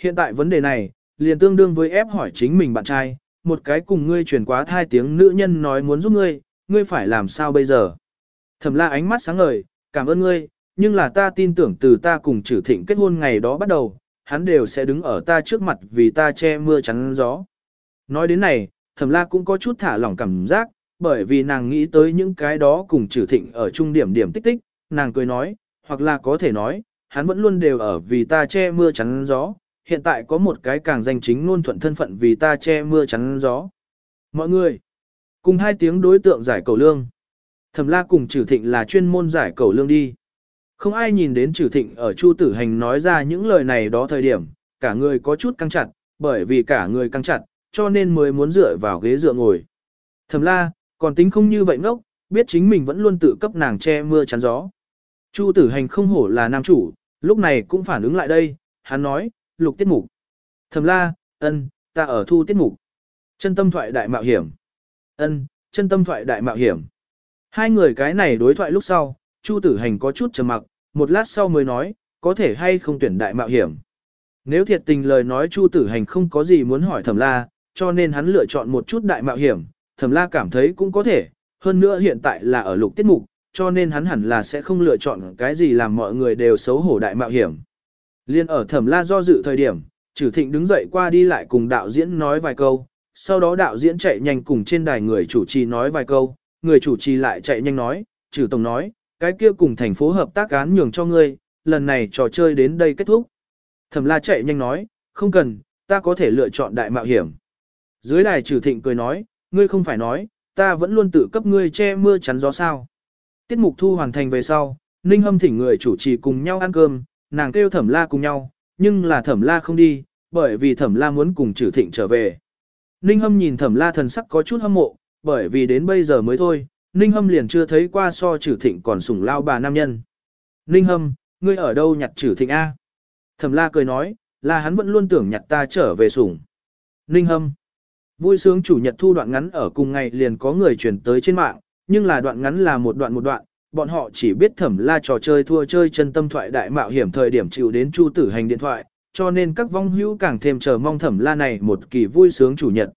Hiện tại vấn đề này, liền tương đương với ép hỏi chính mình bạn trai, một cái cùng ngươi truyền quá thai tiếng nữ nhân nói muốn giúp ngươi, ngươi phải làm sao bây giờ? Thẩm la ánh mắt sáng ngời, cảm ơn ngươi, nhưng là ta tin tưởng từ ta cùng trừ thịnh kết hôn ngày đó bắt đầu, hắn đều sẽ đứng ở ta trước mặt vì ta che mưa chắn gió. Nói đến này, thẩm la cũng có chút thả lỏng cảm giác, bởi vì nàng nghĩ tới những cái đó cùng trừ thịnh ở trung điểm điểm tích tích, nàng cười nói, hoặc là có thể nói, hắn vẫn luôn đều ở vì ta che mưa chắn gió, hiện tại có một cái càng danh chính luôn thuận thân phận vì ta che mưa chắn gió. Mọi người, cùng hai tiếng đối tượng giải cầu lương. Thẩm la cùng trừ thịnh là chuyên môn giải cầu lương đi. Không ai nhìn đến trừ thịnh ở Chu Tử Hành nói ra những lời này đó thời điểm, cả người có chút căng chặt, bởi vì cả người căng chặt, cho nên mới muốn dựa vào ghế dựa ngồi. Thẩm la, còn tính không như vậy ngốc, biết chính mình vẫn luôn tự cấp nàng che mưa chắn gió. Chu Tử Hành không hổ là nam chủ, lúc này cũng phản ứng lại đây, hắn nói, lục tiết mục. Thẩm la, ân, ta ở thu tiết mục. Chân tâm thoại đại mạo hiểm. Ân, chân tâm thoại đại mạo hiểm. Hai người cái này đối thoại lúc sau, Chu tử hành có chút trầm mặc, một lát sau mới nói, có thể hay không tuyển đại mạo hiểm. Nếu thiệt tình lời nói Chu tử hành không có gì muốn hỏi thẩm la, cho nên hắn lựa chọn một chút đại mạo hiểm, thẩm la cảm thấy cũng có thể, hơn nữa hiện tại là ở lục tiết mục, cho nên hắn hẳn là sẽ không lựa chọn cái gì làm mọi người đều xấu hổ đại mạo hiểm. Liên ở thẩm la do dự thời điểm, trừ thịnh đứng dậy qua đi lại cùng đạo diễn nói vài câu, sau đó đạo diễn chạy nhanh cùng trên đài người chủ trì nói vài câu, người chủ trì lại chạy nhanh nói, trừ tổng nói, cái kia cùng thành phố hợp tác án nhường cho ngươi, lần này trò chơi đến đây kết thúc. Thẩm la chạy nhanh nói, không cần, ta có thể lựa chọn đại mạo hiểm. Dưới đài trừ thịnh cười nói, ngươi không phải nói, ta vẫn luôn tự cấp ngươi che mưa chắn gió sao. Tiết mục thu hoàn thành về sau, Ninh Hâm thỉnh người chủ trì cùng nhau ăn cơm, nàng kêu thẩm la cùng nhau, nhưng là thẩm la không đi, bởi vì thẩm la muốn cùng trừ thịnh trở về. Ninh Hâm nhìn thẩm la thần sắc có chút hâm mộ, bởi vì đến bây giờ mới thôi, Ninh Hâm liền chưa thấy qua so trừ thịnh còn sủng lao bà nam nhân. Ninh Hâm, ngươi ở đâu nhặt trừ thịnh A? Thẩm la cười nói, là hắn vẫn luôn tưởng nhặt ta trở về sủng. Ninh Hâm, vui sướng chủ nhật thu đoạn ngắn ở cùng ngày liền có người chuyển tới trên mạng, nhưng là đoạn ngắn là một đoạn một đoạn, bọn họ chỉ biết thẩm la trò chơi thua chơi chân tâm thoại đại mạo hiểm thời điểm chịu đến chu tử hành điện thoại, cho nên các vong hữu càng thêm chờ mong thẩm la này một kỳ vui sướng chủ nhật.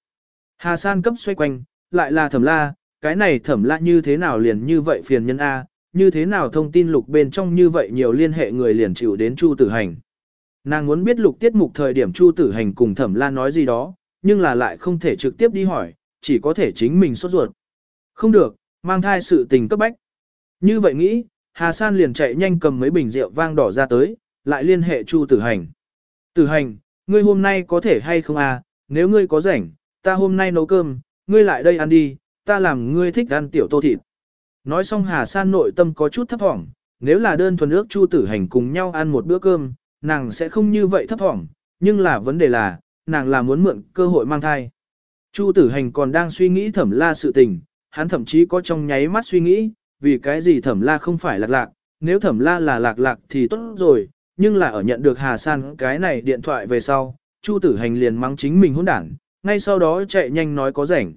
Hà San cấp xoay quanh, lại là thẩm la, cái này thẩm la như thế nào liền như vậy phiền nhân A, như thế nào thông tin lục bên trong như vậy nhiều liên hệ người liền chịu đến chu tử hành. Nàng muốn biết lục tiết mục thời điểm chu tử hành cùng thẩm la nói gì đó, nhưng là lại không thể trực tiếp đi hỏi, chỉ có thể chính mình sốt ruột. Không được, mang thai sự tình cấp bách. Như vậy nghĩ, Hà San liền chạy nhanh cầm mấy bình rượu vang đỏ ra tới, lại liên hệ Chu Tử Hành. Tử Hành, ngươi hôm nay có thể hay không à, nếu ngươi có rảnh, ta hôm nay nấu cơm, ngươi lại đây ăn đi, ta làm ngươi thích ăn tiểu tô thịt. Nói xong Hà San nội tâm có chút thấp thỏm, nếu là đơn thuần ước Chu Tử Hành cùng nhau ăn một bữa cơm, nàng sẽ không như vậy thấp thỏm, nhưng là vấn đề là, nàng là muốn mượn cơ hội mang thai. Chu Tử Hành còn đang suy nghĩ thẩm la sự tình, hắn thậm chí có trong nháy mắt suy nghĩ, vì cái gì thẩm la không phải lạc lạc, nếu thẩm la là lạc lạc thì tốt rồi, nhưng là ở nhận được Hà San cái này điện thoại về sau, Chu tử hành liền mắng chính mình hỗn đảng, ngay sau đó chạy nhanh nói có rảnh.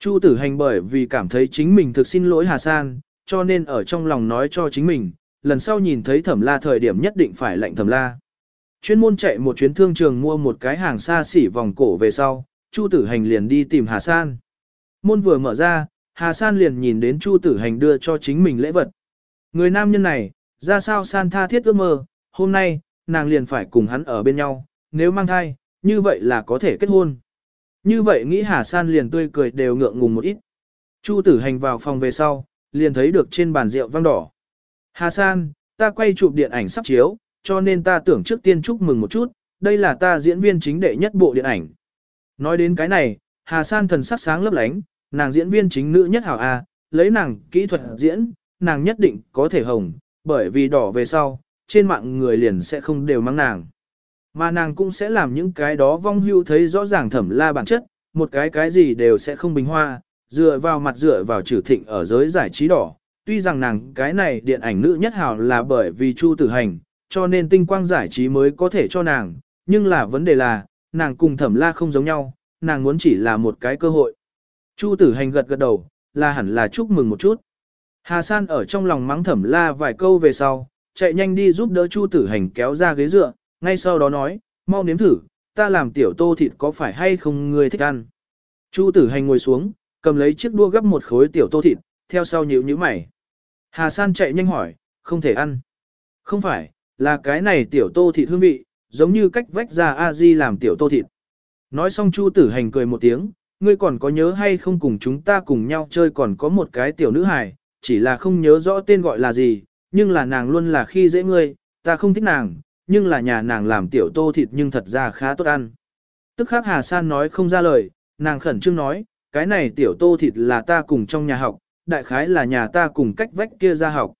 Chu tử hành bởi vì cảm thấy chính mình thực xin lỗi Hà San, cho nên ở trong lòng nói cho chính mình, lần sau nhìn thấy thẩm la thời điểm nhất định phải lệnh thẩm la. Chuyên môn chạy một chuyến thương trường mua một cái hàng xa xỉ vòng cổ về sau, Chu tử hành liền đi tìm Hà San. Môn vừa mở ra, Hà San liền nhìn đến Chu Tử Hành đưa cho chính mình lễ vật. Người nam nhân này, ra sao San tha thiết ước mơ, hôm nay, nàng liền phải cùng hắn ở bên nhau, nếu mang thai, như vậy là có thể kết hôn. Như vậy nghĩ Hà San liền tươi cười đều ngượng ngùng một ít. Chu Tử Hành vào phòng về sau, liền thấy được trên bàn rượu vang đỏ. Hà San, ta quay chụp điện ảnh sắp chiếu, cho nên ta tưởng trước tiên chúc mừng một chút, đây là ta diễn viên chính đệ nhất bộ điện ảnh. Nói đến cái này, Hà San thần sắc sáng lấp lánh, nàng diễn viên chính nữ nhất hảo A, lấy nàng kỹ thuật diễn, nàng nhất định có thể hồng, bởi vì đỏ về sau, trên mạng người liền sẽ không đều mang nàng. Mà nàng cũng sẽ làm những cái đó vong hưu thấy rõ ràng thẩm la bản chất, một cái cái gì đều sẽ không bình hoa, dựa vào mặt dựa vào trừ thịnh ở giới giải trí đỏ. Tuy rằng nàng cái này điện ảnh nữ nhất hảo là bởi vì Chu Tử Hành, cho nên tinh quang giải trí mới có thể cho nàng, nhưng là vấn đề là, nàng cùng thẩm la không giống nhau, nàng muốn chỉ là một cái cơ hội. Chu tử hành gật gật đầu, là hẳn là chúc mừng một chút. Hà San ở trong lòng mắng thẩm la vài câu về sau, chạy nhanh đi giúp đỡ Chu tử hành kéo ra ghế dựa, ngay sau đó nói, mau nếm thử, ta làm tiểu tô thịt có phải hay không người thích ăn. Chu tử hành ngồi xuống, cầm lấy chiếc đua gấp một khối tiểu tô thịt, theo sau nhíu nhíu mày. Hà San chạy nhanh hỏi, không thể ăn. Không phải, là cái này tiểu tô thịt hương vị, giống như cách vách ra A-di làm tiểu tô thịt. Nói xong Chu tử hành cười một tiếng, ngươi còn có nhớ hay không cùng chúng ta cùng nhau chơi còn có một cái tiểu nữ hài, chỉ là không nhớ rõ tên gọi là gì, nhưng là nàng luôn là khi dễ ngươi, ta không thích nàng, nhưng là nhà nàng làm tiểu tô thịt nhưng thật ra khá tốt ăn. Tức khắc Hà San nói không ra lời, nàng khẩn trương nói, cái này tiểu tô thịt là ta cùng trong nhà học, đại khái là nhà ta cùng cách vách kia ra học.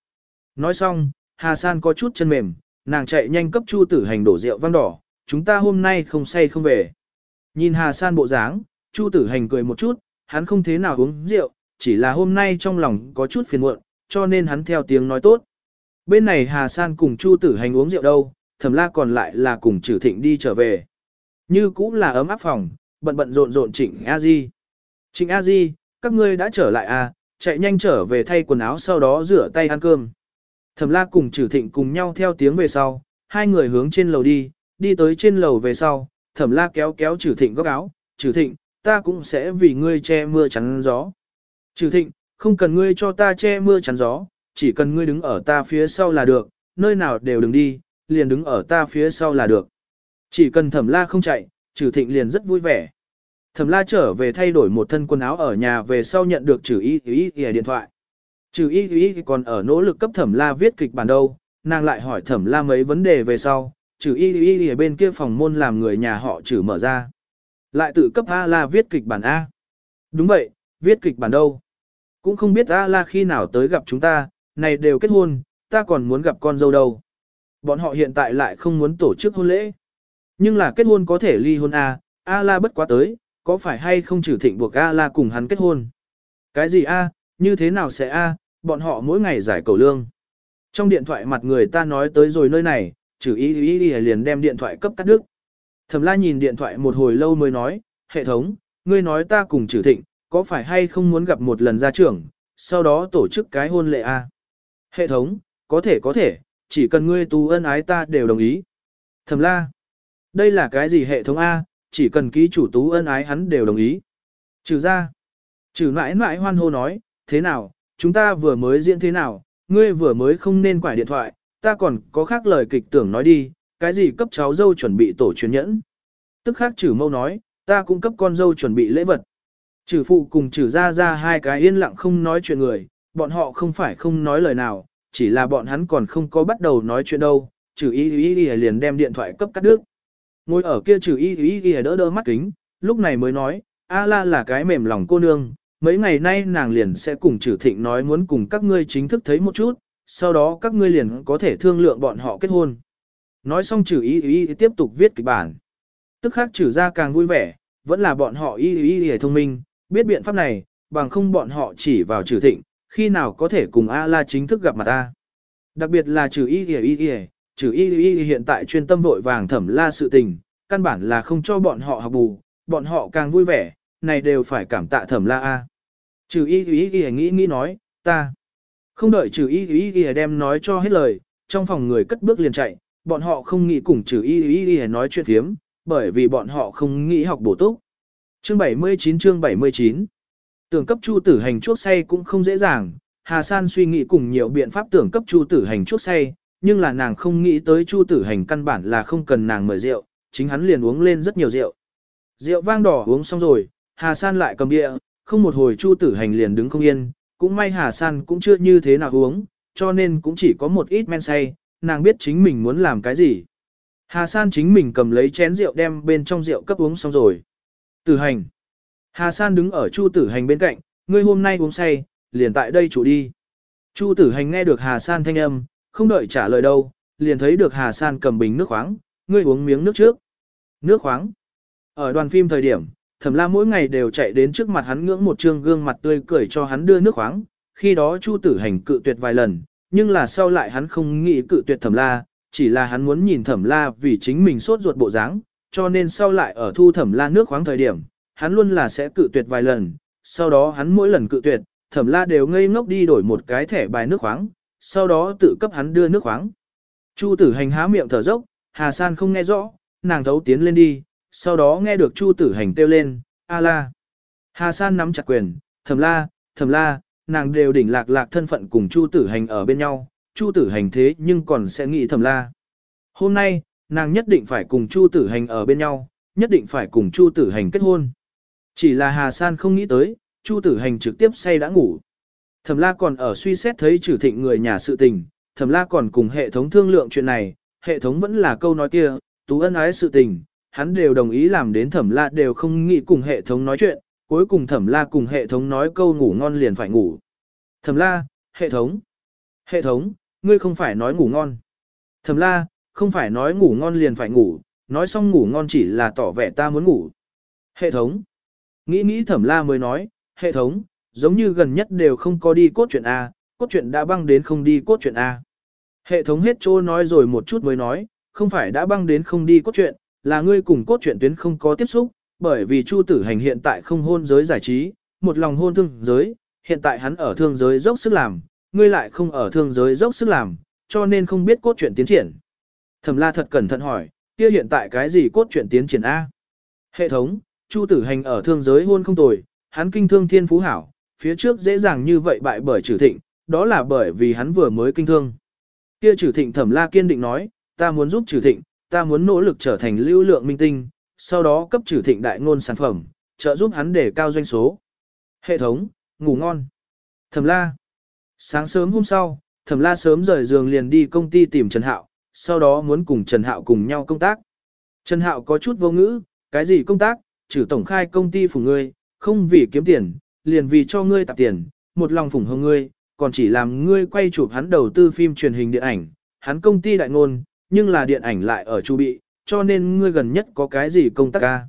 Nói xong, Hà San có chút chân mềm, nàng chạy nhanh cấp Chu Tử Hành đổ rượu vang đỏ, chúng ta hôm nay không say không về. Nhìn Hà San bộ dáng, Chu Tử Hành cười một chút, hắn không thế nào uống rượu, chỉ là hôm nay trong lòng có chút phiền muộn, cho nên hắn theo tiếng nói tốt. Bên này Hà San cùng Chu Tử Hành uống rượu đâu, Thẩm La còn lại là cùng trừ Thịnh đi trở về. Như cũng là ấm áp phòng, bận bận rộn rộn Trịnh A Di. Trịnh A Di, các ngươi đã trở lại à, chạy nhanh trở về thay quần áo sau đó rửa tay ăn cơm. Thẩm La cùng trừ Thịnh cùng nhau theo tiếng về sau, hai người hướng trên lầu đi, đi tới trên lầu về sau, Thẩm La kéo kéo trừ Thịnh góc áo, trừ Thịnh, ta cũng sẽ vì ngươi che mưa chắn gió." trừ Thịnh, không cần ngươi cho ta che mưa chắn gió, chỉ cần ngươi đứng ở ta phía sau là được, nơi nào đều đừng đi, liền đứng ở ta phía sau là được." Chỉ cần Thẩm La không chạy, trừ Thịnh liền rất vui vẻ. Thẩm La trở về thay đổi một thân quần áo ở nhà về sau nhận được trừ Y Y Y điện thoại. Trừ y y còn ở nỗ lực cấp thẩm la viết kịch bản đâu, nàng lại hỏi thẩm la mấy vấn đề về sau, trừ y y ở bên kia phòng môn làm người nhà họ trừ mở ra. Lại tự cấp A la viết kịch bản A. Đúng vậy, viết kịch bản đâu. Cũng không biết A la khi nào tới gặp chúng ta, này đều kết hôn, ta còn muốn gặp con dâu đâu. Bọn họ hiện tại lại không muốn tổ chức hôn lễ. Nhưng là kết hôn có thể ly hôn A, A la bất quá tới, có phải hay không trừ thịnh buộc A la cùng hắn kết hôn. Cái gì A, như thế nào sẽ A, bọn họ mỗi ngày giải cầu lương. Trong điện thoại mặt người ta nói tới rồi nơi này, trừ ý ý ý liền đem điện thoại cấp cắt đứt. Thẩm la nhìn điện thoại một hồi lâu mới nói, hệ thống, ngươi nói ta cùng trừ thịnh, có phải hay không muốn gặp một lần gia trưởng, sau đó tổ chức cái hôn lệ a? À? Hệ thống, có thể có thể, chỉ cần ngươi tu ân ái ta đều đồng ý. Thẩm la, đây là cái gì hệ thống A, chỉ cần ký chủ tú ân ái hắn đều đồng ý. Trừ ra, trừ mãi mãi hoan hô nói, thế nào, chúng ta vừa mới diễn thế nào, ngươi vừa mới không nên quải điện thoại, ta còn có khác lời kịch tưởng nói đi, cái gì cấp cháu dâu chuẩn bị tổ truyền nhẫn. Tức khác trừ mâu nói, ta cũng cấp con dâu chuẩn bị lễ vật. Trừ phụ cùng trừ ra ra hai cái yên lặng không nói chuyện người, bọn họ không phải không nói lời nào, chỉ là bọn hắn còn không có bắt đầu nói chuyện đâu, trừ y y y liền đem điện thoại cấp cắt đứt. Ngồi ở kia trừ y y y đỡ đỡ mắt kính, lúc này mới nói, A la là cái mềm lòng cô nương, mấy ngày nay nàng liền sẽ cùng trừ thịnh nói muốn cùng các ngươi chính thức thấy một chút, sau đó các ngươi liền có thể thương lượng bọn họ kết hôn. Nói xong trừ ý y tiếp tục viết kịch bản. Tức khác trừ ra càng vui vẻ, vẫn là bọn họ y y y thông minh, biết biện pháp này, bằng không bọn họ chỉ vào trừ thịnh, khi nào có thể cùng A-la chính thức gặp mặt ta. Đặc biệt là trừ y y y y, trừ y y hiện tại chuyên tâm vội vàng thẩm la sự tình, căn bản là không cho bọn họ học bù, bọn họ càng vui vẻ, này đều phải cảm tạ thẩm la A. Trừ y y y nghĩ nghĩ nói, ta. Không đợi trừ y y y đem nói cho hết lời, trong phòng người cất bước liền chạy, bọn họ không nghĩ cùng trừ y y y nói chuyện thiếm, bởi vì bọn họ không nghĩ học bổ túc. Chương 79 chương 79 Tưởng cấp chu tử hành chuốc say cũng không dễ dàng, Hà San suy nghĩ cùng nhiều biện pháp tưởng cấp chu tử hành chuốc say, nhưng là nàng không nghĩ tới chu tử hành căn bản là không cần nàng mời rượu, chính hắn liền uống lên rất nhiều rượu. Rượu vang đỏ uống xong rồi, Hà San lại cầm địa, không một hồi Chu Tử Hành liền đứng không yên, cũng may Hà San cũng chưa như thế nào uống, cho nên cũng chỉ có một ít men say, nàng biết chính mình muốn làm cái gì. Hà San chính mình cầm lấy chén rượu đem bên trong rượu cấp uống xong rồi. Tử Hành. Hà San đứng ở Chu Tử Hành bên cạnh, ngươi hôm nay uống say, liền tại đây chủ đi. Chu Tử Hành nghe được Hà San thanh âm, không đợi trả lời đâu, liền thấy được Hà San cầm bình nước khoáng, ngươi uống miếng nước trước. Nước khoáng. Ở đoàn phim thời điểm, Thẩm La mỗi ngày đều chạy đến trước mặt hắn ngưỡng một trương gương mặt tươi cười cho hắn đưa nước khoáng, khi đó Chu Tử Hành cự tuyệt vài lần, nhưng là sau lại hắn không nghĩ cự tuyệt Thẩm La, chỉ là hắn muốn nhìn Thẩm La vì chính mình sốt ruột bộ dáng, cho nên sau lại ở thu Thẩm La nước khoáng thời điểm, hắn luôn là sẽ cự tuyệt vài lần, sau đó hắn mỗi lần cự tuyệt, Thẩm La đều ngây ngốc đi đổi một cái thẻ bài nước khoáng, sau đó tự cấp hắn đưa nước khoáng. Chu Tử Hành há miệng thở dốc, Hà San không nghe rõ, nàng thấu tiến lên đi, sau đó nghe được Chu Tử Hành kêu lên, "A la." Hà San nắm chặt quyền, "Thẩm La, Thẩm La." Nàng đều đỉnh lạc lạc thân phận cùng Chu Tử Hành ở bên nhau, Chu Tử Hành thế nhưng còn sẽ nghĩ Thẩm La. Hôm nay, nàng nhất định phải cùng Chu Tử Hành ở bên nhau, nhất định phải cùng Chu Tử Hành kết hôn. Chỉ là Hà San không nghĩ tới, Chu Tử Hành trực tiếp say đã ngủ. Thẩm La còn ở suy xét thấy trừ thịnh người nhà sự tình, Thẩm La còn cùng hệ thống thương lượng chuyện này, hệ thống vẫn là câu nói kia, tú ân ái sự tình, hắn đều đồng ý làm đến Thẩm La đều không nghĩ cùng hệ thống nói chuyện, cuối cùng Thẩm La cùng hệ thống nói câu ngủ ngon liền phải ngủ. Thẩm La, hệ thống, hệ thống, ngươi không phải nói ngủ ngon. Thẩm La, không phải nói ngủ ngon liền phải ngủ, nói xong ngủ ngon chỉ là tỏ vẻ ta muốn ngủ. Hệ thống. Nghĩ nghĩ thẩm la mới nói, hệ thống, giống như gần nhất đều không có đi cốt chuyện A, cốt chuyện đã băng đến không đi cốt chuyện A. Hệ thống hết chỗ nói rồi một chút mới nói, không phải đã băng đến không đi cốt chuyện là ngươi cùng cốt chuyện tuyến không có tiếp xúc, bởi vì Chu Tử Hành hiện tại không hôn giới giải trí, một lòng hôn thương giới, hiện tại hắn ở thương giới dốc sức làm, ngươi lại không ở thương giới dốc sức làm, cho nên không biết cốt truyện tiến triển. Thẩm La thật cẩn thận hỏi, kia hiện tại cái gì cốt truyện tiến triển A? Hệ thống, Chu Tử Hành ở thương giới hôn không tồi, hắn kinh thương thiên phú hảo, phía trước dễ dàng như vậy bại bởi Trử thịnh, đó là bởi vì hắn vừa mới kinh thương. Kia Trử thịnh thẩm la kiên định nói, ta muốn giúp Trử thịnh, ta muốn nỗ lực trở thành lưu lượng minh tinh, sau đó cấp trừ thịnh đại ngôn sản phẩm, trợ giúp hắn để cao doanh số. Hệ thống, ngủ ngon. Thẩm la. Sáng sớm hôm sau, thẩm la sớm rời giường liền đi công ty tìm Trần Hạo, sau đó muốn cùng Trần Hạo cùng nhau công tác. Trần Hạo có chút vô ngữ, cái gì công tác, trừ tổng khai công ty phủ ngươi, không vì kiếm tiền, liền vì cho ngươi tạp tiền, một lòng phủng hồng ngươi, còn chỉ làm ngươi quay chụp hắn đầu tư phim truyền hình điện ảnh, hắn công ty đại ngôn, nhưng là điện ảnh lại ở chu bị, cho nên ngươi gần nhất có cái gì công tác ca.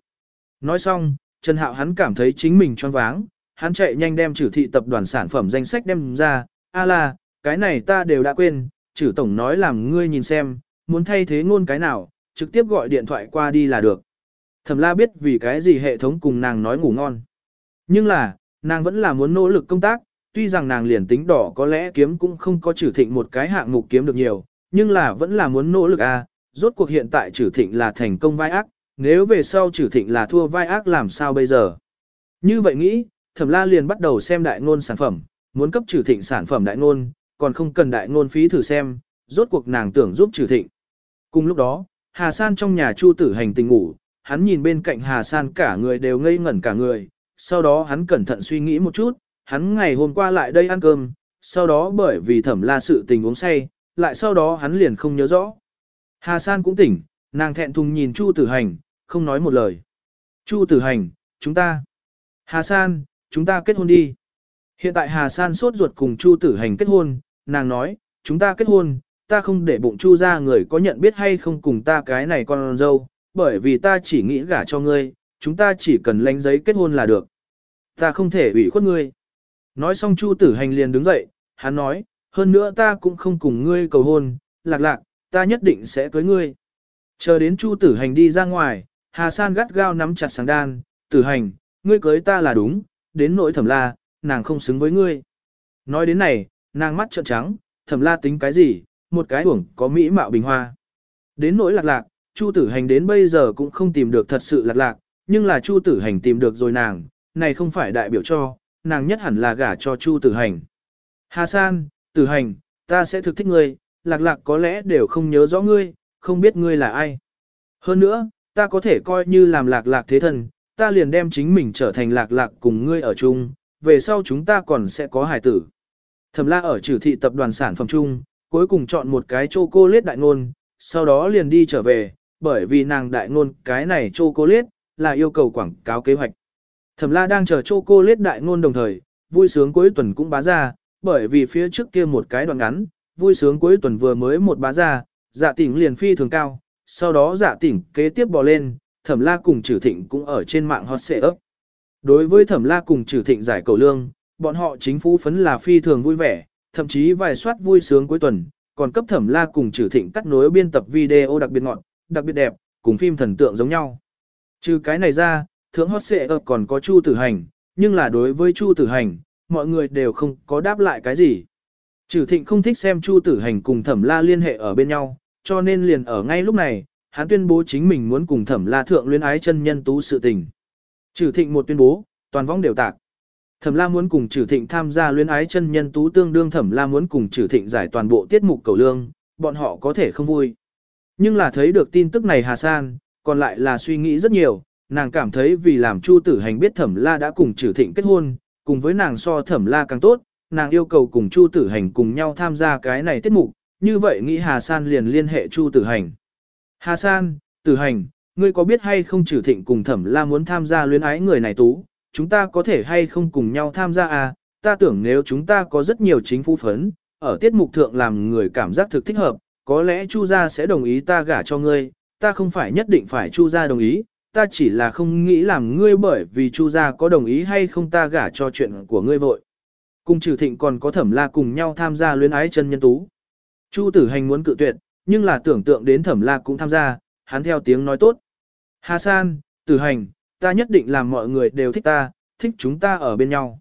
Nói xong, Trần Hạo hắn cảm thấy chính mình choáng váng, hắn chạy nhanh đem trừ thị tập đoàn sản phẩm danh sách đem ra, a la, cái này ta đều đã quên, trừ tổng nói làm ngươi nhìn xem, muốn thay thế ngôn cái nào, trực tiếp gọi điện thoại qua đi là được. Thẩm la biết vì cái gì hệ thống cùng nàng nói ngủ ngon. Nhưng là, nàng vẫn là muốn nỗ lực công tác, tuy rằng nàng liền tính đỏ có lẽ kiếm cũng không có trừ thịnh một cái hạng mục kiếm được nhiều, nhưng là vẫn là muốn nỗ lực a. À rốt cuộc hiện tại trừ thịnh là thành công vai ác, nếu về sau trừ thịnh là thua vai ác làm sao bây giờ. Như vậy nghĩ, thẩm la liền bắt đầu xem đại ngôn sản phẩm, muốn cấp trừ thịnh sản phẩm đại ngôn, còn không cần đại ngôn phí thử xem, rốt cuộc nàng tưởng giúp trừ thịnh. Cùng lúc đó, Hà San trong nhà Chu Tử Hành tình ngủ, hắn nhìn bên cạnh Hà San cả người đều ngây ngẩn cả người, sau đó hắn cẩn thận suy nghĩ một chút, hắn ngày hôm qua lại đây ăn cơm, sau đó bởi vì thẩm la sự tình uống say, lại sau đó hắn liền không nhớ rõ. Hà San cũng tỉnh, nàng thẹn thùng nhìn Chu Tử Hành, không nói một lời. Chu Tử Hành, chúng ta. Hà San, chúng ta kết hôn đi. Hiện tại Hà San sốt ruột cùng Chu Tử Hành kết hôn, nàng nói, chúng ta kết hôn, ta không để bụng Chu ra người có nhận biết hay không cùng ta cái này con dâu, bởi vì ta chỉ nghĩ gả cho ngươi, chúng ta chỉ cần lãnh giấy kết hôn là được. Ta không thể ủy khuất ngươi. Nói xong Chu Tử Hành liền đứng dậy, hắn nói, hơn nữa ta cũng không cùng ngươi cầu hôn, lạc lạc, ta nhất định sẽ cưới ngươi. Chờ đến Chu Tử Hành đi ra ngoài, Hà San gắt gao nắm chặt sáng đan, Tử Hành, ngươi cưới ta là đúng, đến nỗi thẩm la, nàng không xứng với ngươi. Nói đến này, nàng mắt trợn trắng, thẩm la tính cái gì, một cái uổng có mỹ mạo bình hoa. Đến nỗi lạc lạc, Chu tử hành đến bây giờ cũng không tìm được thật sự lạc lạc, nhưng là Chu tử hành tìm được rồi nàng, này không phải đại biểu cho, nàng nhất hẳn là gả cho Chu tử hành. Hà San, tử hành, ta sẽ thực thích ngươi, lạc lạc có lẽ đều không nhớ rõ ngươi, không biết ngươi là ai. Hơn nữa, ta có thể coi như làm lạc lạc thế thần, ta liền đem chính mình trở thành lạc lạc cùng ngươi ở chung, về sau chúng ta còn sẽ có hài tử. Thẩm la ở trừ thị tập đoàn sản phẩm chung, cuối cùng chọn một cái chocolate đại ngôn, sau đó liền đi trở về, bởi vì nàng đại ngôn cái này chocolate là yêu cầu quảng cáo kế hoạch. Thẩm la đang chờ chocolate đại ngôn đồng thời, vui sướng cuối tuần cũng bá ra, bởi vì phía trước kia một cái đoạn ngắn, vui sướng cuối tuần vừa mới một bá ra, dạ tỉnh liền phi thường cao, sau đó dạ tỉnh kế tiếp bò lên, thẩm la cùng trừ thịnh cũng ở trên mạng hot xệ ấp. Đối với thẩm la cùng trừ thịnh giải cầu lương, bọn họ chính phủ phấn là phi thường vui vẻ, thậm chí vài soát vui sướng cuối tuần, còn cấp thẩm la cùng trừ thịnh cắt nối biên tập video đặc biệt ngọn, đặc biệt đẹp, cùng phim thần tượng giống nhau. Trừ cái này ra, thượng hot xệ ấp còn có Chu Tử Hành, nhưng là đối với Chu Tử Hành, mọi người đều không có đáp lại cái gì. Trừ thịnh không thích xem Chu Tử Hành cùng thẩm la liên hệ ở bên nhau, cho nên liền ở ngay lúc này, hắn tuyên bố chính mình muốn cùng thẩm la thượng luyến ái chân nhân tú sự tình. Trừ thịnh một tuyên bố, toàn võng đều tạc. Thẩm la muốn cùng trừ thịnh tham gia luyến ái chân nhân tú tương đương thẩm la muốn cùng trừ thịnh giải toàn bộ tiết mục cầu lương, bọn họ có thể không vui. Nhưng là thấy được tin tức này Hà San, còn lại là suy nghĩ rất nhiều, nàng cảm thấy vì làm Chu Tử Hành biết Thẩm La đã cùng Trử Thịnh kết hôn, cùng với nàng so Thẩm La càng tốt, nàng yêu cầu cùng Chu Tử Hành cùng nhau tham gia cái này tiết mục, như vậy nghĩ Hà San liền liên hệ Chu Tử Hành. Hà San, Tử Hành, ngươi có biết hay không Trử Thịnh cùng Thẩm La muốn tham gia luyến ái người này tú, chúng ta có thể hay không cùng nhau tham gia à, ta tưởng nếu chúng ta có rất nhiều chính phủ phấn, ở tiết mục thượng làm người cảm giác thực thích hợp, có lẽ Chu gia sẽ đồng ý ta gả cho ngươi, ta không phải nhất định phải Chu gia đồng ý, ta chỉ là không nghĩ làm ngươi bởi vì Chu gia có đồng ý hay không ta gả cho chuyện của ngươi vội. Cùng trừ thịnh còn có thẩm la cùng nhau tham gia luyến ái chân nhân tú. Chu tử hành muốn cự tuyệt, nhưng là tưởng tượng đến thẩm la cũng tham gia, hắn theo tiếng nói tốt. Hà san, tử hành, ta nhất định làm mọi người đều thích ta, thích chúng ta ở bên nhau.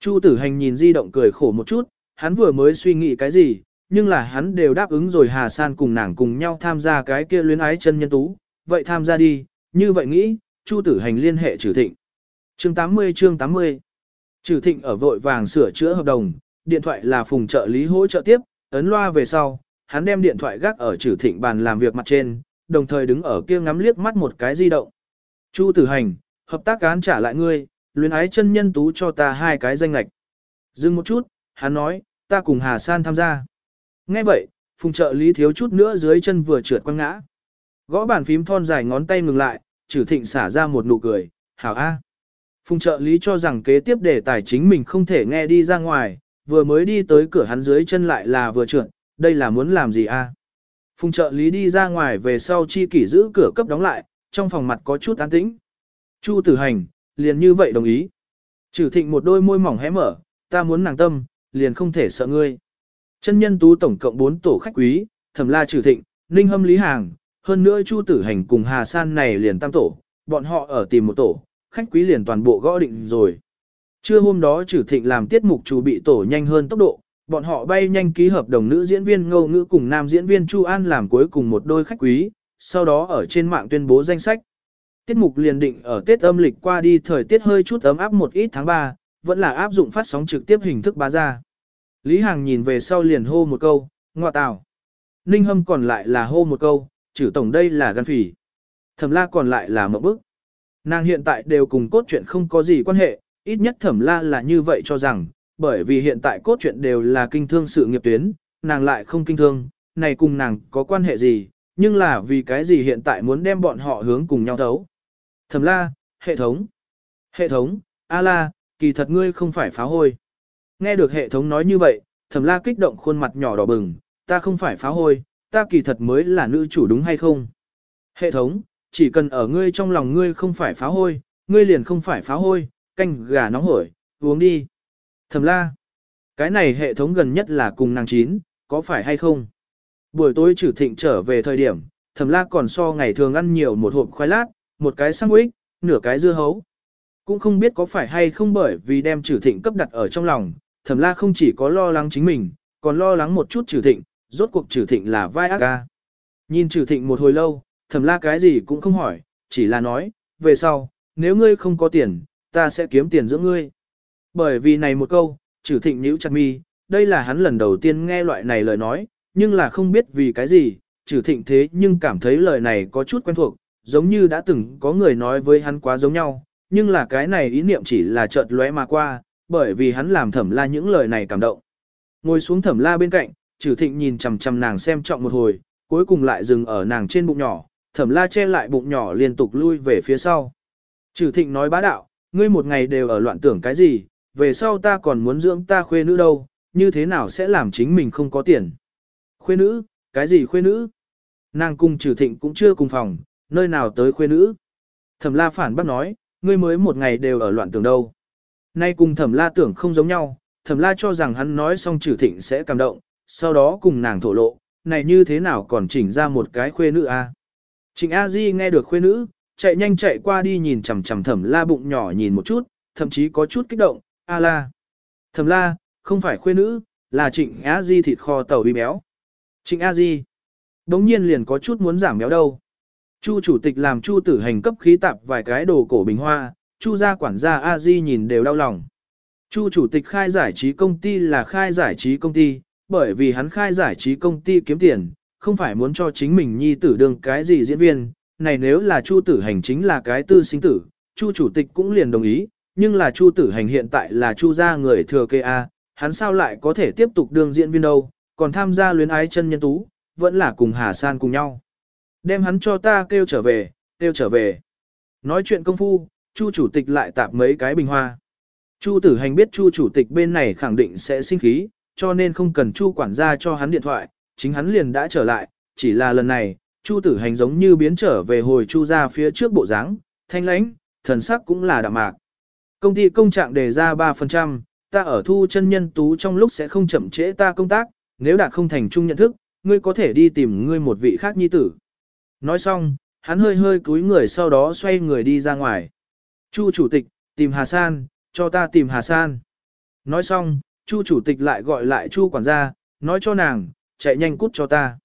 Chu tử hành nhìn di động cười khổ một chút, hắn vừa mới suy nghĩ cái gì, nhưng là hắn đều đáp ứng rồi Hà San cùng nàng cùng nhau tham gia cái kia luyến ái chân nhân tú, vậy tham gia đi, như vậy nghĩ, Chu Tử Hành liên hệ trừ Thịnh. Chương 80 chương 80 Trừ Thịnh ở vội vàng sửa chữa hợp đồng, điện thoại là phùng trợ lý hỗ trợ tiếp, ấn loa về sau, hắn đem điện thoại gác ở trừ Thịnh bàn làm việc mặt trên, đồng thời đứng ở kia ngắm liếc mắt một cái di động. Chu Tử Hành, hợp tác án trả lại ngươi, luyến ái chân nhân tú cho ta hai cái danh lạch. Dừng một chút, hắn nói, ta cùng Hà San tham gia. Nghe vậy, phùng trợ lý thiếu chút nữa dưới chân vừa trượt quăng ngã. Gõ bàn phím thon dài ngón tay ngừng lại, trừ thịnh xả ra một nụ cười, hảo a. Phùng trợ lý cho rằng kế tiếp đề tài chính mình không thể nghe đi ra ngoài, vừa mới đi tới cửa hắn dưới chân lại là vừa trượt, đây là muốn làm gì a? Phùng trợ lý đi ra ngoài về sau chi kỷ giữ cửa cấp đóng lại, trong phòng mặt có chút an tĩnh. Chu tử hành, liền như vậy đồng ý. Trừ thịnh một đôi môi mỏng hé mở, ta muốn nàng tâm, liền không thể sợ ngươi. Chân nhân tú tổng cộng 4 tổ khách quý, thẩm la trừ thịnh, ninh hâm lý hàng, hơn nữa chu tử hành cùng Hà San này liền tam tổ, bọn họ ở tìm một tổ, khách quý liền toàn bộ gõ định rồi. Trưa hôm đó trừ thịnh làm tiết mục chủ bị tổ nhanh hơn tốc độ, bọn họ bay nhanh ký hợp đồng nữ diễn viên ngâu ngữ cùng nam diễn viên Chu An làm cuối cùng một đôi khách quý, sau đó ở trên mạng tuyên bố danh sách. Tiết mục liền định ở Tết âm lịch qua đi thời tiết hơi chút ấm áp một ít tháng 3, vẫn là áp dụng phát sóng trực tiếp hình thức bá ra. Lý Hàng nhìn về sau liền hô một câu, ngọa tào. Ninh Hâm còn lại là hô một câu, chữ tổng đây là gan phỉ. Thẩm la còn lại là mộng bức. Nàng hiện tại đều cùng cốt truyện không có gì quan hệ, ít nhất thẩm la là như vậy cho rằng, bởi vì hiện tại cốt truyện đều là kinh thương sự nghiệp tuyến, nàng lại không kinh thương, này cùng nàng có quan hệ gì, nhưng là vì cái gì hiện tại muốn đem bọn họ hướng cùng nhau thấu. Thẩm la, hệ thống. Hệ thống, a la, kỳ thật ngươi không phải phá hôi. Nghe được hệ thống nói như vậy, thẩm la kích động khuôn mặt nhỏ đỏ bừng, ta không phải phá hôi, ta kỳ thật mới là nữ chủ đúng hay không? Hệ thống, chỉ cần ở ngươi trong lòng ngươi không phải phá hôi, ngươi liền không phải phá hôi, canh gà nóng hổi, uống đi. Thẩm la, cái này hệ thống gần nhất là cùng nàng chín, có phải hay không? Buổi tối trừ thịnh trở về thời điểm, thẩm la còn so ngày thường ăn nhiều một hộp khoai lát, một cái sandwich, nửa cái dưa hấu. Cũng không biết có phải hay không bởi vì đem trừ thịnh cấp đặt ở trong lòng, thẩm la không chỉ có lo lắng chính mình, còn lo lắng một chút trừ thịnh, rốt cuộc trừ thịnh là vai ác ca. Nhìn trừ thịnh một hồi lâu, thẩm la cái gì cũng không hỏi, chỉ là nói, về sau, nếu ngươi không có tiền, ta sẽ kiếm tiền giữa ngươi. Bởi vì này một câu, trừ thịnh nhữ chặt mi, đây là hắn lần đầu tiên nghe loại này lời nói, nhưng là không biết vì cái gì, trừ thịnh thế nhưng cảm thấy lời này có chút quen thuộc, giống như đã từng có người nói với hắn quá giống nhau, nhưng là cái này ý niệm chỉ là chợt lóe mà qua, bởi vì hắn làm thẩm la những lời này cảm động. Ngồi xuống thẩm la bên cạnh, trừ thịnh nhìn chằm chằm nàng xem trọng một hồi, cuối cùng lại dừng ở nàng trên bụng nhỏ, thẩm la che lại bụng nhỏ liên tục lui về phía sau. Trừ thịnh nói bá đạo, ngươi một ngày đều ở loạn tưởng cái gì, về sau ta còn muốn dưỡng ta khuê nữ đâu, như thế nào sẽ làm chính mình không có tiền. Khuê nữ, cái gì khuê nữ? Nàng cùng trừ thịnh cũng chưa cùng phòng, nơi nào tới khuê nữ. Thẩm la phản bác nói, ngươi mới một ngày đều ở loạn tưởng đâu. Nay cùng thẩm la tưởng không giống nhau, thẩm la cho rằng hắn nói xong trừ thịnh sẽ cảm động, sau đó cùng nàng thổ lộ, này như thế nào còn chỉnh ra một cái khuê nữ a? À? Trịnh A Di nghe được khuê nữ, chạy nhanh chạy qua đi nhìn chằm chằm thẩm la bụng nhỏ nhìn một chút, thậm chí có chút kích động, a la. Thẩm la, không phải khuê nữ, là trịnh A Di thịt kho tàu bị béo. Trịnh A Di, đống nhiên liền có chút muốn giảm béo đâu. Chu chủ tịch làm Chu tử hành cấp khí tạp vài cái đồ cổ bình hoa, Chu gia quản gia A Di nhìn đều đau lòng. Chu chủ tịch khai giải trí công ty là khai giải trí công ty, bởi vì hắn khai giải trí công ty kiếm tiền, không phải muốn cho chính mình nhi tử đương cái gì diễn viên, này nếu là Chu tử hành chính là cái tư sinh tử, Chu chủ tịch cũng liền đồng ý, nhưng là Chu tử hành hiện tại là Chu gia người thừa kê A, hắn sao lại có thể tiếp tục đương diễn viên đâu, còn tham gia luyến ái chân nhân tú, vẫn là cùng Hà San cùng nhau. Đem hắn cho ta kêu trở về, kêu trở về. Nói chuyện công phu, Chu chủ tịch lại tạp mấy cái bình hoa. Chu tử hành biết Chu chủ tịch bên này khẳng định sẽ sinh khí, cho nên không cần Chu quản gia cho hắn điện thoại, chính hắn liền đã trở lại, chỉ là lần này, Chu tử hành giống như biến trở về hồi Chu ra phía trước bộ dáng, thanh lãnh, thần sắc cũng là đạm mạc. Công ty công trạng đề ra 3%, ta ở thu chân nhân tú trong lúc sẽ không chậm trễ ta công tác, nếu đạt không thành chung nhận thức, ngươi có thể đi tìm ngươi một vị khác nhi tử. Nói xong, hắn hơi hơi cúi người sau đó xoay người đi ra ngoài. Chu chủ tịch, tìm Hà San, cho ta tìm Hà San. Nói xong, Chu chủ tịch lại gọi lại Chu quản gia, nói cho nàng, chạy nhanh cút cho ta.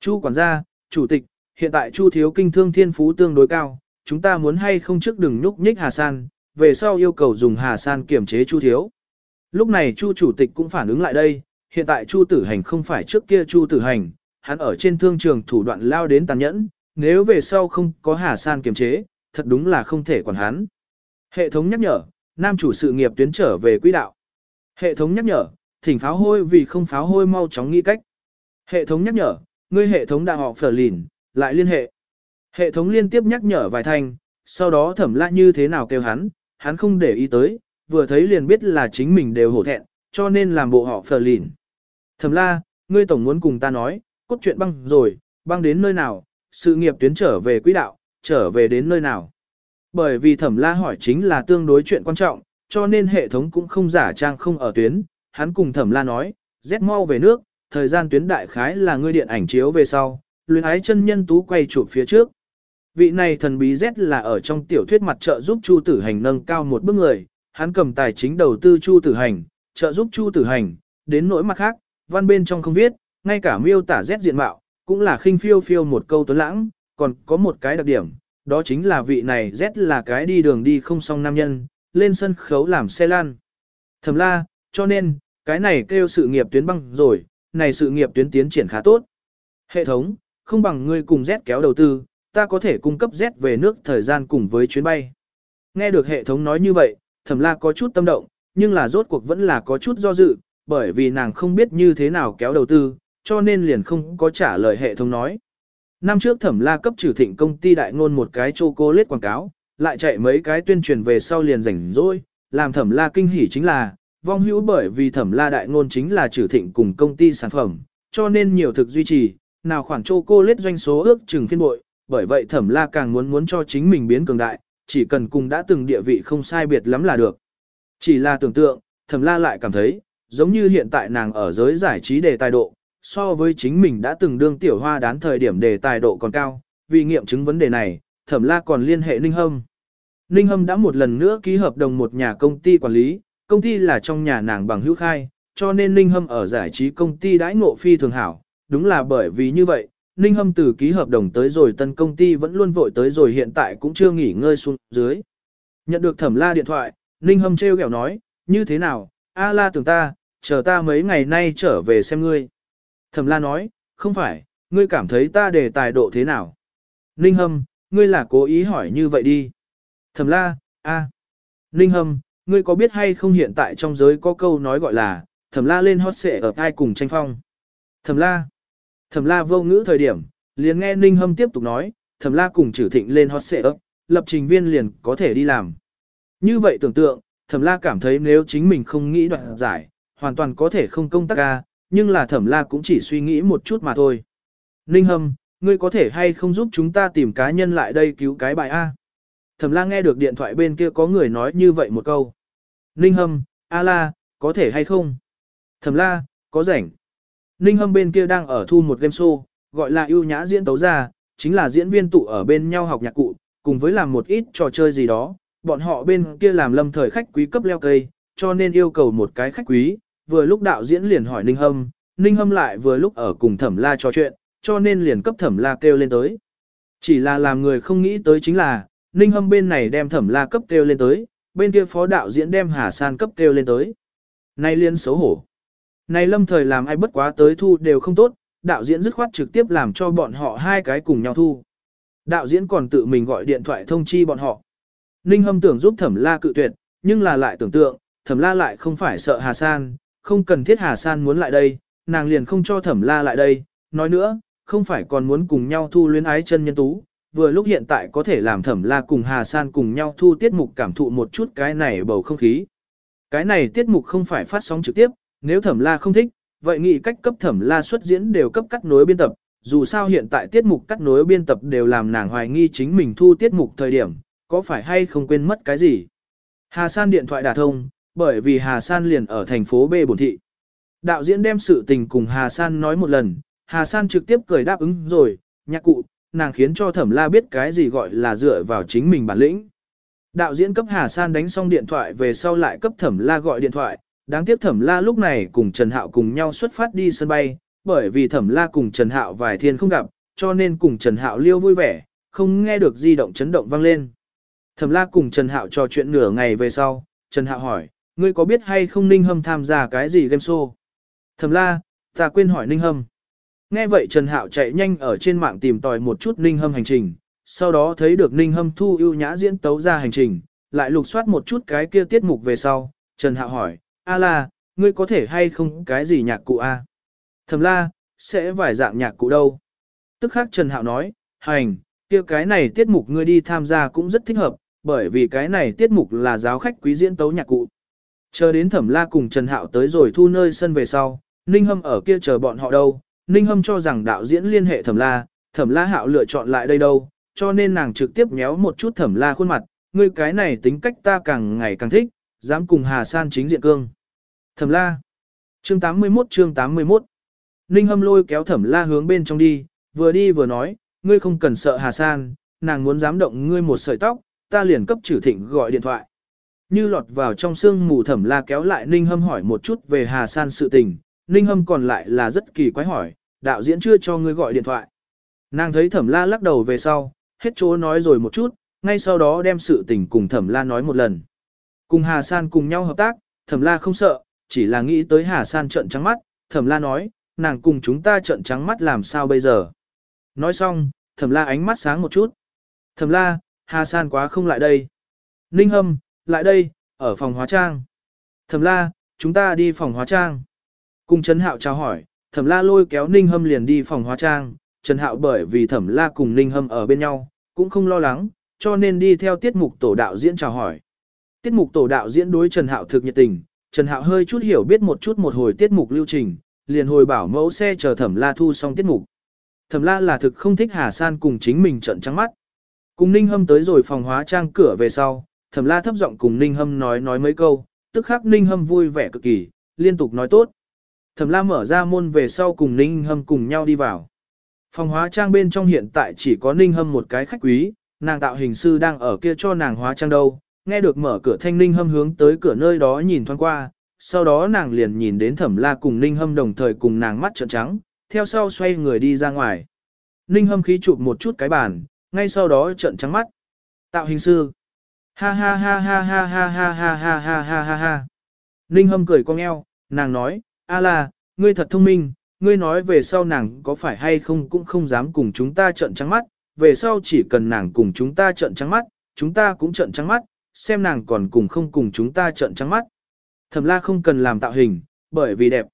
Chu quản gia, chủ tịch, hiện tại Chu thiếu kinh thương thiên phú tương đối cao, chúng ta muốn hay không trước đừng nhúc nhích Hà San, về sau yêu cầu dùng Hà San kiểm chế Chu thiếu. Lúc này Chu chủ tịch cũng phản ứng lại đây, hiện tại Chu tử hành không phải trước kia Chu tử hành, hắn ở trên thương trường thủ đoạn lao đến tàn nhẫn, nếu về sau không có Hà San kiềm chế, thật đúng là không thể quản hắn. Hệ thống nhắc nhở, nam chủ sự nghiệp tuyến trở về quỹ đạo. Hệ thống nhắc nhở, thỉnh pháo hôi vì không pháo hôi mau chóng nghĩ cách. Hệ thống nhắc nhở, ngươi hệ thống đã họ phở lìn, lại liên hệ. Hệ thống liên tiếp nhắc nhở vài thanh, sau đó thẩm la như thế nào kêu hắn, hắn không để ý tới, vừa thấy liền biết là chính mình đều hổ thẹn, cho nên làm bộ họ phở lìn. Thẩm la, ngươi tổng muốn cùng ta nói, cốt truyện băng rồi, băng đến nơi nào, sự nghiệp tuyến trở về quỹ đạo, trở về đến nơi nào. Bởi vì thẩm la hỏi chính là tương đối chuyện quan trọng, cho nên hệ thống cũng không giả trang không ở tuyến, hắn cùng thẩm la nói, rét mau về nước, thời gian tuyến đại khái là ngươi điện ảnh chiếu về sau, luyện ái chân nhân tú quay chụp phía trước. Vị này thần bí Z là ở trong tiểu thuyết mặt trợ giúp Chu Tử Hành nâng cao một bước người, hắn cầm tài chính đầu tư Chu Tử Hành, trợ giúp Chu Tử Hành, đến nỗi mặt khác, văn bên trong không viết, ngay cả miêu tả Z diện mạo, cũng là khinh phiêu phiêu một câu tuấn lãng, còn có một cái đặc điểm, đó chính là vị này Z là cái đi đường đi không song nam nhân, lên sân khấu làm xe lan. Thầm la, cho nên, cái này kêu sự nghiệp tuyến băng rồi, này sự nghiệp tuyến tiến triển khá tốt. Hệ thống, không bằng ngươi cùng Z kéo đầu tư, ta có thể cung cấp Z về nước thời gian cùng với chuyến bay. Nghe được hệ thống nói như vậy, thẩm la có chút tâm động, nhưng là rốt cuộc vẫn là có chút do dự, bởi vì nàng không biết như thế nào kéo đầu tư, cho nên liền không có trả lời hệ thống nói. Năm trước thẩm la cấp trừ thịnh công ty đại ngôn một cái chocolate quảng cáo, lại chạy mấy cái tuyên truyền về sau liền rảnh rỗi, làm thẩm la kinh hỉ chính là, vong hữu bởi vì thẩm la đại ngôn chính là trừ thịnh cùng công ty sản phẩm, cho nên nhiều thực duy trì, nào khoản lết doanh số ước chừng phiên bội, bởi vậy thẩm la càng muốn muốn cho chính mình biến cường đại, chỉ cần cùng đã từng địa vị không sai biệt lắm là được. Chỉ là tưởng tượng, thẩm la lại cảm thấy, giống như hiện tại nàng ở giới giải trí đề tài độ, so với chính mình đã từng đương tiểu hoa đán thời điểm đề tài độ còn cao, vì nghiệm chứng vấn đề này, thẩm la còn liên hệ Ninh Hâm. Ninh Hâm đã một lần nữa ký hợp đồng một nhà công ty quản lý, công ty là trong nhà nàng bằng hữu khai, cho nên Ninh Hâm ở giải trí công ty đãi ngộ phi thường hảo, đúng là bởi vì như vậy, Ninh Hâm từ ký hợp đồng tới rồi tân công ty vẫn luôn vội tới rồi hiện tại cũng chưa nghỉ ngơi xuống dưới. Nhận được thẩm la điện thoại, Ninh Hâm treo kẹo nói, như thế nào, A la tưởng ta, chờ ta mấy ngày nay trở về xem ngươi. Thẩm la nói, không phải, ngươi cảm thấy ta đề tài độ thế nào? Ninh Hâm, ngươi là cố ý hỏi như vậy đi. Thẩm la, a. Ninh Hâm, ngươi có biết hay không hiện tại trong giới có câu nói gọi là, thẩm la lên hot xệ ở ai cùng tranh phong. Thẩm la. Thẩm la vô ngữ thời điểm, liền nghe Ninh Hâm tiếp tục nói, thẩm la cùng trừ thịnh lên hot xệ ấp, lập trình viên liền có thể đi làm. Như vậy tưởng tượng, thẩm la cảm thấy nếu chính mình không nghĩ đoạn giải, hoàn toàn có thể không công tác ca, nhưng là thẩm la cũng chỉ suy nghĩ một chút mà thôi. Ninh Hâm, ngươi có thể hay không giúp chúng ta tìm cá nhân lại đây cứu cái bài A. Thẩm la nghe được điện thoại bên kia có người nói như vậy một câu. Ninh Hâm, A la, có thể hay không? Thẩm la, có rảnh. Ninh Hâm bên kia đang ở thu một game show, gọi là ưu nhã diễn tấu ra, chính là diễn viên tụ ở bên nhau học nhạc cụ, cùng với làm một ít trò chơi gì đó. Bọn họ bên kia làm lâm thời khách quý cấp leo cây, cho nên yêu cầu một cái khách quý, vừa lúc đạo diễn liền hỏi Ninh Hâm, Ninh Hâm lại vừa lúc ở cùng Thẩm La trò chuyện, cho nên liền cấp Thẩm La kêu lên tới. Chỉ là làm người không nghĩ tới chính là, Ninh Hâm bên này đem thẩm la cấp kêu lên tới, bên kia phó đạo diễn đem Hà San cấp kêu lên tới. Nay liên xấu hổ. Này lâm thời làm ai bất quá tới thu đều không tốt, đạo diễn dứt khoát trực tiếp làm cho bọn họ hai cái cùng nhau thu. Đạo diễn còn tự mình gọi điện thoại thông chi bọn họ. Ninh Hâm tưởng giúp thẩm la cự tuyệt, nhưng là lại tưởng tượng, thẩm la lại không phải sợ Hà San, không cần thiết Hà San muốn lại đây, nàng liền không cho thẩm la lại đây. Nói nữa, không phải còn muốn cùng nhau thu luyến ái chân nhân tú, vừa lúc hiện tại có thể làm thẩm la cùng Hà San cùng nhau thu tiết mục cảm thụ một chút cái này bầu không khí. Cái này tiết mục không phải phát sóng trực tiếp, nếu thẩm la không thích, vậy nghĩ cách cấp thẩm la xuất diễn đều cấp cắt nối biên tập, dù sao hiện tại tiết mục cắt nối biên tập đều làm nàng hoài nghi chính mình thu tiết mục thời điểm, có phải hay không quên mất cái gì. Hà San điện thoại đả thông, bởi vì Hà San liền ở thành phố B bổn thị. Đạo diễn đem sự tình cùng Hà San nói một lần, Hà San trực tiếp cười đáp ứng rồi, nhạc cụ, nàng khiến cho thẩm la biết cái gì gọi là dựa vào chính mình bản lĩnh. Đạo diễn cấp Hà San đánh xong điện thoại về sau lại cấp thẩm la gọi điện thoại, đáng tiếc thẩm la lúc này cùng Trần Hạo cùng nhau xuất phát đi sân bay, bởi vì thẩm la cùng Trần Hạo vài thiên không gặp, cho nên cùng Trần Hạo liêu vui vẻ, không nghe được di động chấn động vang lên. Thẩm la cùng Trần Hạo trò chuyện nửa ngày về sau, Trần Hạo hỏi, ngươi có biết hay không Ninh Hâm tham gia cái gì game show? Thẩm la, ta quên hỏi Ninh Hâm. Nghe vậy Trần Hạo chạy nhanh ở trên mạng tìm tòi một chút Ninh Hâm hành trình, sau đó thấy được Ninh Hâm thu ưu nhã diễn tấu ra hành trình, lại lục soát một chút cái kia tiết mục về sau, Trần Hạo hỏi, A la, ngươi có thể hay không cái gì nhạc cụ A? Thẩm la, sẽ vài dạng nhạc cụ đâu? Tức khác Trần Hạo nói, hành, kia cái này tiết mục ngươi đi tham gia cũng rất thích hợp, bởi vì cái này tiết mục là giáo khách quý diễn tấu nhạc cụ. Chờ đến Thẩm La cùng Trần Hạo tới rồi thu nơi sân về sau, Ninh Hâm ở kia chờ bọn họ đâu, Ninh Hâm cho rằng đạo diễn liên hệ Thẩm La, Thẩm La Hạo lựa chọn lại đây đâu, cho nên nàng trực tiếp méo một chút Thẩm La khuôn mặt, ngươi cái này tính cách ta càng ngày càng thích, dám cùng Hà San chính diện cương. Thẩm La. Chương 81 chương 81. Ninh Hâm lôi kéo Thẩm La hướng bên trong đi, vừa đi vừa nói, ngươi không cần sợ Hà San, nàng muốn dám động ngươi một sợi tóc, ta liền cấp trừ thịnh gọi điện thoại. Như lọt vào trong xương mù Thẩm La kéo lại Ninh Hâm hỏi một chút về Hà San sự tình, Ninh Hâm còn lại là rất kỳ quái hỏi, đạo diễn chưa cho ngươi gọi điện thoại. Nàng thấy Thẩm La lắc đầu về sau, hết chỗ nói rồi một chút, ngay sau đó đem sự tình cùng Thẩm La nói một lần. Cùng Hà San cùng nhau hợp tác, Thẩm La không sợ, chỉ là nghĩ tới Hà San trận trắng mắt, Thẩm La nói, nàng cùng chúng ta trận trắng mắt làm sao bây giờ. Nói xong, Thẩm La ánh mắt sáng một chút. Thẩm La, Hà San quá không lại đây. Ninh Hâm, lại đây, ở phòng hóa trang. Thẩm La, chúng ta đi phòng hóa trang. Cùng Trần Hạo chào hỏi, Thẩm La lôi kéo Ninh Hâm liền đi phòng hóa trang, Trần Hạo bởi vì Thẩm La cùng Ninh Hâm ở bên nhau, cũng không lo lắng, cho nên đi theo tiết mục tổ đạo diễn chào hỏi. Tiết mục tổ đạo diễn đối Trần Hạo thực nhiệt tình, Trần Hạo hơi chút hiểu biết một chút một hồi tiết mục lưu trình, liền hồi bảo mẫu xe chờ Thẩm La thu xong tiết mục. Thẩm La là thực không thích Hà San cùng chính mình trận trắng mắt. Cùng Ninh Hâm tới rồi phòng hóa trang cửa về sau, Thẩm La thấp giọng cùng Ninh Hâm nói nói mấy câu, tức khắc Ninh Hâm vui vẻ cực kỳ, liên tục nói tốt. Thẩm La mở ra môn về sau cùng Ninh Hâm cùng nhau đi vào. Phòng hóa trang bên trong hiện tại chỉ có Ninh Hâm một cái khách quý, nàng tạo hình sư đang ở kia cho nàng hóa trang đâu, nghe được mở cửa thanh Ninh Hâm hướng tới cửa nơi đó nhìn thoáng qua, sau đó nàng liền nhìn đến Thẩm La cùng Ninh Hâm đồng thời cùng nàng mắt trợn trắng, theo sau xoay người đi ra ngoài. Ninh Hâm khí chụp một chút cái bàn, ngay sau đó trợn trắng mắt. Tạo hình sư. Ha ha ha ha ha ha ha ha ha ha ha ha ha. Ninh Hâm cười cong eo, nàng nói, A la, ngươi thật thông minh, ngươi nói về sau nàng có phải hay không cũng không dám cùng chúng ta trợn trắng mắt, về sau chỉ cần nàng cùng chúng ta trợn trắng mắt, chúng ta cũng trợn trắng mắt, xem nàng còn cùng không cùng chúng ta trợn trắng mắt. Thẩm la không cần làm tạo hình, bởi vì đẹp.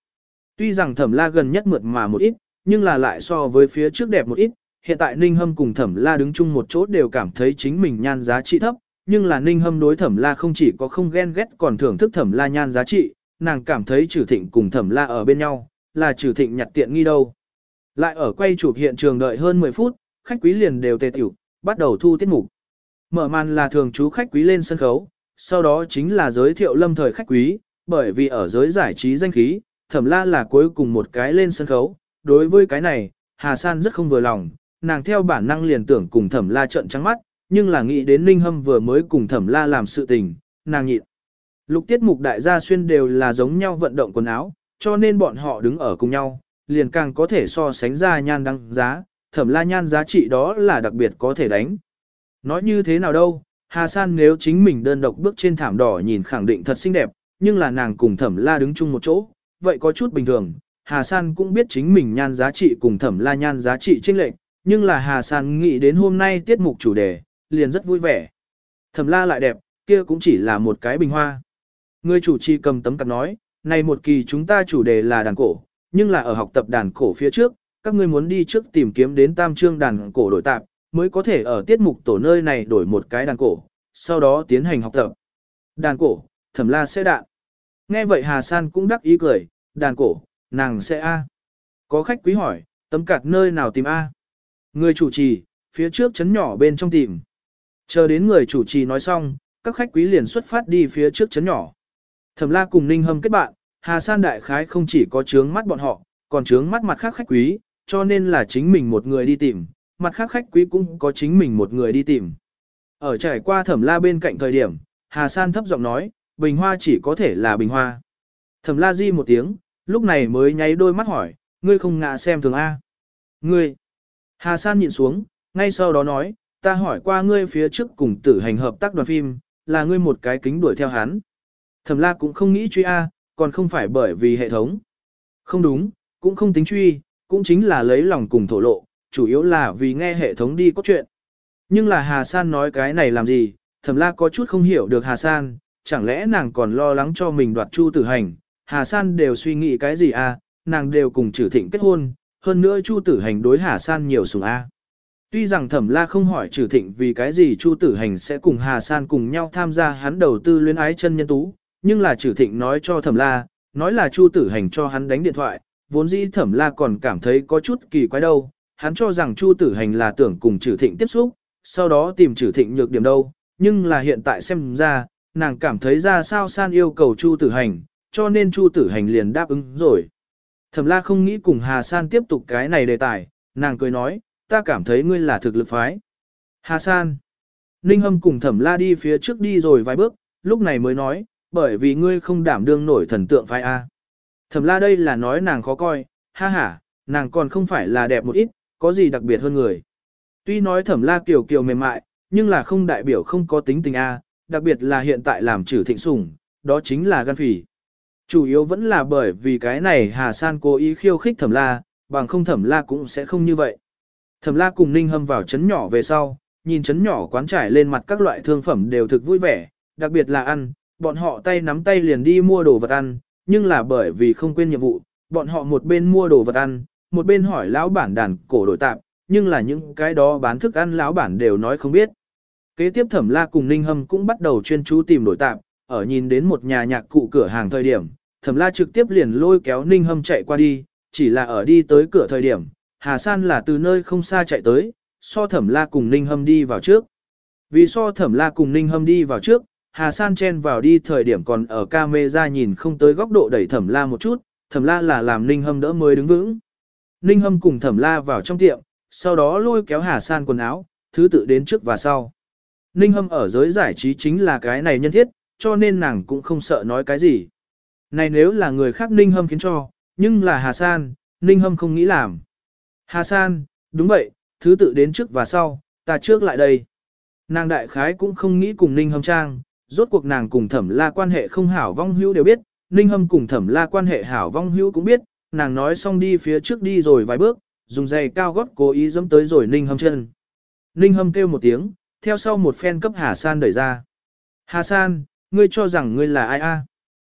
Tuy rằng thẩm la gần nhất mượt mà một ít, nhưng là lại so với phía trước đẹp một ít, hiện tại Ninh Hâm cùng thẩm la đứng chung một chỗ đều cảm thấy chính mình nhan giá trị thấp, nhưng là Ninh Hâm đối thẩm la không chỉ có không ghen ghét còn thưởng thức thẩm la nhan giá trị, nàng cảm thấy trừ thịnh cùng thẩm la ở bên nhau, là trừ thịnh nhặt tiện nghi đâu. Lại ở quay chụp hiện trường đợi hơn 10 phút, khách quý liền đều tề tiểu, bắt đầu thu tiết mục. Mở màn là thường chú khách quý lên sân khấu, sau đó chính là giới thiệu lâm thời khách quý, bởi vì ở giới giải trí danh khí, thẩm la là cuối cùng một cái lên sân khấu. Đối với cái này, Hà San rất không vừa lòng, nàng theo bản năng liền tưởng cùng thẩm la trận trắng mắt, nhưng là nghĩ đến Ninh Hâm vừa mới cùng thẩm la làm sự tình, nàng nhịn. Lục tiết mục đại gia xuyên đều là giống nhau vận động quần áo, cho nên bọn họ đứng ở cùng nhau, liền càng có thể so sánh ra nhan đăng giá, thẩm la nhan giá trị đó là đặc biệt có thể đánh. Nói như thế nào đâu, Hà San nếu chính mình đơn độc bước trên thảm đỏ nhìn khẳng định thật xinh đẹp, nhưng là nàng cùng thẩm la đứng chung một chỗ, vậy có chút bình thường. Hà San cũng biết chính mình nhan giá trị cùng thẩm la nhan giá trị chênh lệch, nhưng là Hà San nghĩ đến hôm nay tiết mục chủ đề, liền rất vui vẻ. Thẩm la lại đẹp, kia cũng chỉ là một cái bình hoa. Người chủ trì cầm tấm cặp nói, này một kỳ chúng ta chủ đề là đàn cổ, nhưng là ở học tập đàn cổ phía trước, các ngươi muốn đi trước tìm kiếm đến tam trương đàn cổ đổi tạp, mới có thể ở tiết mục tổ nơi này đổi một cái đàn cổ, sau đó tiến hành học tập. Đàn cổ, thẩm la sẽ đạn. Nghe vậy Hà San cũng đắc ý cười, đàn cổ, nàng sẽ A. Có khách quý hỏi, tấm cạt nơi nào tìm A. Người chủ trì, phía trước chấn nhỏ bên trong tìm. Chờ đến người chủ trì nói xong, các khách quý liền xuất phát đi phía trước chấn nhỏ. Thẩm la cùng Ninh Hâm kết bạn, Hà San đại khái không chỉ có trướng mắt bọn họ, còn trướng mắt mặt khác khách quý, cho nên là chính mình một người đi tìm, mặt khác khách quý cũng có chính mình một người đi tìm. Ở trải qua thẩm la bên cạnh thời điểm, Hà San thấp giọng nói, bình hoa chỉ có thể là bình hoa. Thẩm la di một tiếng, lúc này mới nháy đôi mắt hỏi, ngươi không ngạ xem thường A. Ngươi. Hà San nhìn xuống, ngay sau đó nói, ta hỏi qua ngươi phía trước cùng tử hành hợp tác đoàn phim, là ngươi một cái kính đuổi theo hắn. Thẩm la cũng không nghĩ truy A, còn không phải bởi vì hệ thống. Không đúng, cũng không tính truy, cũng chính là lấy lòng cùng thổ lộ, chủ yếu là vì nghe hệ thống đi có chuyện. Nhưng là Hà San nói cái này làm gì, thẩm la có chút không hiểu được Hà San, chẳng lẽ nàng còn lo lắng cho mình đoạt chu tử hành, Hà San đều suy nghĩ cái gì à, nàng đều cùng trừ thịnh kết hôn, hơn nữa chu tử hành đối Hà San nhiều sùng a. Tuy rằng thẩm la không hỏi trừ thịnh vì cái gì chu tử hành sẽ cùng Hà San cùng nhau tham gia hắn đầu tư luyến ái chân nhân tú, nhưng là trừ thịnh nói cho thẩm la, nói là chu tử hành cho hắn đánh điện thoại, vốn dĩ thẩm la còn cảm thấy có chút kỳ quái đâu, hắn cho rằng chu tử hành là tưởng cùng trừ thịnh tiếp xúc, sau đó tìm trừ thịnh nhược điểm đâu, nhưng là hiện tại xem ra, nàng cảm thấy ra sao san yêu cầu chu tử hành, cho nên chu tử hành liền đáp ứng rồi. Thẩm la không nghĩ cùng Hà San tiếp tục cái này đề tài, nàng cười nói, ta cảm thấy ngươi là thực lực phái. Hà San. Ninh Hâm cùng thẩm la đi phía trước đi rồi vài bước, lúc này mới nói, bởi vì ngươi không đảm đương nổi thần tượng phái A. Thẩm la đây là nói nàng khó coi, ha ha, nàng còn không phải là đẹp một ít, có gì đặc biệt hơn người. Tuy nói thẩm la kiều kiều mềm mại, nhưng là không đại biểu không có tính tình A, đặc biệt là hiện tại làm trừ thịnh sủng, đó chính là gan phỉ. Chủ yếu vẫn là bởi vì cái này Hà San cố ý khiêu khích thẩm la, bằng không thẩm la cũng sẽ không như vậy. Thẩm la cùng Ninh Hâm vào chấn nhỏ về sau, nhìn chấn nhỏ quán trải lên mặt các loại thương phẩm đều thực vui vẻ, đặc biệt là ăn, bọn họ tay nắm tay liền đi mua đồ vật ăn, nhưng là bởi vì không quên nhiệm vụ, bọn họ một bên mua đồ vật ăn, một bên hỏi lão bản đàn cổ đổi tạm, nhưng là những cái đó bán thức ăn lão bản đều nói không biết. Kế tiếp thẩm la cùng Ninh Hâm cũng bắt đầu chuyên chú tìm đổi tạm, ở nhìn đến một nhà nhạc cụ cửa hàng thời điểm, thẩm la trực tiếp liền lôi kéo Ninh Hâm chạy qua đi, chỉ là ở đi tới cửa thời điểm, Hà San là từ nơi không xa chạy tới, so thẩm la cùng Ninh Hâm đi vào trước. Vì so thẩm la cùng Ninh Hâm đi vào trước, Hà San chen vào đi thời điểm còn ở camera nhìn không tới góc độ đẩy thẩm la một chút, thẩm la là làm Ninh Hâm đỡ mới đứng vững. Ninh Hâm cùng thẩm la vào trong tiệm, sau đó lôi kéo Hà San quần áo, thứ tự đến trước và sau. Ninh Hâm ở giới giải trí chính là cái này nhân thiết, cho nên nàng cũng không sợ nói cái gì. Này nếu là người khác Ninh Hâm khiến cho, nhưng là Hà San, Ninh Hâm không nghĩ làm. Hà San, đúng vậy, thứ tự đến trước và sau, ta trước lại đây. Nàng đại khái cũng không nghĩ cùng Ninh Hâm trang, rốt cuộc nàng cùng thẩm la quan hệ không hảo vong hữu đều biết, Ninh Hâm cùng thẩm la quan hệ hảo vong hữu cũng biết, nàng nói xong đi phía trước đi rồi vài bước, dùng giày cao gót cố ý dẫm tới rồi Ninh Hâm chân. Ninh Hâm kêu một tiếng, theo sau một phen cấp Hà San đẩy ra. Hà San, ngươi cho rằng ngươi là ai a?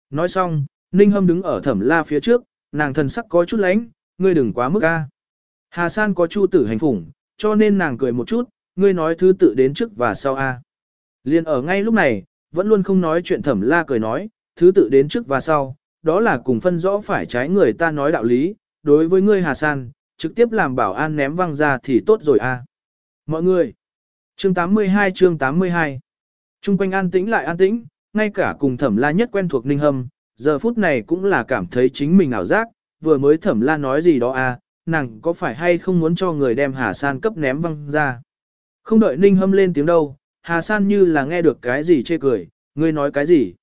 Nói xong, Ninh Hâm đứng ở thẩm la phía trước, nàng thần sắc có chút lánh, ngươi đừng quá mức a. Hà San có chu tử hành phủng, cho nên nàng cười một chút, ngươi nói thứ tự đến trước và sau a. Liên ở ngay lúc này, vẫn luôn không nói chuyện thẩm la cười nói, thứ tự đến trước và sau, đó là cùng phân rõ phải trái người ta nói đạo lý, đối với ngươi Hà San, trực tiếp làm bảo an ném văng ra thì tốt rồi a. Mọi người, chương 82 chương 82, Trung quanh an tĩnh lại an tĩnh, ngay cả cùng thẩm la nhất quen thuộc ninh hâm, giờ phút này cũng là cảm thấy chính mình ảo giác, vừa mới thẩm la nói gì đó a, nàng có phải hay không muốn cho người đem Hà San cấp ném văng ra. Không đợi ninh hâm lên tiếng đâu, Hà San như là nghe được cái gì chê cười, ngươi nói cái gì.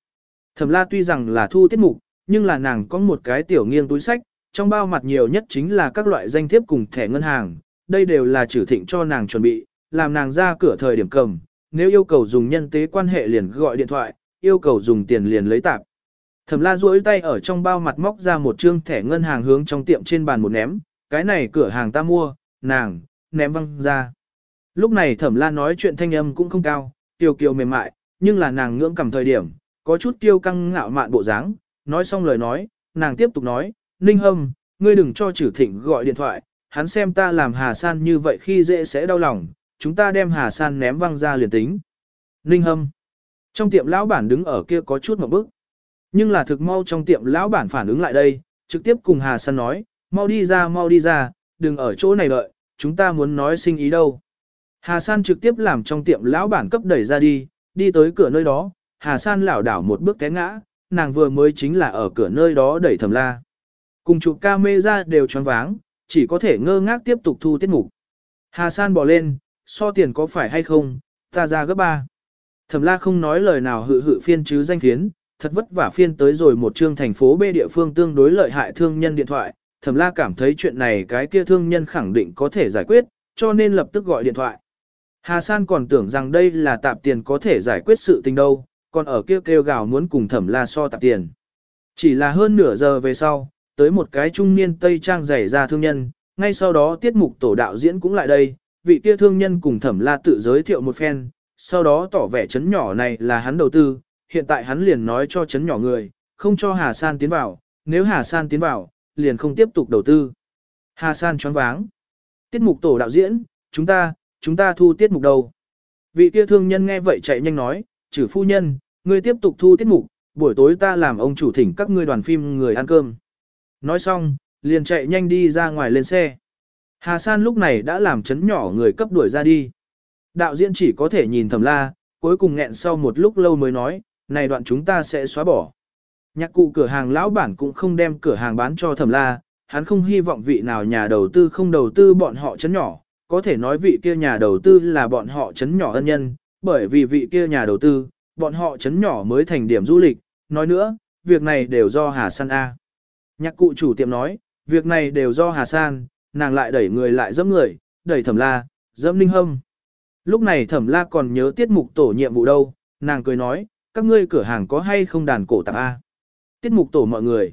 Thẩm la tuy rằng là thu tiết mục, nhưng là nàng có một cái tiểu nghiêng túi sách, trong bao mặt nhiều nhất chính là các loại danh thiếp cùng thẻ ngân hàng, đây đều là trừ thịnh cho nàng chuẩn bị, làm nàng ra cửa thời điểm cầm, nếu yêu cầu dùng nhân tế quan hệ liền gọi điện thoại, yêu cầu dùng tiền liền lấy tạp. Thẩm la duỗi tay ở trong bao mặt móc ra một trương thẻ ngân hàng hướng trong tiệm trên bàn một ném, cái này cửa hàng ta mua, nàng, ném văng ra. Lúc này thẩm la nói chuyện thanh âm cũng không cao, kiều kiều mềm mại, nhưng là nàng ngưỡng cầm thời điểm, có chút kiêu căng ngạo mạn bộ dáng. nói xong lời nói, nàng tiếp tục nói, Ninh Hâm, ngươi đừng cho trừ thịnh gọi điện thoại, hắn xem ta làm Hà San như vậy khi dễ sẽ đau lòng, chúng ta đem Hà San ném văng ra liền tính. Ninh Hâm, trong tiệm lão bản đứng ở kia có chút một bức. Nhưng là thực mau trong tiệm lão bản phản ứng lại đây, trực tiếp cùng Hà San nói, mau đi ra mau đi ra, đừng ở chỗ này đợi, chúng ta muốn nói sinh ý đâu. Hà San trực tiếp làm trong tiệm lão bản cấp đẩy ra đi, đi tới cửa nơi đó, Hà San lảo đảo một bước té ngã, nàng vừa mới chính là ở cửa nơi đó đẩy thầm la. Cùng chụp ca mê ra đều choáng váng, chỉ có thể ngơ ngác tiếp tục thu tiết mục. Hà San bỏ lên, so tiền có phải hay không, ta ra gấp ba. Thẩm la không nói lời nào hự hự phiên chứ danh phiến, thật vất vả phiên tới rồi một chương thành phố B địa phương tương đối lợi hại thương nhân điện thoại. Thẩm la cảm thấy chuyện này cái kia thương nhân khẳng định có thể giải quyết, cho nên lập tức gọi điện thoại. Hà San còn tưởng rằng đây là tạp tiền có thể giải quyết sự tình đâu, còn ở kia kêu gào muốn cùng thẩm la so tạp tiền. Chỉ là hơn nửa giờ về sau, tới một cái trung niên tây trang giày ra thương nhân, ngay sau đó tiết mục tổ đạo diễn cũng lại đây, vị kia thương nhân cùng thẩm la tự giới thiệu một phen, sau đó tỏ vẻ chấn nhỏ này là hắn đầu tư, hiện tại hắn liền nói cho chấn nhỏ người, không cho Hà San tiến vào, nếu Hà San tiến vào, liền không tiếp tục đầu tư. Hà San choáng váng. Tiết mục tổ đạo diễn, chúng ta, chúng ta thu tiết mục đâu. Vị kia thương nhân nghe vậy chạy nhanh nói, chử phu nhân, ngươi tiếp tục thu tiết mục, buổi tối ta làm ông chủ thỉnh các ngươi đoàn phim người ăn cơm. Nói xong, liền chạy nhanh đi ra ngoài lên xe. Hà San lúc này đã làm chấn nhỏ người cấp đuổi ra đi. Đạo diễn chỉ có thể nhìn thầm la, cuối cùng nghẹn sau một lúc lâu mới nói, này đoạn chúng ta sẽ xóa bỏ. Nhạc cụ cửa hàng lão bản cũng không đem cửa hàng bán cho thầm la, hắn không hy vọng vị nào nhà đầu tư không đầu tư bọn họ chấn nhỏ, có thể nói vị kia nhà đầu tư là bọn họ chấn nhỏ ân nhân, bởi vì vị kia nhà đầu tư, bọn họ chấn nhỏ mới thành điểm du lịch, nói nữa, việc này đều do Hà San A. Nhạc cụ chủ tiệm nói, việc này đều do Hà San, nàng lại đẩy người lại dẫm người, đẩy thẩm la, dẫm ninh hâm. Lúc này thẩm la còn nhớ tiết mục tổ nhiệm vụ đâu, nàng cười nói, các ngươi cửa hàng có hay không đàn cổ tạp A. Tiết mục tổ mọi người.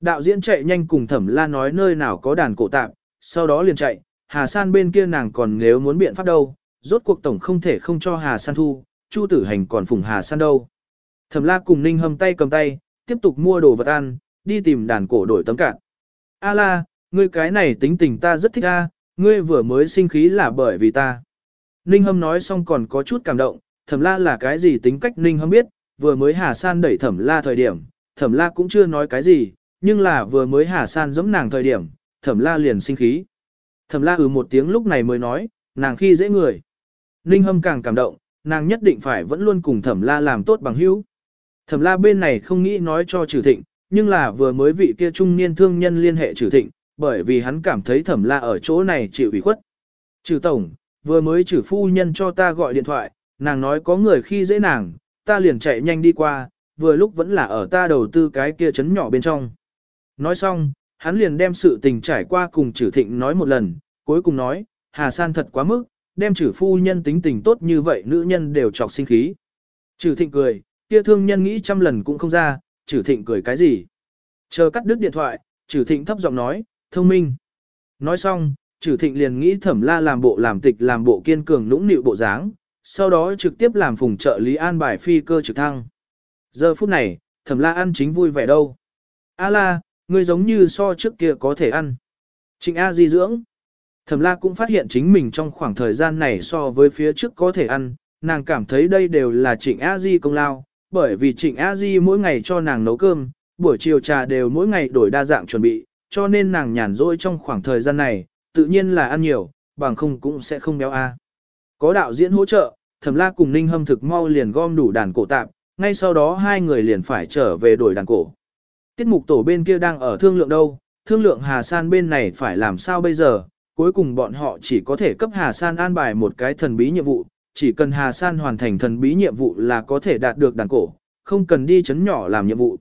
Đạo diễn chạy nhanh cùng thẩm la nói nơi nào có đàn cổ tạp, sau đó liền chạy, Hà San bên kia nàng còn nếu muốn biện pháp đâu, rốt cuộc tổng không thể không cho Hà San thu, Chu Tử Hành còn phụng Hà San đâu. Thẩm La cùng Ninh Hâm tay cầm tay, tiếp tục mua đồ vật ăn, đi tìm đàn cổ đổi tấm cạn. A la, ngươi cái này tính tình ta rất thích a, ngươi vừa mới sinh khí là bởi vì ta. Ninh Hâm nói xong còn có chút cảm động, Thẩm La là cái gì tính cách Ninh Hâm biết, vừa mới Hà San đẩy Thẩm La thời điểm, Thẩm La cũng chưa nói cái gì, nhưng là vừa mới Hà San giống nàng thời điểm, Thẩm La liền sinh khí. Thẩm La ừ một tiếng lúc này mới nói, nàng khi dễ người. Ninh Hâm càng cảm động, nàng nhất định phải vẫn luôn cùng Thẩm La làm tốt bằng hữu. Thẩm La bên này không nghĩ nói cho Trừ Thịnh, nhưng là vừa mới vị kia trung niên thương nhân liên hệ Trừ Thịnh, bởi vì hắn cảm thấy Thẩm La ở chỗ này chịu ủy khuất. Trừ tổng, vừa mới Trừ phu nhân cho ta gọi điện thoại, nàng nói có người khi dễ nàng, ta liền chạy nhanh đi qua, vừa lúc vẫn là ở ta đầu tư cái kia chấn nhỏ bên trong. Nói xong, hắn liền đem sự tình trải qua cùng Trừ Thịnh nói một lần, cuối cùng nói, Hà San thật quá mức, đem Trử phu nhân tính tình tốt như vậy nữ nhân đều chọc sinh khí. Trừ thịnh cười, kia thương nhân nghĩ trăm lần cũng không ra, trừ thịnh cười cái gì. Chờ cắt đứt điện thoại, trừ thịnh thấp giọng nói, thông minh. Nói xong, trừ thịnh liền nghĩ thẩm la làm bộ làm tịch làm bộ kiên cường nũng nịu bộ dáng, sau đó trực tiếp làm phùng trợ lý an bài phi cơ trực thăng. Giờ phút này, thẩm la ăn chính vui vẻ đâu. A la, ngươi giống như so trước kia có thể ăn. Trịnh A di dưỡng. Thẩm la cũng phát hiện chính mình trong khoảng thời gian này so với phía trước có thể ăn, nàng cảm thấy đây đều là trịnh A Di công lao, bởi vì trịnh A Di mỗi ngày cho nàng nấu cơm, buổi chiều trà đều mỗi ngày đổi đa dạng chuẩn bị, cho nên nàng nhàn rỗi trong khoảng thời gian này, tự nhiên là ăn nhiều, bằng không cũng sẽ không béo A. Có đạo diễn hỗ trợ, thẩm la cùng ninh hâm thực mau liền gom đủ đàn cổ tạm, ngay sau đó hai người liền phải trở về đổi đàn cổ. Tiết mục tổ bên kia đang ở thương lượng đâu, thương lượng Hà San bên này phải làm sao bây giờ, cuối cùng bọn họ chỉ có thể cấp Hà San an bài một cái thần bí nhiệm vụ, chỉ cần Hà San hoàn thành thần bí nhiệm vụ là có thể đạt được đàn cổ, không cần đi chấn nhỏ làm nhiệm vụ.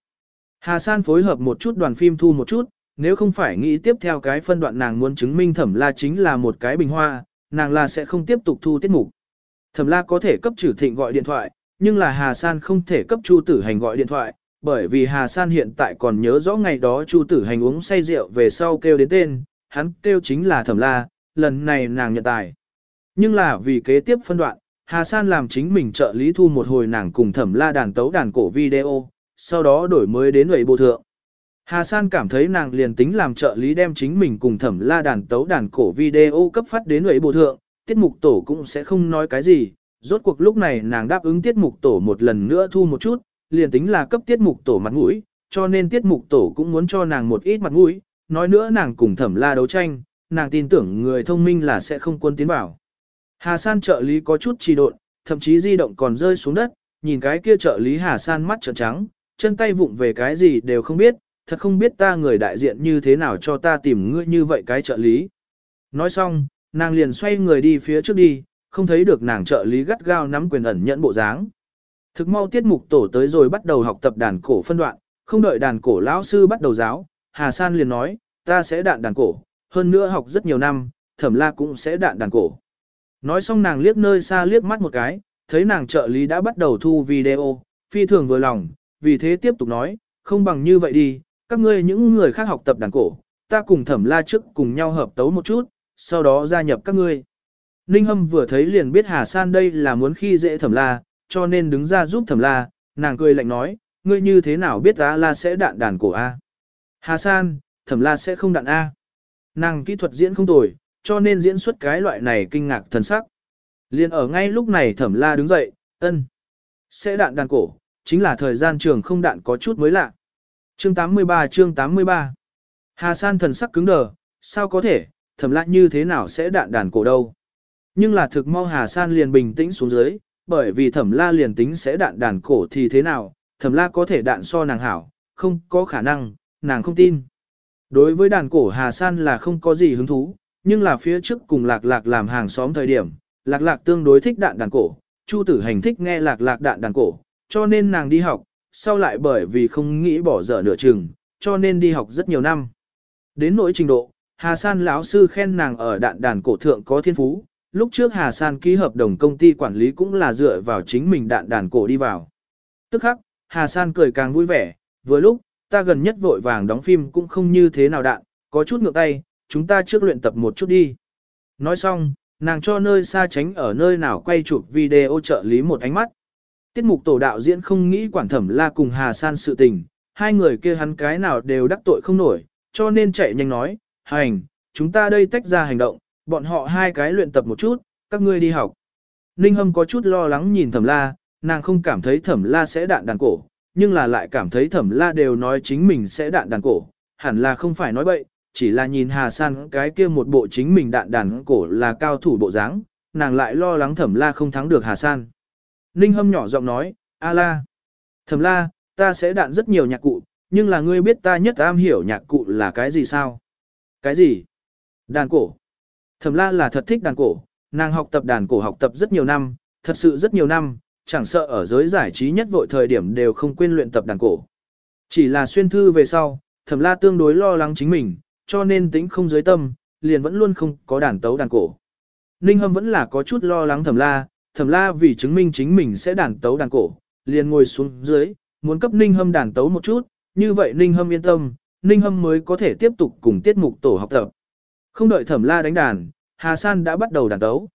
Hà San phối hợp một chút đoàn phim thu một chút, nếu không phải nghĩ tiếp theo cái phân đoạn nàng muốn chứng minh thẩm la chính là một cái bình hoa, nàng là sẽ không tiếp tục thu tiết mục. Thẩm la có thể cấp trừ thịnh gọi điện thoại, nhưng là Hà San không thể cấp Chu Tử Hành gọi điện thoại, bởi vì Hà San hiện tại còn nhớ rõ ngày đó Chu Tử Hành uống say rượu về sau kêu đến tên, hắn kêu chính là Thẩm La, lần này nàng nhận tài. Nhưng là vì kế tiếp phân đoạn, Hà San làm chính mình trợ lý thu một hồi nàng cùng Thẩm La đàn tấu đàn cổ video, sau đó đổi mới đến ủy bộ thượng. Hà San cảm thấy nàng liền tính làm trợ lý đem chính mình cùng Thẩm La đàn tấu đàn cổ video cấp phát đến ủy bộ thượng, tiết mục tổ cũng sẽ không nói cái gì, rốt cuộc lúc này nàng đáp ứng tiết mục tổ một lần nữa thu một chút, liền tính là cấp tiết mục tổ mặt mũi, cho nên tiết mục tổ cũng muốn cho nàng một ít mặt mũi, nói nữa nàng cùng thẩm la đấu tranh, nàng tin tưởng người thông minh là sẽ không quân tiến bảo. Hà San trợ lý có chút trì độn, thậm chí di động còn rơi xuống đất, nhìn cái kia trợ lý Hà San mắt trợn trắng, chân tay vụng về cái gì đều không biết, thật không biết ta người đại diện như thế nào cho ta tìm ngươi như vậy cái trợ lý. Nói xong, nàng liền xoay người đi phía trước đi, không thấy được nàng trợ lý gắt gao nắm quyền ẩn nhẫn bộ dáng. Thực mau tiết mục tổ tới rồi bắt đầu học tập đàn cổ phân đoạn, không đợi đàn cổ lão sư bắt đầu giáo, Hà San liền nói, ta sẽ đạn đàn cổ, hơn nữa học rất nhiều năm, thẩm la cũng sẽ đạn đàn cổ. Nói xong nàng liếc nơi xa liếc mắt một cái, thấy nàng trợ lý đã bắt đầu thu video, phi thường vừa lòng, vì thế tiếp tục nói, không bằng như vậy đi, các ngươi những người khác học tập đàn cổ, ta cùng thẩm la trước cùng nhau hợp tấu một chút, sau đó gia nhập các ngươi. Ninh Hâm vừa thấy liền biết Hà San đây là muốn khi dễ thẩm la, cho nên đứng ra giúp thẩm la, nàng cười lạnh nói, ngươi như thế nào biết A la sẽ đạn đàn cổ A. Hà San, thẩm la sẽ không đạn A. Nàng kỹ thuật diễn không tồi, cho nên diễn xuất cái loại này kinh ngạc thần sắc. Liên ở ngay lúc này thẩm la đứng dậy, ân. Sẽ đạn đàn cổ, chính là thời gian trường không đạn có chút mới lạ. Chương 83 chương 83 Hà San thần sắc cứng đờ, sao có thể, thẩm la như thế nào sẽ đạn đàn cổ đâu. Nhưng là thực mau Hà San liền bình tĩnh xuống dưới, bởi vì thẩm la liền tính sẽ đạn đàn cổ thì thế nào, thẩm la có thể đạn so nàng hảo, không có khả năng, nàng không tin. Đối với đàn cổ Hà San là không có gì hứng thú, nhưng là phía trước cùng lạc lạc làm hàng xóm thời điểm, lạc lạc tương đối thích đạn đàn cổ, Chu tử hành thích nghe lạc lạc đạn đàn cổ, cho nên nàng đi học, sau lại bởi vì không nghĩ bỏ dở nửa chừng, cho nên đi học rất nhiều năm. Đến nỗi trình độ, Hà San lão sư khen nàng ở đạn đàn cổ thượng có thiên phú, lúc trước Hà San ký hợp đồng công ty quản lý cũng là dựa vào chính mình đạn đàn cổ đi vào. Tức khắc, Hà San cười càng vui vẻ, vừa lúc, ta gần nhất vội vàng đóng phim cũng không như thế nào đạn, có chút ngược tay, chúng ta trước luyện tập một chút đi. Nói xong, nàng cho nơi xa tránh ở nơi nào quay chụp video trợ lý một ánh mắt. Tiết mục tổ đạo diễn không nghĩ quản thẩm la cùng Hà San sự tình, hai người kia hắn cái nào đều đắc tội không nổi, cho nên chạy nhanh nói, hành, chúng ta đây tách ra hành động, bọn họ hai cái luyện tập một chút, các ngươi đi học. Ninh Hâm có chút lo lắng nhìn thẩm la, nàng không cảm thấy thẩm la sẽ đạn đàn cổ, nhưng là lại cảm thấy thẩm la đều nói chính mình sẽ đạn đàn cổ, hẳn là không phải nói bậy, chỉ là nhìn Hà San cái kia một bộ chính mình đạn đàn cổ là cao thủ bộ dáng, nàng lại lo lắng thẩm la không thắng được Hà San. Ninh Hâm nhỏ giọng nói, a la, thẩm la, ta sẽ đạn rất nhiều nhạc cụ, nhưng là ngươi biết ta nhất am hiểu nhạc cụ là cái gì sao? Cái gì? Đàn cổ. Thẩm la là thật thích đàn cổ, nàng học tập đàn cổ học tập rất nhiều năm, thật sự rất nhiều năm, chẳng sợ ở giới giải trí nhất vội thời điểm đều không quên luyện tập đàn cổ. Chỉ là xuyên thư về sau, thẩm la tương đối lo lắng chính mình, cho nên tính không giới tâm, liền vẫn luôn không có đàn tấu đàn cổ. Ninh Hâm vẫn là có chút lo lắng thẩm la, thẩm la vì chứng minh chính mình sẽ đàn tấu đàn cổ, liền ngồi xuống dưới, muốn cấp Ninh Hâm đàn tấu một chút, như vậy Ninh Hâm yên tâm, Ninh Hâm mới có thể tiếp tục cùng tiết mục tổ học tập. Không đợi thẩm la đánh đàn, Hà San đã bắt đầu đàn tấu.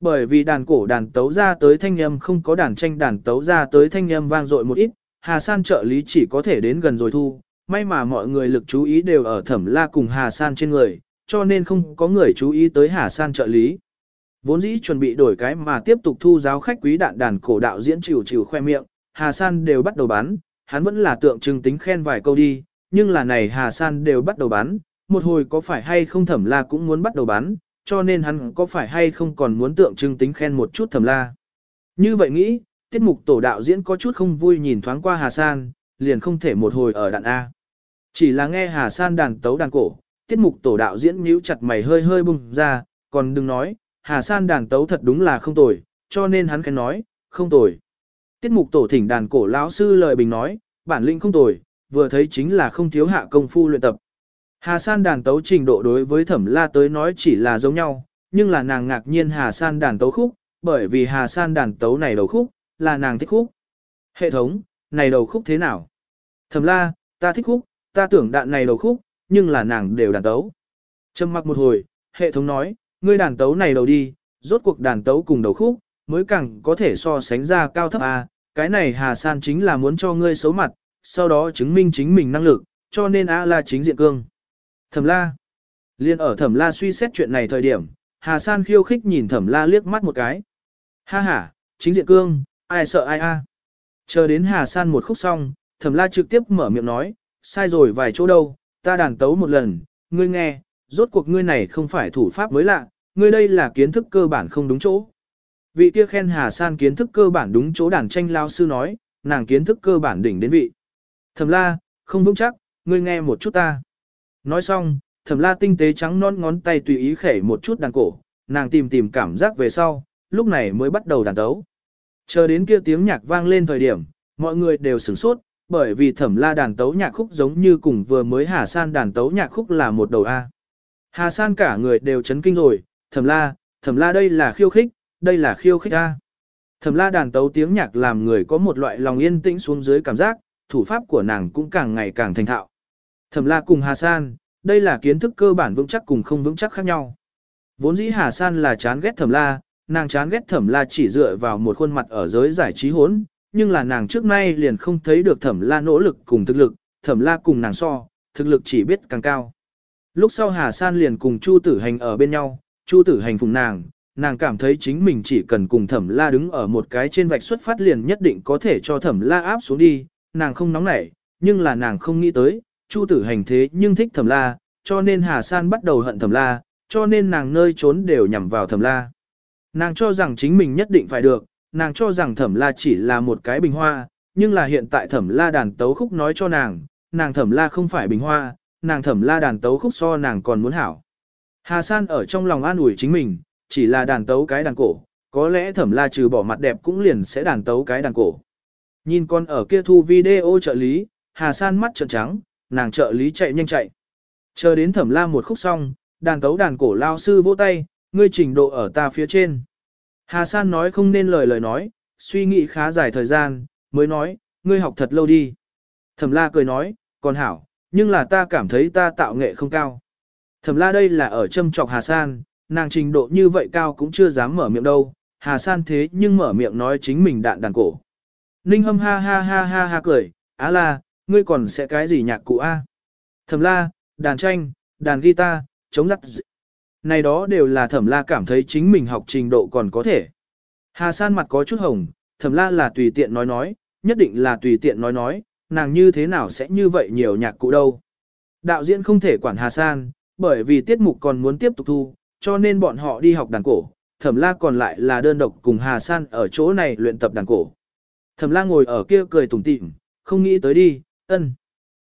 Bởi vì đàn cổ đàn tấu ra tới thanh âm không có đàn tranh đàn tấu ra tới thanh âm vang dội một ít, Hà San trợ lý chỉ có thể đến gần rồi thu, may mà mọi người lực chú ý đều ở thẩm la cùng Hà San trên người, cho nên không có người chú ý tới Hà San trợ lý. Vốn dĩ chuẩn bị đổi cái mà tiếp tục thu giáo khách quý đạn đàn cổ đạo diễn chịu chịu khoe miệng, Hà San đều bắt đầu bán, hắn vẫn là tượng trưng tính khen vài câu đi, nhưng là này Hà San đều bắt đầu bán, một hồi có phải hay không thẩm la cũng muốn bắt đầu bán, cho nên hắn có phải hay không còn muốn tượng trưng tính khen một chút thẩm la. Như vậy nghĩ, tiết mục tổ đạo diễn có chút không vui nhìn thoáng qua Hà San, liền không thể một hồi ở đạn A. Chỉ là nghe Hà San đàn tấu đàn cổ, tiết mục tổ đạo diễn nhíu chặt mày hơi hơi bung ra, còn đừng nói, Hà San đàn tấu thật đúng là không tồi, cho nên hắn khen nói, không tồi. Tiết mục tổ thỉnh đàn cổ lão sư lời bình nói, bản lĩnh không tồi, vừa thấy chính là không thiếu hạ công phu luyện tập. Hà San đàn tấu trình độ đối với thẩm la tới nói chỉ là giống nhau, nhưng là nàng ngạc nhiên Hà San đàn tấu khúc, bởi vì Hà San đàn tấu này đầu khúc, là nàng thích khúc. Hệ thống, này đầu khúc thế nào? Thẩm la, ta thích khúc, ta tưởng đạn này đầu khúc, nhưng là nàng đều đàn tấu. Trầm mặc một hồi, hệ thống nói, ngươi đàn tấu này đầu đi, rốt cuộc đàn tấu cùng đầu khúc, mới càng có thể so sánh ra cao thấp A, cái này Hà San chính là muốn cho ngươi xấu mặt, sau đó chứng minh chính mình năng lực, cho nên A là chính diện cương. Thẩm la. Liên ở thẩm la suy xét chuyện này thời điểm, Hà San khiêu khích nhìn thẩm la liếc mắt một cái. Ha ha, chính diện cương, ai sợ ai a. Chờ đến Hà San một khúc xong, thẩm la trực tiếp mở miệng nói, sai rồi vài chỗ đâu, ta đàn tấu một lần, ngươi nghe, rốt cuộc ngươi này không phải thủ pháp mới lạ, ngươi đây là kiến thức cơ bản không đúng chỗ. Vị kia khen Hà San kiến thức cơ bản đúng chỗ đàn tranh lao sư nói, nàng kiến thức cơ bản đỉnh đến vị. Thẩm la, không vững chắc, ngươi nghe một chút ta. Nói xong, thẩm la tinh tế trắng non ngón tay tùy ý khẩy một chút đàn cổ, nàng tìm tìm cảm giác về sau, lúc này mới bắt đầu đàn tấu. Chờ đến kia tiếng nhạc vang lên thời điểm, mọi người đều sửng sốt, bởi vì thẩm la đàn tấu nhạc khúc giống như cùng vừa mới Hà San đàn tấu nhạc khúc là một đầu A. Hà San cả người đều chấn kinh rồi, thẩm la, thẩm la đây là khiêu khích, đây là khiêu khích A. Thẩm la đàn tấu tiếng nhạc làm người có một loại lòng yên tĩnh xuống dưới cảm giác, thủ pháp của nàng cũng càng ngày càng thành thạo. Thẩm la cùng Hà San, đây là kiến thức cơ bản vững chắc cùng không vững chắc khác nhau. Vốn dĩ Hà San là chán ghét thẩm la, nàng chán ghét thẩm la chỉ dựa vào một khuôn mặt ở giới giải trí hốn, nhưng là nàng trước nay liền không thấy được thẩm la nỗ lực cùng thực lực, thẩm la cùng nàng so, thực lực chỉ biết càng cao. Lúc sau Hà San liền cùng Chu Tử Hành ở bên nhau, Chu Tử Hành phụng nàng, nàng cảm thấy chính mình chỉ cần cùng thẩm la đứng ở một cái trên vạch xuất phát liền nhất định có thể cho thẩm la áp xuống đi, nàng không nóng nảy, nhưng là nàng không nghĩ tới, Chu tử hành thế nhưng thích thẩm la, cho nên Hà San bắt đầu hận thẩm la, cho nên nàng nơi trốn đều nhằm vào thẩm la. Nàng cho rằng chính mình nhất định phải được, nàng cho rằng thẩm la chỉ là một cái bình hoa, nhưng là hiện tại thẩm la đàn tấu khúc nói cho nàng, nàng thẩm la không phải bình hoa, nàng thẩm la đàn tấu khúc so nàng còn muốn hảo. Hà San ở trong lòng an ủi chính mình, chỉ là đàn tấu cái đàn cổ, có lẽ thẩm la trừ bỏ mặt đẹp cũng liền sẽ đàn tấu cái đàn cổ. Nhìn con ở kia thu video trợ lý, Hà San mắt trợn trắng, nàng trợ lý chạy nhanh chạy. Chờ đến thẩm la một khúc xong, đàn tấu đàn cổ lao sư vỗ tay, ngươi trình độ ở ta phía trên. Hà San nói không nên lời lời nói, suy nghĩ khá dài thời gian, mới nói, ngươi học thật lâu đi. Thẩm la cười nói, còn hảo, nhưng là ta cảm thấy ta tạo nghệ không cao. Thẩm la đây là ở châm trọc Hà San, nàng trình độ như vậy cao cũng chưa dám mở miệng đâu. Hà San thế nhưng mở miệng nói chính mình đạn đàn cổ. Ninh hâm ha ha ha ha ha cười, á la, ngươi còn sẽ cái gì nhạc cụ A? Thẩm la, đàn tranh, đàn guitar, chống rắc dị. Này đó đều là thẩm la cảm thấy chính mình học trình độ còn có thể. Hà san mặt có chút hồng, thẩm la là tùy tiện nói nói, nhất định là tùy tiện nói nói, nàng như thế nào sẽ như vậy nhiều nhạc cụ đâu. Đạo diễn không thể quản Hà san, bởi vì tiết mục còn muốn tiếp tục thu, cho nên bọn họ đi học đàn cổ, thẩm la còn lại là đơn độc cùng Hà san ở chỗ này luyện tập đàn cổ. Thẩm la ngồi ở kia cười tủm tỉm, không nghĩ tới đi, ân.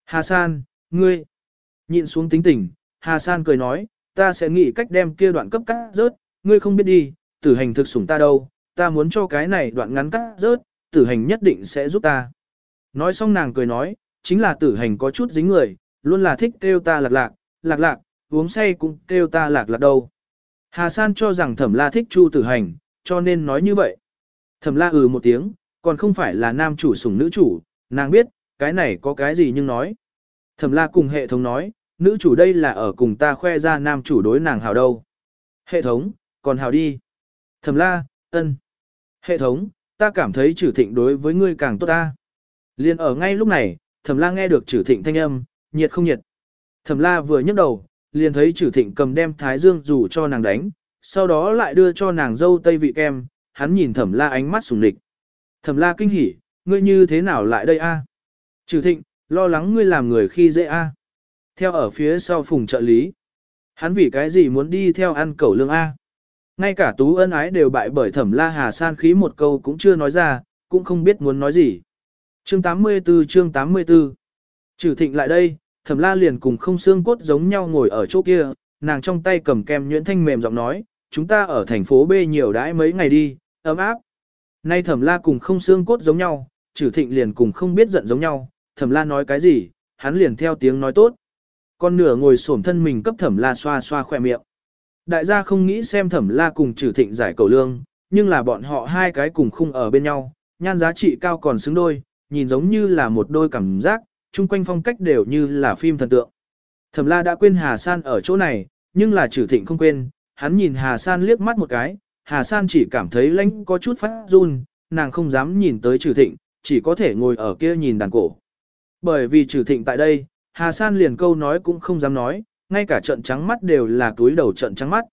Hà San, ngươi. Nhịn xuống tính tình, Hà San cười nói, ta sẽ nghĩ cách đem kia đoạn cấp cắt rớt, ngươi không biết đi, tử hành thực sủng ta đâu, ta muốn cho cái này đoạn ngắn cắt rớt, tử hành nhất định sẽ giúp ta. Nói xong nàng cười nói, chính là tử hành có chút dính người, luôn là thích kêu ta lạc lạc, lạc lạc, uống say cũng kêu ta lạc lạc đâu. Hà San cho rằng thẩm la thích chu tử hành, cho nên nói như vậy. Thẩm la ừ một tiếng, còn không phải là nam chủ sủng nữ chủ, nàng biết, cái này có cái gì nhưng nói. Thẩm la cùng hệ thống nói, nữ chủ đây là ở cùng ta khoe ra nam chủ đối nàng hào đâu. Hệ thống, còn hào đi. Thẩm la, ân. Hệ thống, ta cảm thấy trừ thịnh đối với ngươi càng tốt ta. Liên ở ngay lúc này, thẩm la nghe được trừ thịnh thanh âm, nhiệt không nhiệt. Thẩm la vừa nhấc đầu, liền thấy trừ thịnh cầm đem thái dương rủ cho nàng đánh, sau đó lại đưa cho nàng dâu tây vị kem, hắn nhìn thẩm la ánh mắt sùng địch. Thẩm la kinh hỉ, ngươi như thế nào lại đây a? Trừ thịnh, lo lắng ngươi làm người khi dễ a. Theo ở phía sau phùng trợ lý. Hắn vì cái gì muốn đi theo ăn cẩu lương a? Ngay cả tú ân ái đều bại bởi thẩm la hà san khí một câu cũng chưa nói ra, cũng không biết muốn nói gì. Chương 84 chương 84 Trừ thịnh lại đây, thẩm la liền cùng không xương cốt giống nhau ngồi ở chỗ kia, nàng trong tay cầm kem nhuyễn thanh mềm giọng nói, chúng ta ở thành phố B nhiều đãi mấy ngày đi, ấm áp. Nay thẩm la cùng không xương cốt giống nhau, trừ thịnh liền cùng không biết giận giống nhau, thẩm la nói cái gì, hắn liền theo tiếng nói tốt. con nửa ngồi xổm thân mình cấp thẩm la xoa xoa khỏe miệng. Đại gia không nghĩ xem thẩm la cùng trừ thịnh giải cầu lương, nhưng là bọn họ hai cái cùng khung ở bên nhau, nhan giá trị cao còn xứng đôi, nhìn giống như là một đôi cảm giác, chung quanh phong cách đều như là phim thần tượng. Thẩm la đã quên Hà San ở chỗ này, nhưng là trừ thịnh không quên, hắn nhìn Hà San liếc mắt một cái, Hà San chỉ cảm thấy lãnh có chút phát run, nàng không dám nhìn tới trừ thịnh, chỉ có thể ngồi ở kia nhìn đàn cổ. Bởi vì trừ thịnh tại đây, Hà San liền câu nói cũng không dám nói, ngay cả trận trắng mắt đều là túi đầu trận trắng mắt.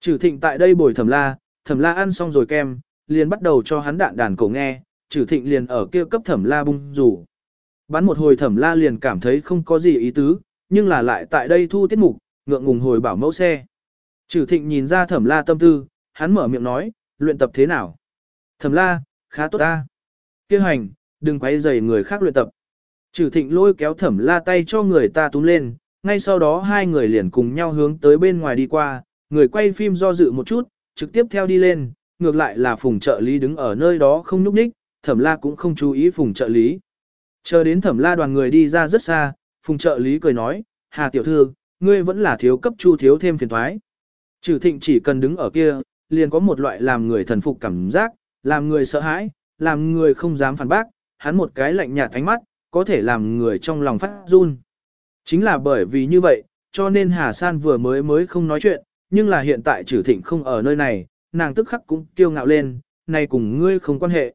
Trừ thịnh tại đây bồi thẩm la, thẩm la ăn xong rồi kem, liền bắt đầu cho hắn đạn đàn cổ nghe, trừ thịnh liền ở kia cấp thẩm la bung rủ. Bắn một hồi thẩm la liền cảm thấy không có gì ý tứ, nhưng là lại tại đây thu tiết mục, ngượng ngùng hồi bảo mẫu xe. Trừ thịnh nhìn ra thẩm la tâm tư, hắn mở miệng nói, luyện tập thế nào? Thẩm la, khá tốt ta. Kêu hành, đừng quay rầy người khác luyện tập. Trừ thịnh lôi kéo thẩm la tay cho người ta túm lên, ngay sau đó hai người liền cùng nhau hướng tới bên ngoài đi qua, người quay phim do dự một chút, trực tiếp theo đi lên, ngược lại là phùng trợ lý đứng ở nơi đó không nhúc nhích, thẩm la cũng không chú ý phùng trợ lý. Chờ đến thẩm la đoàn người đi ra rất xa, phùng trợ lý cười nói, Hà tiểu thư, ngươi vẫn là thiếu cấp chu thiếu thêm phiền thoái. Trừ thịnh chỉ cần đứng ở kia, liền có một loại làm người thần phục cảm giác, làm người sợ hãi, làm người không dám phản bác, hắn một cái lạnh nhạt ánh mắt, có thể làm người trong lòng phát run. Chính là bởi vì như vậy, cho nên Hà San vừa mới mới không nói chuyện, nhưng là hiện tại trừ thịnh không ở nơi này, nàng tức khắc cũng kiêu ngạo lên, này cùng ngươi không quan hệ.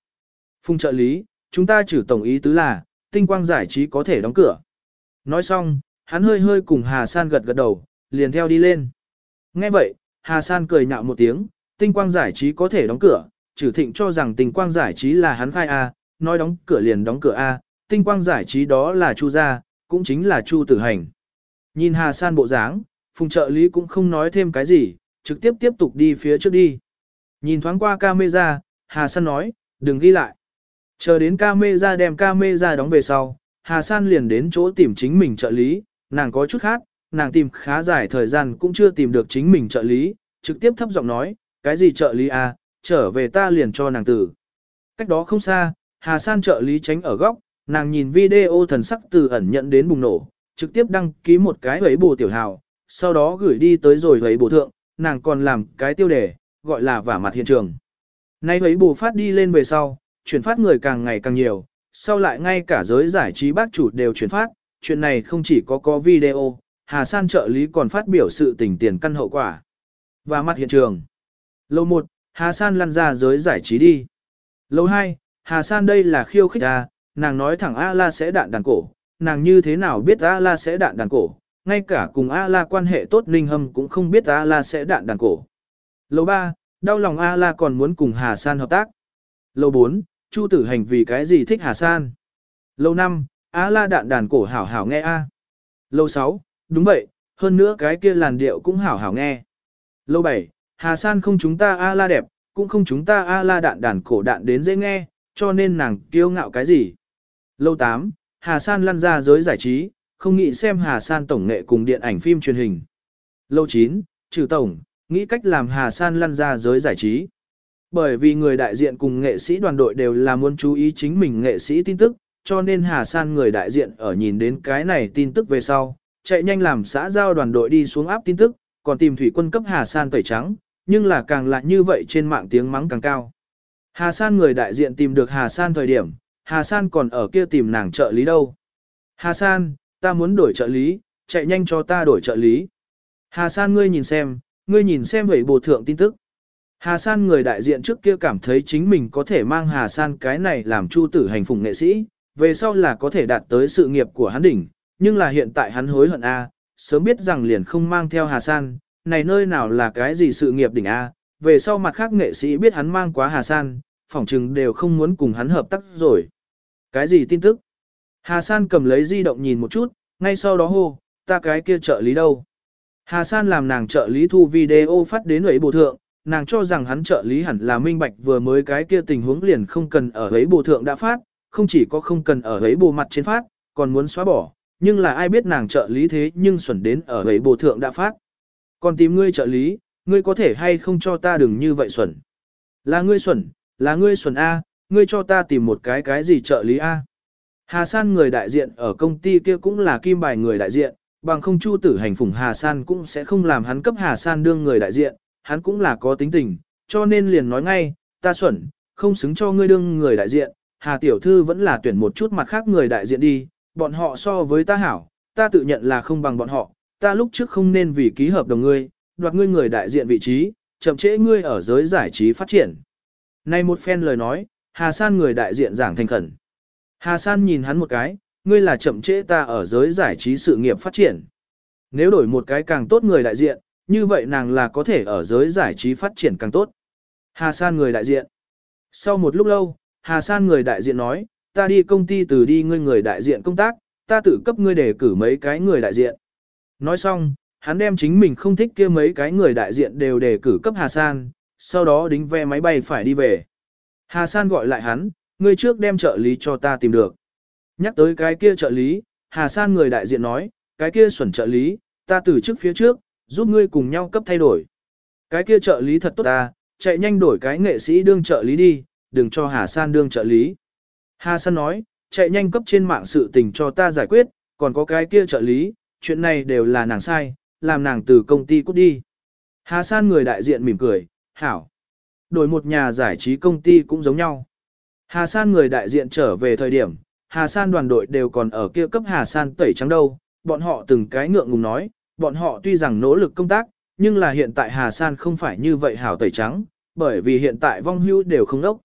Phùng trợ lý, chúng ta trừ tổng ý tứ là, tinh quang giải trí có thể đóng cửa. Nói xong, hắn hơi hơi cùng Hà San gật gật đầu, liền theo đi lên. Nghe vậy, Hà San cười nhạo một tiếng, tinh quang giải trí có thể đóng cửa, trừ thịnh cho rằng tinh quang giải trí là hắn khai A, nói đóng cửa liền đóng cửa A, tinh quang giải trí đó là Chu gia, cũng chính là Chu tử hành. Nhìn Hà San bộ dáng, phùng trợ lý cũng không nói thêm cái gì, trực tiếp tiếp tục đi phía trước đi. Nhìn thoáng qua camera, Hà San nói, đừng ghi lại. Chờ đến camera đem camera đóng về sau, Hà San liền đến chỗ tìm chính mình trợ lý, nàng có chút khác, nàng tìm khá dài thời gian cũng chưa tìm được chính mình trợ lý, trực tiếp thấp giọng nói, cái gì trợ lý à, trở về ta liền cho nàng tử. Cách đó không xa, Hà San trợ lý tránh ở góc, nàng nhìn video thần sắc từ ẩn nhận đến bùng nổ, trực tiếp đăng ký một cái ấy bù tiểu hào, sau đó gửi đi tới rồi ấy bù thượng, nàng còn làm cái tiêu đề, gọi là vả mặt hiện trường. Nay ấy bù phát đi lên về sau, chuyển phát người càng ngày càng nhiều, sau lại ngay cả giới giải trí bác chủ đều chuyển phát, chuyện này không chỉ có có video, Hà San trợ lý còn phát biểu sự tình tiền căn hậu quả. Và mặt hiện trường. Lâu 1, Hà San lăn ra giới giải trí đi. Lâu 2, Hà San đây là khiêu khích à, nàng nói thẳng A-la sẽ đạn đàn cổ, nàng như thế nào biết A-la sẽ đạn đàn cổ, ngay cả cùng A-la quan hệ tốt Ninh Hâm cũng không biết A-la sẽ đạn đàn cổ. Lầu 3, đau lòng A-la còn muốn cùng Hà San hợp tác. Lầu 4, Chu tử hành vì cái gì thích Hà San. Lầu 5, A-la đạn đàn cổ hảo hảo nghe A. Lầu 6, đúng vậy, hơn nữa cái kia làn điệu cũng hảo hảo nghe. Lầu 7, Hà San không chúng ta A-la đẹp, cũng không chúng ta A-la đạn đàn cổ đạn đến dễ nghe, cho nên nàng kiêu ngạo cái gì. Lâu 8, Hà San lăn ra giới giải trí, không nghĩ xem Hà San tổng nghệ cùng điện ảnh phim truyền hình. Lâu 9, trừ tổng, nghĩ cách làm Hà San lăn ra giới giải trí. Bởi vì người đại diện cùng nghệ sĩ đoàn đội đều là muốn chú ý chính mình nghệ sĩ tin tức, cho nên Hà San người đại diện ở nhìn đến cái này tin tức về sau, chạy nhanh làm xã giao đoàn đội đi xuống áp tin tức, còn tìm thủy quân cấp Hà San tẩy trắng, nhưng là càng lại như vậy trên mạng tiếng mắng càng cao. Hà San người đại diện tìm được Hà San thời điểm, Hà San còn ở kia tìm nàng trợ lý đâu. Hà San, ta muốn đổi trợ lý, chạy nhanh cho ta đổi trợ lý. Hà San ngươi nhìn xem, ngươi nhìn xem vậy bộ thượng tin tức. Hà San người đại diện trước kia cảm thấy chính mình có thể mang Hà San cái này làm chu tử hành phụng nghệ sĩ, về sau là có thể đạt tới sự nghiệp của hắn đỉnh, nhưng là hiện tại hắn hối hận A, sớm biết rằng liền không mang theo Hà San, này nơi nào là cái gì sự nghiệp đỉnh A, về sau mặt khác nghệ sĩ biết hắn mang quá Hà San, phỏng chừng đều không muốn cùng hắn hợp tác rồi. Cái gì tin tức? Hà San cầm lấy di động nhìn một chút, ngay sau đó hô, ta cái kia trợ lý đâu? Hà San làm nàng trợ lý thu video phát đến ấy bộ thượng, nàng cho rằng hắn trợ lý hẳn là minh bạch vừa mới cái kia tình huống liền không cần ở ấy bộ thượng đã phát, không chỉ có không cần ở ấy bộ mặt trên phát, còn muốn xóa bỏ, nhưng là ai biết nàng trợ lý thế nhưng xuẩn đến ở ấy bộ thượng đã phát. Còn tìm ngươi trợ lý, ngươi có thể hay không cho ta đừng như vậy xuẩn. Là ngươi xuẩn, là ngươi xuẩn A, ngươi cho ta tìm một cái cái gì trợ lý A. Hà San người đại diện ở công ty kia cũng là kim bài người đại diện, bằng không Chu Tử Hành phủng Hà San cũng sẽ không làm hắn cấp Hà San đương người đại diện, hắn cũng là có tính tình, cho nên liền nói ngay, ta xuẩn, không xứng cho ngươi đương người đại diện, Hà Tiểu Thư vẫn là tuyển một chút mặt khác người đại diện đi, bọn họ so với ta hảo, ta tự nhận là không bằng bọn họ, ta lúc trước không nên vì ký hợp đồng ngươi, đoạt ngươi người đại diện vị trí, chậm trễ ngươi ở giới giải trí phát triển. Này một phen lời nói, Hà San người đại diện giảng thành khẩn. Hà San nhìn hắn một cái, ngươi là chậm trễ ta ở giới giải trí sự nghiệp phát triển. Nếu đổi một cái càng tốt người đại diện, như vậy nàng là có thể ở giới giải trí phát triển càng tốt. Hà San người đại diện. Sau một lúc lâu, Hà San người đại diện nói, ta đi công ty từ đi ngươi người đại diện công tác, ta tự cấp ngươi để cử mấy cái người đại diện. Nói xong, hắn đem chính mình không thích kia mấy cái người đại diện đều đề cử cấp Hà San, sau đó đính ve máy bay phải đi về. Hà San gọi lại hắn, ngươi trước đem trợ lý cho ta tìm được. Nhắc tới cái kia trợ lý, Hà San người đại diện nói, cái kia xuẩn trợ lý, ta từ trước phía trước, giúp ngươi cùng nhau cấp thay đổi. Cái kia trợ lý thật tốt ta, chạy nhanh đổi cái nghệ sĩ đương trợ lý đi, đừng cho Hà San đương trợ lý. Hà San nói, chạy nhanh cấp trên mạng sự tình cho ta giải quyết, còn có cái kia trợ lý, chuyện này đều là nàng sai, làm nàng từ công ty cút đi. Hà San người đại diện mỉm cười, hảo. Đổi một nhà giải trí công ty cũng giống nhau. Hà San người đại diện trở về thời điểm, Hà San đoàn đội đều còn ở kia cấp Hà San tẩy trắng đâu, bọn họ từng cái ngượng ngùng nói, bọn họ tuy rằng nỗ lực công tác, nhưng là hiện tại Hà San không phải như vậy hảo tẩy trắng, bởi vì hiện tại vong hưu đều không đốc.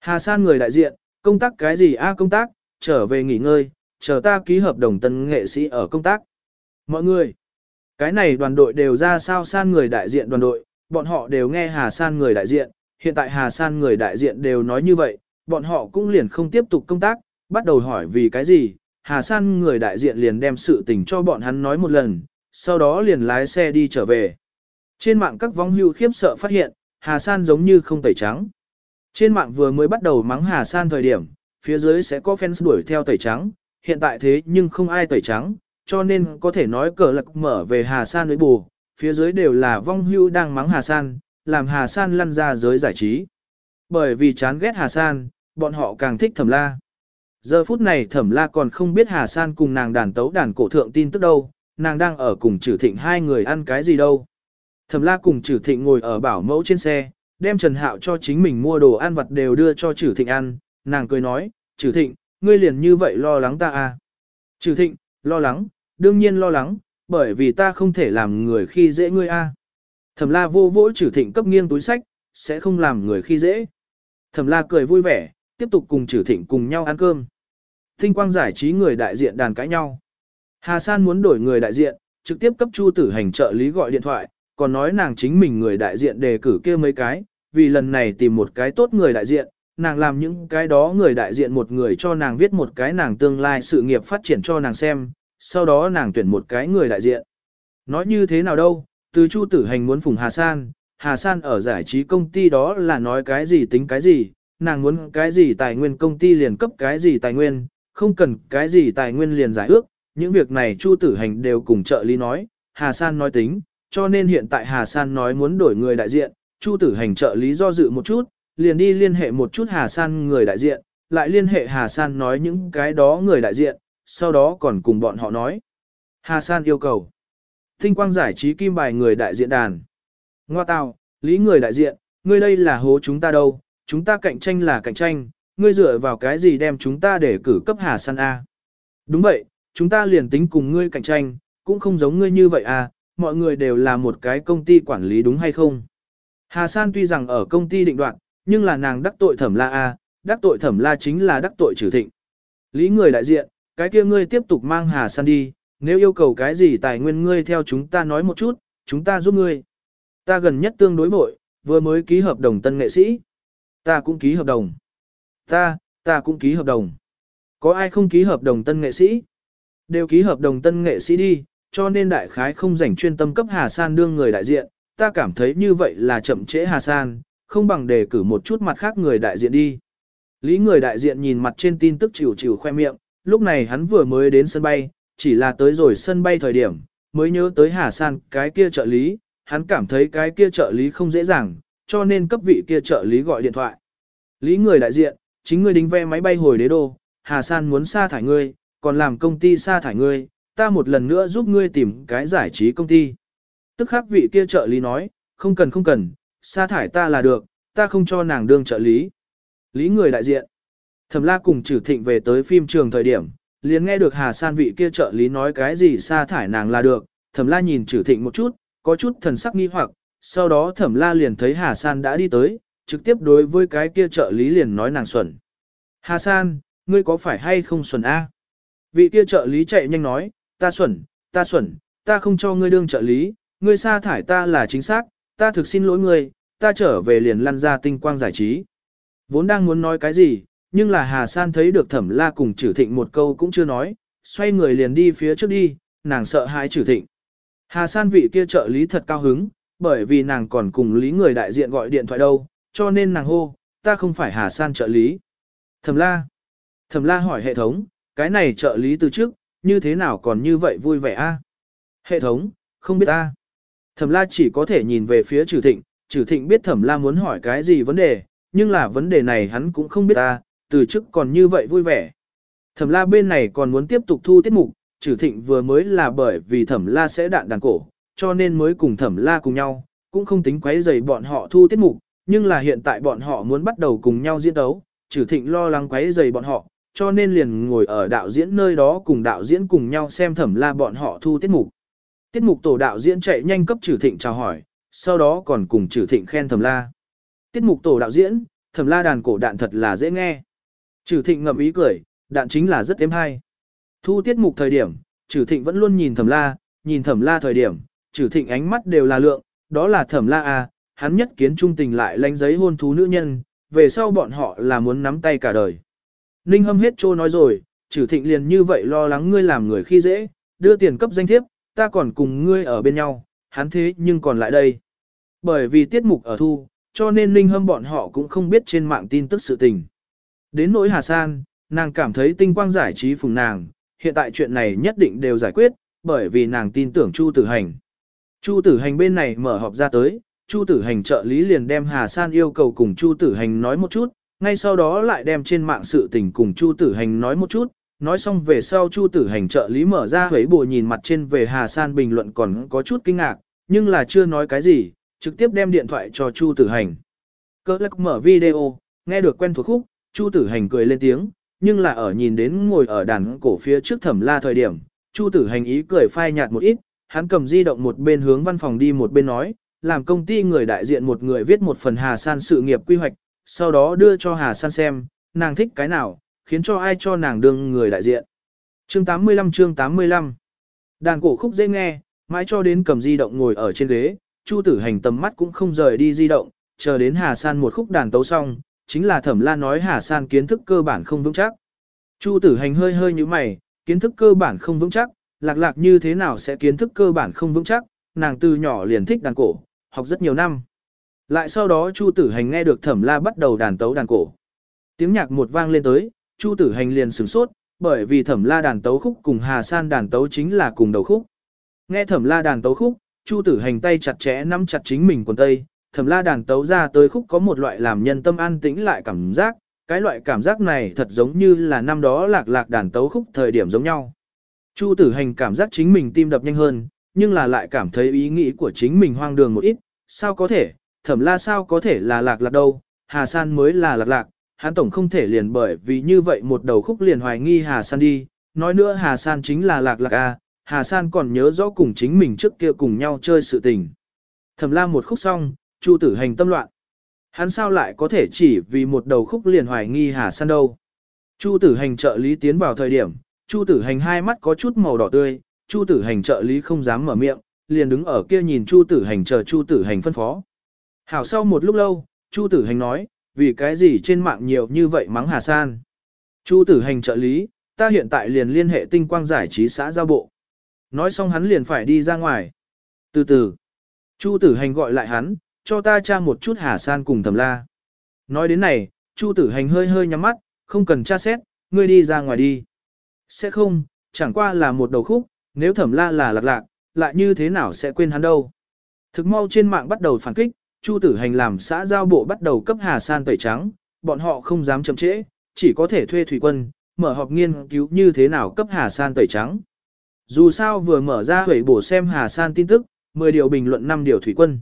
Hà San người đại diện, công tác cái gì a công tác, trở về nghỉ ngơi, chờ ta ký hợp đồng tân nghệ sĩ ở công tác. Mọi người, cái này đoàn đội đều ra sao San người đại diện đoàn đội, bọn họ đều nghe Hà San người đại diện, hiện tại Hà San người đại diện đều nói như vậy, bọn họ cũng liền không tiếp tục công tác, bắt đầu hỏi vì cái gì, Hà San người đại diện liền đem sự tình cho bọn hắn nói một lần, sau đó liền lái xe đi trở về. Trên mạng các vong hưu khiếp sợ phát hiện, Hà San giống như không tẩy trắng. Trên mạng vừa mới bắt đầu mắng Hà San thời điểm, phía dưới sẽ có fans đuổi theo tẩy trắng, hiện tại thế nhưng không ai tẩy trắng, cho nên có thể nói cờ lạc mở về Hà San với bù, phía dưới đều là vong hưu đang mắng Hà San, làm Hà San lăn ra giới giải trí. Bởi vì chán ghét Hà San, bọn họ càng thích thẩm la. Giờ phút này thẩm la còn không biết Hà San cùng nàng đàn tấu đàn cổ thượng tin tức đâu, nàng đang ở cùng Trử thịnh hai người ăn cái gì đâu. Thẩm la cùng Trử thịnh ngồi ở bảo mẫu trên xe, đem Trần Hạo cho chính mình mua đồ ăn vặt đều đưa cho Trử thịnh ăn, nàng cười nói, "Trử thịnh, ngươi liền như vậy lo lắng ta à. Trử thịnh, lo lắng, đương nhiên lo lắng, bởi vì ta không thể làm người khi dễ ngươi a. Thẩm la vô vỗ trừ thịnh cấp nghiêng túi sách, sẽ không làm người khi dễ. Thẩm la cười vui vẻ, tiếp tục cùng trừ thịnh cùng nhau ăn cơm. Tinh quang giải trí người đại diện đàn cãi nhau. Hà San muốn đổi người đại diện, trực tiếp cấp Chu Tử Hành trợ lý gọi điện thoại, còn nói nàng chính mình người đại diện đề cử kia mấy cái, vì lần này tìm một cái tốt người đại diện, nàng làm những cái đó người đại diện một người cho nàng viết một cái nàng tương lai sự nghiệp phát triển cho nàng xem, sau đó nàng tuyển một cái người đại diện. Nói như thế nào đâu, từ Chu Tử Hành muốn phùng Hà San, Hà San ở giải trí công ty đó là nói cái gì tính cái gì, nàng muốn cái gì tài nguyên công ty liền cấp cái gì tài nguyên, không cần cái gì tài nguyên liền giải ước, những việc này Chu Tử Hành đều cùng trợ lý nói, Hà San nói tính, cho nên hiện tại Hà San nói muốn đổi người đại diện, Chu Tử Hành trợ lý do dự một chút, liền đi liên hệ một chút Hà San người đại diện, lại liên hệ Hà San nói những cái đó người đại diện, sau đó còn cùng bọn họ nói. Hà San yêu cầu. Tinh quang giải trí kim bài người đại diện đàn. Ngoa tào, lý người đại diện, ngươi đây là hố chúng ta đâu, chúng ta cạnh tranh là cạnh tranh, ngươi dựa vào cái gì đem chúng ta để cử cấp Hà San A. Đúng vậy, chúng ta liền tính cùng ngươi cạnh tranh, cũng không giống ngươi như vậy à, mọi người đều là một cái công ty quản lý đúng hay không. Hà San tuy rằng ở công ty định đoạn, nhưng là nàng đắc tội thẩm la A, đắc tội thẩm la chính là đắc tội trừ thịnh. Lý người đại diện, cái kia ngươi tiếp tục mang Hà San đi, nếu yêu cầu cái gì tài nguyên ngươi theo chúng ta nói một chút, chúng ta giúp ngươi. Ta gần nhất tương đối vội, vừa mới ký hợp đồng tân nghệ sĩ. Ta cũng ký hợp đồng. Ta, ta cũng ký hợp đồng. Có ai không ký hợp đồng tân nghệ sĩ? Đều ký hợp đồng tân nghệ sĩ đi, cho nên đại khái không rảnh chuyên tâm cấp Hà San đương người đại diện. Ta cảm thấy như vậy là chậm trễ Hà San, không bằng đề cử một chút mặt khác người đại diện đi. Lý người đại diện nhìn mặt trên tin tức chịu chịu khoe miệng, lúc này hắn vừa mới đến sân bay, chỉ là tới rồi sân bay thời điểm, mới nhớ tới Hà San cái kia trợ lý, hắn cảm thấy cái kia trợ lý không dễ dàng, cho nên cấp vị kia trợ lý gọi điện thoại. Lý người đại diện, chính ngươi đính vé máy bay hồi đế đô, Hà San muốn sa thải ngươi, còn làm công ty sa thải ngươi, ta một lần nữa giúp ngươi tìm cái giải trí công ty. Tức khắc vị kia trợ lý nói, không cần không cần, sa thải ta là được, ta không cho nàng đương trợ lý. Lý người đại diện. Thẩm la cùng trừ thịnh về tới phim trường thời điểm, liền nghe được Hà San vị kia trợ lý nói cái gì sa thải nàng là được, thẩm la nhìn trừ thịnh một chút, có chút thần sắc nghi hoặc, sau đó thẩm la liền thấy Hà San đã đi tới, trực tiếp đối với cái kia trợ lý liền nói nàng xuẩn. Hà San, ngươi có phải hay không xuẩn A? Vị kia trợ lý chạy nhanh nói, ta xuẩn, ta xuẩn, ta không cho ngươi đương trợ lý, ngươi sa thải ta là chính xác, ta thực xin lỗi ngươi, ta trở về liền lăn ra tinh quang giải trí. Vốn đang muốn nói cái gì, nhưng là Hà San thấy được thẩm la cùng trừ thịnh một câu cũng chưa nói, xoay người liền đi phía trước đi, nàng sợ hãi trừ thịnh. Hà San vị kia trợ lý thật cao hứng, bởi vì nàng còn cùng lý người đại diện gọi điện thoại đâu, cho nên nàng hô, ta không phải Hà San trợ lý. Thẩm la. Thẩm la hỏi hệ thống, cái này trợ lý từ trước, như thế nào còn như vậy vui vẻ a? Hệ thống, không biết a. Thẩm la chỉ có thể nhìn về phía trừ thịnh, trừ thịnh biết thẩm la muốn hỏi cái gì vấn đề, nhưng là vấn đề này hắn cũng không biết ta, từ trước còn như vậy vui vẻ. Thẩm la bên này còn muốn tiếp tục thu tiết mục, trừ thịnh vừa mới là bởi vì thẩm la sẽ đạn đàn cổ, cho nên mới cùng thẩm la cùng nhau, cũng không tính quấy rầy bọn họ thu tiết mục, nhưng là hiện tại bọn họ muốn bắt đầu cùng nhau diễn đấu, trừ thịnh lo lắng quấy rầy bọn họ, cho nên liền ngồi ở đạo diễn nơi đó cùng đạo diễn cùng nhau xem thẩm la bọn họ thu tiết mục. Tiết mục tổ đạo diễn chạy nhanh cấp trừ thịnh chào hỏi, sau đó còn cùng trừ thịnh khen thẩm la. Tiết mục tổ đạo diễn, thẩm la đàn cổ đạn thật là dễ nghe. Trừ thịnh ngậm ý cười, đạn chính là rất êm hay. Thu tiết mục thời điểm, trừ thịnh vẫn luôn nhìn thẩm la, nhìn thẩm la thời điểm, trừ thịnh ánh mắt đều là lượng, đó là thẩm la à, hắn nhất kiến trung tình lại lánh giấy hôn thú nữ nhân, về sau bọn họ là muốn nắm tay cả đời. Ninh hâm hết trô nói rồi, trừ thịnh liền như vậy lo lắng ngươi làm người khi dễ, đưa tiền cấp danh thiếp, ta còn cùng ngươi ở bên nhau, hắn thế nhưng còn lại đây. Bởi vì tiết mục ở thu, cho nên Ninh hâm bọn họ cũng không biết trên mạng tin tức sự tình. Đến nỗi Hà San, nàng cảm thấy tinh quang giải trí phùng nàng, hiện tại chuyện này nhất định đều giải quyết, bởi vì nàng tin tưởng Chu Tử Hành. Chu Tử Hành bên này mở họp ra tới, Chu Tử Hành trợ lý liền đem Hà San yêu cầu cùng Chu Tử Hành nói một chút, ngay sau đó lại đem trên mạng sự tình cùng Chu Tử Hành nói một chút, nói xong về sau Chu Tử Hành trợ lý mở ra hấy bùa nhìn mặt trên về Hà San bình luận còn có chút kinh ngạc, nhưng là chưa nói cái gì, trực tiếp đem điện thoại cho Chu Tử Hành. Cơ lắc mở video, nghe được quen thuộc khúc, Chu Tử Hành cười lên tiếng, nhưng là ở nhìn đến ngồi ở đàn cổ phía trước thẩm la thời điểm, Chu Tử Hành ý cười phai nhạt một ít, hắn cầm di động một bên hướng văn phòng đi một bên nói, làm công ty người đại diện một người viết một phần Hà San sự nghiệp quy hoạch, sau đó đưa cho Hà San xem, nàng thích cái nào, khiến cho ai cho nàng đương người đại diện. Chương 85 chương 85 Đàn cổ khúc dễ nghe, mãi cho đến cầm di động ngồi ở trên ghế, Chu Tử Hành tầm mắt cũng không rời đi di động, chờ đến Hà San một khúc đàn tấu xong, chính là Thẩm La nói Hà San kiến thức cơ bản không vững chắc. Chu Tử Hành hơi hơi như mày, kiến thức cơ bản không vững chắc, lạc lạc như thế nào sẽ kiến thức cơ bản không vững chắc, nàng từ nhỏ liền thích đàn cổ, học rất nhiều năm. Lại sau đó Chu Tử Hành nghe được Thẩm La bắt đầu đàn tấu đàn cổ. Tiếng nhạc một vang lên tới, Chu Tử Hành liền sửng sốt, bởi vì Thẩm La đàn tấu khúc cùng Hà San đàn tấu chính là cùng đầu khúc. Nghe Thẩm La đàn tấu khúc, Chu Tử Hành tay chặt chẽ nắm chặt chính mình quần tây, Thẩm La đàn tấu ra tới khúc có một loại làm nhân tâm an tĩnh lại cảm giác, cái loại cảm giác này thật giống như là năm đó lạc lạc đàn tấu khúc thời điểm giống nhau. Chu Tử Hành cảm giác chính mình tim đập nhanh hơn, nhưng là lại cảm thấy ý nghĩ của chính mình hoang đường một ít, sao có thể, thẩm la sao có thể là lạc lạc đâu, Hà San mới là lạc lạc, hắn tổng không thể liền bởi vì như vậy một đầu khúc liền hoài nghi Hà San đi, nói nữa Hà San chính là lạc lạc à, Hà San còn nhớ rõ cùng chính mình trước kia cùng nhau chơi sự tình. Thẩm la một khúc xong, Chu tử hành tâm loạn. Hắn sao lại có thể chỉ vì một đầu khúc liền hoài nghi Hà San đâu. Chu tử hành trợ lý tiến vào thời điểm, Chu tử hành hai mắt có chút màu đỏ tươi, Chu tử hành trợ lý không dám mở miệng, liền đứng ở kia nhìn Chu tử hành chờ Chu tử hành phân phó. Hảo sau một lúc lâu, Chu tử hành nói, vì cái gì trên mạng nhiều như vậy mắng Hà San. Chu tử hành trợ lý, ta hiện tại liền liên hệ tinh quang giải trí xã giao bộ. Nói xong hắn liền phải đi ra ngoài. Từ từ, Chu tử hành gọi lại hắn, cho ta tra một chút Hà San cùng Thẩm la. Nói đến này, Chu tử hành hơi hơi nhắm mắt, không cần tra xét, ngươi đi ra ngoài đi. Sẽ không, chẳng qua là một đầu khúc, nếu thẩm la là lạc lạc, lại như thế nào sẽ quên hắn đâu. Thực mau trên mạng bắt đầu phản kích, Chu tử hành làm xã giao bộ bắt đầu cấp Hà San tẩy trắng, bọn họ không dám chậm trễ, chỉ có thể thuê thủy quân, mở họp nghiên cứu như thế nào cấp Hà San tẩy trắng. Dù sao vừa mở ra hủy bổ xem Hà San tin tức, 10 điều bình luận 5 điều thủy quân.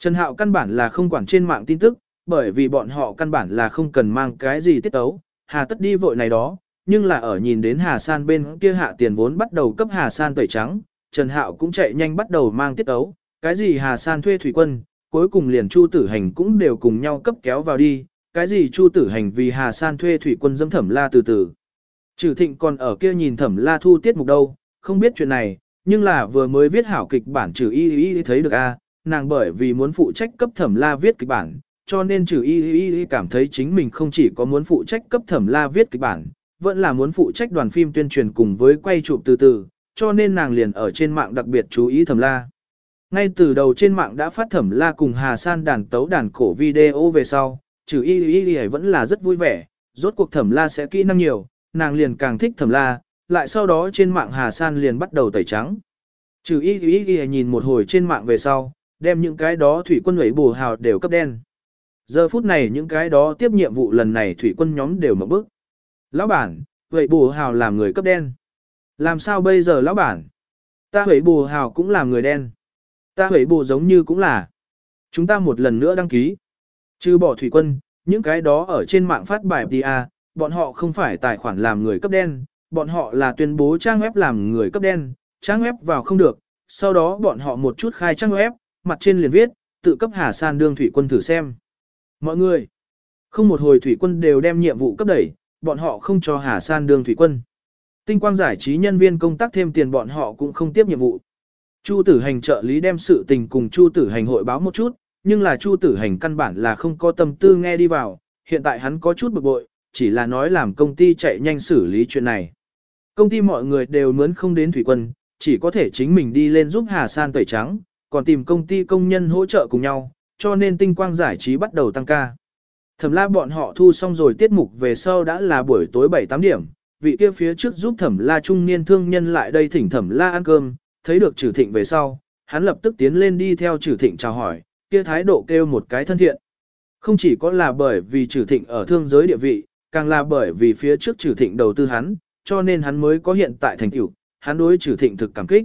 Trần Hạo căn bản là không quản trên mạng tin tức, bởi vì bọn họ căn bản là không cần mang cái gì tiết tấu, Hà tất đi vội này đó, nhưng là ở nhìn đến Hà San bên kia hạ tiền vốn bắt đầu cấp Hà San tẩy trắng, Trần Hạo cũng chạy nhanh bắt đầu mang tiết tấu, cái gì Hà San thuê thủy quân, cuối cùng liền Chu Tử Hành cũng đều cùng nhau cấp kéo vào đi, cái gì Chu Tử Hành vì Hà San thuê thủy quân dâm thẩm la từ từ. Trừ thịnh còn ở kia nhìn thẩm la thu tiết mục đâu, không biết chuyện này, nhưng là vừa mới viết hảo kịch bản trừ y y thấy được a nàng bởi vì muốn phụ trách cấp thẩm la viết kịch bản, cho nên trừ y y y cảm thấy chính mình không chỉ có muốn phụ trách cấp thẩm la viết kịch bản, vẫn là muốn phụ trách đoàn phim tuyên truyền cùng với quay chụp từ từ, cho nên nàng liền ở trên mạng đặc biệt chú ý thẩm la. Ngay từ đầu trên mạng đã phát thẩm la cùng Hà San đàn tấu đàn cổ video về sau, trừ y y y vẫn là rất vui vẻ, rốt cuộc thẩm la sẽ kỹ năng nhiều, nàng liền càng thích thẩm la, lại sau đó trên mạng Hà San liền bắt đầu tẩy trắng. Trừ y y y nhìn một hồi trên mạng về sau, đem những cái đó thủy quân ấy bù hào đều cấp đen. Giờ phút này những cái đó tiếp nhiệm vụ lần này thủy quân nhóm đều mở bức. Lão bản, vậy bù hào làm người cấp đen. Làm sao bây giờ lão bản? Ta hủy bù hào cũng làm người đen. Ta hủy bù giống như cũng là. Chúng ta một lần nữa đăng ký. Trừ bỏ thủy quân, những cái đó ở trên mạng phát bài PA, à, bọn họ không phải tài khoản làm người cấp đen, bọn họ là tuyên bố trang web làm người cấp đen, trang web vào không được, sau đó bọn họ một chút khai trang web, mặt trên liền viết, tự cấp Hà San đương thủy quân thử xem. Mọi người, không một hồi thủy quân đều đem nhiệm vụ cấp đẩy, bọn họ không cho Hà San đương thủy quân. Tinh quang giải trí nhân viên công tác thêm tiền bọn họ cũng không tiếp nhiệm vụ. Chu tử hành trợ lý đem sự tình cùng Chu tử hành hội báo một chút, nhưng là Chu tử hành căn bản là không có tâm tư nghe đi vào, hiện tại hắn có chút bực bội, chỉ là nói làm công ty chạy nhanh xử lý chuyện này. Công ty mọi người đều mướn không đến thủy quân, chỉ có thể chính mình đi lên giúp Hà San tẩy trắng, còn tìm công ty công nhân hỗ trợ cùng nhau, cho nên tinh quang giải trí bắt đầu tăng ca. Thẩm la bọn họ thu xong rồi tiết mục về sau đã là buổi tối 7-8 điểm, vị kia phía trước giúp thẩm la trung niên thương nhân lại đây thỉnh thẩm la ăn cơm, thấy được trừ thịnh về sau, hắn lập tức tiến lên đi theo trừ thịnh chào hỏi, kia thái độ kêu một cái thân thiện. Không chỉ có là bởi vì trừ thịnh ở thương giới địa vị, càng là bởi vì phía trước trừ thịnh đầu tư hắn, cho nên hắn mới có hiện tại thành tựu, hắn đối trừ thịnh thực cảm kích.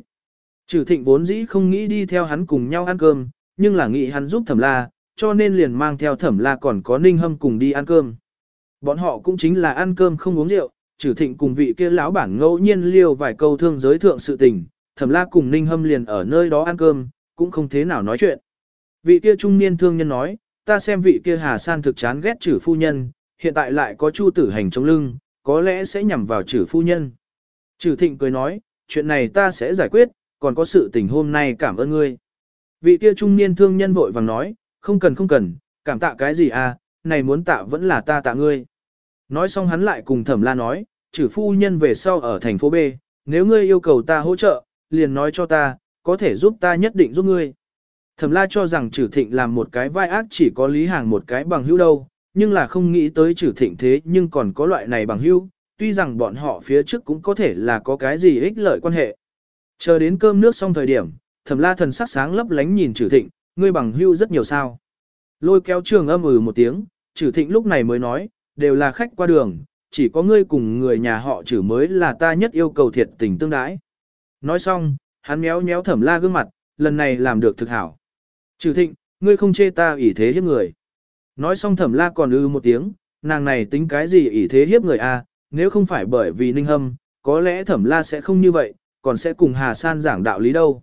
Trừ thịnh vốn dĩ không nghĩ đi theo hắn cùng nhau ăn cơm, nhưng là nghĩ hắn giúp thẩm la, cho nên liền mang theo thẩm la còn có ninh hâm cùng đi ăn cơm. Bọn họ cũng chính là ăn cơm không uống rượu, trừ thịnh cùng vị kia lão bản ngẫu nhiên liêu vài câu thương giới thượng sự tình, thẩm la cùng ninh hâm liền ở nơi đó ăn cơm, cũng không thế nào nói chuyện. Vị kia trung niên thương nhân nói, ta xem vị kia hà san thực chán ghét trừ phu nhân, hiện tại lại có chu tử hành trong lưng, có lẽ sẽ nhằm vào trừ phu nhân. Trừ thịnh cười nói, chuyện này ta sẽ giải quyết, còn có sự tình hôm nay cảm ơn ngươi. Vị kia trung niên thương nhân vội vàng nói, không cần không cần, cảm tạ cái gì à, này muốn tạ vẫn là ta tạ ngươi. Nói xong hắn lại cùng thẩm la nói, trừ phu nhân về sau ở thành phố B, nếu ngươi yêu cầu ta hỗ trợ, liền nói cho ta, có thể giúp ta nhất định giúp ngươi. Thẩm la cho rằng trừ thịnh làm một cái vai ác chỉ có lý hàng một cái bằng hữu đâu, nhưng là không nghĩ tới trừ thịnh thế nhưng còn có loại này bằng hữu, tuy rằng bọn họ phía trước cũng có thể là có cái gì ích lợi quan hệ. Chờ đến cơm nước xong thời điểm, thẩm la thần sắc sáng lấp lánh nhìn trừ thịnh, ngươi bằng hữu rất nhiều sao. Lôi kéo trường âm ừ một tiếng, trừ thịnh lúc này mới nói, đều là khách qua đường, chỉ có ngươi cùng người nhà họ trừ mới là ta nhất yêu cầu thiệt tình tương đãi. Nói xong, hắn méo méo thẩm la gương mặt, lần này làm được thực hảo. Trừ thịnh, ngươi không chê ta ỷ thế hiếp người. Nói xong thẩm la còn ư một tiếng, nàng này tính cái gì ỷ thế hiếp người a? À, nếu không phải bởi vì ninh hâm, có lẽ thẩm la sẽ không như vậy, còn sẽ cùng Hà San giảng đạo lý đâu.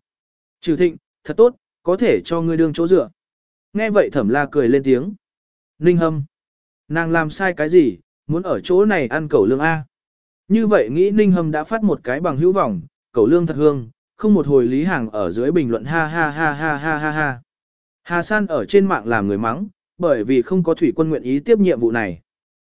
Trừ thịnh, thật tốt, có thể cho ngươi đương chỗ dựa. Nghe vậy thẩm la cười lên tiếng. Ninh hâm, nàng làm sai cái gì, muốn ở chỗ này ăn cẩu lương A. Như vậy nghĩ ninh hâm đã phát một cái bằng hữu vọng, cẩu lương thật hương, không một hồi lý hàng ở dưới bình luận ha ha ha ha ha ha ha. Hà San ở trên mạng làm người mắng, bởi vì không có thủy quân nguyện ý tiếp nhiệm vụ này.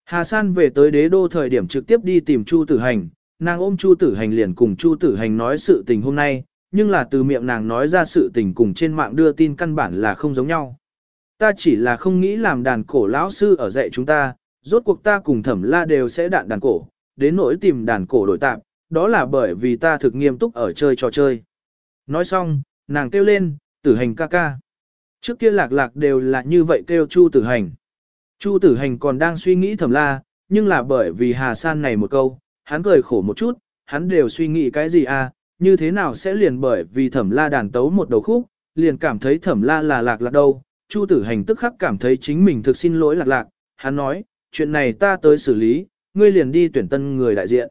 Hà San về tới đế đô thời điểm trực tiếp đi tìm Chu Tử Hành, nàng ôm Chu Tử Hành liền cùng Chu Tử Hành nói sự tình hôm nay, nhưng là từ miệng nàng nói ra sự tình cùng trên mạng đưa tin căn bản là không giống nhau. Ta chỉ là không nghĩ làm đàn cổ lão sư ở dạy chúng ta, rốt cuộc ta cùng thẩm la đều sẽ đạn đàn cổ, đến nỗi tìm đàn cổ đổi tạm, đó là bởi vì ta thực nghiêm túc ở chơi trò chơi. Nói xong, nàng kêu lên, tử hành ca ca. Trước kia lạc lạc đều là như vậy kêu Chu tử hành. Chu tử hành còn đang suy nghĩ thẩm la, nhưng là bởi vì Hà San này một câu, hắn cười khổ một chút, hắn đều suy nghĩ cái gì à, như thế nào sẽ liền bởi vì thẩm la đàn tấu một đầu khúc, liền cảm thấy thẩm la là lạc lạc đâu. Chu tử hành tức khắc cảm thấy chính mình thực xin lỗi lạc lạc, hắn nói, chuyện này ta tới xử lý, ngươi liền đi tuyển tân người đại diện.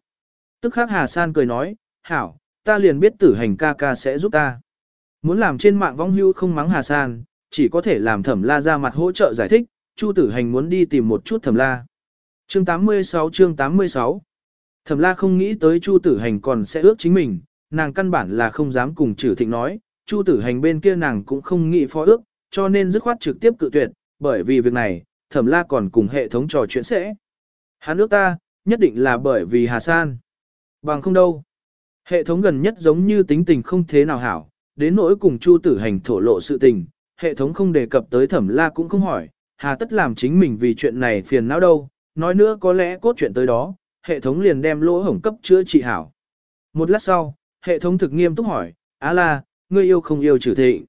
Tức khắc Hà San cười nói, hảo, ta liền biết tử hành ca ca sẽ giúp ta. Muốn làm trên mạng vong hưu không mắng Hà San, chỉ có thể làm thẩm la ra mặt hỗ trợ giải thích, Chu tử hành muốn đi tìm một chút thẩm la. Chương 86 chương 86 Thẩm la không nghĩ tới Chu tử hành còn sẽ ước chính mình, nàng căn bản là không dám cùng trừ thịnh nói, Chu tử hành bên kia nàng cũng không nghĩ phó ước, cho nên dứt khoát trực tiếp cự tuyệt, bởi vì việc này, thẩm la còn cùng hệ thống trò chuyện sẽ. Hắn ước ta, nhất định là bởi vì Hà San. Bằng không đâu. Hệ thống gần nhất giống như tính tình không thế nào hảo, đến nỗi cùng Chu tử hành thổ lộ sự tình, hệ thống không đề cập tới thẩm la cũng không hỏi, hà tất làm chính mình vì chuyện này phiền não đâu, nói nữa có lẽ cốt chuyện tới đó, hệ thống liền đem lỗ hổng cấp chữa trị hảo. Một lát sau, hệ thống thực nghiêm túc hỏi, á la, ngươi yêu không yêu trừ thịnh?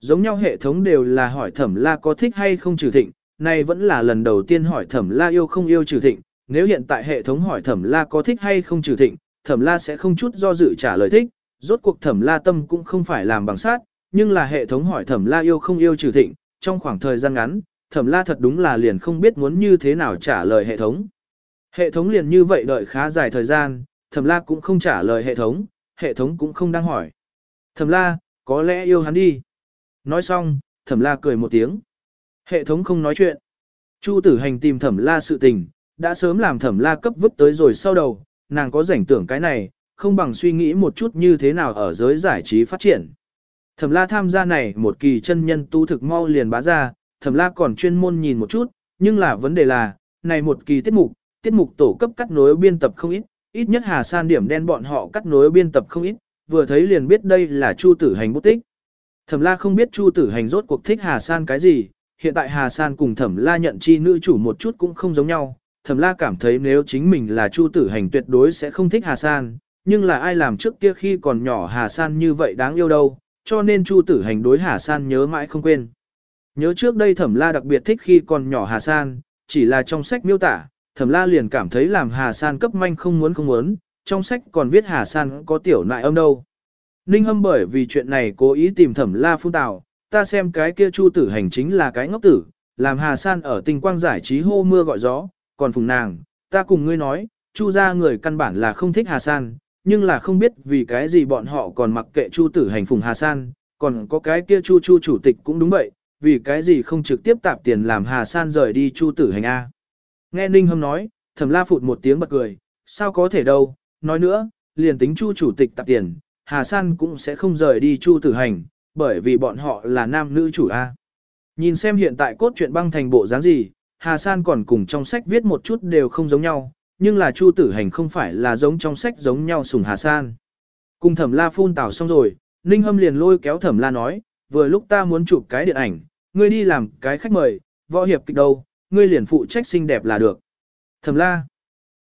Giống nhau hệ thống đều là hỏi thẩm la có thích hay không trừ thịnh, này vẫn là lần đầu tiên hỏi thẩm la yêu không yêu trừ thịnh, nếu hiện tại hệ thống hỏi thẩm la có thích hay không trừ thịnh, thẩm la sẽ không chút do dự trả lời thích, rốt cuộc thẩm la tâm cũng không phải làm bằng sát, nhưng là hệ thống hỏi thẩm la yêu không yêu trừ thịnh, trong khoảng thời gian ngắn, thẩm la thật đúng là liền không biết muốn như thế nào trả lời hệ thống. Hệ thống liền như vậy đợi khá dài thời gian, thẩm la cũng không trả lời hệ thống, hệ thống cũng không đang hỏi. Thẩm la, có lẽ yêu hắn đi. Nói xong, thẩm la cười một tiếng. Hệ thống không nói chuyện. Chu tử hành tìm thẩm la sự tình, đã sớm làm thẩm la cấp vứt tới rồi sau đầu, nàng có rảnh tưởng cái này, không bằng suy nghĩ một chút như thế nào ở giới giải trí phát triển. Thẩm la tham gia này một kỳ chân nhân tu thực mau liền bá ra, thẩm la còn chuyên môn nhìn một chút, nhưng là vấn đề là, này một kỳ tiết mục, tiết mục tổ cấp cắt nối biên tập không ít, ít nhất Hà San điểm đen bọn họ cắt nối biên tập không ít, vừa thấy liền biết đây là Chu Tử Hành bút tích. Thẩm La không biết Chu Tử Hành rốt cuộc thích Hà San cái gì, hiện tại Hà San cùng Thẩm La nhận chi nữ chủ một chút cũng không giống nhau. Thẩm La cảm thấy nếu chính mình là Chu Tử Hành tuyệt đối sẽ không thích Hà San, nhưng là ai làm trước kia khi còn nhỏ Hà San như vậy đáng yêu đâu, cho nên Chu Tử Hành đối Hà San nhớ mãi không quên. Nhớ trước đây Thẩm La đặc biệt thích khi còn nhỏ Hà San, chỉ là trong sách miêu tả, Thẩm La liền cảm thấy làm Hà San cấp manh không muốn không muốn, trong sách còn viết Hà San có tiểu nại âm đâu. Ninh Hâm bởi vì chuyện này cố ý tìm Thẩm La phun tào, ta xem cái kia Chu Tử Hành chính là cái ngốc tử, làm Hà San ở tinh quang giải trí hô mưa gọi gió, còn phùng nàng, ta cùng ngươi nói, Chu gia người căn bản là không thích Hà San, nhưng là không biết vì cái gì bọn họ còn mặc kệ Chu Tử Hành phùng Hà San, còn có cái kia Chu Chu chủ tịch cũng đúng vậy, vì cái gì không trực tiếp tạp tiền làm Hà San rời đi Chu Tử Hành A. Nghe Ninh Hâm nói, Thẩm La phụt một tiếng bật cười, sao có thể đâu, nói nữa, liền tính Chu chủ tịch tạp tiền, Hà San cũng sẽ không rời đi Chu Tử Hành, bởi vì bọn họ là nam nữ chủ A. Nhìn xem hiện tại cốt truyện băng thành bộ dáng gì, Hà San còn cùng trong sách viết một chút đều không giống nhau, nhưng là Chu Tử Hành không phải là giống trong sách giống nhau sùng Hà San. Cùng Thẩm La phun tảo xong rồi, Ninh Hâm liền lôi kéo Thẩm La nói, vừa lúc ta muốn chụp cái điện ảnh, ngươi đi làm cái khách mời, võ hiệp kịch đâu, ngươi liền phụ trách xinh đẹp là được. Thẩm La,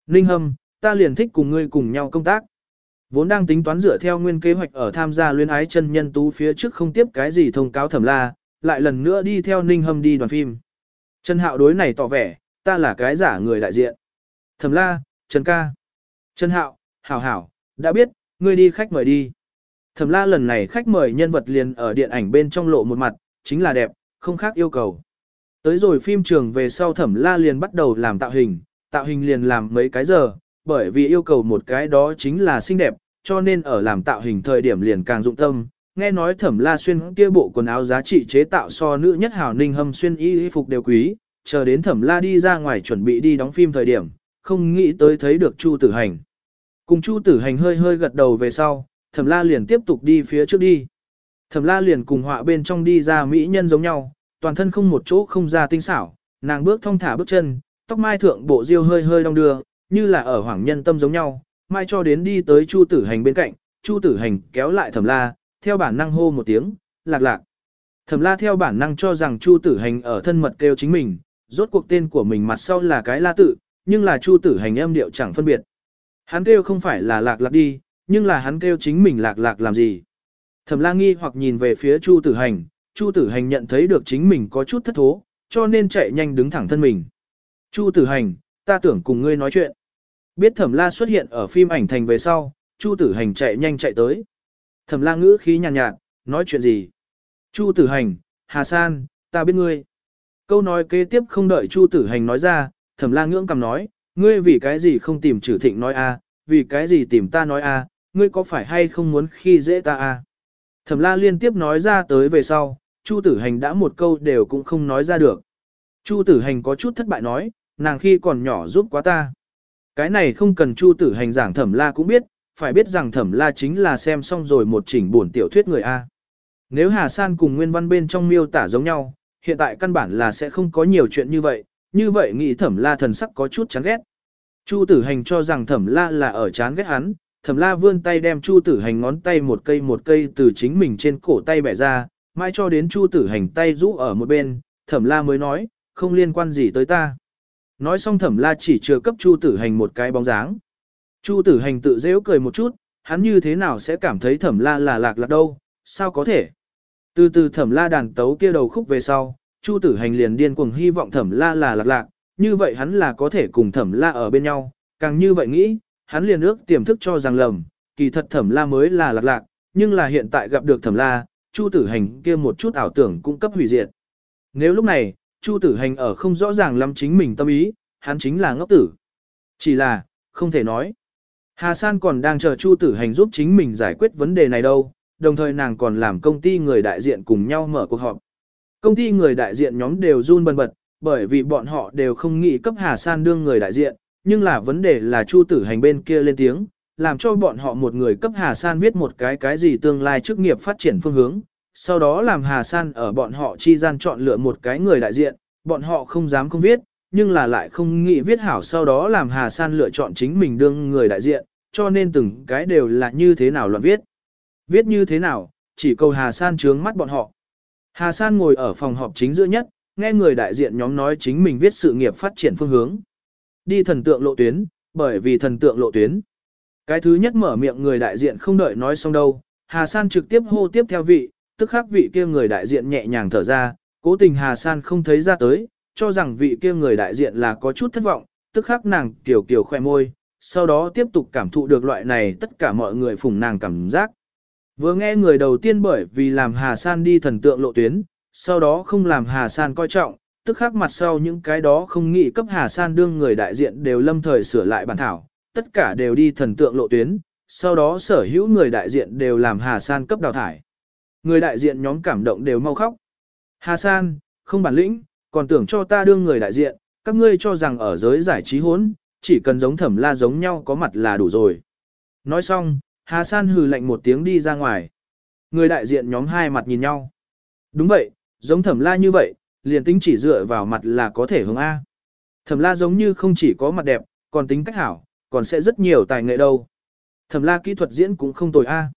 Ninh Hâm, ta liền thích cùng ngươi cùng nhau công tác. Vốn đang tính toán dựa theo nguyên kế hoạch ở tham gia luyến ái chân nhân tú phía trước không tiếp cái gì thông cáo Thẩm La, lại lần nữa đi theo Ninh Hâm đi đoàn phim. Trần Hạo đối này tỏ vẻ, ta là cái giả người đại diện. Thẩm La, Trần Ca. Trần Hạo, hảo hảo, đã biết, ngươi đi khách mời đi. Thẩm La lần này khách mời nhân vật liền ở điện ảnh bên trong lộ một mặt, chính là đẹp, không khác yêu cầu. Tới rồi phim trường về sau Thẩm La liền bắt đầu làm tạo hình, tạo hình liền làm mấy cái giờ, bởi vì yêu cầu một cái đó chính là xinh đẹp, cho nên ở làm tạo hình thời điểm liền càng dụng tâm. Nghe nói Thẩm La xuyên kia bộ quần áo giá trị chế tạo so nữ nhất hảo ninh hâm xuyên y phục đều quý, chờ đến Thẩm La đi ra ngoài chuẩn bị đi đóng phim thời điểm, không nghĩ tới thấy được Chu Tử Hành. Cùng Chu Tử Hành hơi hơi gật đầu về sau, Thẩm La liền tiếp tục đi phía trước đi. Thẩm La liền cùng họa bên trong đi ra mỹ nhân giống nhau, toàn thân không một chỗ không ra tinh xảo, nàng bước thong thả bước chân, tóc mai thượng bộ diêu hơi hơi đong đưa, như là ở hoàng nhân tâm giống nhau, mai cho đến đi tới Chu Tử Hành bên cạnh, Chu Tử Hành kéo lại Thẩm La, theo bản năng hô một tiếng, lạc lạc. Thẩm La theo bản năng cho rằng Chu Tử Hành ở thân mật kêu chính mình, rốt cuộc tên của mình mặt sau là cái La tự, nhưng là Chu Tử Hành âm điệu chẳng phân biệt. Hắn kêu không phải là lạc lạc đi, nhưng là hắn kêu chính mình lạc lạc làm gì. Thẩm La nghi hoặc nhìn về phía Chu Tử Hành, Chu Tử Hành nhận thấy được chính mình có chút thất thố, cho nên chạy nhanh đứng thẳng thân mình. Chu Tử Hành, ta tưởng cùng ngươi nói chuyện. Biết Thẩm La xuất hiện ở phim ảnh thành về sau, Chu Tử Hành chạy nhanh chạy tới. Thẩm La ngữ khí nhàn nhạt, nhạt, nói chuyện gì? Chu Tử Hành, Hà San, ta biết ngươi. Câu nói kế tiếp không đợi Chu Tử Hành nói ra, Thẩm La ngưỡng cầm nói, ngươi vì cái gì không tìm Trử Thịnh nói a, vì cái gì tìm ta nói a, ngươi có phải hay không muốn khi dễ ta a? Thẩm La liên tiếp nói ra tới về sau, Chu Tử Hành đã một câu đều cũng không nói ra được. Chu Tử Hành có chút thất bại nói, nàng khi còn nhỏ giúp quá ta. Cái này không cần Chu Tử Hành giảng Thẩm La cũng biết, phải biết rằng Thẩm La chính là xem xong rồi một chỉnh buồn tiểu thuyết người A. Nếu Hà San cùng nguyên văn bên trong miêu tả giống nhau, hiện tại căn bản là sẽ không có nhiều chuyện như vậy, như vậy nghĩ Thẩm La thần sắc có chút chán ghét. Chu Tử Hành cho rằng Thẩm La là ở chán ghét hắn, Thẩm La vươn tay đem Chu Tử Hành ngón tay một cây một cây từ chính mình trên cổ tay bẻ ra, mãi cho đến Chu Tử Hành tay rũ ở một bên, Thẩm La mới nói, không liên quan gì tới ta. Nói xong Thẩm La chỉ chưa cấp Chu Tử Hành một cái bóng dáng. Chu Tử Hành tự dễ cười một chút, hắn như thế nào sẽ cảm thấy Thẩm La là lạc lạc đâu, sao có thể. Từ từ Thẩm La đàn tấu kia đầu khúc về sau, Chu Tử Hành liền điên cuồng hy vọng Thẩm La là lạc lạc, như vậy hắn là có thể cùng Thẩm La ở bên nhau, càng như vậy nghĩ, hắn liền ước tiềm thức cho rằng lầm, kỳ thật Thẩm La mới là lạc lạc, nhưng là hiện tại gặp được Thẩm La, Chu Tử Hành kia một chút ảo tưởng cũng cấp hủy diệt. Nếu lúc này, Chu Tử Hành ở không rõ ràng lắm chính mình tâm ý, hắn chính là ngốc tử. Chỉ là, không thể nói. Hà San còn đang chờ Chu Tử Hành giúp chính mình giải quyết vấn đề này đâu, đồng thời nàng còn làm công ty người đại diện cùng nhau mở cuộc họp. Công ty người đại diện nhóm đều run bần bật, bởi vì bọn họ đều không nghĩ cấp Hà San đương người đại diện, nhưng là vấn đề là Chu Tử Hành bên kia lên tiếng, làm cho bọn họ một người cấp Hà San viết một cái cái gì tương lai chức nghiệp phát triển phương hướng, sau đó làm Hà San ở bọn họ chi gian chọn lựa một cái người đại diện, bọn họ không dám không viết, nhưng là lại không nghĩ viết hảo sau đó làm Hà San lựa chọn chính mình đương người đại diện, cho nên từng cái đều là như thế nào luận viết. Viết như thế nào, chỉ cầu Hà San trướng mắt bọn họ. Hà San ngồi ở phòng họp chính giữa nhất, nghe người đại diện nhóm nói chính mình viết sự nghiệp phát triển phương hướng. Đi thần tượng lộ tuyến, bởi vì thần tượng lộ tuyến. Cái thứ nhất mở miệng người đại diện không đợi nói xong đâu, Hà San trực tiếp hô tiếp theo vị, tức khắc vị kia người đại diện nhẹ nhàng thở ra, cố tình Hà San không thấy ra tới, cho rằng vị kia người đại diện là có chút thất vọng, tức khắc nàng kiểu kiểu khoe môi, sau đó tiếp tục cảm thụ được loại này tất cả mọi người phụng nàng cảm giác. Vừa nghe người đầu tiên bởi vì làm Hà San đi thần tượng lộ tuyến, sau đó không làm Hà San coi trọng, tức khắc mặt sau những cái đó không nghĩ cấp Hà San đương người đại diện đều lâm thời sửa lại bản thảo, tất cả đều đi thần tượng lộ tuyến, sau đó sở hữu người đại diện đều làm Hà San cấp đào thải. Người đại diện nhóm cảm động đều mau khóc. Hà San, không bản lĩnh, còn tưởng cho ta đương người đại diện, các ngươi cho rằng ở giới giải trí hốn, chỉ cần giống thẩm la giống nhau có mặt là đủ rồi. Nói xong, Hà San hừ lạnh một tiếng đi ra ngoài. Người đại diện nhóm hai mặt nhìn nhau. Đúng vậy, giống thẩm la như vậy, liền tính chỉ dựa vào mặt là có thể hướng A. Thẩm la giống như không chỉ có mặt đẹp, còn tính cách hảo, còn sẽ rất nhiều tài nghệ đâu. Thẩm la kỹ thuật diễn cũng không tồi A.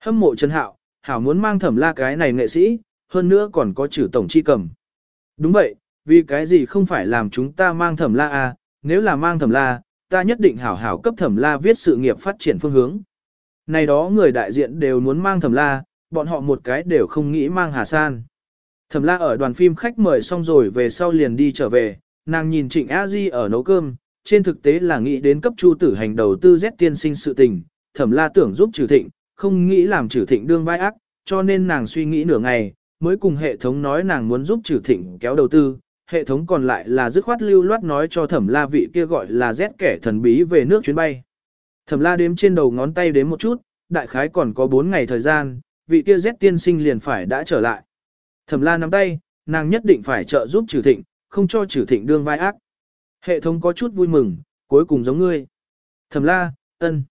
Hâm mộ Trần Hạo, hảo muốn mang thẩm la cái này nghệ sĩ, hơn nữa còn có chữ tổng chi cầm. Đúng vậy, vì cái gì không phải làm chúng ta mang thẩm la A, nếu là mang thẩm la, ta nhất định hảo hảo cấp thẩm la viết sự nghiệp phát triển phương hướng. Này đó người đại diện đều muốn mang thẩm la, bọn họ một cái đều không nghĩ mang Hà San. Thẩm la ở đoàn phim khách mời xong rồi về sau liền đi trở về, nàng nhìn Trịnh A Di ở nấu cơm, trên thực tế là nghĩ đến cấp chu tử hành đầu tư Z tiên sinh sự tình, thẩm la tưởng giúp trừ thịnh, không nghĩ làm trừ thịnh đương vai ác, cho nên nàng suy nghĩ nửa ngày, mới cùng hệ thống nói nàng muốn giúp trừ thịnh kéo đầu tư, hệ thống còn lại là dứt khoát lưu loát nói cho thẩm la vị kia gọi là Z kẻ thần bí về nước chuyến bay. Thẩm la đếm trên đầu ngón tay đếm một chút, đại khái còn có 4 ngày thời gian, vị kia Z tiên sinh liền phải đã trở lại. Thẩm la nắm tay, nàng nhất định phải trợ giúp trừ thịnh, không cho trừ thịnh đương vai ác. Hệ thống có chút vui mừng, cuối cùng giống ngươi. Thẩm la, ân.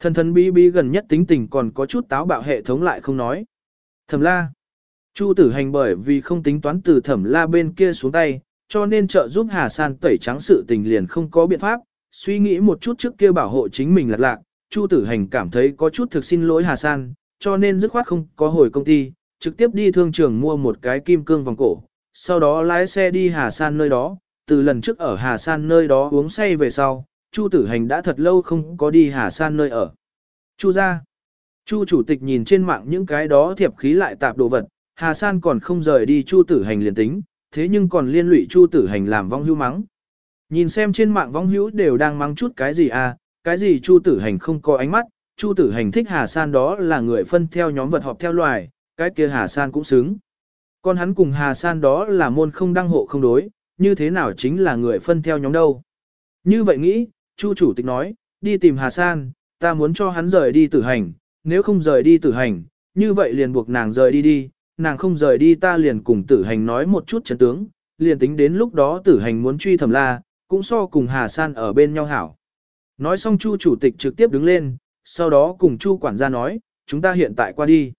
Thần thần bí bí gần nhất tính tình còn có chút táo bạo hệ thống lại không nói. Thẩm la. Chu tử hành bởi vì không tính toán từ thẩm la bên kia xuống tay, cho nên trợ giúp Hà San tẩy trắng sự tình liền không có biện pháp, suy nghĩ một chút trước kia bảo hộ chính mình lạc lạc, Chu tử hành cảm thấy có chút thực xin lỗi Hà San, cho nên dứt khoát không có hồi công ty, trực tiếp đi thương trường mua một cái kim cương vòng cổ, sau đó lái xe đi Hà San nơi đó, từ lần trước ở Hà San nơi đó uống say về sau, Chu tử hành đã thật lâu không có đi Hà San nơi ở. Chu ra. Chu chủ tịch nhìn trên mạng những cái đó thiệp khí lại tạp đồ vật, Hà San còn không rời đi Chu tử hành liền tính, thế nhưng còn liên lụy Chu tử hành làm vong hưu mắng. Nhìn xem trên mạng vong hữu đều đang mắng chút cái gì à, cái gì Chu tử hành không có ánh mắt, Chu tử hành thích Hà San đó là người phân theo nhóm vật họp theo loài, cái kia Hà San cũng xứng. Còn hắn cùng Hà San đó là môn không đăng hộ không đối, như thế nào chính là người phân theo nhóm đâu. Như vậy nghĩ, Chu chủ tịch nói, đi tìm Hà San, ta muốn cho hắn rời đi tử hành, nếu không rời đi tử hành, như vậy liền buộc nàng rời đi đi, nàng không rời đi ta liền cùng tử hành nói một chút chấn tướng, liền tính đến lúc đó tử hành muốn truy thẩm la, cũng so cùng Hà San ở bên nhau hảo. Nói xong Chu chủ tịch trực tiếp đứng lên, sau đó cùng Chu quản gia nói, chúng ta hiện tại qua đi.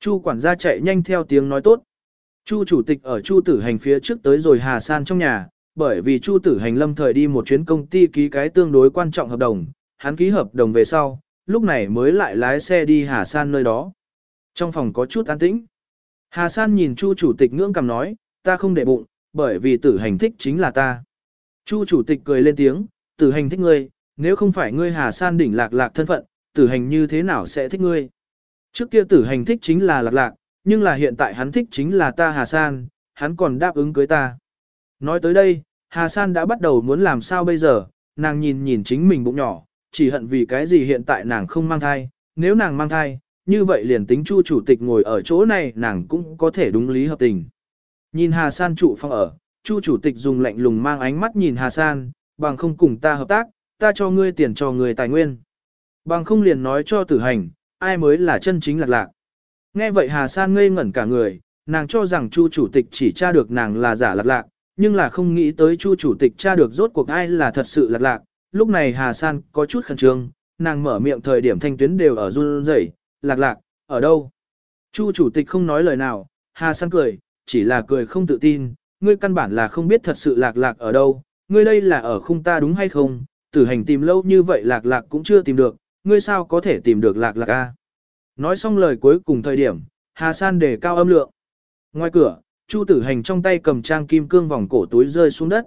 Chu quản gia chạy nhanh theo tiếng nói tốt. Chu chủ tịch ở Chu tử hành phía trước tới rồi Hà San trong nhà, bởi vì Chu tử hành lâm thời đi một chuyến công ty ký cái tương đối quan trọng hợp đồng, hắn ký hợp đồng về sau, lúc này mới lại lái xe đi Hà San nơi đó. Trong phòng có chút an tĩnh. Hà San nhìn Chu chủ tịch ngưỡng cằm nói, ta không để bụng, bởi vì tử hành thích chính là ta. Chu chủ tịch cười lên tiếng, tử hành thích ngươi, nếu không phải ngươi Hà San đỉnh lạc lạc thân phận, tử hành như thế nào sẽ thích ngươi? Trước kia tử hành thích chính là lạc lạc, nhưng là hiện tại hắn thích chính là ta Hà San, hắn còn đáp ứng cưới ta. Nói tới đây, Hà San đã bắt đầu muốn làm sao bây giờ, nàng nhìn nhìn chính mình bụng nhỏ, chỉ hận vì cái gì hiện tại nàng không mang thai, nếu nàng mang thai, như vậy liền tính chu chủ tịch ngồi ở chỗ này nàng cũng có thể đúng lý hợp tình. Nhìn Hà San trụ phong ở, chu chủ tịch dùng lạnh lùng mang ánh mắt nhìn Hà San, bằng không cùng ta hợp tác, ta cho ngươi tiền cho người tài nguyên. Bằng không liền nói cho tử hành, ai mới là chân chính lạc lạc. Nghe vậy Hà San ngây ngẩn cả người, nàng cho rằng Chu chủ tịch chỉ tra được nàng là giả lạc lạc, nhưng là không nghĩ tới Chu chủ tịch tra được rốt cuộc ai là thật sự lạc lạc. Lúc này Hà San có chút khẩn trương, nàng mở miệng thời điểm thanh tuyến đều ở run rẩy, lạc lạc, ở đâu? Chu chủ tịch không nói lời nào, Hà San cười, chỉ là cười không tự tin, ngươi căn bản là không biết thật sự lạc lạc ở đâu, ngươi đây là ở khung ta đúng hay không, tử hành tìm lâu như vậy lạc lạc cũng chưa tìm được, ngươi sao có thể tìm được lạc lạc a? Nói xong lời cuối cùng thời điểm, Hà San đề cao âm lượng. Ngoài cửa, Chu tử hành trong tay cầm trang kim cương vòng cổ túi rơi xuống đất.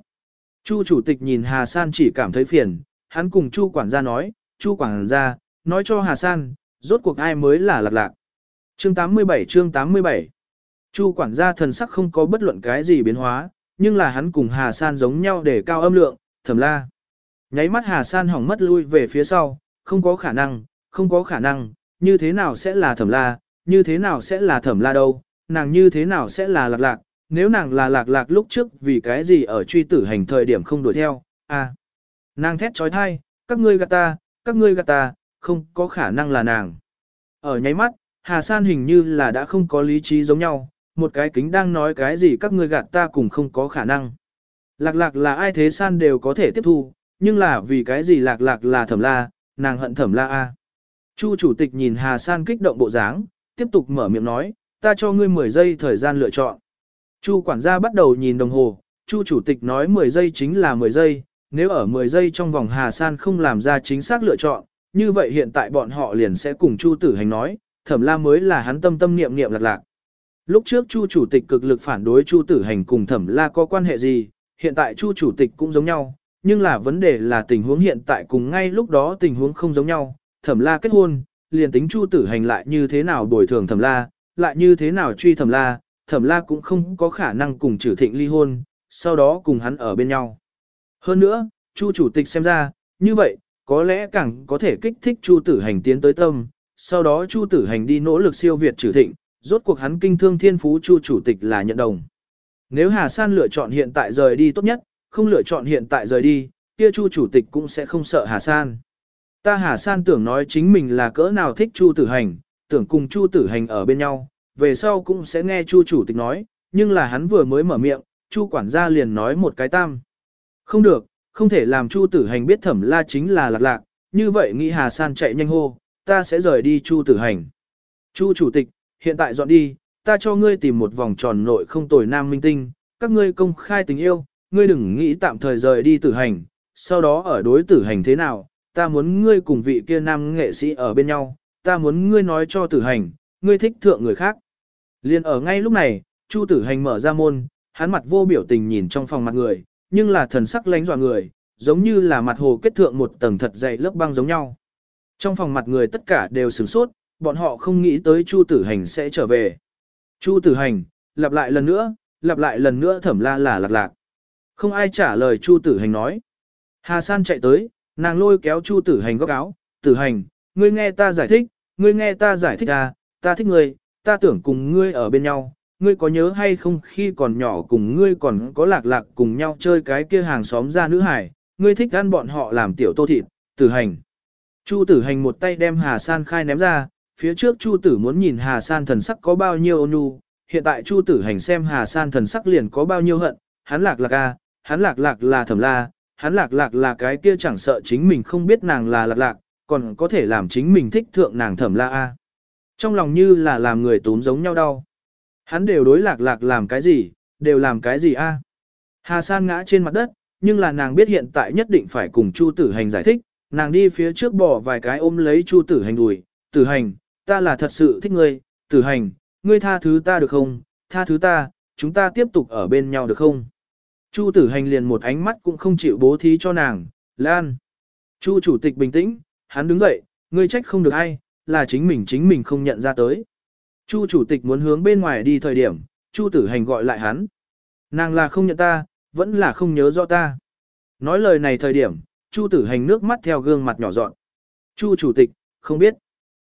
Chu chủ tịch nhìn Hà San chỉ cảm thấy phiền, hắn cùng Chu quản gia nói, Chu quản gia, nói cho Hà San, rốt cuộc ai mới là lạc lạc. Chương 87 chương 87 Chu quản gia thần sắc không có bất luận cái gì biến hóa, nhưng là hắn cùng Hà San giống nhau để cao âm lượng, thầm la. Nháy mắt Hà San hỏng mất lui về phía sau, không có khả năng, không có khả năng, như thế nào sẽ là thẩm la, như thế nào sẽ là thẩm la đâu, nàng như thế nào sẽ là lạc lạc, nếu nàng là lạc lạc lúc trước vì cái gì ở truy tử hành thời điểm không đuổi theo, à. Nàng thét trói thai, các ngươi gạt ta, các ngươi gạt ta, không có khả năng là nàng. Ở nháy mắt, Hà San hình như là đã không có lý trí giống nhau, một cái kính đang nói cái gì các ngươi gạt ta cùng không có khả năng. Lạc lạc là ai thế San đều có thể tiếp thu, nhưng là vì cái gì lạc lạc là thẩm la, nàng hận thẩm la a. Chu chủ tịch nhìn Hà San kích động bộ dáng, tiếp tục mở miệng nói, ta cho ngươi 10 giây thời gian lựa chọn. Chu quản gia bắt đầu nhìn đồng hồ, Chu chủ tịch nói 10 giây chính là 10 giây, nếu ở 10 giây trong vòng Hà San không làm ra chính xác lựa chọn, như vậy hiện tại bọn họ liền sẽ cùng Chu tử hành nói, thẩm la mới là hắn tâm tâm niệm niệm lạc lạc. Lúc trước Chu chủ tịch cực lực phản đối Chu tử hành cùng thẩm la có quan hệ gì, hiện tại Chu chủ tịch cũng giống nhau, nhưng là vấn đề là tình huống hiện tại cùng ngay lúc đó tình huống không giống nhau, thẩm la kết hôn, liền tính chu tử hành lại như thế nào bồi thường thẩm la, lại như thế nào truy thẩm la, thẩm la cũng không có khả năng cùng trừ thịnh ly hôn, sau đó cùng hắn ở bên nhau. Hơn nữa, chu chủ tịch xem ra, như vậy, có lẽ càng có thể kích thích chu tử hành tiến tới tâm, sau đó chu tử hành đi nỗ lực siêu việt trừ thịnh, rốt cuộc hắn kinh thương thiên phú chu chủ tịch là nhận đồng. Nếu Hà San lựa chọn hiện tại rời đi tốt nhất, không lựa chọn hiện tại rời đi, kia chu chủ tịch cũng sẽ không sợ Hà San. Ta Hà San tưởng nói chính mình là cỡ nào thích Chu Tử Hành, tưởng cùng Chu Tử Hành ở bên nhau, về sau cũng sẽ nghe Chu chủ tịch nói, nhưng là hắn vừa mới mở miệng, Chu quản gia liền nói một cái tam. Không được, không thể làm Chu Tử Hành biết Thẩm La chính là lạc lạc, như vậy nghĩ Hà San chạy nhanh hô, ta sẽ rời đi Chu Tử Hành. Chu chủ tịch, hiện tại dọn đi, ta cho ngươi tìm một vòng tròn nội không tồi nam minh tinh, các ngươi công khai tình yêu, ngươi đừng nghĩ tạm thời rời đi tử hành, sau đó ở đối tử hành thế nào, ta muốn ngươi cùng vị kia nam nghệ sĩ ở bên nhau, ta muốn ngươi nói cho tử hành, ngươi thích thượng người khác. Liên ở ngay lúc này, Chu tử hành mở ra môn, hắn mặt vô biểu tình nhìn trong phòng mặt người, nhưng là thần sắc lánh dọa người, giống như là mặt hồ kết thượng một tầng thật dày lớp băng giống nhau. Trong phòng mặt người tất cả đều sửng sốt, bọn họ không nghĩ tới Chu tử hành sẽ trở về. Chu tử hành, lặp lại lần nữa, lặp lại lần nữa thẩm la là lạc lạc. Không ai trả lời Chu tử hành nói. Hà San chạy tới, Nàng lôi kéo Chu Tử Hành góc áo, Tử Hành, ngươi nghe ta giải thích, ngươi nghe ta giải thích à, ta thích ngươi, ta tưởng cùng ngươi ở bên nhau, ngươi có nhớ hay không khi còn nhỏ cùng ngươi còn có lạc lạc cùng nhau chơi cái kia hàng xóm ra nữ hải, ngươi thích ăn bọn họ làm tiểu tô thịt, tử hành. Chu tử hành một tay đem Hà San khai ném ra, phía trước Chu tử muốn nhìn Hà San thần sắc có bao nhiêu ôn nhu, hiện tại Chu tử hành xem Hà San thần sắc liền có bao nhiêu hận, hắn lạc lạc a, à, hắn lạc lạc là thẩm la, hắn lạc lạc là cái kia chẳng sợ chính mình không biết nàng là lạc lạc, còn có thể làm chính mình thích thượng nàng thẩm la a. Trong lòng như là làm người tốn giống nhau đau. Hắn đều đối lạc lạc làm cái gì, đều làm cái gì a? Hà San ngã trên mặt đất, nhưng là nàng biết hiện tại nhất định phải cùng Chu Tử Hành giải thích, nàng đi phía trước bỏ vài cái ôm lấy Chu Tử Hành đùi, Tử Hành, ta là thật sự thích ngươi, Tử Hành, ngươi tha thứ ta được không, tha thứ ta, chúng ta tiếp tục ở bên nhau được không? Chu Tử Hành liền một ánh mắt cũng không chịu bố thí cho nàng, Lan. Chu Chủ tịch bình tĩnh, hắn đứng dậy, ngươi trách không được ai, là chính mình chính mình không nhận ra tới. Chu chủ tịch muốn hướng bên ngoài đi thời điểm, Chu tử hành gọi lại hắn. Nàng là không nhận ta, vẫn là không nhớ rõ ta. Nói lời này thời điểm, Chu tử hành nước mắt theo gương mặt nhỏ dọn. Chu chủ tịch, không biết.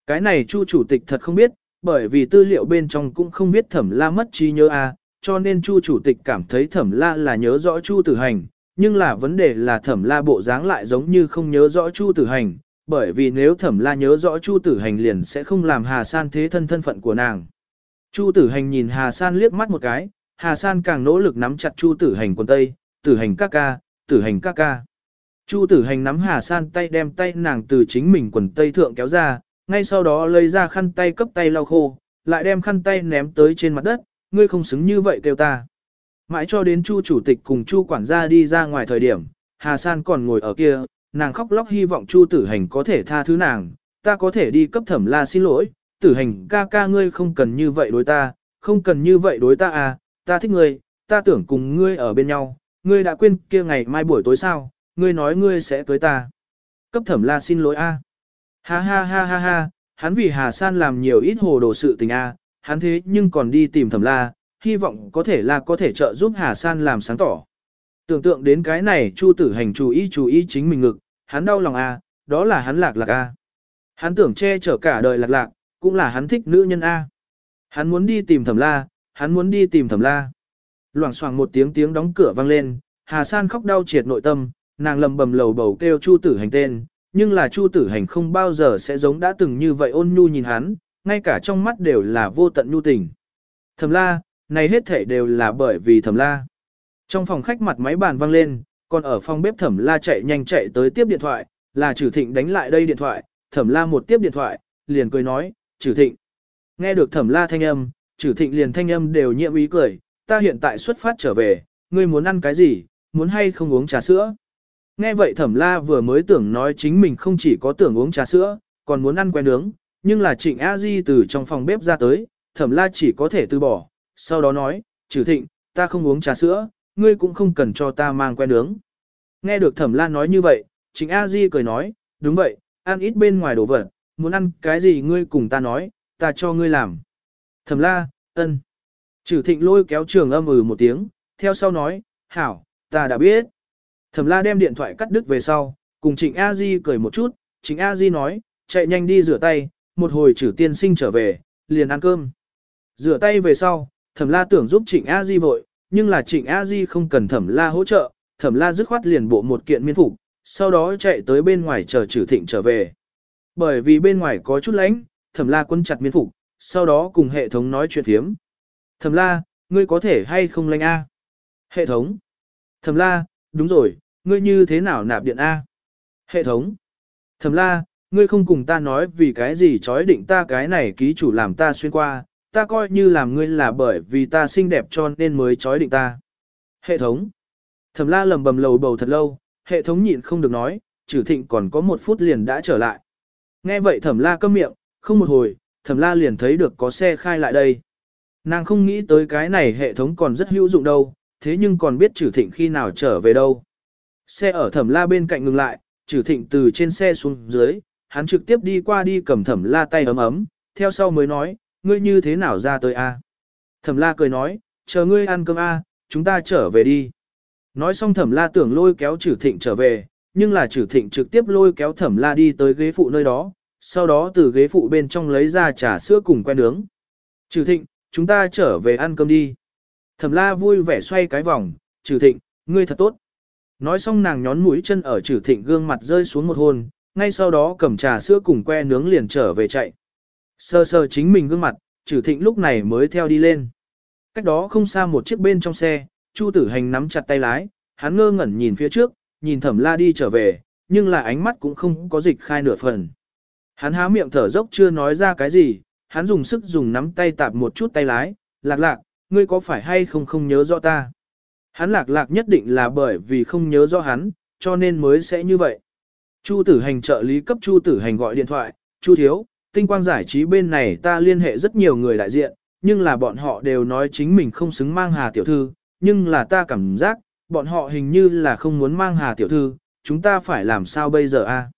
Cái này Chu chủ tịch thật không biết, bởi vì tư liệu bên trong cũng không biết thẩm la mất trí nhớ à? Cho nên Chu chủ tịch cảm thấy thẩm la là nhớ rõ Chu tử hành, nhưng là vấn đề là thẩm la bộ dáng lại giống như không nhớ rõ Chu tử hành, bởi vì nếu thẩm la nhớ rõ Chu tử hành liền sẽ không làm Hà San thế thân thân phận của nàng. Chu tử hành nhìn Hà San liếc mắt một cái, Hà San càng nỗ lực nắm chặt Chu tử hành quần tây, tử hành ca ca, tử hành ca ca. Chu tử hành nắm Hà San tay đem tay nàng từ chính mình quần tây thượng kéo ra, ngay sau đó lấy ra khăn tay cấp tay lau khô, lại đem khăn tay ném tới trên mặt đất, ngươi không xứng như vậy kêu ta. Mãi cho đến Chu chủ tịch cùng Chu quản gia đi ra ngoài thời điểm, Hà San còn ngồi ở kia, nàng khóc lóc hy vọng Chu tử hành có thể tha thứ nàng, ta có thể đi cấp thẩm la xin lỗi, tử hành ca ca ngươi không cần như vậy đối ta, không cần như vậy đối ta à, ta thích ngươi, ta tưởng cùng ngươi ở bên nhau, ngươi đã quên kia ngày mai buổi tối sao, ngươi nói ngươi sẽ tới ta. Cấp thẩm la xin lỗi a. Ha ha ha ha ha, hắn vì Hà San làm nhiều ít hồ đồ sự tình a, hắn thế nhưng còn đi tìm thẩm la, hy vọng có thể là có thể trợ giúp Hà San làm sáng tỏ. Tưởng tượng đến cái này Chu tử hành chú ý chú ý chính mình ngực, hắn đau lòng a, đó là hắn lạc lạc a. Hắn tưởng che chở cả đời lạc lạc, cũng là hắn thích nữ nhân a. Hắn muốn đi tìm thẩm la, hắn muốn đi tìm thẩm la. Loảng xoảng một tiếng tiếng đóng cửa vang lên, Hà San khóc đau triệt nội tâm, nàng lầm bầm lầu bầu kêu Chu tử hành tên, nhưng là Chu tử hành không bao giờ sẽ giống đã từng như vậy ôn nhu nhìn hắn, ngay cả trong mắt đều là vô tận nhu tình. Thẩm la, này hết thể đều là bởi vì thẩm la. Trong phòng khách mặt máy bàn vang lên, còn ở phòng bếp thẩm la chạy nhanh chạy tới tiếp điện thoại, là trừ thịnh đánh lại đây điện thoại, thẩm la một tiếp điện thoại, liền cười nói, trừ thịnh. Nghe được thẩm la thanh âm, trừ thịnh liền thanh âm đều nhiệm ý cười, ta hiện tại xuất phát trở về, ngươi muốn ăn cái gì, muốn hay không uống trà sữa. Nghe vậy thẩm la vừa mới tưởng nói chính mình không chỉ có tưởng uống trà sữa, còn muốn ăn que nướng, nhưng là trịnh a di từ trong phòng bếp ra tới, thẩm la chỉ có thể từ bỏ, sau đó nói, trừ thịnh, ta không uống trà sữa, ngươi cũng không cần cho ta mang que nướng. Nghe được thẩm la nói như vậy, Trịnh A Di cười nói, đúng vậy, ăn ít bên ngoài đồ vật, muốn ăn cái gì ngươi cùng ta nói, ta cho ngươi làm. Thẩm la, ân. Trừ thịnh lôi kéo trường âm ừ một tiếng, theo sau nói, hảo, ta đã biết. Thẩm la đem điện thoại cắt đứt về sau, cùng trịnh A Di cười một chút, trịnh A Di nói, chạy nhanh đi rửa tay, một hồi trừ tiên sinh trở về, liền ăn cơm. Rửa tay về sau, thẩm la tưởng giúp trịnh A Di vội, nhưng là trịnh A Di không cần thẩm la hỗ trợ, thẩm la dứt khoát liền bộ một kiện miên phục, sau đó chạy tới bên ngoài chờ trừ thịnh trở về. Bởi vì bên ngoài có chút lạnh, thẩm la quân chặt miên phục, sau đó cùng hệ thống nói chuyện thiếm. Thẩm la, ngươi có thể hay không lanh A? Hệ thống. Thẩm la, đúng rồi, ngươi như thế nào nạp điện A? Hệ thống. Thẩm la, ngươi không cùng ta nói vì cái gì chói định ta cái này ký chủ làm ta xuyên qua, ta coi như làm ngươi là bởi vì ta xinh đẹp cho nên mới chói định ta. Hệ thống. Thẩm la lầm bầm lầu bầu thật lâu, hệ thống nhịn không được nói, trừ thịnh còn có một phút liền đã trở lại. Nghe vậy thẩm la câm miệng, không một hồi, thẩm la liền thấy được có xe khai lại đây. Nàng không nghĩ tới cái này hệ thống còn rất hữu dụng đâu, thế nhưng còn biết trừ thịnh khi nào trở về đâu. Xe ở thẩm la bên cạnh ngừng lại, trừ thịnh từ trên xe xuống dưới, hắn trực tiếp đi qua đi cầm thẩm la tay ấm ấm, theo sau mới nói, ngươi như thế nào ra tới a? Thẩm la cười nói, chờ ngươi ăn cơm a, chúng ta trở về đi. Nói xong thẩm la tưởng lôi kéo trừ thịnh trở về, nhưng là trừ thịnh trực tiếp lôi kéo thẩm la đi tới ghế phụ nơi đó, sau đó từ ghế phụ bên trong lấy ra trà sữa cùng que nướng. Trừ thịnh, chúng ta trở về ăn cơm đi. Thẩm la vui vẻ xoay cái vòng, trừ thịnh, ngươi thật tốt. Nói xong nàng nhón mũi chân ở trừ thịnh gương mặt rơi xuống một hôn, ngay sau đó cầm trà sữa cùng que nướng liền trở về chạy. Sơ sơ chính mình gương mặt, trừ thịnh lúc này mới theo đi lên. Cách đó không xa một chiếc bên trong xe, Chu tử hành nắm chặt tay lái, hắn ngơ ngẩn nhìn phía trước, nhìn thẩm la đi trở về, nhưng là ánh mắt cũng không có dịch khai nửa phần. Hắn há miệng thở dốc chưa nói ra cái gì, hắn dùng sức dùng nắm tay tạp một chút tay lái, lạc lạc, ngươi có phải hay không không nhớ rõ ta. Hắn lạc lạc nhất định là bởi vì không nhớ rõ hắn, cho nên mới sẽ như vậy. Chu tử hành trợ lý cấp Chu tử hành gọi điện thoại, Chu thiếu, tinh quang giải trí bên này ta liên hệ rất nhiều người đại diện, nhưng là bọn họ đều nói chính mình không xứng mang hà tiểu thư, nhưng là ta cảm giác, bọn họ hình như là không muốn mang hà tiểu thư, chúng ta phải làm sao bây giờ a?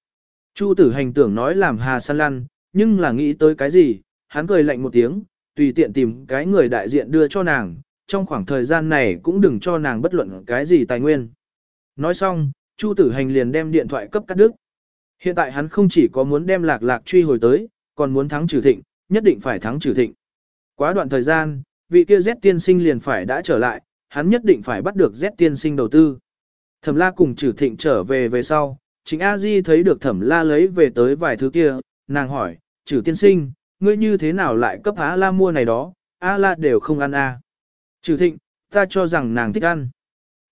Chu tử hành tưởng nói làm hà săn lăn, nhưng là nghĩ tới cái gì, hắn cười lạnh một tiếng, tùy tiện tìm cái người đại diện đưa cho nàng, trong khoảng thời gian này cũng đừng cho nàng bất luận cái gì tài nguyên. Nói xong, Chu tử hành liền đem điện thoại cấp cắt đứt. Hiện tại hắn không chỉ có muốn đem lạc lạc truy hồi tới, còn muốn thắng trừ thịnh, nhất định phải thắng trừ thịnh. Quá đoạn thời gian, vị kia Z tiên sinh liền phải đã trở lại, hắn nhất định phải bắt được Z tiên sinh đầu tư. Thẩm la cùng trừ thịnh trở về về sau, chính A Di thấy được thẩm la lấy về tới vài thứ kia, nàng hỏi, trừ tiên sinh, ngươi như thế nào lại cấp A la mua này đó, A la đều không ăn à. a. Trừ thịnh, ta cho rằng nàng thích ăn.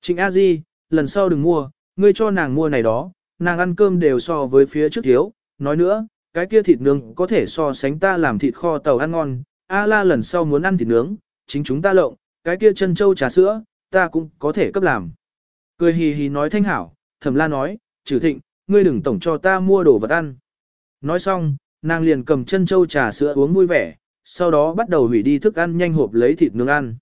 Trịnh A Di, lần sau đừng mua, ngươi cho nàng mua này đó, nàng ăn cơm đều so với phía trước thiếu, nói nữa, cái kia thịt nướng có thể so sánh ta làm thịt kho tàu ăn ngon, A la lần sau muốn ăn thịt nướng, chính chúng ta lộng, cái kia chân châu trà sữa, ta cũng có thể cấp làm. Cười hì hì nói thanh hảo, thẩm la nói, trừ thịnh, ngươi đừng tổng cho ta mua đồ vật ăn. Nói xong, nàng liền cầm chân châu trà sữa uống vui vẻ, sau đó bắt đầu hủy đi thức ăn nhanh hộp lấy thịt nướng ăn.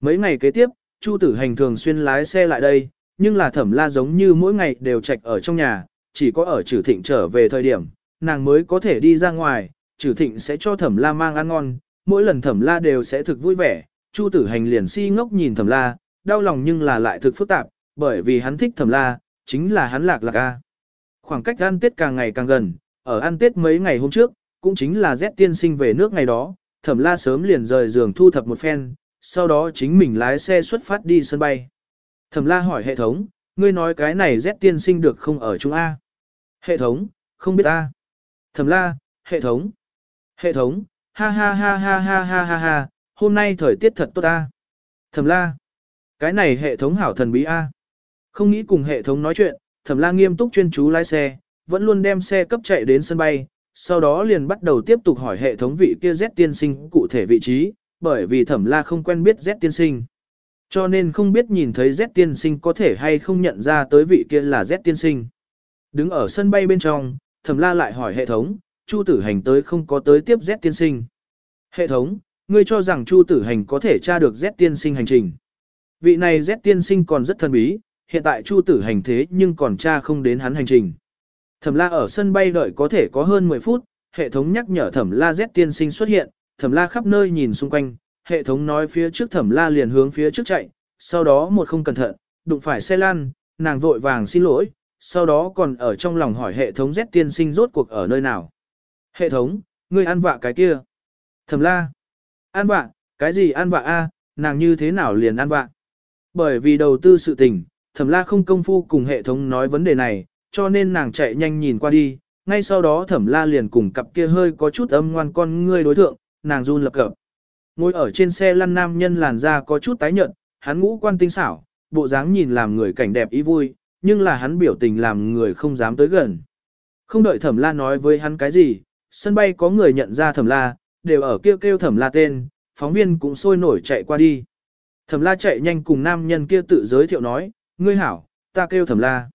Mấy ngày kế tiếp, Chu tử hành thường xuyên lái xe lại đây, nhưng là thẩm la giống như mỗi ngày đều trạch ở trong nhà, chỉ có ở trừ thịnh trở về thời điểm, nàng mới có thể đi ra ngoài, trừ thịnh sẽ cho thẩm la mang ăn ngon, mỗi lần thẩm la đều sẽ thực vui vẻ, Chu tử hành liền si ngốc nhìn thẩm la, đau lòng nhưng là lại thực phức tạp, bởi vì hắn thích thẩm la, chính là hắn lạc lạc a. Khoảng cách ăn Tết càng ngày càng gần, ở ăn Tết mấy ngày hôm trước, cũng chính là Z tiên sinh về nước ngày đó, thẩm la sớm liền rời giường thu thập một phen, sau đó chính mình lái xe xuất phát đi sân bay. Thẩm la hỏi hệ thống, ngươi nói cái này Z tiên sinh được không ở Trung A? Hệ thống, không biết A. Thẩm la, hệ thống. Hệ thống, ha ha ha ha ha ha ha ha, hôm nay thời tiết thật tốt A. Thẩm la, cái này hệ thống hảo thần bí A. Không nghĩ cùng hệ thống nói chuyện, thẩm la nghiêm túc chuyên chú lái xe, vẫn luôn đem xe cấp chạy đến sân bay, sau đó liền bắt đầu tiếp tục hỏi hệ thống vị kia Z tiên sinh cụ thể vị trí, bởi vì thẩm la không quen biết Z tiên sinh. Cho nên không biết nhìn thấy Z tiên sinh có thể hay không nhận ra tới vị kia là Z tiên sinh. Đứng ở sân bay bên trong, thẩm la lại hỏi hệ thống, Chu tử hành tới không có tới tiếp Z tiên sinh. Hệ thống, ngươi cho rằng Chu tử hành có thể tra được Z tiên sinh hành trình. Vị này Z tiên sinh còn rất thần bí, hiện tại Chu tử hành thế nhưng còn tra không đến hắn hành trình. Thẩm la ở sân bay đợi có thể có hơn 10 phút, hệ thống nhắc nhở thẩm la Z tiên sinh xuất hiện, thẩm la khắp nơi nhìn xung quanh, hệ thống nói phía trước thẩm la liền hướng phía trước chạy, sau đó một không cẩn thận, đụng phải xe lan, nàng vội vàng xin lỗi, sau đó còn ở trong lòng hỏi hệ thống Z tiên sinh rốt cuộc ở nơi nào. Hệ thống, ngươi ăn vạ cái kia. Thẩm la. Ăn vạ, cái gì ăn vạ a? nàng như thế nào liền ăn vạ? Bởi vì đầu tư sự tình, thẩm la không công phu cùng hệ thống nói vấn đề này, cho nên nàng chạy nhanh nhìn qua đi, ngay sau đó thẩm la liền cùng cặp kia hơi có chút âm ngoan con ngươi đối thượng, nàng run lập cập. Ngồi ở trên xe lăn nam nhân làn da có chút tái nhợt, hắn ngũ quan tinh xảo, bộ dáng nhìn làm người cảnh đẹp ý vui, nhưng là hắn biểu tình làm người không dám tới gần. Không đợi thẩm la nói với hắn cái gì, sân bay có người nhận ra thẩm la, đều ở kêu kêu thẩm la tên, phóng viên cũng sôi nổi chạy qua đi. Thẩm la chạy nhanh cùng nam nhân kia tự giới thiệu nói, ngươi hảo, ta kêu thẩm la.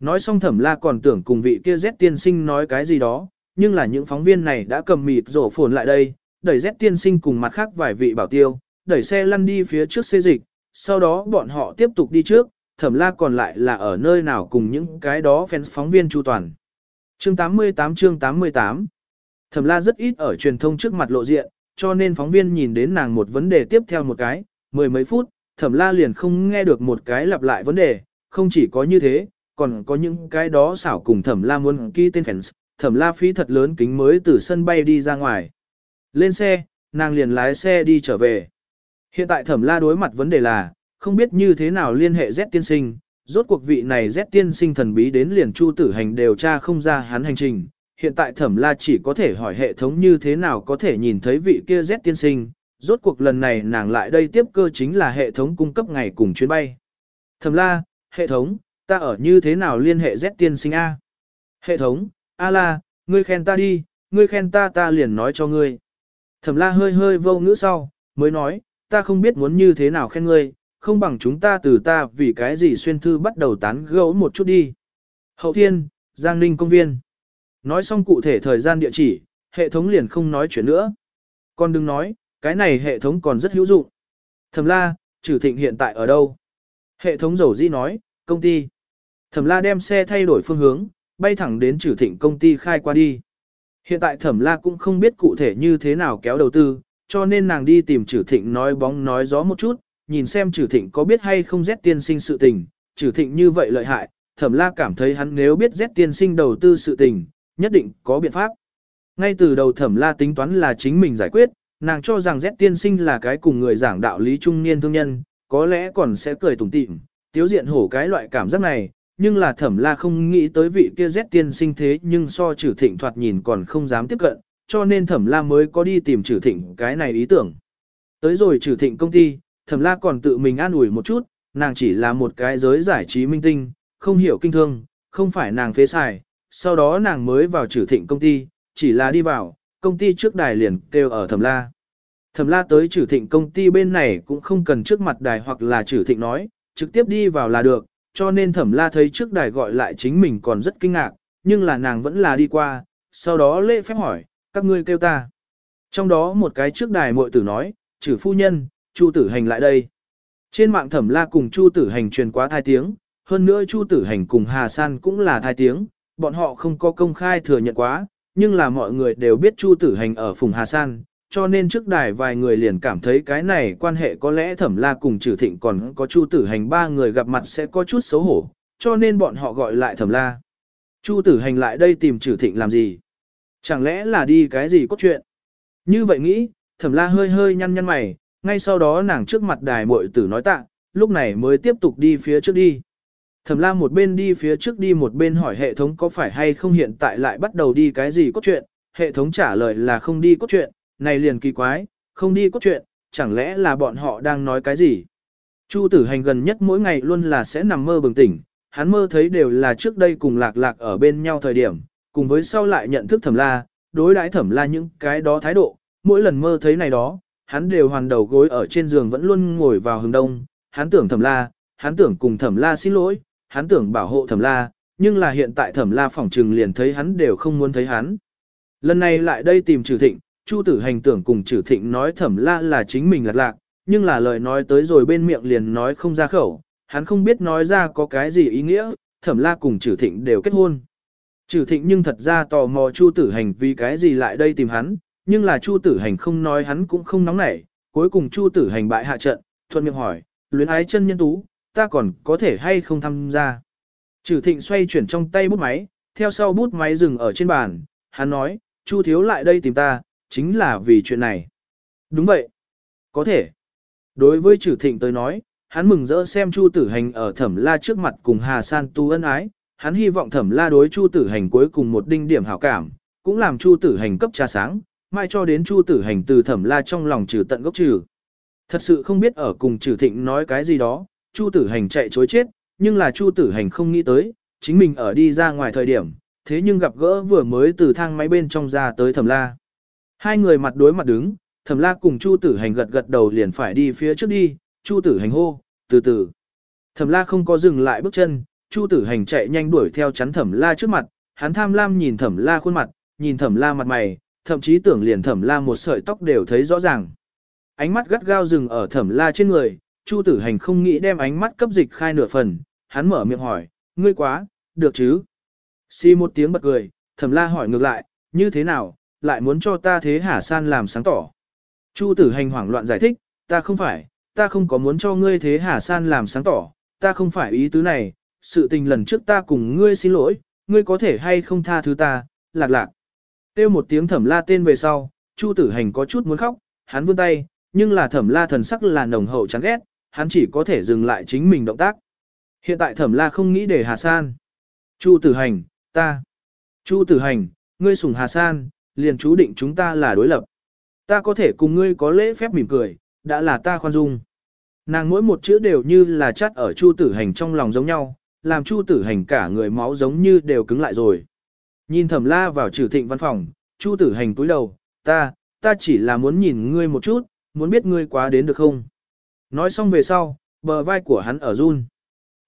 Nói xong thẩm la còn tưởng cùng vị kia Z tiên sinh nói cái gì đó, nhưng là những phóng viên này đã cầm mịt rổ phồn lại đây, đẩy rét tiên sinh cùng mặt khác vài vị bảo tiêu, đẩy xe lăn đi phía trước xe dịch, sau đó bọn họ tiếp tục đi trước, thẩm la còn lại là ở nơi nào cùng những cái đó fans phóng viên chu toàn. Chương 88 chương 88 Thẩm la rất ít ở truyền thông trước mặt lộ diện, cho nên phóng viên nhìn đến nàng một vấn đề tiếp theo một cái, mười mấy phút, thẩm la liền không nghe được một cái lặp lại vấn đề, không chỉ có như thế, còn có những cái đó xảo cùng thẩm la muốn ký tên fans, thẩm la phí thật lớn kính mới từ sân bay đi ra ngoài. Lên xe, nàng liền lái xe đi trở về. Hiện tại thẩm la đối mặt vấn đề là, không biết như thế nào liên hệ Z tiên sinh, rốt cuộc vị này Z tiên sinh thần bí đến liền chu tử hành điều tra không ra hắn hành trình. Hiện tại thẩm la chỉ có thể hỏi hệ thống như thế nào có thể nhìn thấy vị kia Z tiên sinh, rốt cuộc lần này nàng lại đây tiếp cơ chính là hệ thống cung cấp ngày cùng chuyến bay. Thẩm la, hệ thống, ta ở như thế nào liên hệ Z tiên sinh A? Hệ thống, A la, ngươi khen ta đi, ngươi khen ta ta liền nói cho ngươi. Thẩm la hơi hơi vô ngữ sau, mới nói, ta không biết muốn như thế nào khen ngươi, không bằng chúng ta từ ta vì cái gì xuyên thư bắt đầu tán gẫu một chút đi. Hậu thiên, Giang Ninh công viên. Nói xong cụ thể thời gian địa chỉ, hệ thống liền không nói chuyện nữa. Con đừng nói, cái này hệ thống còn rất hữu dụng. Thẩm la, trừ thịnh hiện tại ở đâu? Hệ thống dầu di nói, công ty. Thẩm la đem xe thay đổi phương hướng, bay thẳng đến trừ thịnh công ty khai qua đi. Hiện tại thẩm la cũng không biết cụ thể như thế nào kéo đầu tư, cho nên nàng đi tìm trừ thịnh nói bóng nói gió một chút, nhìn xem trừ thịnh có biết hay không rét tiên sinh sự tình, trừ thịnh như vậy lợi hại, thẩm la cảm thấy hắn nếu biết rét tiên sinh đầu tư sự tình, nhất định có biện pháp. Ngay từ đầu thẩm la tính toán là chính mình giải quyết, nàng cho rằng rét tiên sinh là cái cùng người giảng đạo lý trung niên thương nhân, có lẽ còn sẽ cười tủm tỉm, tiếu diện hổ cái loại cảm giác này, nhưng là thẩm la không nghĩ tới vị kia rét tiên sinh thế nhưng so trừ thịnh thoạt nhìn còn không dám tiếp cận, cho nên thẩm la mới có đi tìm trừ thịnh cái này ý tưởng. Tới rồi trừ thịnh công ty, thẩm la còn tự mình an ủi một chút, nàng chỉ là một cái giới giải trí minh tinh, không hiểu kinh thương, không phải nàng phế xài, sau đó nàng mới vào trừ thịnh công ty, chỉ là đi vào, công ty trước đài liền kêu ở thẩm la. Thẩm la tới trừ thịnh công ty bên này cũng không cần trước mặt đài hoặc là trừ thịnh nói, trực tiếp đi vào là được, cho nên thẩm la thấy trước đài gọi lại chính mình còn rất kinh ngạc, nhưng là nàng vẫn là đi qua, sau đó lễ phép hỏi, các ngươi kêu ta. Trong đó một cái trước đài muội tử nói, trừ phu nhân, Chu tử hành lại đây. Trên mạng thẩm la cùng Chu tử hành truyền quá thai tiếng, hơn nữa Chu tử hành cùng Hà San cũng là thai tiếng, bọn họ không có công khai thừa nhận quá, nhưng là mọi người đều biết Chu tử hành ở Phùng Hà San, cho nên trước đài vài người liền cảm thấy cái này quan hệ có lẽ thẩm la cùng trừ thịnh còn có chu tử hành ba người gặp mặt sẽ có chút xấu hổ, cho nên bọn họ gọi lại thẩm la. Chu tử hành lại đây tìm trừ thịnh làm gì? Chẳng lẽ là đi cái gì cốt chuyện? Như vậy nghĩ, thẩm la hơi hơi nhăn nhăn mày, ngay sau đó nàng trước mặt đài muội tử nói tạ, lúc này mới tiếp tục đi phía trước đi. Thẩm la một bên đi phía trước đi một bên hỏi hệ thống có phải hay không hiện tại lại bắt đầu đi cái gì cốt truyện, hệ thống trả lời là không đi cốt truyện, này liền kỳ quái, không đi cốt chuyện, chẳng lẽ là bọn họ đang nói cái gì. Chu tử hành gần nhất mỗi ngày luôn là sẽ nằm mơ bừng tỉnh, hắn mơ thấy đều là trước đây cùng lạc lạc ở bên nhau thời điểm, cùng với sau lại nhận thức thẩm la, đối đãi thẩm la những cái đó thái độ, mỗi lần mơ thấy này đó, hắn đều hoàn đầu gối ở trên giường vẫn luôn ngồi vào hướng đông, hắn tưởng thẩm la, hắn tưởng cùng thẩm la xin lỗi, hắn tưởng bảo hộ thẩm la, nhưng là hiện tại thẩm la phỏng trừng liền thấy hắn đều không muốn thấy hắn. Lần này lại đây tìm trừ thịnh, Chu tử hành tưởng cùng trừ thịnh nói thẩm la là chính mình lạc lạc, nhưng là lời nói tới rồi bên miệng liền nói không ra khẩu, hắn không biết nói ra có cái gì ý nghĩa, thẩm la cùng trừ thịnh đều kết hôn. Trừ thịnh nhưng thật ra tò mò Chu tử hành vì cái gì lại đây tìm hắn, nhưng là Chu tử hành không nói hắn cũng không nóng nảy, cuối cùng Chu tử hành bại hạ trận, thuận miệng hỏi, luyến ái chân nhân tú, ta còn có thể hay không tham gia. Trừ thịnh xoay chuyển trong tay bút máy, theo sau bút máy dừng ở trên bàn, hắn nói, Chu thiếu lại đây tìm ta, chính là vì chuyện này. Đúng vậy. Có thể. Đối với trừ thịnh tới nói, hắn mừng rỡ xem Chu tử hành ở thẩm la trước mặt cùng Hà San tu ân ái, hắn hy vọng thẩm la đối Chu tử hành cuối cùng một đinh điểm hảo cảm, cũng làm Chu tử hành cấp trà sáng, mai cho đến Chu tử hành từ thẩm la trong lòng trừ tận gốc trừ. Thật sự không biết ở cùng trừ thịnh nói cái gì đó, Chu tử hành chạy chối chết, nhưng là Chu tử hành không nghĩ tới, chính mình ở đi ra ngoài thời điểm, thế nhưng gặp gỡ vừa mới từ thang máy bên trong ra tới thẩm la. Hai người mặt đối mặt đứng, thẩm la cùng Chu tử hành gật gật đầu liền phải đi phía trước đi, Chu tử hành hô, từ từ. Thẩm la không có dừng lại bước chân, Chu tử hành chạy nhanh đuổi theo chắn thẩm la trước mặt, hắn tham lam nhìn thẩm la khuôn mặt, nhìn thẩm la mặt mày, thậm chí tưởng liền thẩm la một sợi tóc đều thấy rõ ràng. Ánh mắt gắt gao dừng ở thẩm la trên người, Chu tử hành không nghĩ đem ánh mắt cấp dịch khai nửa phần, hắn mở miệng hỏi, ngươi quá, được chứ? Xì một tiếng bật cười, thẩm la hỏi ngược lại, như thế nào, lại muốn cho ta thế Hà San làm sáng tỏ. Chu tử hành hoảng loạn giải thích, ta không phải, ta không có muốn cho ngươi thế Hà San làm sáng tỏ, ta không phải ý tứ này, sự tình lần trước ta cùng ngươi xin lỗi, ngươi có thể hay không tha thứ ta, lạc lạc. Têu một tiếng thẩm la tên về sau, Chu tử hành có chút muốn khóc, hắn vươn tay, nhưng là thẩm la thần sắc là nồng hậu chán ghét, hắn chỉ có thể dừng lại chính mình động tác. Hiện tại thẩm la không nghĩ để Hà San. Chu tử hành, ta. Chu tử hành, ngươi sủng Hà San, liền chú định chúng ta là đối lập. Ta có thể cùng ngươi có lễ phép mỉm cười, đã là ta khoan dung. Nàng mỗi một chữ đều như là chắt ở Chu tử hành trong lòng giống nhau, làm Chu tử hành cả người máu giống như đều cứng lại rồi. Nhìn thẩm la vào trừ thịnh văn phòng, Chu tử hành túi đầu, ta, ta chỉ là muốn nhìn ngươi một chút, muốn biết ngươi quá đến được không. Nói xong về sau, bờ vai của hắn ở run.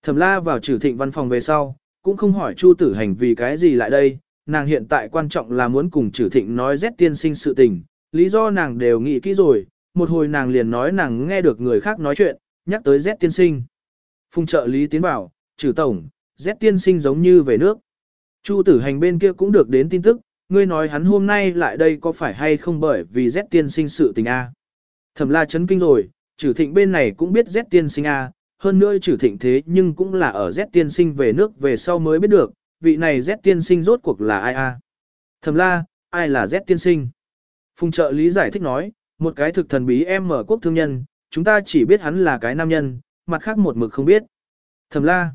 Thẩm la vào trừ thịnh văn phòng về sau, cũng không hỏi Chu tử hành vì cái gì lại đây, nàng hiện tại quan trọng là muốn cùng Trử thịnh nói Z tiên sinh sự tình, lý do nàng đều nghĩ kỹ rồi, một hồi nàng liền nói nàng nghe được người khác nói chuyện, nhắc tới Z tiên sinh. Phùng trợ lý tiến bảo, Trử tổng, Z tiên sinh giống như về nước. Chu tử hành bên kia cũng được đến tin tức, ngươi nói hắn hôm nay lại đây có phải hay không bởi vì Z tiên sinh sự tình A. Thẩm la chấn kinh rồi, Trử thịnh bên này cũng biết Z tiên sinh A, hơn nữa trừ thịnh thế nhưng cũng là ở Z tiên sinh về nước về sau mới biết được, vị này Z tiên sinh rốt cuộc là ai A. Thẩm la, ai là Z tiên sinh? Phùng trợ lý giải thích nói, một cái thực thần bí em mở quốc thương nhân, chúng ta chỉ biết hắn là cái nam nhân, mặt khác một mực không biết. Thẩm la.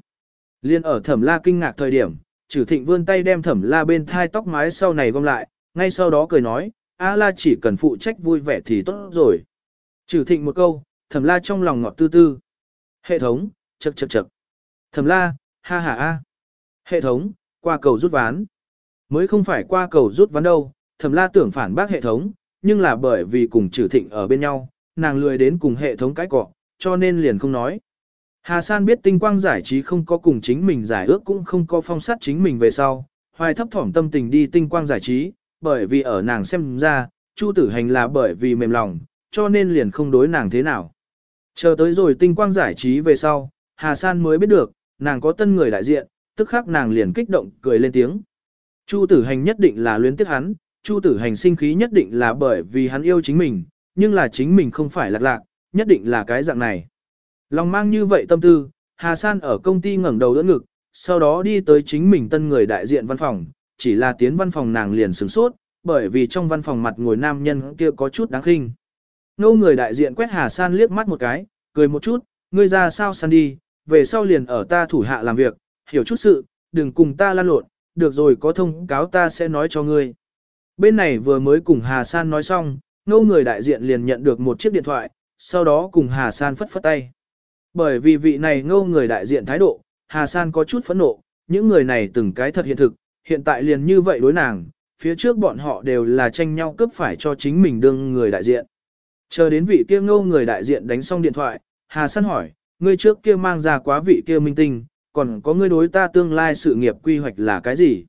Liên ở thẩm la kinh ngạc thời điểm, trừ thịnh vươn tay đem thẩm la bên thai tóc mái sau này gom lại, ngay sau đó cười nói, A la chỉ cần phụ trách vui vẻ thì tốt rồi. Trừ thịnh một câu, thẩm la trong lòng ngọt tư tư. Hệ thống, chật chật chật. Thẩm la, ha ha a. Hệ thống, qua cầu rút ván. Mới không phải qua cầu rút ván đâu, thẩm la tưởng phản bác hệ thống, nhưng là bởi vì cùng trừ thịnh ở bên nhau, nàng lười đến cùng hệ thống cái cọ, cho nên liền không nói. Hà San biết tinh quang giải trí không có cùng chính mình giải ước cũng không có phong sát chính mình về sau, hoài thấp thỏm tâm tình đi tinh quang giải trí, bởi vì ở nàng xem ra, Chu tử hành là bởi vì mềm lòng, cho nên liền không đối nàng thế nào. Chờ tới rồi tinh quang giải trí về sau, Hà San mới biết được, nàng có tân người đại diện, tức khắc nàng liền kích động cười lên tiếng. Chu tử hành nhất định là luyến tiếc hắn, Chu tử hành sinh khí nhất định là bởi vì hắn yêu chính mình, nhưng là chính mình không phải lạc lạc, nhất định là cái dạng này. Lòng mang như vậy tâm tư, Hà San ở công ty ngẩng đầu đỡ ngực, sau đó đi tới chính mình tân người đại diện văn phòng, chỉ là tiến văn phòng nàng liền sửng sốt, bởi vì trong văn phòng mặt ngồi nam nhân kia có chút đáng khinh. Ngô người đại diện quét Hà San liếc mắt một cái, cười một chút, ngươi ra sao San đi, về sau liền ở ta thủ hạ làm việc, hiểu chút sự, đừng cùng ta lan lộn, được rồi có thông cáo ta sẽ nói cho ngươi. Bên này vừa mới cùng Hà San nói xong, ngô người đại diện liền nhận được một chiếc điện thoại, sau đó cùng Hà San phất phất tay. Bởi vì vị này ngô người đại diện thái độ, Hà San có chút phẫn nộ, những người này từng cái thật hiện thực, hiện tại liền như vậy đối nàng, phía trước bọn họ đều là tranh nhau cướp phải cho chính mình đương người đại diện. Chờ đến vị kia ngô người đại diện đánh xong điện thoại, Hà San hỏi, ngươi trước kia mang ra quá vị kia minh tinh, còn có ngươi đối ta tương lai sự nghiệp quy hoạch là cái gì?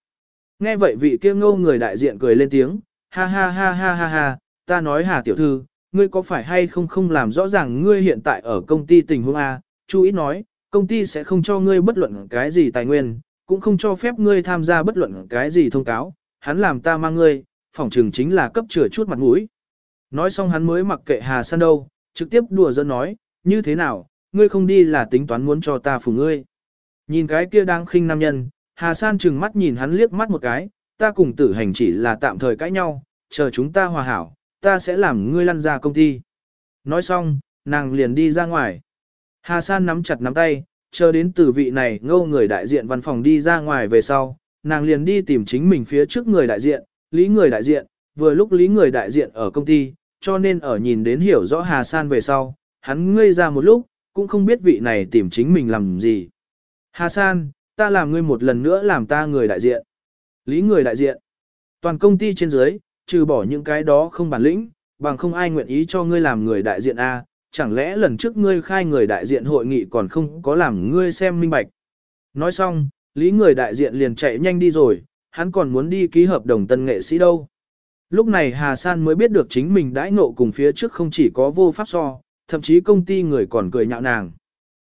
Nghe vậy vị kia ngô người đại diện cười lên tiếng, ha ha ha ha ha ha, ta nói Hà tiểu thư, ngươi có phải hay không không làm rõ ràng ngươi hiện tại ở công ty tình huống A, chú ý nói, công ty sẽ không cho ngươi bất luận cái gì tài nguyên, cũng không cho phép ngươi tham gia bất luận cái gì thông cáo, hắn làm ta mang ngươi, phỏng trường chính là cấp chừa chút mặt mũi. Nói xong hắn mới mặc kệ Hà San đâu, trực tiếp đùa giỡn nói, như thế nào, ngươi không đi là tính toán muốn cho ta phủ ngươi. Nhìn cái kia đang khinh nam nhân, Hà San chừng mắt nhìn hắn liếc mắt một cái, ta cùng tử hành chỉ là tạm thời cãi nhau, chờ chúng ta hòa hảo, ta sẽ làm ngươi lăn ra công ty. Nói xong, nàng liền đi ra ngoài. Hà San nắm chặt nắm tay, chờ đến tử vị này ngâu người đại diện văn phòng đi ra ngoài về sau, nàng liền đi tìm chính mình phía trước người đại diện, lý người đại diện, vừa lúc lý người đại diện ở công ty, cho nên ở nhìn đến hiểu rõ Hà San về sau, hắn ngây ra một lúc, cũng không biết vị này tìm chính mình làm gì. Hà San, ta làm ngươi một lần nữa làm ta người đại diện. Lý người đại diện. Toàn công ty trên dưới, trừ bỏ những cái đó không bản lĩnh, bằng không ai nguyện ý cho ngươi làm người đại diện A, chẳng lẽ lần trước ngươi khai người đại diện hội nghị còn không có làm ngươi xem minh bạch. Nói xong, lý người đại diện liền chạy nhanh đi rồi, hắn còn muốn đi ký hợp đồng tân nghệ sĩ đâu. Lúc này Hà San mới biết được chính mình đãi ngộ cùng phía trước không chỉ có vô pháp so, thậm chí công ty người còn cười nhạo nàng.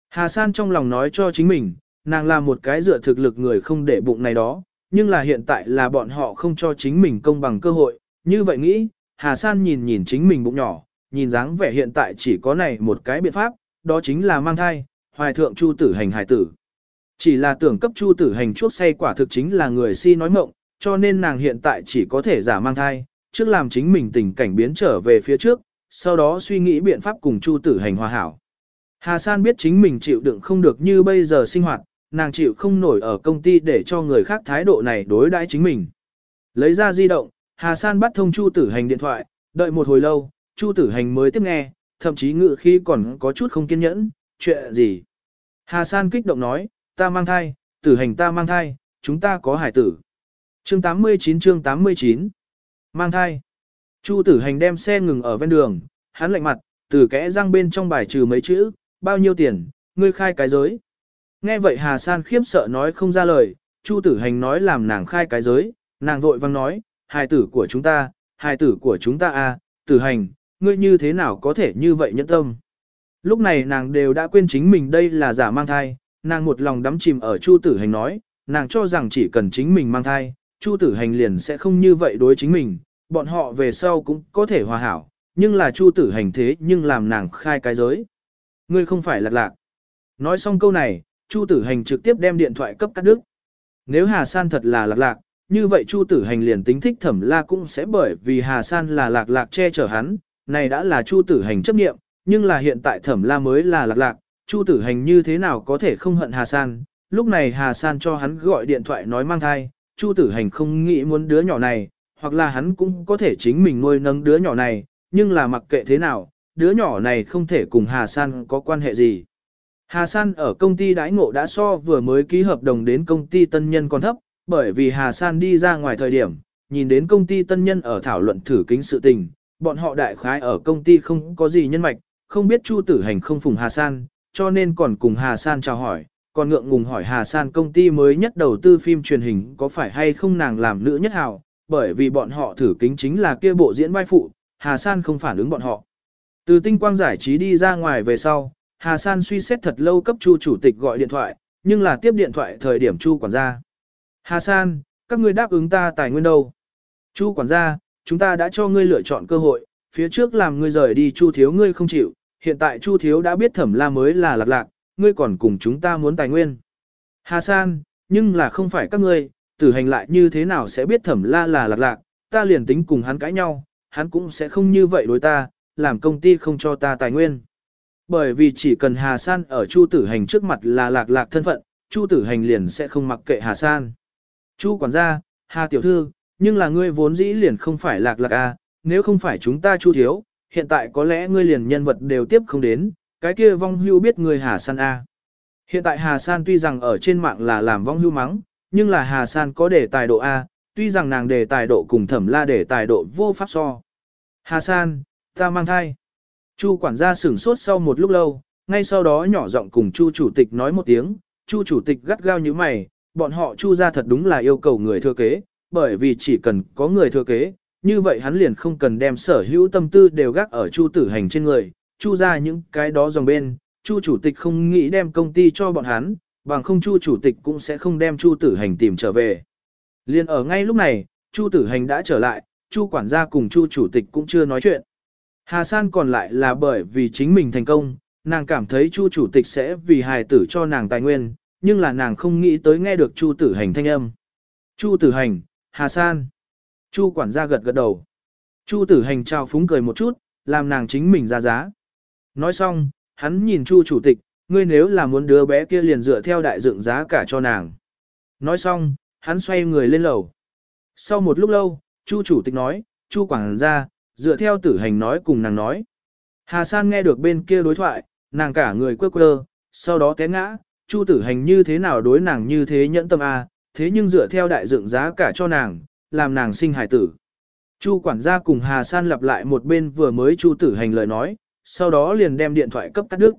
Hà San trong lòng nói cho chính mình, nàng là một cái dựa thực lực người không để bụng này đó, nhưng là hiện tại là bọn họ không cho chính mình công bằng cơ hội, như vậy nghĩ, Hà San nhìn nhìn chính mình bụng nhỏ, nhìn dáng vẻ hiện tại chỉ có này một cái biện pháp, đó chính là mang thai, hoài thượng chu tử hành hải tử. Chỉ là tưởng cấp chu tử hành chuốc say quả thực chính là người si nói mộng, cho nên nàng hiện tại chỉ có thể giả mang thai, trước làm chính mình tình cảnh biến trở về phía trước, sau đó suy nghĩ biện pháp cùng Chu tử hành hòa hảo. Hà San biết chính mình chịu đựng không được như bây giờ sinh hoạt, nàng chịu không nổi ở công ty để cho người khác thái độ này đối đãi chính mình. Lấy ra di động, Hà San bắt thông Chu tử hành điện thoại, đợi một hồi lâu, Chu tử hành mới tiếp nghe, thậm chí ngự khi còn có chút không kiên nhẫn, chuyện gì. Hà San kích động nói, ta mang thai, tử hành ta mang thai, chúng ta có hải tử. Chương 89 chương 89 Mang thai Chu tử hành đem xe ngừng ở ven đường, hắn lạnh mặt, từ kẽ răng bên trong bài trừ mấy chữ, bao nhiêu tiền, ngươi khai cái giới. Nghe vậy Hà San khiếp sợ nói không ra lời, Chu tử hành nói làm nàng khai cái giới, nàng vội vang nói, hài tử của chúng ta, hài tử của chúng ta a, à, tử hành, ngươi như thế nào có thể như vậy nhẫn tâm. Lúc này nàng đều đã quên chính mình đây là giả mang thai, nàng một lòng đắm chìm ở Chu tử hành nói, nàng cho rằng chỉ cần chính mình mang thai, Chu tử hành liền sẽ không như vậy đối chính mình, bọn họ về sau cũng có thể hòa hảo, nhưng là Chu tử hành thế nhưng làm nàng khai cái giới. Ngươi không phải lạc lạc. Nói xong câu này, Chu tử hành trực tiếp đem điện thoại cấp cắt đứt. Nếu Hà San thật là lạc lạc, như vậy Chu tử hành liền tính thích thẩm la cũng sẽ bởi vì Hà San là lạc lạc che chở hắn, này đã là Chu tử hành chấp niệm, nhưng là hiện tại thẩm la mới là lạc lạc, Chu tử hành như thế nào có thể không hận Hà San, lúc này Hà San cho hắn gọi điện thoại nói mang thai, Chu tử hành không nghĩ muốn đứa nhỏ này, hoặc là hắn cũng có thể chính mình nuôi nấng đứa nhỏ này, nhưng là mặc kệ thế nào, đứa nhỏ này không thể cùng Hà San có quan hệ gì. Hà San ở công ty đãi ngộ đã so vừa mới ký hợp đồng đến công ty tân nhân còn thấp, bởi vì Hà San đi ra ngoài thời điểm, nhìn đến công ty tân nhân ở thảo luận thử kính sự tình, bọn họ đại khái ở công ty không có gì nhân mạch, không biết Chu Tử Hành không phùng Hà San, cho nên còn cùng Hà San chào hỏi, còn ngượng ngùng hỏi Hà San công ty mới nhất đầu tư phim truyền hình có phải hay không nàng làm nữ nhất hào, bởi vì bọn họ thử kính chính là kia bộ diễn vai phụ, Hà San không phản ứng bọn họ. Từ tinh quang giải trí đi ra ngoài về sau, Hà San suy xét thật lâu cấp Chu chủ tịch gọi điện thoại, nhưng là tiếp điện thoại thời điểm Chu quản gia. Hà San, các ngươi đáp ứng ta tài nguyên đâu? Chu quản gia, chúng ta đã cho ngươi lựa chọn cơ hội, phía trước làm ngươi rời đi Chu thiếu ngươi không chịu, hiện tại Chu thiếu đã biết thẩm la mới là lạc lạc, ngươi còn cùng chúng ta muốn tài nguyên. Hà San, nhưng là không phải các ngươi, tử hành lại như thế nào sẽ biết thẩm la là lạc lạc, ta liền tính cùng hắn cãi nhau, hắn cũng sẽ không như vậy đối ta, làm công ty không cho ta tài nguyên. Bởi vì chỉ cần Hà San ở Chu tử hành trước mặt là lạc lạc thân phận, Chu tử hành liền sẽ không mặc kệ Hà San. Chu quản gia, Hà tiểu thư, nhưng là ngươi vốn dĩ liền không phải lạc lạc a, nếu không phải chúng ta Chu thiếu, hiện tại có lẽ ngươi liền nhân vật đều tiếp không đến, cái kia vong hưu biết ngươi Hà San a. Hiện tại Hà San tuy rằng ở trên mạng là làm vong hưu mắng, nhưng là Hà San có đề tài độ A, tuy rằng nàng đề tài độ cùng thẩm la đề tài độ vô pháp so. Hà San, ta mang thai. Chu quản gia sửng sốt sau một lúc lâu, ngay sau đó nhỏ giọng cùng Chu chủ tịch nói một tiếng, Chu chủ tịch gắt gao như mày, bọn họ Chu ra thật đúng là yêu cầu người thừa kế, bởi vì chỉ cần có người thừa kế, như vậy hắn liền không cần đem sở hữu tâm tư đều gác ở Chu tử hành trên người, Chu ra những cái đó dòng bên, Chu chủ tịch không nghĩ đem công ty cho bọn hắn, bằng không Chu chủ tịch cũng sẽ không đem Chu tử hành tìm trở về. Liên ở ngay lúc này, Chu tử hành đã trở lại, Chu quản gia cùng Chu chủ tịch cũng chưa nói chuyện. Hà San còn lại là bởi vì chính mình thành công, nàng cảm thấy Chu chủ tịch sẽ vì hài tử cho nàng tài nguyên, nhưng là nàng không nghĩ tới nghe được Chu tử hành thanh âm. Chu tử hành, Hà San. Chu quản gia gật gật đầu. Chu tử hành trao phúng cười một chút, làm nàng chính mình ra giá. Nói xong, hắn nhìn Chu chủ tịch, ngươi nếu là muốn đứa bé kia liền dựa theo đại dựng giá cả cho nàng. Nói xong, hắn xoay người lên lầu. Sau một lúc lâu, Chu chủ tịch nói, Chu Quản gia, dựa theo tử hành nói cùng nàng nói. Hà San nghe được bên kia đối thoại, nàng cả người quơ quơ, sau đó té ngã, Chu tử hành như thế nào đối nàng như thế nhẫn tâm a, thế nhưng dựa theo đại dựng giá cả cho nàng, làm nàng sinh hài tử. Chu quản gia cùng Hà San lặp lại một bên vừa mới Chu tử hành lời nói, sau đó liền đem điện thoại cấp cắt đứt.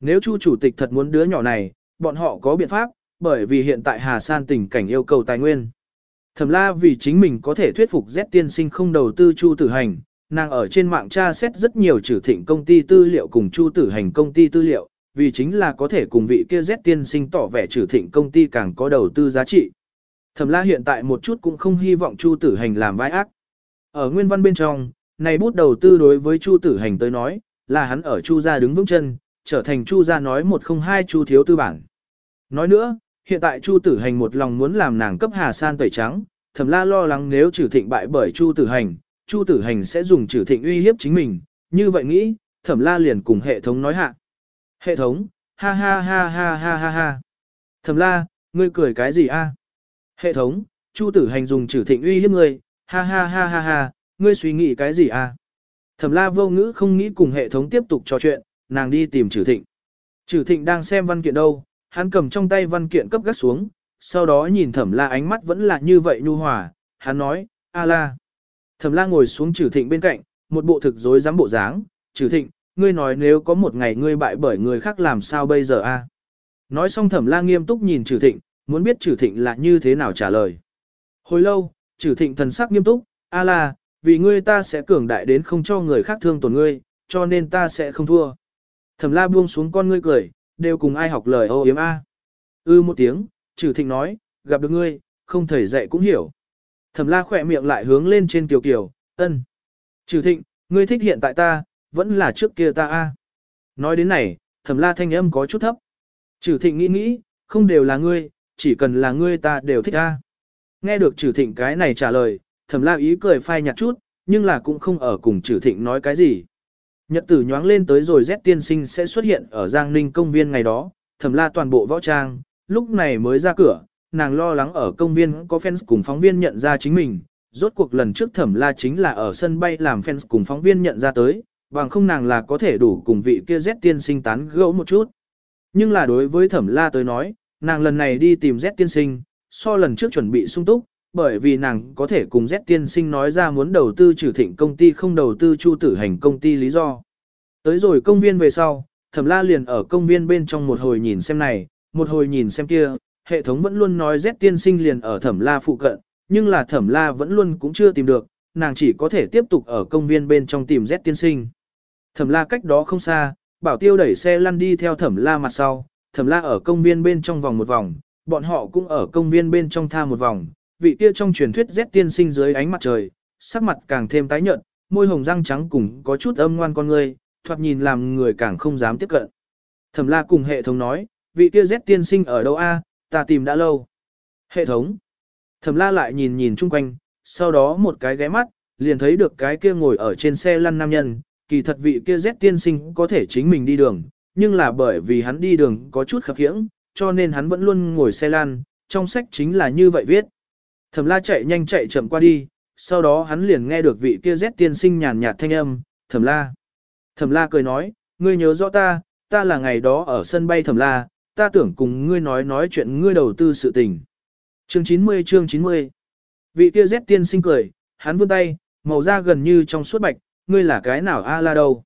Nếu Chu chủ tịch thật muốn đứa nhỏ này, bọn họ có biện pháp, bởi vì hiện tại Hà San tình cảnh yêu cầu tài nguyên. Thẩm la vì chính mình có thể thuyết phục Z tiên sinh không đầu tư Chu tử hành, nàng ở trên mạng tra xét rất nhiều trừ thịnh công ty tư liệu cùng Chu tử hành công ty tư liệu, vì chính là có thể cùng vị kia Z tiên sinh tỏ vẻ trừ thịnh công ty càng có đầu tư giá trị. Thẩm la hiện tại một chút cũng không hy vọng Chu tử hành làm vai ác. Ở nguyên văn bên trong, này bút đầu tư đối với Chu tử hành tới nói, là hắn ở Chu gia đứng vững chân, trở thành Chu gia nói một không hai Chu thiếu tư bản. Nói nữa, hiện tại Chu tử hành một lòng muốn làm nàng cấp Hà San tẩy trắng, thẩm la lo lắng nếu trừ thịnh bại bởi Chu Tử Hành, Chu Tử Hành sẽ dùng trừ thịnh uy hiếp chính mình, như vậy nghĩ, thẩm la liền cùng hệ thống nói hạ. Hệ thống, ha ha ha ha ha ha ha. Thẩm la, ngươi cười cái gì a? Hệ thống, Chu Tử Hành dùng trừ thịnh uy hiếp ngươi, ha ha ha ha ha, ngươi suy nghĩ cái gì a? Thẩm la vô ngữ không nghĩ cùng hệ thống tiếp tục trò chuyện, nàng đi tìm trừ thịnh. Trừ thịnh đang xem văn kiện đâu, hắn cầm trong tay văn kiện cấp gắt xuống, sau đó nhìn thẩm la ánh mắt vẫn là như vậy nhu hòa, hắn nói, a la. Thẩm la ngồi xuống trừ thịnh bên cạnh, một bộ thực dối dám bộ dáng, trừ thịnh, ngươi nói nếu có một ngày ngươi bại bởi người khác làm sao bây giờ a? Nói xong thẩm la nghiêm túc nhìn trừ thịnh, muốn biết trừ thịnh là như thế nào trả lời. Hồi lâu, trừ thịnh thần sắc nghiêm túc, a la, vì ngươi ta sẽ cường đại đến không cho người khác thương tổn ngươi, cho nên ta sẽ không thua. Thẩm la buông xuống con ngươi cười, đều cùng ai học lời ô yếm a. Ư một tiếng, trừ thịnh nói, gặp được ngươi, không thầy dạy cũng hiểu. Thẩm la khỏe miệng lại hướng lên trên kiều kiều, ân. Trừ thịnh, ngươi thích hiện tại ta, vẫn là trước kia ta a. Nói đến này, thẩm la thanh âm có chút thấp. Trừ thịnh nghĩ nghĩ, không đều là ngươi, chỉ cần là ngươi ta đều thích a. Nghe được trừ thịnh cái này trả lời, thẩm la ý cười phai nhạt chút, nhưng là cũng không ở cùng trừ thịnh nói cái gì. Nhật tử nhoáng lên tới rồi Z tiên sinh sẽ xuất hiện ở Giang Ninh công viên ngày đó, thẩm la toàn bộ võ trang, lúc này mới ra cửa, nàng lo lắng ở công viên có fans cùng phóng viên nhận ra chính mình, rốt cuộc lần trước thẩm la chính là ở sân bay làm fans cùng phóng viên nhận ra tới, bằng không nàng là có thể đủ cùng vị kia Z tiên sinh tán gẫu một chút. Nhưng là đối với thẩm la tới nói, nàng lần này đi tìm Z tiên sinh, so lần trước chuẩn bị sung túc, bởi vì nàng có thể cùng Z tiên sinh nói ra muốn đầu tư trừ thịnh công ty không đầu tư chu tử hành công ty lý do. Tới rồi công viên về sau, thẩm la liền ở công viên bên trong một hồi nhìn xem này, một hồi nhìn xem kia, hệ thống vẫn luôn nói Z tiên sinh liền ở thẩm la phụ cận, nhưng là thẩm la vẫn luôn cũng chưa tìm được, nàng chỉ có thể tiếp tục ở công viên bên trong tìm Z tiên sinh. Thẩm la cách đó không xa, bảo tiêu đẩy xe lăn đi theo thẩm la mặt sau, thẩm la ở công viên bên trong vòng một vòng, bọn họ cũng ở công viên bên trong tha một vòng, vị kia trong truyền thuyết rét tiên sinh dưới ánh mặt trời, sắc mặt càng thêm tái nhợt, môi hồng răng trắng cùng có chút âm ngoan con người, thoạt nhìn làm người càng không dám tiếp cận. Thẩm la cùng hệ thống nói, vị kia rét tiên sinh ở đâu a? ta tìm đã lâu. Hệ thống. Thẩm la lại nhìn nhìn chung quanh, sau đó một cái ghé mắt, liền thấy được cái kia ngồi ở trên xe lăn nam nhân, kỳ thật vị kia rét tiên sinh có thể chính mình đi đường, nhưng là bởi vì hắn đi đường có chút khập khiễng, cho nên hắn vẫn luôn ngồi xe lăn, trong sách chính là như vậy viết. Thẩm la chạy nhanh chạy chậm qua đi, sau đó hắn liền nghe được vị kia rét tiên sinh nhàn nhạt thanh âm, thẩm la. Thẩm la cười nói, ngươi nhớ rõ ta, ta là ngày đó ở sân bay thẩm la, ta tưởng cùng ngươi nói nói chuyện ngươi đầu tư sự tình. Chương 90 chương 90 Vị kia rét tiên sinh cười, hắn vươn tay, màu da gần như trong suốt bạch, ngươi là cái nào a la đâu.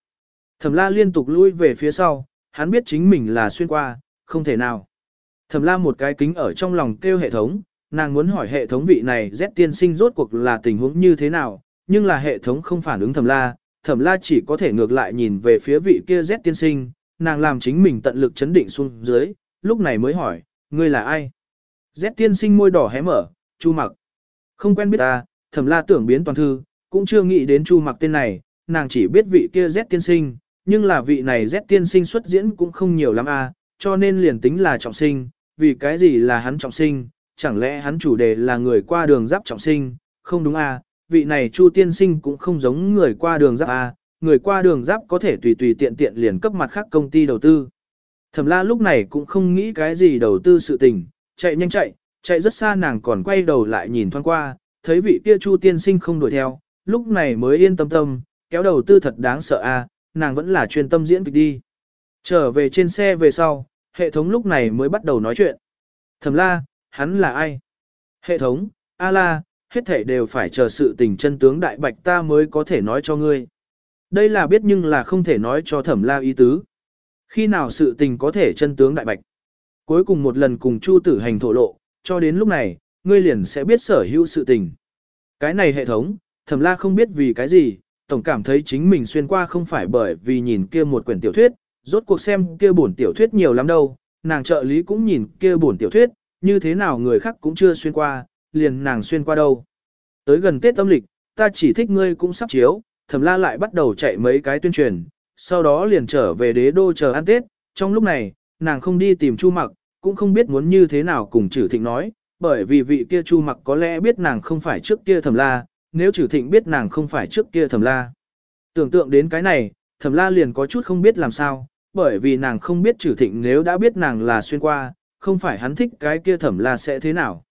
Thẩm la liên tục lui về phía sau, hắn biết chính mình là xuyên qua, không thể nào. Thẩm la một cái kính ở trong lòng kêu hệ thống, nàng muốn hỏi hệ thống vị này Z tiên sinh rốt cuộc là tình huống như thế nào, nhưng là hệ thống không phản ứng thẩm la, thẩm la chỉ có thể ngược lại nhìn về phía vị kia Z tiên sinh, nàng làm chính mình tận lực chấn định xuống dưới, lúc này mới hỏi, ngươi là ai? Z tiên sinh môi đỏ hé mở, Chu mặc. Không quen biết ta, thẩm la tưởng biến toàn thư, cũng chưa nghĩ đến Chu mặc tên này, nàng chỉ biết vị kia Z tiên sinh, nhưng là vị này Z tiên sinh xuất diễn cũng không nhiều lắm a, cho nên liền tính là trọng sinh, vì cái gì là hắn trọng sinh, chẳng lẽ hắn chủ đề là người qua đường giáp trọng sinh, không đúng à? vị này Chu tiên sinh cũng không giống người qua đường giáp à? người qua đường giáp có thể tùy tùy tiện tiện liền cấp mặt khác công ty đầu tư. Thẩm la lúc này cũng không nghĩ cái gì đầu tư sự tình, chạy nhanh chạy, chạy rất xa nàng còn quay đầu lại nhìn thoáng qua, thấy vị kia Chu tiên sinh không đuổi theo, lúc này mới yên tâm tâm, kéo đầu tư thật đáng sợ à? nàng vẫn là chuyên tâm diễn kịch đi. Trở về trên xe về sau, hệ thống lúc này mới bắt đầu nói chuyện. Thẩm la, hắn là ai? Hệ thống, a la, hết thể đều phải chờ sự tình chân tướng đại bạch ta mới có thể nói cho ngươi. Đây là biết nhưng là không thể nói cho thẩm la ý tứ. Khi nào sự tình có thể chân tướng đại bạch? Cuối cùng một lần cùng Chu tử hành thổ lộ, cho đến lúc này, ngươi liền sẽ biết sở hữu sự tình. Cái này hệ thống, thẩm la không biết vì cái gì, tổng cảm thấy chính mình xuyên qua không phải bởi vì nhìn kia một quyển tiểu thuyết, rốt cuộc xem kia bổn tiểu thuyết nhiều lắm đâu, nàng trợ lý cũng nhìn kia bổn tiểu thuyết, như thế nào người khác cũng chưa xuyên qua, liền nàng xuyên qua đâu. Tới gần Tết âm lịch, ta chỉ thích ngươi cũng sắp chiếu, thẩm la lại bắt đầu chạy mấy cái tuyên truyền, sau đó liền trở về đế đô chờ ăn Tết, trong lúc này, nàng không đi tìm Chu mặc, cũng không biết muốn như thế nào cùng trừ thịnh nói, bởi vì vị kia Chu mặc có lẽ biết nàng không phải trước kia thẩm la, nếu trừ thịnh biết nàng không phải trước kia thẩm la. Tưởng tượng đến cái này, thẩm la liền có chút không biết làm sao, bởi vì nàng không biết trừ thịnh nếu đã biết nàng là xuyên qua, không phải hắn thích cái kia thẩm la sẽ thế nào.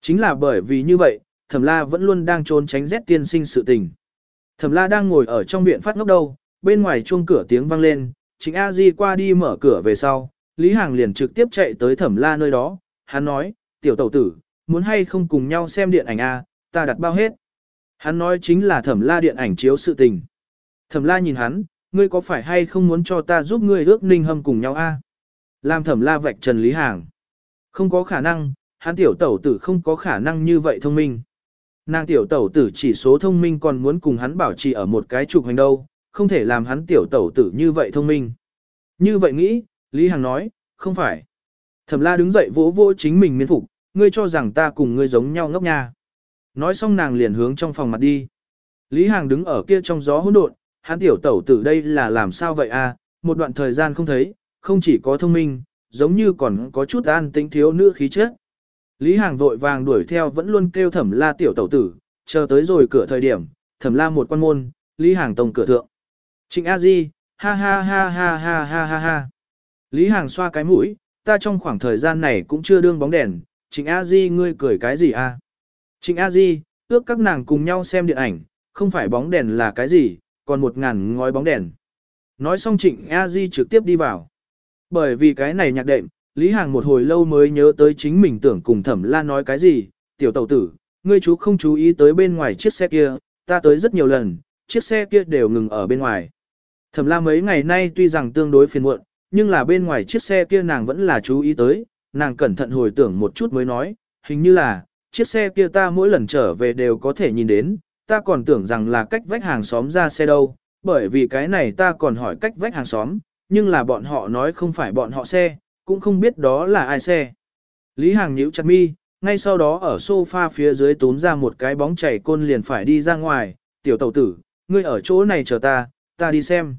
Chính là bởi vì như vậy, thẩm la vẫn luôn đang trốn tránh rét tiên sinh sự tình. Thẩm la đang ngồi ở trong viện phát ngốc đâu, bên ngoài chuông cửa tiếng vang lên, chính A Di qua đi mở cửa về sau, Lý Hàng liền trực tiếp chạy tới thẩm la nơi đó, hắn nói, tiểu tẩu tử, muốn hay không cùng nhau xem điện ảnh A, ta đặt bao hết. Hắn nói chính là thẩm la điện ảnh chiếu sự tình. Thẩm la nhìn hắn, ngươi có phải hay không muốn cho ta giúp ngươi ước ninh hâm cùng nhau A? Làm thẩm la vạch trần Lý Hàng. Không có khả năng, hắn tiểu tẩu tử không có khả năng như vậy thông minh. Nàng tiểu tẩu tử chỉ số thông minh còn muốn cùng hắn bảo trì ở một cái trục hành đâu, không thể làm hắn tiểu tẩu tử như vậy thông minh. Như vậy nghĩ, Lý Hằng nói, không phải. Thẩm la đứng dậy vỗ vỗ chính mình miên phục, ngươi cho rằng ta cùng ngươi giống nhau ngốc nha. Nói xong nàng liền hướng trong phòng mặt đi. Lý Hằng đứng ở kia trong gió hỗn độn, hắn tiểu tẩu tử đây là làm sao vậy à? một đoạn thời gian không thấy, không chỉ có thông minh, giống như còn có chút an tĩnh thiếu nữ khí chất. Lý Hàng vội vàng đuổi theo vẫn luôn kêu thẩm la tiểu tẩu tử, chờ tới rồi cửa thời điểm, thẩm la một quan môn, Lý Hàng tông cửa thượng. Trịnh A Di, ha ha ha ha ha ha ha ha. Lý Hàng xoa cái mũi, ta trong khoảng thời gian này cũng chưa đương bóng đèn, Trịnh A Di ngươi cười cái gì a? Trịnh A Di, ước các nàng cùng nhau xem điện ảnh, không phải bóng đèn là cái gì, còn một ngàn ngói bóng đèn. Nói xong Trịnh A Di trực tiếp đi vào. Bởi vì cái này nhạc đệm, Lý Hàng một hồi lâu mới nhớ tới chính mình tưởng cùng thẩm la nói cái gì, tiểu tẩu tử, ngươi chú không chú ý tới bên ngoài chiếc xe kia, ta tới rất nhiều lần, chiếc xe kia đều ngừng ở bên ngoài. Thẩm la mấy ngày nay tuy rằng tương đối phiền muộn, nhưng là bên ngoài chiếc xe kia nàng vẫn là chú ý tới, nàng cẩn thận hồi tưởng một chút mới nói, hình như là, chiếc xe kia ta mỗi lần trở về đều có thể nhìn đến, ta còn tưởng rằng là cách vách hàng xóm ra xe đâu, bởi vì cái này ta còn hỏi cách vách hàng xóm, nhưng là bọn họ nói không phải bọn họ xe, cũng không biết đó là ai xe. Lý Hàng nhíu chặt mi, ngay sau đó ở sofa phía dưới tốn ra một cái bóng chảy côn liền phải đi ra ngoài, tiểu tẩu tử, ngươi ở chỗ này chờ ta, ta đi xem.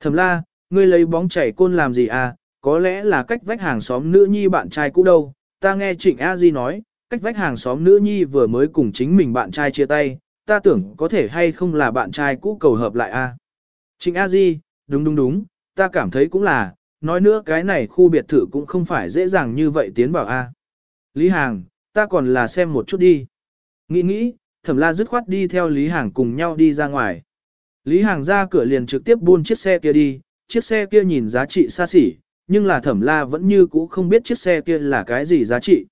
thầm la, ngươi lấy bóng chảy côn làm gì à, có lẽ là cách vách hàng xóm nữ nhi bạn trai cũ đâu, ta nghe Trịnh A Di nói, cách vách hàng xóm nữ nhi vừa mới cùng chính mình bạn trai chia tay, ta tưởng có thể hay không là bạn trai cũ cầu hợp lại a. À? Trịnh A Di, đúng đúng đúng, ta cảm thấy cũng là, nói nữa cái này khu biệt thự cũng không phải dễ dàng như vậy tiến vào A. Lý Hàng, ta còn là xem một chút đi. Nghĩ nghĩ, thẩm la dứt khoát đi theo Lý Hàng cùng nhau đi ra ngoài. Lý Hàng ra cửa liền trực tiếp buôn chiếc xe kia đi, chiếc xe kia nhìn giá trị xa xỉ, nhưng là thẩm la vẫn như cũ không biết chiếc xe kia là cái gì giá trị.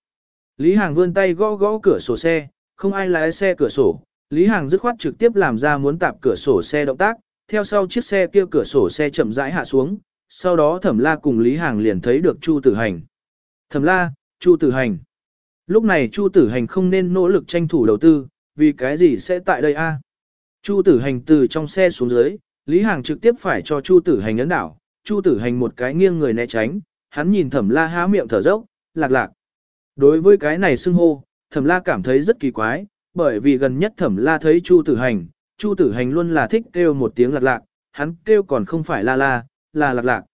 Lý Hàng vươn tay gõ gõ cửa sổ xe, không ai lái xe cửa sổ. Lý Hàng dứt khoát trực tiếp làm ra muốn tạp cửa sổ xe động tác, theo sau chiếc xe kia cửa sổ xe chậm rãi hạ xuống, sau đó thẩm la cùng Lý Hàng liền thấy được Chu Tử Hành. Thẩm la, Chu Tử Hành. Lúc này Chu Tử Hành không nên nỗ lực tranh thủ đầu tư, vì cái gì sẽ tại đây a? Chu Tử Hành từ trong xe xuống dưới, Lý Hàng trực tiếp phải cho Chu Tử Hành ấn đảo, Chu Tử Hành một cái nghiêng người né tránh, hắn nhìn Thẩm La há miệng thở dốc, lạc lạc. Đối với cái này xưng hô, Thẩm La cảm thấy rất kỳ quái, bởi vì gần nhất Thẩm La thấy Chu Tử Hành, Chu Tử Hành luôn là thích kêu một tiếng lạc lạc, hắn kêu còn không phải la la, là lạc lạc.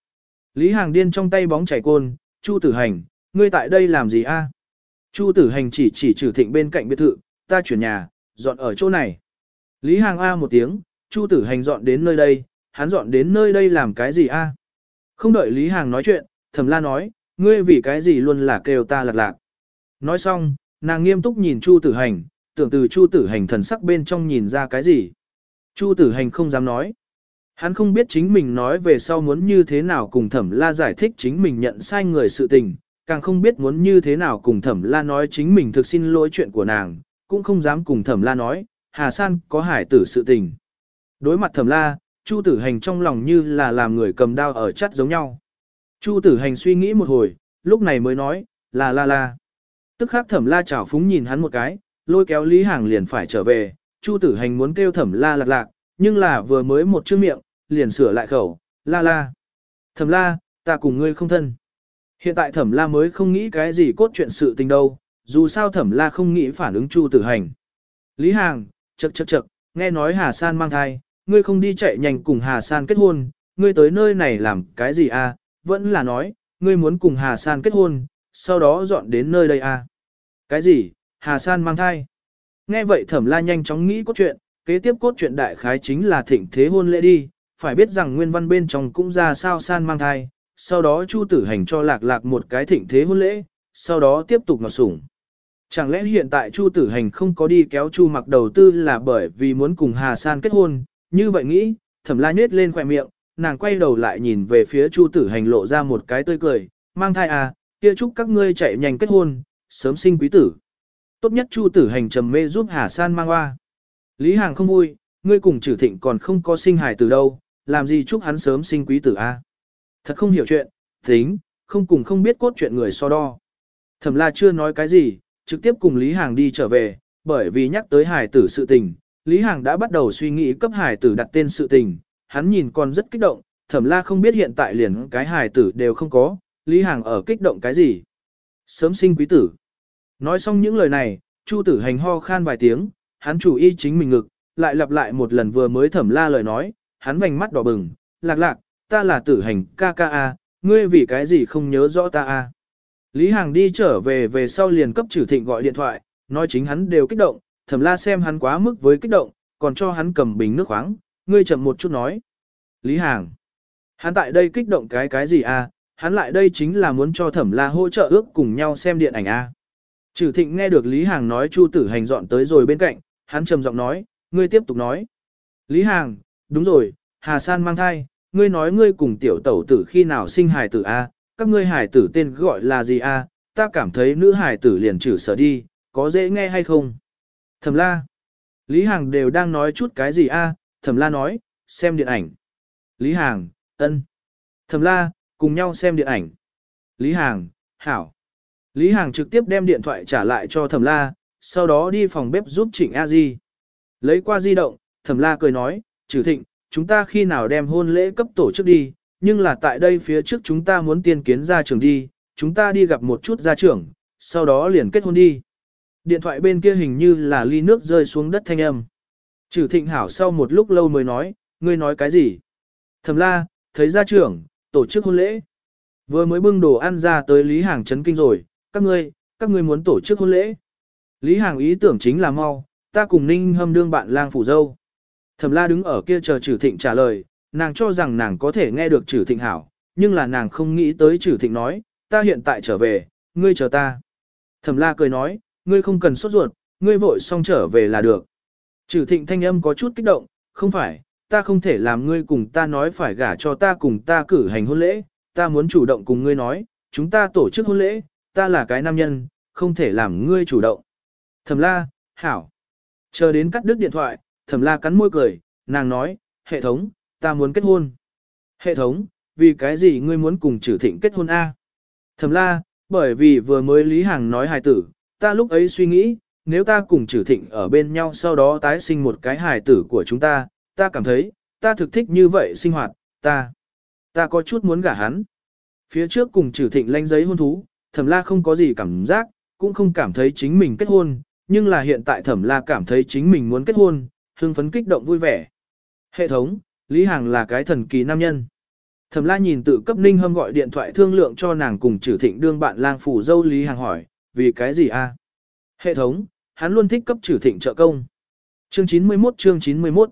Lý Hàng điên trong tay bóng chảy côn, Chu Tử Hành, ngươi tại đây làm gì a? Chu Tử Hành chỉ chỉ trừ thịnh bên cạnh biệt thự, ta chuyển nhà, dọn ở chỗ này. Lý Hàng A một tiếng, Chu Tử Hành dọn đến nơi đây, hắn dọn đến nơi đây làm cái gì a? Không đợi Lý Hàng nói chuyện, Thẩm La nói, ngươi vì cái gì luôn là kêu ta lạc lạc. Nói xong, nàng nghiêm túc nhìn Chu Tử Hành, tưởng từ Chu Tử Hành thần sắc bên trong nhìn ra cái gì. Chu Tử Hành không dám nói. Hắn không biết chính mình nói về sau muốn như thế nào cùng thẩm la giải thích chính mình nhận sai người sự tình, càng không biết muốn như thế nào cùng thẩm la nói chính mình thực xin lỗi chuyện của nàng, cũng không dám cùng thẩm la nói, Hà San có hải tử sự tình. Đối mặt thẩm la, Chu tử hành trong lòng như là làm người cầm đao ở chắt giống nhau. Chu tử hành suy nghĩ một hồi, lúc này mới nói, là la la. Tức khắc thẩm la chảo phúng nhìn hắn một cái, lôi kéo Lý Hàng liền phải trở về, Chu tử hành muốn kêu thẩm la lạc lạc, nhưng là vừa mới một chữ miệng, liền sửa lại khẩu, la la. Thẩm la, ta cùng ngươi không thân. Hiện tại thẩm la mới không nghĩ cái gì cốt chuyện sự tình đâu, dù sao thẩm la không nghĩ phản ứng chu tử hành. Lý Hàng, chậc chậc chậc, nghe nói Hà San mang thai, ngươi không đi chạy nhanh cùng Hà San kết hôn, ngươi tới nơi này làm cái gì à, vẫn là nói, ngươi muốn cùng Hà San kết hôn, sau đó dọn đến nơi đây à. Cái gì, Hà San mang thai? Nghe vậy thẩm la nhanh chóng nghĩ cốt truyện, kế tiếp cốt truyện đại khái chính là thịnh thế hôn lễ đi, phải biết rằng nguyên văn bên trong cũng ra sao San mang thai, sau đó Chu tử hành cho lạc lạc một cái thịnh thế hôn lễ, sau đó tiếp tục ngọt sủng. Chẳng lẽ hiện tại Chu tử hành không có đi kéo Chu mặc đầu tư là bởi vì muốn cùng Hà San kết hôn, như vậy nghĩ, thẩm la nhết lên khỏe miệng, nàng quay đầu lại nhìn về phía Chu tử hành lộ ra một cái tươi cười, mang thai à, kia chúc các ngươi chạy nhanh kết hôn, sớm sinh quý tử. Tốt nhất Chu tử hành trầm mê giúp Hà San mang hoa. Lý Hàng không vui, ngươi cùng trừ thịnh còn không có sinh hài từ đâu, làm gì chúc hắn sớm sinh quý tử a? Thật không hiểu chuyện, tính, không cùng không biết cốt chuyện người so đo. Thẩm la chưa nói cái gì, trực tiếp cùng Lý Hàng đi trở về, bởi vì nhắc tới hài tử sự tình, Lý Hàng đã bắt đầu suy nghĩ cấp hài tử đặt tên sự tình, hắn nhìn còn rất kích động, thẩm la không biết hiện tại liền cái hài tử đều không có, Lý Hàng ở kích động cái gì. Sớm sinh quý tử. Nói xong những lời này, Chu tử hành ho khan vài tiếng, hắn chủ y chính mình ngực, lại lặp lại một lần vừa mới thẩm la lời nói, hắn vành mắt đỏ bừng, lạc lạc, ta là tử hành ca ca a, ngươi vì cái gì không nhớ rõ ta a. Lý Hàng đi trở về về sau liền cấp trừ thịnh gọi điện thoại, nói chính hắn đều kích động, thẩm la xem hắn quá mức với kích động, còn cho hắn cầm bình nước khoáng, ngươi chậm một chút nói. Lý Hàng, hắn tại đây kích động cái cái gì a? hắn lại đây chính là muốn cho thẩm la hỗ trợ ước cùng nhau xem điện ảnh a. Trử thịnh nghe được Lý Hàng nói Chu tử hành dọn tới rồi bên cạnh, hắn trầm giọng nói, ngươi tiếp tục nói. Lý Hàng, đúng rồi, Hà San mang thai, ngươi nói ngươi cùng tiểu tẩu tử khi nào sinh hài tử A, các ngươi hài tử tên gọi là gì A, ta cảm thấy nữ hài tử liền trừ sở đi, có dễ nghe hay không? Thẩm la. Lý Hàng đều đang nói chút cái gì A, thẩm la nói, xem điện ảnh. Lý Hàng, ân. Thẩm la, cùng nhau xem điện ảnh. Lý Hàng, hảo. Lý Hàng trực tiếp đem điện thoại trả lại cho thẩm la, sau đó đi phòng bếp giúp Trịnh A Di. Lấy qua di động, thẩm la cười nói, trừ thịnh, chúng ta khi nào đem hôn lễ cấp tổ chức đi, nhưng là tại đây phía trước chúng ta muốn tiên kiến gia trưởng đi, chúng ta đi gặp một chút gia trưởng, sau đó liền kết hôn đi. Điện thoại bên kia hình như là ly nước rơi xuống đất thanh âm. Trừ thịnh hảo sau một lúc lâu mới nói, ngươi nói cái gì? Thẩm la, thấy gia trưởng, tổ chức hôn lễ. Vừa mới bưng đồ ăn ra tới Lý Hàng chấn kinh rồi, các ngươi, các ngươi muốn tổ chức hôn lễ. Lý Hàng ý tưởng chính là mau, ta cùng Ninh Hâm đương bạn lang phủ dâu. Thẩm la đứng ở kia chờ trừ thịnh trả lời, nàng cho rằng nàng có thể nghe được trừ thịnh hảo, nhưng là nàng không nghĩ tới trừ thịnh nói, ta hiện tại trở về, ngươi chờ ta. Thẩm la cười nói, ngươi không cần sốt ruột, ngươi vội xong trở về là được. Trừ thịnh thanh âm có chút kích động, không phải, ta không thể làm ngươi cùng ta nói phải gả cho ta cùng ta cử hành hôn lễ, ta muốn chủ động cùng ngươi nói, chúng ta tổ chức hôn lễ, ta là cái nam nhân, không thể làm ngươi chủ động. Thẩm la, hảo. Chờ đến cắt đứt điện thoại, thẩm la cắn môi cười, nàng nói, hệ thống, ta muốn kết hôn. Hệ thống, vì cái gì ngươi muốn cùng trừ thịnh kết hôn A? Thẩm la, bởi vì vừa mới Lý Hàng nói hài tử, ta lúc ấy suy nghĩ, nếu ta cùng trừ thịnh ở bên nhau sau đó tái sinh một cái hài tử của chúng ta, ta cảm thấy, ta thực thích như vậy sinh hoạt, ta, ta có chút muốn gả hắn. Phía trước cùng trừ thịnh lanh giấy hôn thú, thẩm la không có gì cảm giác, cũng không cảm thấy chính mình kết hôn, nhưng là hiện tại thẩm la cảm thấy chính mình muốn kết hôn, hưng phấn kích động vui vẻ. Hệ thống, Lý Hàng là cái thần kỳ nam nhân. Thẩm la nhìn tự cấp ninh hâm gọi điện thoại thương lượng cho nàng cùng trừ thịnh đương bạn lang phủ dâu Lý Hàng hỏi, vì cái gì a? Hệ thống, hắn luôn thích cấp trừ thịnh trợ công. Chương 91 chương 91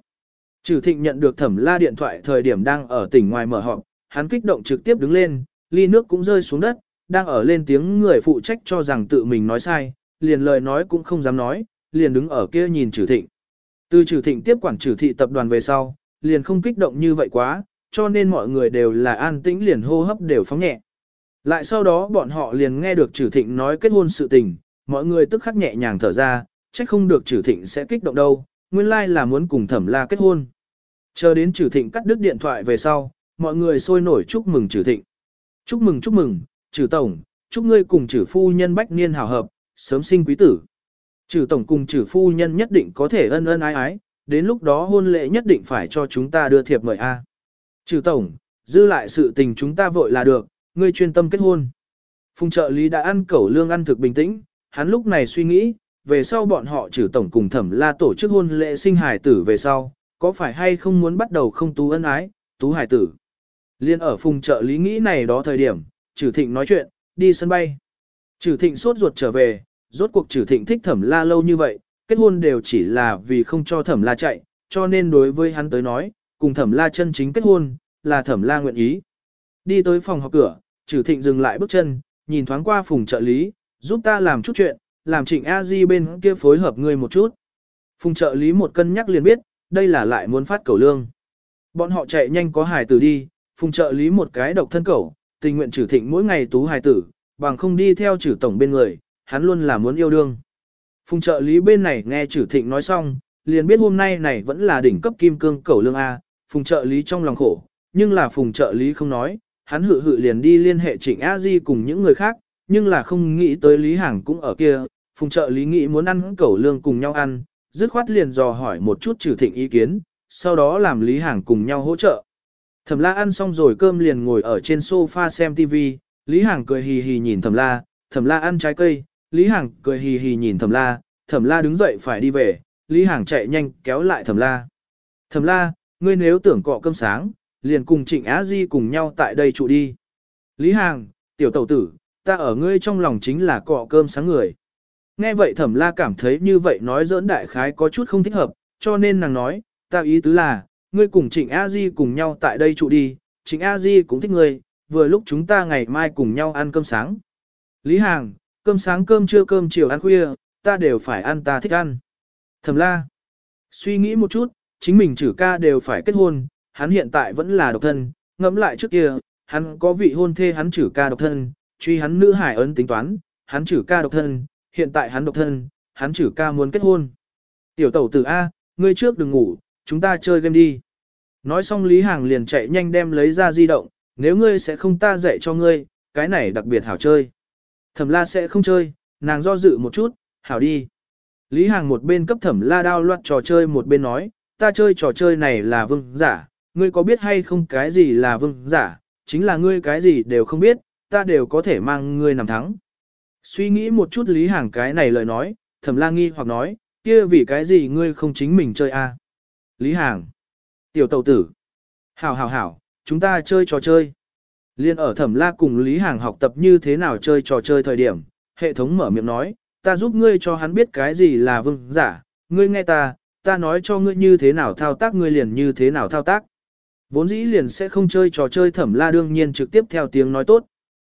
Trừ thịnh nhận được thẩm la điện thoại thời điểm đang ở tỉnh ngoài mở họp, hắn kích động trực tiếp đứng lên, ly nước cũng rơi xuống đất, đang ở lên tiếng người phụ trách cho rằng tự mình nói sai, liền lời nói cũng không dám nói, liền đứng ở kia nhìn trừ thịnh. Từ trừ thịnh tiếp quản trừ thị tập đoàn về sau, liền không kích động như vậy quá, cho nên mọi người đều là an tĩnh liền hô hấp đều phóng nhẹ. Lại sau đó bọn họ liền nghe được trừ thịnh nói kết hôn sự tình, mọi người tức khắc nhẹ nhàng thở ra, trách không được trừ thịnh sẽ kích động đâu, nguyên lai là muốn cùng thẩm la kết hôn. Chờ đến trừ thịnh cắt đứt điện thoại về sau, mọi người sôi nổi chúc mừng trừ thịnh. Chúc mừng chúc mừng, trừ tổng, chúc ngươi cùng trừ phu nhân bách niên hào hợp, sớm sinh quý tử. Trừ tổng cùng trừ phu nhân nhất định có thể ân ân ái ái, đến lúc đó hôn lễ nhất định phải cho chúng ta đưa thiệp mời A. Trừ tổng, dư lại sự tình chúng ta vội là được, ngươi chuyên tâm kết hôn. Phùng trợ lý đã ăn cẩu lương ăn thực bình tĩnh, hắn lúc này suy nghĩ, về sau bọn họ trừ tổng cùng thẩm la tổ chức hôn lễ sinh hải tử về sau, có phải hay không muốn bắt đầu không tú ân ái, tú hải tử. Liên ở phùng trợ lý nghĩ này đó thời điểm, Trử thịnh nói chuyện, đi sân bay. Trử thịnh sốt ruột trở về, rốt cuộc Trử thịnh thích thẩm la lâu như vậy, kết hôn đều chỉ là vì không cho thẩm la chạy, cho nên đối với hắn tới nói, cùng thẩm la chân chính kết hôn, là thẩm la nguyện ý. Đi tới phòng học cửa, Trử thịnh dừng lại bước chân, nhìn thoáng qua phùng trợ lý, giúp ta làm chút chuyện, làm trịnh a di bên kia phối hợp ngươi một chút. Phùng trợ lý một cân nhắc liền biết, đây là lại muốn phát cầu lương. Bọn họ chạy nhanh có hài tử đi, phùng trợ lý một cái độc thân cầu, tình nguyện trừ thịnh mỗi ngày tú hài tử, bằng không đi theo trừ tổng bên người, hắn luôn là muốn yêu đương. Phùng trợ lý bên này nghe trừ thịnh nói xong, liền biết hôm nay này vẫn là đỉnh cấp kim cương cầu lương A, phùng trợ lý trong lòng khổ, nhưng là phùng trợ lý không nói, hắn hự hự liền đi liên hệ trịnh a di cùng những người khác, nhưng là không nghĩ tới Lý Hàng cũng ở kia, phùng trợ lý nghĩ muốn ăn cẩu lương cùng nhau ăn, dứt khoát liền dò hỏi một chút trừ thịnh ý kiến, sau đó làm Lý Hàng cùng nhau hỗ trợ. Thẩm la ăn xong rồi cơm liền ngồi ở trên sofa xem TV, Lý Hằng cười hì hì nhìn thẩm la, thẩm la ăn trái cây, Lý Hằng cười hì hì nhìn thẩm la, thẩm la đứng dậy phải đi về, Lý Hằng chạy nhanh kéo lại thẩm la. Thẩm la, ngươi nếu tưởng cọ cơm sáng, liền cùng Trịnh Á Di cùng nhau tại đây trụ đi. Lý Hằng, tiểu tẩu tử, ta ở ngươi trong lòng chính là cọ cơm sáng người. Nghe vậy thẩm la cảm thấy như vậy nói dỡn đại khái có chút không thích hợp, cho nên nàng nói, ta ý tứ là, ngươi cùng Trịnh A Di cùng nhau tại đây trụ đi, Trịnh A Di cũng thích ngươi, vừa lúc chúng ta ngày mai cùng nhau ăn cơm sáng. Lý Hàng, cơm sáng cơm trưa cơm chiều ăn khuya, ta đều phải ăn ta thích ăn. Thẩm la, suy nghĩ một chút, chính mình chử ca đều phải kết hôn, hắn hiện tại vẫn là độc thân, ngẫm lại trước kia, hắn có vị hôn thê hắn chử ca độc thân, truy hắn nữ hải ấn tính toán, hắn chử ca độc thân, hiện tại hắn độc thân, hắn chử ca muốn kết hôn. Tiểu tẩu tử A, ngươi trước đừng ngủ, chúng ta chơi game đi. Nói xong Lý Hàng liền chạy nhanh đem lấy ra di động, nếu ngươi sẽ không ta dạy cho ngươi, cái này đặc biệt hảo chơi. Thẩm la sẽ không chơi, nàng do dự một chút, hảo đi. Lý Hàng một bên cấp thẩm la đao loạt trò chơi một bên nói, ta chơi trò chơi này là vương giả, ngươi có biết hay không cái gì là vương giả, chính là ngươi cái gì đều không biết, ta đều có thể mang ngươi nằm thắng. Suy nghĩ một chút Lý Hàng cái này lời nói, thẩm la nghi hoặc nói, kia vì cái gì ngươi không chính mình chơi a? Lý Hàng, tiểu tàu tử, hảo hảo hảo, chúng ta chơi trò chơi. Liên ở thẩm la cùng Lý Hàng học tập như thế nào chơi trò chơi thời điểm, hệ thống mở miệng nói, ta giúp ngươi cho hắn biết cái gì là vương giả, ngươi nghe ta, ta nói cho ngươi như thế nào thao tác ngươi liền như thế nào thao tác. Vốn dĩ liền sẽ không chơi trò chơi thẩm la đương nhiên trực tiếp theo tiếng nói tốt.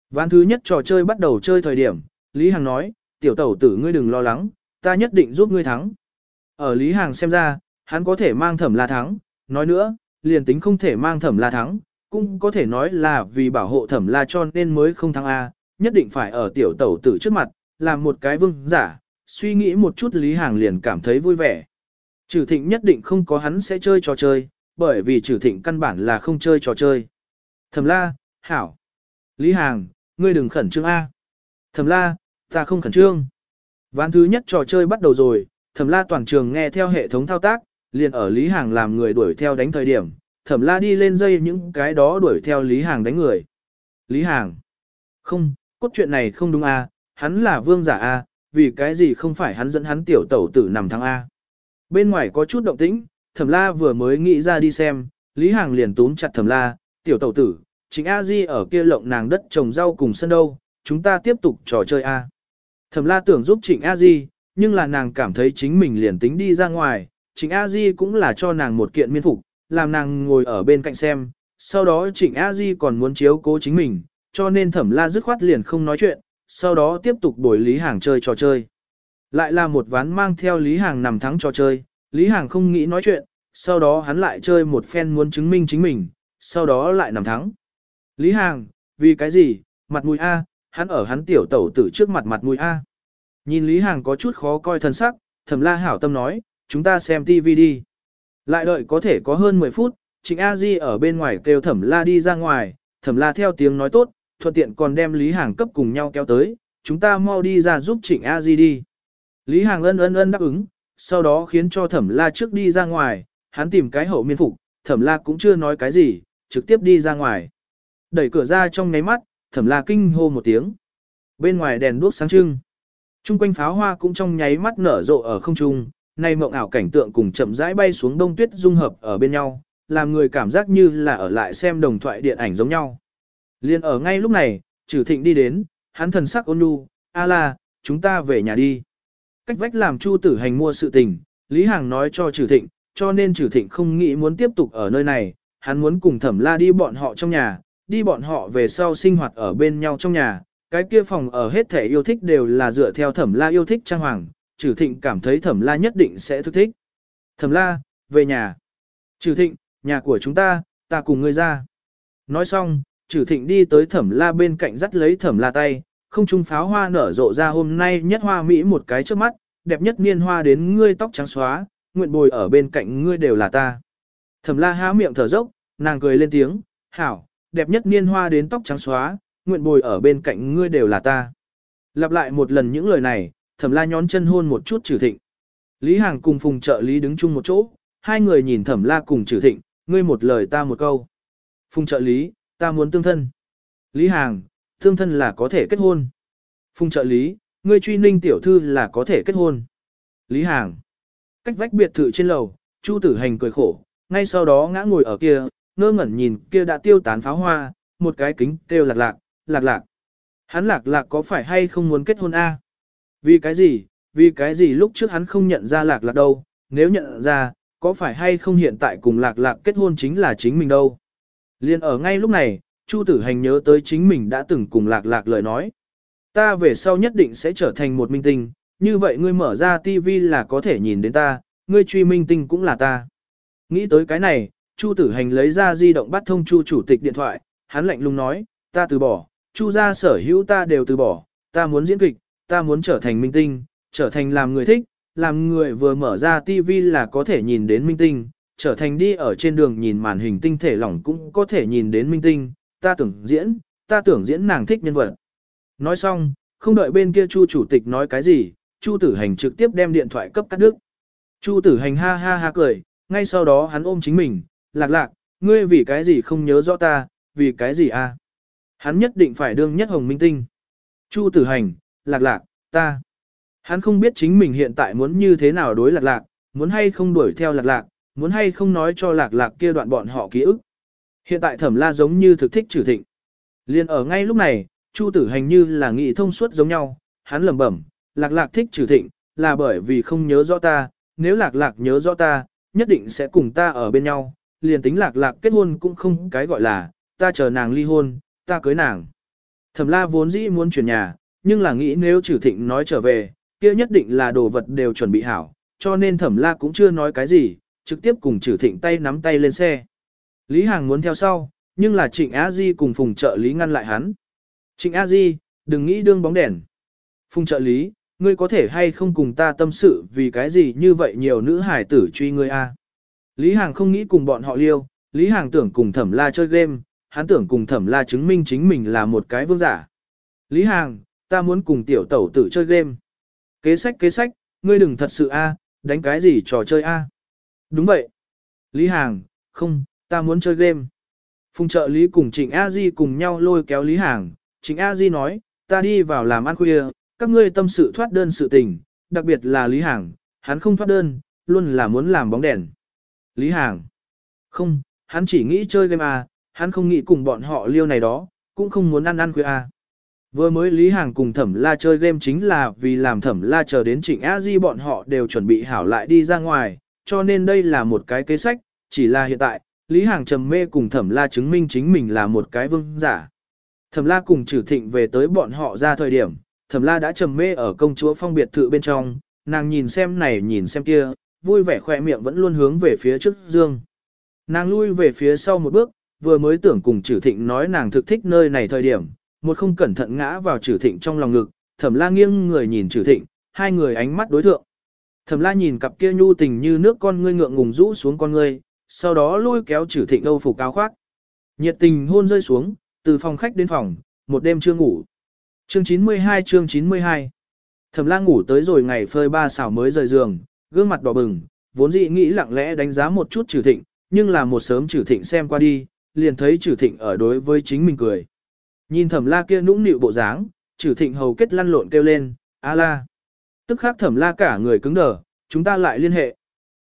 Ván thứ nhất trò chơi bắt đầu chơi thời điểm, Lý Hàng nói, tiểu tẩu tử ngươi đừng lo lắng, ta nhất định giúp ngươi thắng. Ở Lý Hàng xem ra, hắn có thể mang thẩm la thắng, nói nữa, liền tính không thể mang thẩm la thắng, cũng có thể nói là vì bảo hộ thẩm la cho nên mới không thắng A, nhất định phải ở tiểu tẩu tử trước mặt, làm một cái vương giả, suy nghĩ một chút Lý Hàng liền cảm thấy vui vẻ. Trừ thịnh nhất định không có hắn sẽ chơi trò chơi, bởi vì trừ thịnh căn bản là không chơi trò chơi. Thẩm la, hảo. Lý Hàng, ngươi đừng khẩn trương A. Thẩm la, ta không khẩn trương. Ván thứ nhất trò chơi bắt đầu rồi, thẩm la toàn trường nghe theo hệ thống thao tác, liền ở Lý Hàng làm người đuổi theo đánh thời điểm, thẩm la đi lên dây những cái đó đuổi theo Lý Hàng đánh người. Lý Hàng, không, cốt chuyện này không đúng A, hắn là vương giả A, vì cái gì không phải hắn dẫn hắn tiểu tẩu tử nằm thắng A. Bên ngoài có chút động tĩnh, thẩm la vừa mới nghĩ ra đi xem, Lý Hàng liền túm chặt thẩm la, tiểu tẩu tử, chính A Di ở kia lộng nàng đất trồng rau cùng sân đâu, chúng ta tiếp tục trò chơi A. Thẩm la tưởng giúp trịnh A Di, nhưng là nàng cảm thấy chính mình liền tính đi ra ngoài, trịnh A Di cũng là cho nàng một kiện miên phục, làm nàng ngồi ở bên cạnh xem, sau đó trịnh A Di còn muốn chiếu cố chính mình, cho nên thẩm la dứt khoát liền không nói chuyện, sau đó tiếp tục đổi Lý Hàng chơi trò chơi. Lại là một ván mang theo Lý Hàng nằm thắng trò chơi, Lý Hàng không nghĩ nói chuyện, sau đó hắn lại chơi một phen muốn chứng minh chính mình, sau đó lại nằm thắng. Lý Hàng, vì cái gì, mặt mũi A, hắn ở hắn tiểu tẩu tử trước mặt mặt mũi A. Nhìn Lý Hàng có chút khó coi thân sắc, thẩm la hảo tâm nói, chúng ta xem TV đi. Lại đợi có thể có hơn 10 phút, Trịnh A Di ở bên ngoài kêu thẩm la đi ra ngoài, thẩm la theo tiếng nói tốt, thuận tiện còn đem Lý Hàng cấp cùng nhau kéo tới, chúng ta mau đi ra giúp Trịnh A Di đi. Lý Hàng ân ân ân đáp ứng, sau đó khiến cho thẩm la trước đi ra ngoài, hắn tìm cái hậu miên phục, thẩm la cũng chưa nói cái gì, trực tiếp đi ra ngoài. Đẩy cửa ra trong nháy mắt, thẩm la kinh hô một tiếng. Bên ngoài đèn đuốc sáng trưng. Trung quanh pháo hoa cũng trong nháy mắt nở rộ ở không trung, nay mộng ảo cảnh tượng cùng chậm rãi bay xuống đông tuyết dung hợp ở bên nhau, làm người cảm giác như là ở lại xem đồng thoại điện ảnh giống nhau. Liên ở ngay lúc này, trừ thịnh đi đến, hắn thần sắc ôn nhu, a la, chúng ta về nhà đi. Cách vách làm Chu Tử Hành mua sự tình, Lý Hàng nói cho Trử Thịnh, cho nên Trử Thịnh không nghĩ muốn tiếp tục ở nơi này, hắn muốn cùng Thẩm La đi bọn họ trong nhà, đi bọn họ về sau sinh hoạt ở bên nhau trong nhà, cái kia phòng ở hết thể yêu thích đều là dựa theo Thẩm La yêu thích trang hoàng, Trử Thịnh cảm thấy Thẩm La nhất định sẽ thức thích. Thẩm La, về nhà. Trử Thịnh, nhà của chúng ta, ta cùng ngươi ra. Nói xong, Trử Thịnh đi tới Thẩm La bên cạnh dắt lấy Thẩm La tay, không trung pháo hoa nở rộ ra hôm nay nhất hoa mỹ một cái trước mắt, đẹp nhất niên hoa đến ngươi tóc trắng xóa, nguyện bồi ở bên cạnh ngươi đều là ta. Thẩm La há miệng thở dốc, nàng cười lên tiếng, hảo, đẹp nhất niên hoa đến tóc trắng xóa, nguyện bồi ở bên cạnh ngươi đều là ta. Lặp lại một lần những lời này, Thẩm La nhón chân hôn một chút trừ Thịnh. Lý Hàng cùng Phùng trợ lý đứng chung một chỗ, hai người nhìn Thẩm La cùng trừ Thịnh, ngươi một lời ta một câu. Phùng trợ lý, ta muốn tương thân. Lý Hàng, tương thân là có thể kết hôn. Phùng trợ lý, ngươi truy ninh tiểu thư là có thể kết hôn. Lý Hàng, cách vách biệt thự trên lầu, Chu Tử Hành cười khổ, ngay sau đó ngã ngồi ở kia, ngơ ngẩn nhìn kia đã tiêu tán pháo hoa, một cái kính kêu lạc lạc, lạc lạc. Hắn lạc lạc có phải hay không muốn kết hôn a? Vì cái gì, vì cái gì lúc trước hắn không nhận ra lạc lạc đâu, nếu nhận ra, có phải hay không hiện tại cùng lạc lạc kết hôn chính là chính mình đâu. Liên ở ngay lúc này, Chu Tử Hành nhớ tới chính mình đã từng cùng lạc lạc lời nói. Ta về sau nhất định sẽ trở thành một minh tinh, như vậy ngươi mở ra TV là có thể nhìn đến ta, ngươi truy minh tinh cũng là ta. Nghĩ tới cái này, Chu Tử Hành lấy ra di động bắt thông Chu chủ tịch điện thoại, hắn lạnh lùng nói, ta từ bỏ, Chu gia sở hữu ta đều từ bỏ, ta muốn diễn kịch, ta muốn trở thành minh tinh, trở thành làm người thích, làm người vừa mở ra TV là có thể nhìn đến minh tinh, trở thành đi ở trên đường nhìn màn hình tinh thể lỏng cũng có thể nhìn đến minh tinh, ta tưởng diễn, ta tưởng diễn nàng thích nhân vật. Nói xong, không đợi bên kia Chu chủ tịch nói cái gì, Chu tử hành trực tiếp đem điện thoại cấp cắt đứt. Chu tử hành ha ha ha cười, ngay sau đó hắn ôm chính mình, lạc lạc, ngươi vì cái gì không nhớ rõ ta, vì cái gì a? Hắn nhất định phải đương nhất hồng minh tinh. Chu tử hành, lạc lạc, ta. Hắn không biết chính mình hiện tại muốn như thế nào đối lạc lạc, muốn hay không đuổi theo lạc lạc, muốn hay không nói cho lạc lạc kia đoạn bọn họ ký ức. Hiện tại thẩm la giống như thực thích trừ thịnh. Liên ở ngay lúc này, Chu tử hành như là nghị thông suốt giống nhau, hắn lẩm bẩm, lạc lạc thích trừ thịnh, là bởi vì không nhớ rõ ta, nếu lạc lạc nhớ rõ ta, nhất định sẽ cùng ta ở bên nhau, liền tính lạc lạc kết hôn cũng không cái gọi là, ta chờ nàng ly hôn, ta cưới nàng. Thẩm la vốn dĩ muốn chuyển nhà, nhưng là nghĩ nếu trừ thịnh nói trở về, kia nhất định là đồ vật đều chuẩn bị hảo, cho nên thẩm la cũng chưa nói cái gì, trực tiếp cùng trừ thịnh tay nắm tay lên xe. Lý Hàng muốn theo sau, nhưng là Trịnh A Di cùng Phùng trợ lý ngăn lại hắn. Trịnh A Di, đừng nghĩ đương bóng đèn. Phùng trợ lý, ngươi có thể hay không cùng ta tâm sự vì cái gì như vậy nhiều nữ hải tử truy ngươi a? Lý Hàng không nghĩ cùng bọn họ liêu, Lý Hàng tưởng cùng Thẩm La chơi game, hắn tưởng cùng Thẩm La chứng minh chính mình là một cái vương giả. Lý Hàng, ta muốn cùng tiểu tẩu tử chơi game. Kế sách kế sách, ngươi đừng thật sự a, đánh cái gì trò chơi a? Đúng vậy. Lý Hàng, không, ta muốn chơi game. Phùng trợ lý cùng Trịnh A Di cùng nhau lôi kéo Lý Hàng, Trịnh A Di nói, ta đi vào làm ăn khuya, các ngươi tâm sự thoát đơn sự tình, đặc biệt là Lý Hàng, hắn không thoát đơn, luôn là muốn làm bóng đèn. Lý Hàng, không, hắn chỉ nghĩ chơi game à, hắn không nghĩ cùng bọn họ liêu này đó, cũng không muốn ăn ăn khuya à. Vừa mới Lý Hàng cùng Thẩm La chơi game chính là vì làm Thẩm La chờ đến Trịnh A Di bọn họ đều chuẩn bị hảo lại đi ra ngoài, cho nên đây là một cái kế sách, chỉ là hiện tại, Lý Hàng trầm mê cùng Thẩm La chứng minh chính mình là một cái vương giả. Thẩm La cùng Trử Thịnh về tới bọn họ ra thời điểm, Thẩm La đã trầm mê ở công chúa phong biệt thự bên trong, nàng nhìn xem này nhìn xem kia, vui vẻ khỏe miệng vẫn luôn hướng về phía trước dương. Nàng lui về phía sau một bước, vừa mới tưởng cùng Trử Thịnh nói nàng thực thích nơi này thời điểm, một không cẩn thận ngã vào Trử Thịnh trong lòng ngực, Thẩm La nghiêng người nhìn Trử Thịnh, hai người ánh mắt đối thượng. Thẩm La nhìn cặp kia nhu tình như nước con ngươi ngượng ngùng rũ xuống con ngươi, sau đó lôi kéo Trử Thịnh âu phục áo khoác. Nhiệt tình hôn rơi xuống, từ phòng khách đến phòng, một đêm chưa ngủ. Chương 92 chương 92 Thẩm la ngủ tới rồi ngày phơi ba xảo mới rời giường, gương mặt đỏ bừng, vốn dĩ nghĩ lặng lẽ đánh giá một chút trừ thịnh, nhưng là một sớm trừ thịnh xem qua đi, liền thấy trừ thịnh ở đối với chính mình cười. Nhìn thẩm la kia nũng nịu bộ dáng, trừ thịnh hầu kết lăn lộn kêu lên, a la. Tức khắc thẩm la cả người cứng đờ, chúng ta lại liên hệ.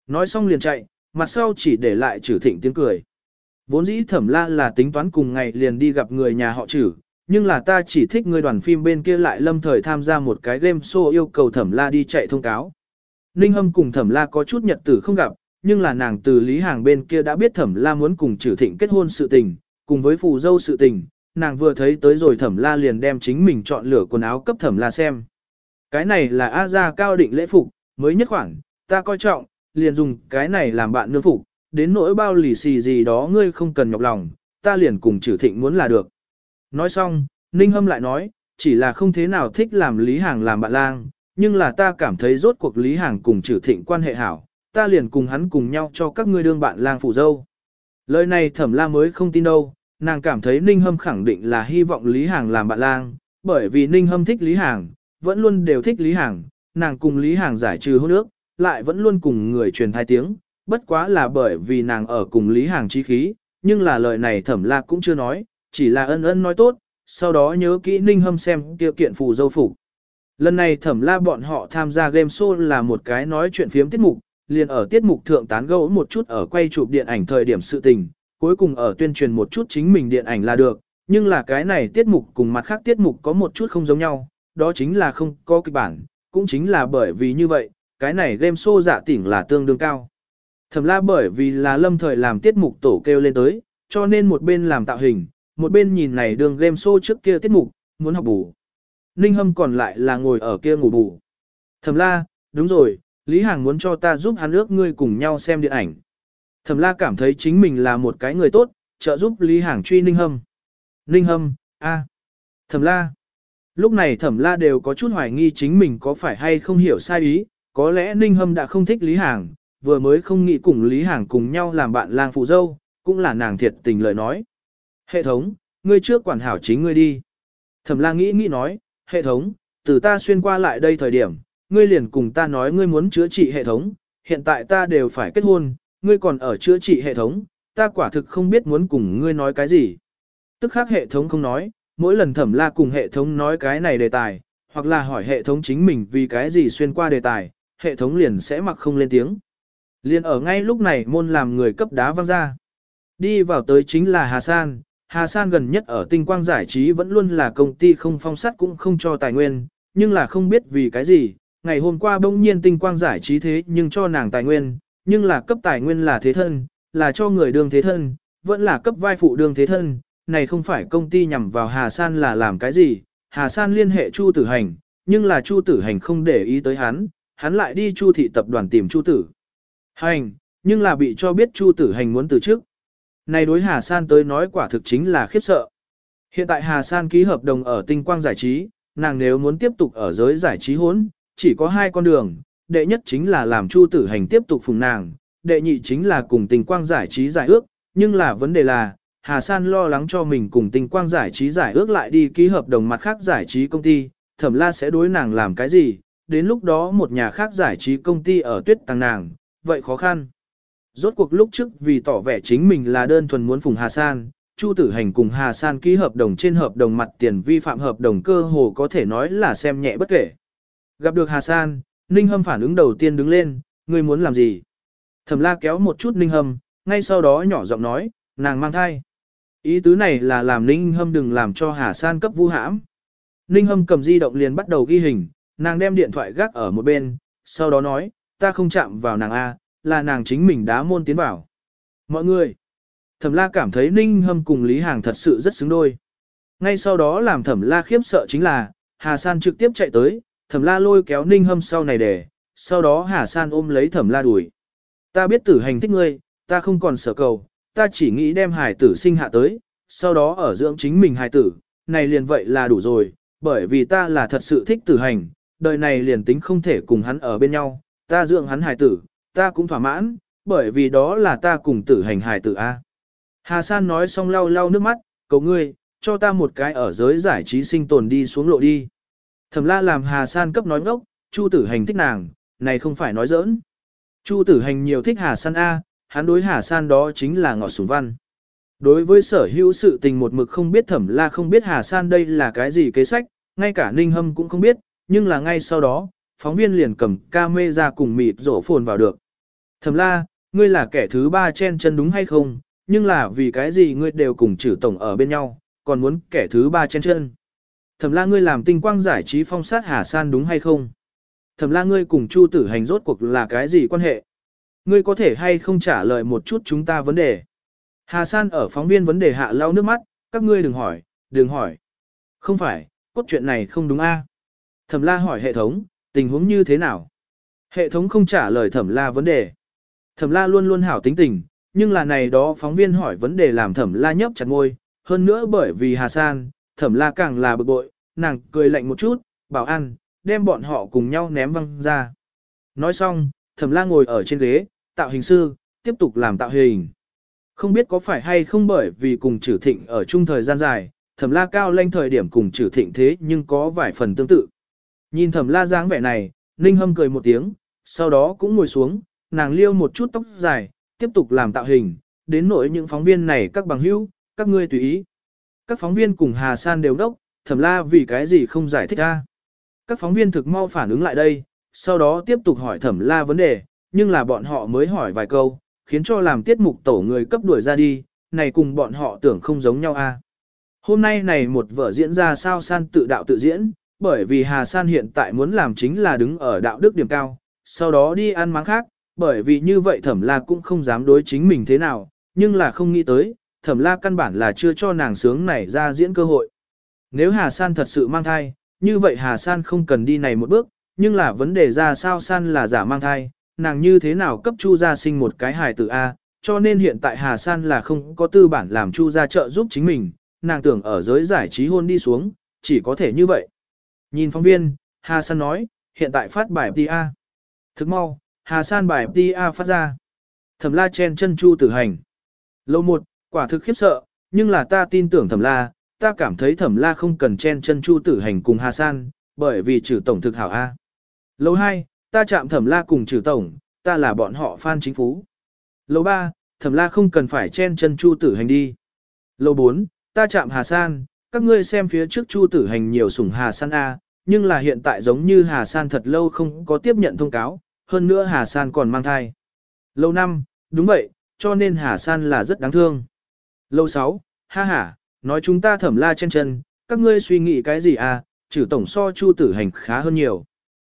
Nói xong liền chạy, mặt sau chỉ để lại trừ thịnh tiếng cười. Vốn dĩ thẩm la là tính toán cùng ngày liền đi gặp người nhà họ trừ, nhưng là ta chỉ thích người đoàn phim bên kia lại lâm thời tham gia một cái game show yêu cầu thẩm la đi chạy thông cáo. Ninh Hâm cùng thẩm la có chút nhật tử không gặp, nhưng là nàng từ Lý Hàng bên kia đã biết thẩm la muốn cùng trừ thịnh kết hôn sự tình, cùng với phù dâu sự tình, nàng vừa thấy tới rồi thẩm la liền đem chính mình chọn lựa quần áo cấp thẩm la xem. Cái này là A gia cao định lễ phục, mới nhất khoản, ta coi trọng, liền dùng cái này làm bạn nương phục, đến nỗi bao lì xì gì đó ngươi không cần nhọc lòng, ta liền cùng trừ thịnh muốn là được. Nói xong, Ninh Hâm lại nói, chỉ là không thế nào thích làm Lý Hàng làm bạn lang, nhưng là ta cảm thấy rốt cuộc Lý Hàng cùng trừ thịnh quan hệ hảo, ta liền cùng hắn cùng nhau cho các ngươi đương bạn lang phụ dâu. Lời này thẩm la mới không tin đâu, nàng cảm thấy Ninh Hâm khẳng định là hy vọng Lý Hàng làm bạn lang, bởi vì Ninh Hâm thích Lý Hàng, vẫn luôn đều thích Lý Hàng, nàng cùng Lý Hàng giải trừ hôn ước, lại vẫn luôn cùng người truyền thai tiếng, bất quá là bởi vì nàng ở cùng Lý Hàng chi khí, nhưng là lời này thẩm la cũng chưa nói, chỉ là ân ân nói tốt, sau đó nhớ kỹ Ninh Hâm xem tiêu kiện phù dâu phục. Lần này thẩm la bọn họ tham gia game show là một cái nói chuyện phiếm tiết mục, liền ở tiết mục thượng tán gẫu một chút ở quay chụp điện ảnh thời điểm sự tình, cuối cùng ở tuyên truyền một chút chính mình điện ảnh là được, nhưng là cái này tiết mục cùng mặt khác tiết mục có một chút không giống nhau, đó chính là không có kịch bản, cũng chính là bởi vì như vậy, cái này game show dạ tỉnh là tương đương cao. Thẩm la bởi vì là lâm thời làm tiết mục tổ kêu lên tới, cho nên một bên làm tạo hình, một bên nhìn này đường game show trước kia tiết mục, muốn học bù. Ninh Hâm còn lại là ngồi ở kia ngủ bù. Thẩm la, đúng rồi, Lý Hàng muốn cho ta giúp hắn ước ngươi cùng nhau xem điện ảnh. Thẩm la cảm thấy chính mình là một cái người tốt, trợ giúp Lý Hàng truy Ninh Hâm. Ninh Hâm, a, Thẩm la. Lúc này Thẩm la đều có chút hoài nghi chính mình có phải hay không hiểu sai ý, có lẽ Ninh Hâm đã không thích Lý Hàng, vừa mới không nghĩ cùng Lý Hàng cùng nhau làm bạn lang phụ dâu, cũng là nàng thiệt tình lời nói. Hệ thống, ngươi trước quản hảo chính ngươi đi. Thẩm la nghĩ nghĩ nói, hệ thống, từ ta xuyên qua lại đây thời điểm, ngươi liền cùng ta nói ngươi muốn chữa trị hệ thống, hiện tại ta đều phải kết hôn, ngươi còn ở chữa trị hệ thống, ta quả thực không biết muốn cùng ngươi nói cái gì. Tức khác hệ thống không nói, mỗi lần thẩm la cùng hệ thống nói cái này đề tài, hoặc là hỏi hệ thống chính mình vì cái gì xuyên qua đề tài, hệ thống liền sẽ mặc không lên tiếng. Liền ở ngay lúc này môn làm người cấp đá văng ra. Đi vào tới chính là Hà San, Hà San gần nhất ở tinh quang giải trí vẫn luôn là công ty không phong sát cũng không cho tài nguyên, nhưng là không biết vì cái gì, ngày hôm qua bỗng nhiên tinh quang giải trí thế nhưng cho nàng tài nguyên, nhưng là cấp tài nguyên là thế thân, là cho người đương thế thân, vẫn là cấp vai phụ đương thế thân, này không phải công ty nhằm vào Hà San là làm cái gì, Hà San liên hệ Chu Tử Hành, nhưng là Chu Tử Hành không để ý tới hắn, hắn lại đi Chu thị tập đoàn tìm Chu Tử Hành, nhưng là bị cho biết Chu Tử Hành muốn từ trước. Này đối Hà San tới nói quả thực chính là khiếp sợ. Hiện tại Hà San ký hợp đồng ở tinh quang giải trí, nàng nếu muốn tiếp tục ở giới giải trí hốn, chỉ có hai con đường, đệ nhất chính là làm Chu Tử Hành tiếp tục phùng nàng, đệ nhị chính là cùng tình quang giải trí giải ước, nhưng là vấn đề là, Hà San lo lắng cho mình cùng tình quang giải trí giải ước lại đi ký hợp đồng mặt khác giải trí công ty, thẩm la sẽ đối nàng làm cái gì, đến lúc đó một nhà khác giải trí công ty ở tuyết tăng nàng, vậy khó khăn. Rốt cuộc lúc trước vì tỏ vẻ chính mình là đơn thuần muốn phùng Hà San, Chu Tử Hành cùng Hà San ký hợp đồng trên hợp đồng mặt tiền vi phạm hợp đồng cơ hồ có thể nói là xem nhẹ bất kể. Gặp được Hà San, Ninh Hâm phản ứng đầu tiên đứng lên, ngươi muốn làm gì? Thẩm la kéo một chút Ninh Hâm, ngay sau đó nhỏ giọng nói, nàng mang thai. Ý tứ này là làm Ninh Hâm đừng làm cho Hà San cấp vu hãm. Ninh Hâm cầm di động liền bắt đầu ghi hình, nàng đem điện thoại gác ở một bên, sau đó nói, ta không chạm vào nàng A, là nàng chính mình đá môn tiến vào. Mọi người, thẩm la cảm thấy Ninh Hâm cùng Lý Hàng thật sự rất xứng đôi. Ngay sau đó làm thẩm la khiếp sợ chính là, Hà San trực tiếp chạy tới, thẩm la lôi kéo Ninh Hâm sau này để, sau đó Hà San ôm lấy thẩm la đuổi. Ta biết tử hành thích ngươi, ta không còn sợ cầu, ta chỉ nghĩ đem hải tử sinh hạ tới, sau đó ở dưỡng chính mình hải tử, này liền vậy là đủ rồi, bởi vì ta là thật sự thích tử hành, đời này liền tính không thể cùng hắn ở bên nhau, ta dưỡng hắn hải tử, ta cũng thỏa mãn, bởi vì đó là ta cùng tử hành hải tử A. Hà San nói xong lau lau nước mắt, cầu ngươi, cho ta một cái ở giới giải trí sinh tồn đi xuống lộ đi. Thẩm la làm Hà San cấp nói ngốc, Chu tử hành thích nàng, này không phải nói giỡn. Chu tử hành nhiều thích Hà San A, hắn đối Hà San đó chính là ngọt sủng văn. Đối với sở hữu sự tình một mực không biết thẩm la không biết Hà San đây là cái gì kế sách, ngay cả Ninh Hâm cũng không biết, nhưng là ngay sau đó, phóng viên liền cầm ca mê ra cùng mịt rổ phồn vào được. Thẩm la, ngươi là kẻ thứ ba chen chân đúng hay không, nhưng là vì cái gì ngươi đều cùng trừ tổng ở bên nhau, còn muốn kẻ thứ ba chen chân. Thẩm la ngươi làm tinh quang giải trí phong sát Hà San đúng hay không? Thẩm la ngươi cùng Chu tử hành rốt cuộc là cái gì quan hệ? Ngươi có thể hay không trả lời một chút chúng ta vấn đề? Hà San ở phóng viên vấn đề hạ lau nước mắt, các ngươi đừng hỏi, đừng hỏi. Không phải, cốt truyện này không đúng a. Thẩm la hỏi hệ thống, tình huống như thế nào? Hệ thống không trả lời thẩm la vấn đề. Thẩm la luôn luôn hảo tính tình, nhưng là này đó phóng viên hỏi vấn đề làm thẩm la nhấp chặt ngôi, hơn nữa bởi vì Hà San, thẩm la càng là bực bội, nàng cười lạnh một chút, bảo ăn, đem bọn họ cùng nhau ném văng ra. Nói xong, thẩm la ngồi ở trên ghế, tạo hình sư, tiếp tục làm tạo hình. Không biết có phải hay không bởi vì cùng trừ thịnh ở chung thời gian dài, thẩm la cao lên thời điểm cùng trừ thịnh thế nhưng có vài phần tương tự. Nhìn thẩm la dáng vẻ này, Ninh Hâm cười một tiếng, sau đó cũng ngồi xuống, nàng liêu một chút tóc dài, tiếp tục làm tạo hình, đến nỗi những phóng viên này các bằng hữu, các ngươi tùy ý. Các phóng viên cùng Hà San đều đốc, thẩm la vì cái gì không giải thích ra. Các phóng viên thực mau phản ứng lại đây, sau đó tiếp tục hỏi thẩm la vấn đề, nhưng là bọn họ mới hỏi vài câu, khiến cho làm tiết mục tổ người cấp đuổi ra đi, này cùng bọn họ tưởng không giống nhau a. Hôm nay này một vở diễn ra sao san tự đạo tự diễn, bởi vì Hà San hiện tại muốn làm chính là đứng ở đạo đức điểm cao, sau đó đi ăn máng khác, bởi vì như vậy thẩm la cũng không dám đối chính mình thế nào, nhưng là không nghĩ tới, thẩm la căn bản là chưa cho nàng sướng này ra diễn cơ hội. Nếu Hà San thật sự mang thai, như vậy Hà San không cần đi này một bước, nhưng là vấn đề ra sao San là giả mang thai, nàng như thế nào cấp Chu gia sinh một cái hài tử A, cho nên hiện tại Hà San là không có tư bản làm Chu gia trợ giúp chính mình, nàng tưởng ở giới giải trí hôn đi xuống, chỉ có thể như vậy. Nhìn phóng viên, Hà San nói, hiện tại phát bài PTA. Thức mau, Hà San bài PTA phát ra. Thẩm la chen chân Chu tử hành. Lâu một, quả thực khiếp sợ, nhưng là ta tin tưởng thẩm la, ta cảm thấy thẩm la không cần chen chân Chu tử hành cùng Hà San, bởi vì trừ tổng thực hảo A. Lâu hai, ta chạm thẩm la cùng trừ tổng, ta là bọn họ fan chính phú. Lâu ba, thẩm la không cần phải chen chân Chu tử hành đi. Lâu bốn, ta chạm Hà San, các ngươi xem phía trước Chu tử hành nhiều sủng Hà San A, nhưng là hiện tại giống như Hà San thật lâu không có tiếp nhận thông cáo, hơn nữa Hà San còn mang thai. Lâu năm, đúng vậy, cho nên Hà San là rất đáng thương. Lâu sáu, ha ha, nói chúng ta thẩm la trên chân, các ngươi suy nghĩ cái gì à, trừ tổng so Chu tử hành khá hơn nhiều.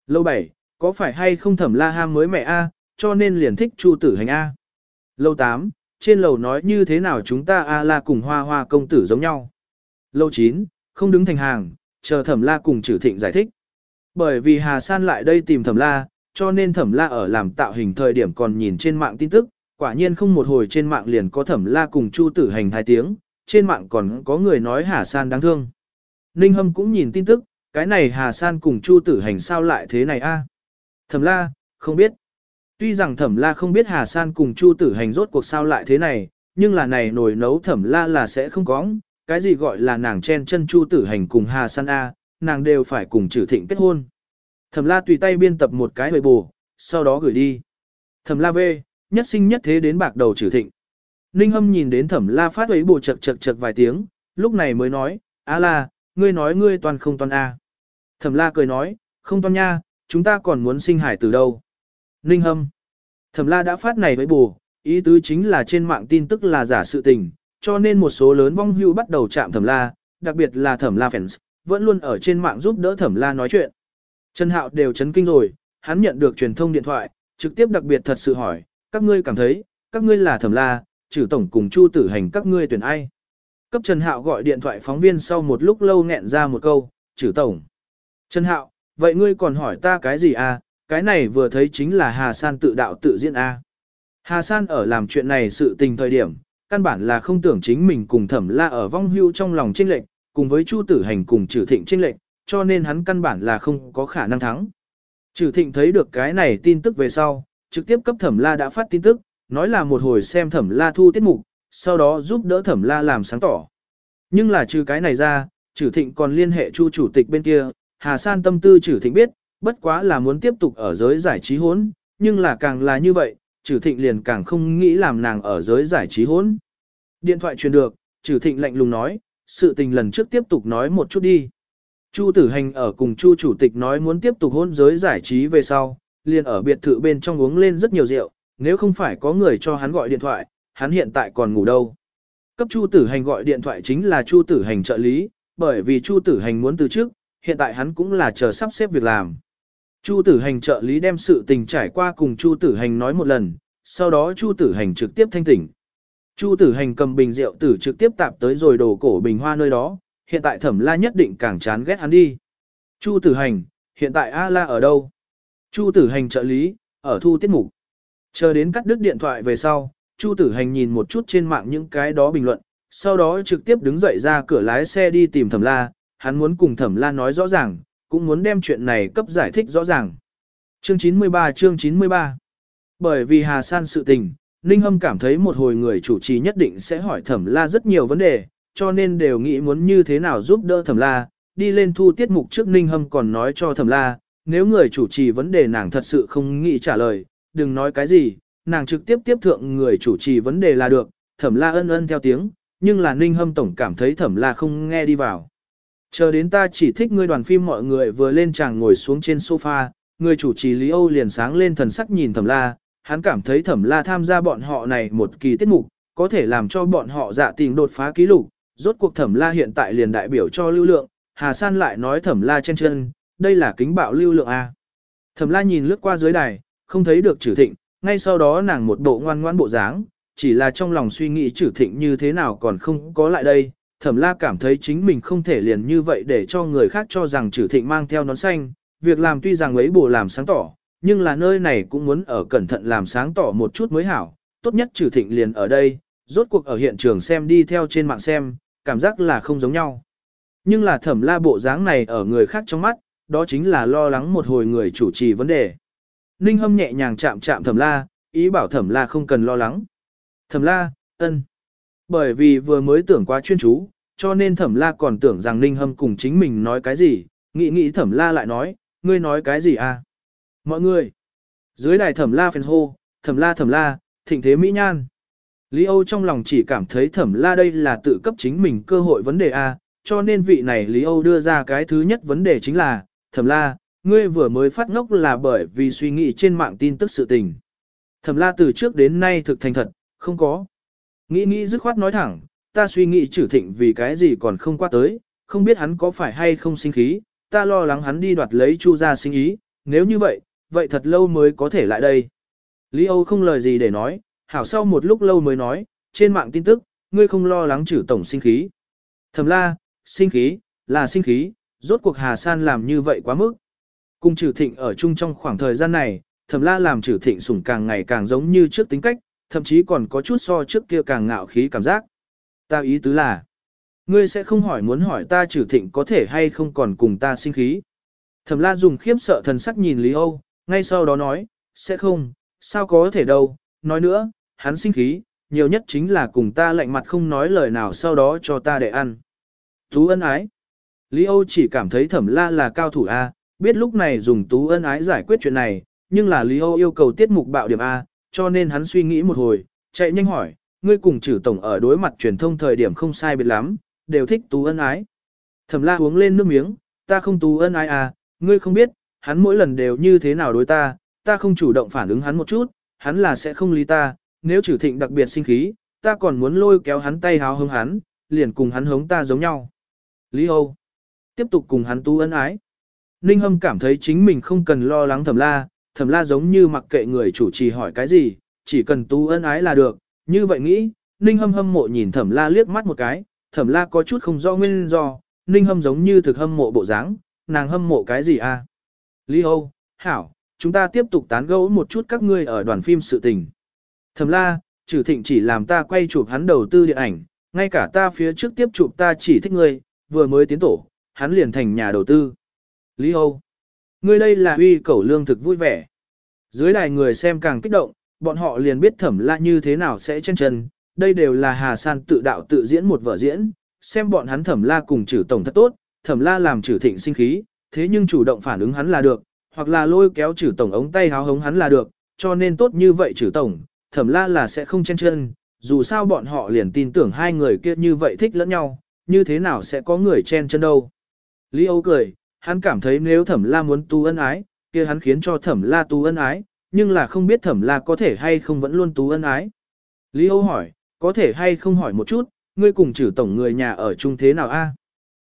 Lâu bảy, có phải hay không thẩm la ham mới mẹ a, cho nên liền thích Chu tử hành a. Lâu tám, trên lầu nói như thế nào chúng ta a la cùng hoa hoa công tử giống nhau. Lâu chín, không đứng thành hàng, chờ thẩm la cùng trừ thịnh giải thích. Bởi vì Hà San lại đây tìm thẩm la, cho nên thẩm la ở làm tạo hình thời điểm còn nhìn trên mạng tin tức, quả nhiên không một hồi trên mạng liền có thẩm la cùng chu tử hành hai tiếng, trên mạng còn có người nói Hà San đáng thương. Ninh Hâm cũng nhìn tin tức, cái này Hà San cùng chu tử hành sao lại thế này a? Thẩm la, không biết. Tuy rằng thẩm la không biết Hà San cùng chu tử hành rốt cuộc sao lại thế này, nhưng là này nồi nấu thẩm la là sẽ không có, cái gì gọi là nàng chen chân chu tử hành cùng Hà San A, nàng đều phải cùng trừ thịnh kết hôn. Thẩm la tùy tay biên tập một cái hồi bù, sau đó gửi đi. Thẩm la về, nhất sinh nhất thế đến bạc đầu trừ thịnh. Ninh hâm nhìn đến thẩm la phát ấy bộ chật chật chật vài tiếng, lúc này mới nói, a la, ngươi nói ngươi toàn không toàn a. Thẩm la cười nói, không toàn nha, chúng ta còn muốn sinh hải từ đâu. Ninh hâm. Thẩm la đã phát này với bù, ý tứ chính là trên mạng tin tức là giả sự tình, cho nên một số lớn vong hưu bắt đầu chạm thẩm la, đặc biệt là thẩm la fans, vẫn luôn ở trên mạng giúp đỡ thẩm la nói chuyện. Trần Hạo đều chấn kinh rồi, hắn nhận được truyền thông điện thoại, trực tiếp đặc biệt thật sự hỏi, các ngươi cảm thấy, các ngươi là thẩm la, trừ tổng cùng chu tử hành các ngươi tuyển ai. Cấp Trần Hạo gọi điện thoại phóng viên sau một lúc lâu nghẹn ra một câu, trừ tổng. Trần Hạo, vậy ngươi còn hỏi ta cái gì à, cái này vừa thấy chính là Hà San tự đạo tự diễn a. À? Hà San ở làm chuyện này sự tình thời điểm, căn bản là không tưởng chính mình cùng thẩm la ở vong hưu trong lòng trinh lệnh, cùng với Chu Tử Hành cùng Trừ Thịnh trinh lệnh, cho nên hắn căn bản là không có khả năng thắng. Trừ Thịnh thấy được cái này tin tức về sau, trực tiếp cấp thẩm la đã phát tin tức, nói là một hồi xem thẩm la thu tiết mục, sau đó giúp đỡ thẩm la làm sáng tỏ. Nhưng là trừ cái này ra, Trừ Thịnh còn liên hệ Chu chủ tịch bên kia, Hà San tâm tư Trừ Thịnh biết, bất quá là muốn tiếp tục ở giới giải trí hốn, nhưng là càng là như vậy, Trừ Thịnh liền càng không nghĩ làm nàng ở giới giải trí hốn. Điện thoại truyền được, Trừ Thịnh lạnh lùng nói, sự tình lần trước tiếp tục nói một chút đi. Chu Tử Hành ở cùng Chu chủ tịch nói muốn tiếp tục hôn giới giải trí về sau, liền ở biệt thự bên trong uống lên rất nhiều rượu, nếu không phải có người cho hắn gọi điện thoại, hắn hiện tại còn ngủ đâu. Cấp Chu Tử Hành gọi điện thoại chính là Chu Tử Hành trợ lý, bởi vì Chu Tử Hành muốn từ trước, hiện tại hắn cũng là chờ sắp xếp việc làm. Chu Tử Hành trợ lý đem sự tình trải qua cùng Chu Tử Hành nói một lần, sau đó Chu Tử Hành trực tiếp thanh tỉnh. Chu Tử Hành cầm bình rượu tử trực tiếp tạp tới rồi đổ cổ bình hoa nơi đó, hiện tại Thẩm La nhất định càng chán ghét hắn đi. Chu Tử Hành, hiện tại A La ở đâu? Chu Tử Hành trợ lý, ở thu tiết mục. Chờ đến cắt đứt điện thoại về sau, Chu Tử Hành nhìn một chút trên mạng những cái đó bình luận, sau đó trực tiếp đứng dậy ra cửa lái xe đi tìm Thẩm La, hắn muốn cùng Thẩm La nói rõ ràng, cũng muốn đem chuyện này cấp giải thích rõ ràng. Chương 93 chương 93 Bởi vì Hà San sự tình, Ninh Hâm cảm thấy một hồi người chủ trì nhất định sẽ hỏi Thẩm La rất nhiều vấn đề, cho nên đều nghĩ muốn như thế nào giúp đỡ Thẩm La, đi lên thu tiết mục trước Ninh Hâm còn nói cho Thẩm La, nếu người chủ trì vấn đề nàng thật sự không nghĩ trả lời, đừng nói cái gì, nàng trực tiếp tiếp thượng người chủ trì vấn đề là được, Thẩm La ân ân theo tiếng, nhưng là Ninh Hâm tổng cảm thấy Thẩm La không nghe đi vào. Chờ đến ta chỉ thích ngươi đoàn phim mọi người vừa lên chàng ngồi xuống trên sofa, người chủ trì Lý Âu liền sáng lên thần sắc nhìn Thẩm La, hắn cảm thấy Thẩm La tham gia bọn họ này một kỳ tiết mục, có thể làm cho bọn họ dạ tình đột phá ký lục, rốt cuộc Thẩm La hiện tại liền đại biểu cho lưu lượng, Hà San lại nói Thẩm La trên chân, đây là kính bạo lưu lượng A. Thẩm La nhìn lướt qua dưới đài, không thấy được trừ thịnh, ngay sau đó nàng một bộ ngoan ngoãn bộ dáng, chỉ là trong lòng suy nghĩ trừ thịnh như thế nào còn không có lại đây, thẩm la cảm thấy chính mình không thể liền như vậy để cho người khác cho rằng trừ thịnh mang theo nón xanh, việc làm tuy rằng ấy bổ làm sáng tỏ, nhưng là nơi này cũng muốn ở cẩn thận làm sáng tỏ một chút mới hảo, tốt nhất trừ thịnh liền ở đây, rốt cuộc ở hiện trường xem đi theo trên mạng xem, cảm giác là không giống nhau. Nhưng là thẩm la bộ dáng này ở người khác trong mắt, đó chính là lo lắng một hồi người chủ trì vấn đề. Ninh hâm nhẹ nhàng chạm chạm thẩm la, ý bảo thẩm la không cần lo lắng. Thẩm la, ân. Bởi vì vừa mới tưởng quá chuyên chú, cho nên thẩm la còn tưởng rằng Ninh Hâm cùng chính mình nói cái gì, nghĩ nghĩ thẩm la lại nói, ngươi nói cái gì à? Mọi người, dưới đài thẩm la phèn hô, thẩm la thẩm la, thịnh thế mỹ nhan. Lý Âu trong lòng chỉ cảm thấy thẩm la đây là tự cấp chính mình cơ hội vấn đề A, cho nên vị này Lý Âu đưa ra cái thứ nhất vấn đề chính là, thẩm la, ngươi vừa mới phát ngốc là bởi vì suy nghĩ trên mạng tin tức sự tình. Thẩm la từ trước đến nay thực thành thật, không có. Nghĩ nghĩ dứt khoát nói thẳng, ta suy nghĩ trừ thịnh vì cái gì còn không qua tới, không biết hắn có phải hay không sinh khí, ta lo lắng hắn đi đoạt lấy chu gia sinh ý, nếu như vậy, vậy thật lâu mới có thể lại đây. Lý Âu không lời gì để nói, hảo sau một lúc lâu mới nói, trên mạng tin tức, ngươi không lo lắng trừ tổng sinh khí. Thẩm la, sinh khí, là sinh khí, rốt cuộc Hà San làm như vậy quá mức. Cùng trừ thịnh ở chung trong khoảng thời gian này, thẩm la làm trừ thịnh sủng càng ngày càng giống như trước tính cách, thậm chí còn có chút so trước kia càng ngạo khí cảm giác. Ta ý tứ là, ngươi sẽ không hỏi muốn hỏi ta trừ thịnh có thể hay không còn cùng ta sinh khí. Thẩm la dùng khiếp sợ thần sắc nhìn Lý Âu, ngay sau đó nói, sẽ không, sao có thể đâu, nói nữa, hắn sinh khí, nhiều nhất chính là cùng ta lạnh mặt không nói lời nào sau đó cho ta để ăn. Tú ân ái. Lý Âu chỉ cảm thấy thẩm la là cao thủ A, biết lúc này dùng tú ân ái giải quyết chuyện này, nhưng là Lý Âu yêu cầu tiết mục bạo điểm A, cho nên hắn suy nghĩ một hồi, chạy nhanh hỏi, ngươi cùng trừ tổng ở đối mặt truyền thông thời điểm không sai biệt lắm, đều thích tú ân ái. Thẩm la uống lên nước miếng, ta không tú ân ái à, ngươi không biết, hắn mỗi lần đều như thế nào đối ta, ta không chủ động phản ứng hắn một chút, hắn là sẽ không lý ta, nếu trừ thịnh đặc biệt sinh khí, ta còn muốn lôi kéo hắn tay háo hứng hắn, liền cùng hắn hống ta giống nhau. Lý Âu, tiếp tục cùng hắn tú ân ái. Ninh Hâm cảm thấy chính mình không cần lo lắng thẩm la, thẩm la giống như mặc kệ người chủ trì hỏi cái gì, chỉ cần tú ân ái là được, như vậy nghĩ, Ninh Hâm hâm mộ nhìn Thẩm La liếc mắt một cái, Thẩm La có chút không rõ nguyên do, Ninh Hâm giống như thực hâm mộ bộ dáng, nàng hâm mộ cái gì a? À? Lý Âu, Hảo, chúng ta tiếp tục tán gẫu một chút các ngươi ở đoàn phim sự tình. Thẩm La, trừ thịnh chỉ làm ta quay chụp hắn đầu tư điện ảnh, ngay cả ta phía trước tiếp chụp ta chỉ thích ngươi, vừa mới tiến tổ, hắn liền thành nhà đầu tư. Lý Âu, ngươi đây là uy cẩu lương thực vui vẻ. Dưới đài người xem càng kích động, bọn họ liền biết thẩm la như thế nào sẽ chân chân, đây đều là Hà San tự đạo tự diễn một vở diễn, xem bọn hắn thẩm la cùng trừ tổng thật tốt, thẩm la làm trừ thịnh sinh khí, thế nhưng chủ động phản ứng hắn là được, hoặc là lôi kéo trừ tổng ống tay háo hống hắn là được, cho nên tốt như vậy trừ tổng, thẩm la là sẽ không chen chân, dù sao bọn họ liền tin tưởng hai người kia như vậy thích lẫn nhau, như thế nào sẽ có người chen chân đâu. Lý Âu cười, hắn cảm thấy nếu thẩm la muốn tu ân ái, kia hắn khiến cho thẩm la tu ân ái, nhưng là không biết thẩm la có thể hay không vẫn luôn tú ân ái. Lý Âu hỏi, có thể hay không hỏi một chút, ngươi cùng trừ tổng người nhà ở chung thế nào a?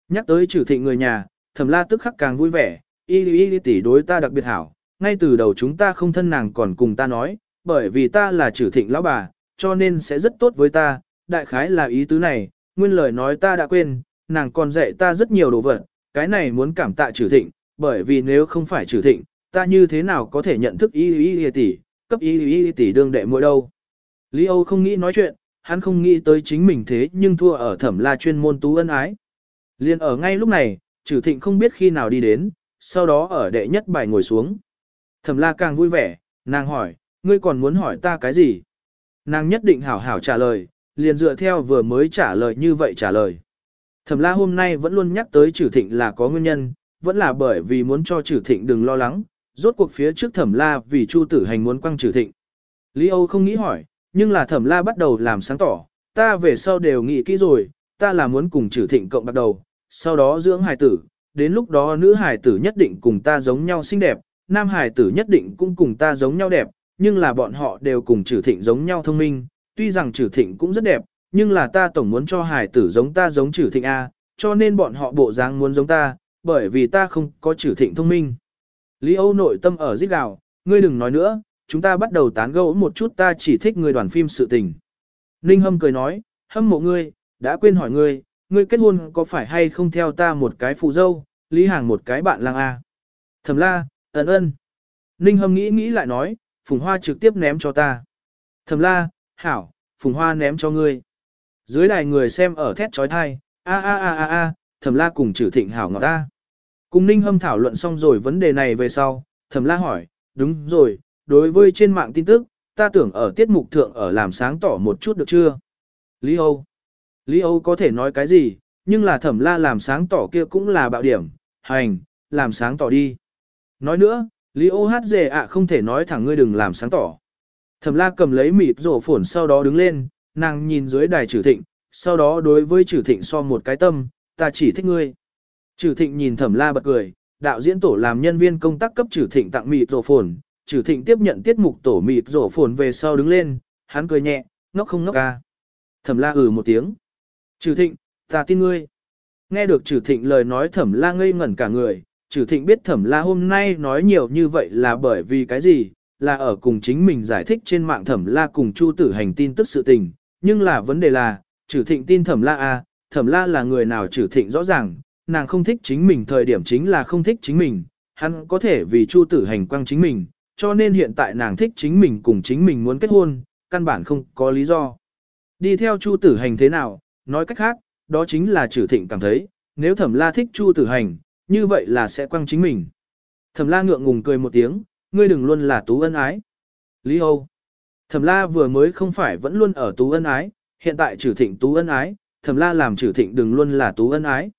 Nhắc tới trừ thịnh người nhà, thẩm la tức khắc càng vui vẻ, y y y tỷ đối ta đặc biệt hảo, ngay từ đầu chúng ta không thân nàng còn cùng ta nói, bởi vì ta là trừ thịnh lão bà, cho nên sẽ rất tốt với ta, đại khái là ý tứ này, nguyên lời nói ta đã quên, nàng còn dạy ta rất nhiều đồ vật, cái này muốn cảm tạ trừ thịnh, bởi vì nếu không phải trừ thịnh, ta như thế nào có thể nhận thức y y y tỷ, cấp y y tỷ đương đệ mỗi đâu. Lý Âu không nghĩ nói chuyện, hắn không nghĩ tới chính mình thế nhưng thua ở thẩm la chuyên môn tú ân ái. Liên ở ngay lúc này, trừ thịnh không biết khi nào đi đến, sau đó ở đệ nhất bài ngồi xuống. Thẩm la càng vui vẻ, nàng hỏi, ngươi còn muốn hỏi ta cái gì? Nàng nhất định hảo hảo trả lời, liền dựa theo vừa mới trả lời như vậy trả lời. Thẩm la hôm nay vẫn luôn nhắc tới trừ thịnh là có nguyên nhân, vẫn là bởi vì muốn cho trừ thịnh đừng lo lắng, rốt cuộc phía trước thẩm la vì chu tử hành muốn quăng trừ thịnh. Lý Âu không nghĩ hỏi, nhưng là thẩm la bắt đầu làm sáng tỏ, ta về sau đều nghĩ kỹ rồi, ta là muốn cùng trừ thịnh cộng bắt đầu, sau đó dưỡng hài tử, đến lúc đó nữ hài tử nhất định cùng ta giống nhau xinh đẹp, nam hài tử nhất định cũng cùng ta giống nhau đẹp, nhưng là bọn họ đều cùng trừ thịnh giống nhau thông minh, tuy rằng trừ thịnh cũng rất đẹp, nhưng là ta tổng muốn cho hải tử giống ta giống trừ thịnh A, cho nên bọn họ bộ dáng muốn giống ta, bởi vì ta không có trừ thịnh thông minh. Lý Âu nội tâm ở giết gào, ngươi đừng nói nữa, chúng ta bắt đầu tán gẫu một chút ta chỉ thích người đoàn phim sự tình. Ninh Hâm cười nói, hâm mộ ngươi, đã quên hỏi ngươi, ngươi kết hôn có phải hay không theo ta một cái phụ dâu, Lý Hàng một cái bạn lang A. Thẩm la, ấn ơn. Ninh Hâm nghĩ nghĩ lại nói, Phùng Hoa trực tiếp ném cho ta. Thẩm la, hảo, Phùng Hoa ném cho ngươi. Dưới đài người xem ở thét trói thai, a a a a a, Thẩm la cùng trừ thịnh hảo ngọt ta. Cùng Ninh Hâm thảo luận xong rồi vấn đề này về sau, Thẩm la hỏi, đúng rồi, đối với trên mạng tin tức, ta tưởng ở tiết mục thượng ở làm sáng tỏ một chút được chưa? Lý Âu. Lý Âu có thể nói cái gì, nhưng là thẩm la làm sáng tỏ kia cũng là bạo điểm, hành, làm sáng tỏ đi. Nói nữa, Lý Âu hát dề ạ không thể nói thẳng ngươi đừng làm sáng tỏ. Thẩm la cầm lấy mịt rổ phổn sau đó đứng lên, nàng nhìn dưới đài trừ thịnh, sau đó đối với trừ thịnh so một cái tâm, ta chỉ thích ngươi. Trừ thịnh nhìn thẩm la bật cười, đạo diễn tổ làm nhân viên công tác cấp trừ thịnh tặng mịt rổ phồn, trừ thịnh tiếp nhận tiết mục tổ mịt rổ phồn về sau đứng lên, hắn cười nhẹ, ngốc không ngốc ca. Thẩm la ừ một tiếng. Trừ thịnh, ta tin ngươi. Nghe được trừ thịnh lời nói thẩm la ngây ngẩn cả người, trừ thịnh biết thẩm la hôm nay nói nhiều như vậy là bởi vì cái gì, là ở cùng chính mình giải thích trên mạng thẩm la cùng chu tử hành tin tức sự tình, nhưng là vấn đề là, trừ thịnh tin thẩm la à, thẩm la là người nào trừ thịnh rõ ràng, nàng không thích chính mình thời điểm chính là không thích chính mình, hắn có thể vì chu tử hành quăng chính mình, cho nên hiện tại nàng thích chính mình cùng chính mình muốn kết hôn, căn bản không có lý do. Đi theo Chu Tử Hành thế nào, nói cách khác, đó chính là trừ Thịnh cảm thấy, nếu Thẩm La thích Chu Tử Hành, như vậy là sẽ quăng chính mình. Thẩm La ngượng ngùng cười một tiếng, ngươi đừng luôn là tú ân ái. Lý Âu. Thẩm La vừa mới không phải vẫn luôn ở tú ân ái, hiện tại trừ Thịnh tú ân ái, Thẩm La làm trừ Thịnh đừng luôn là tú ân ái.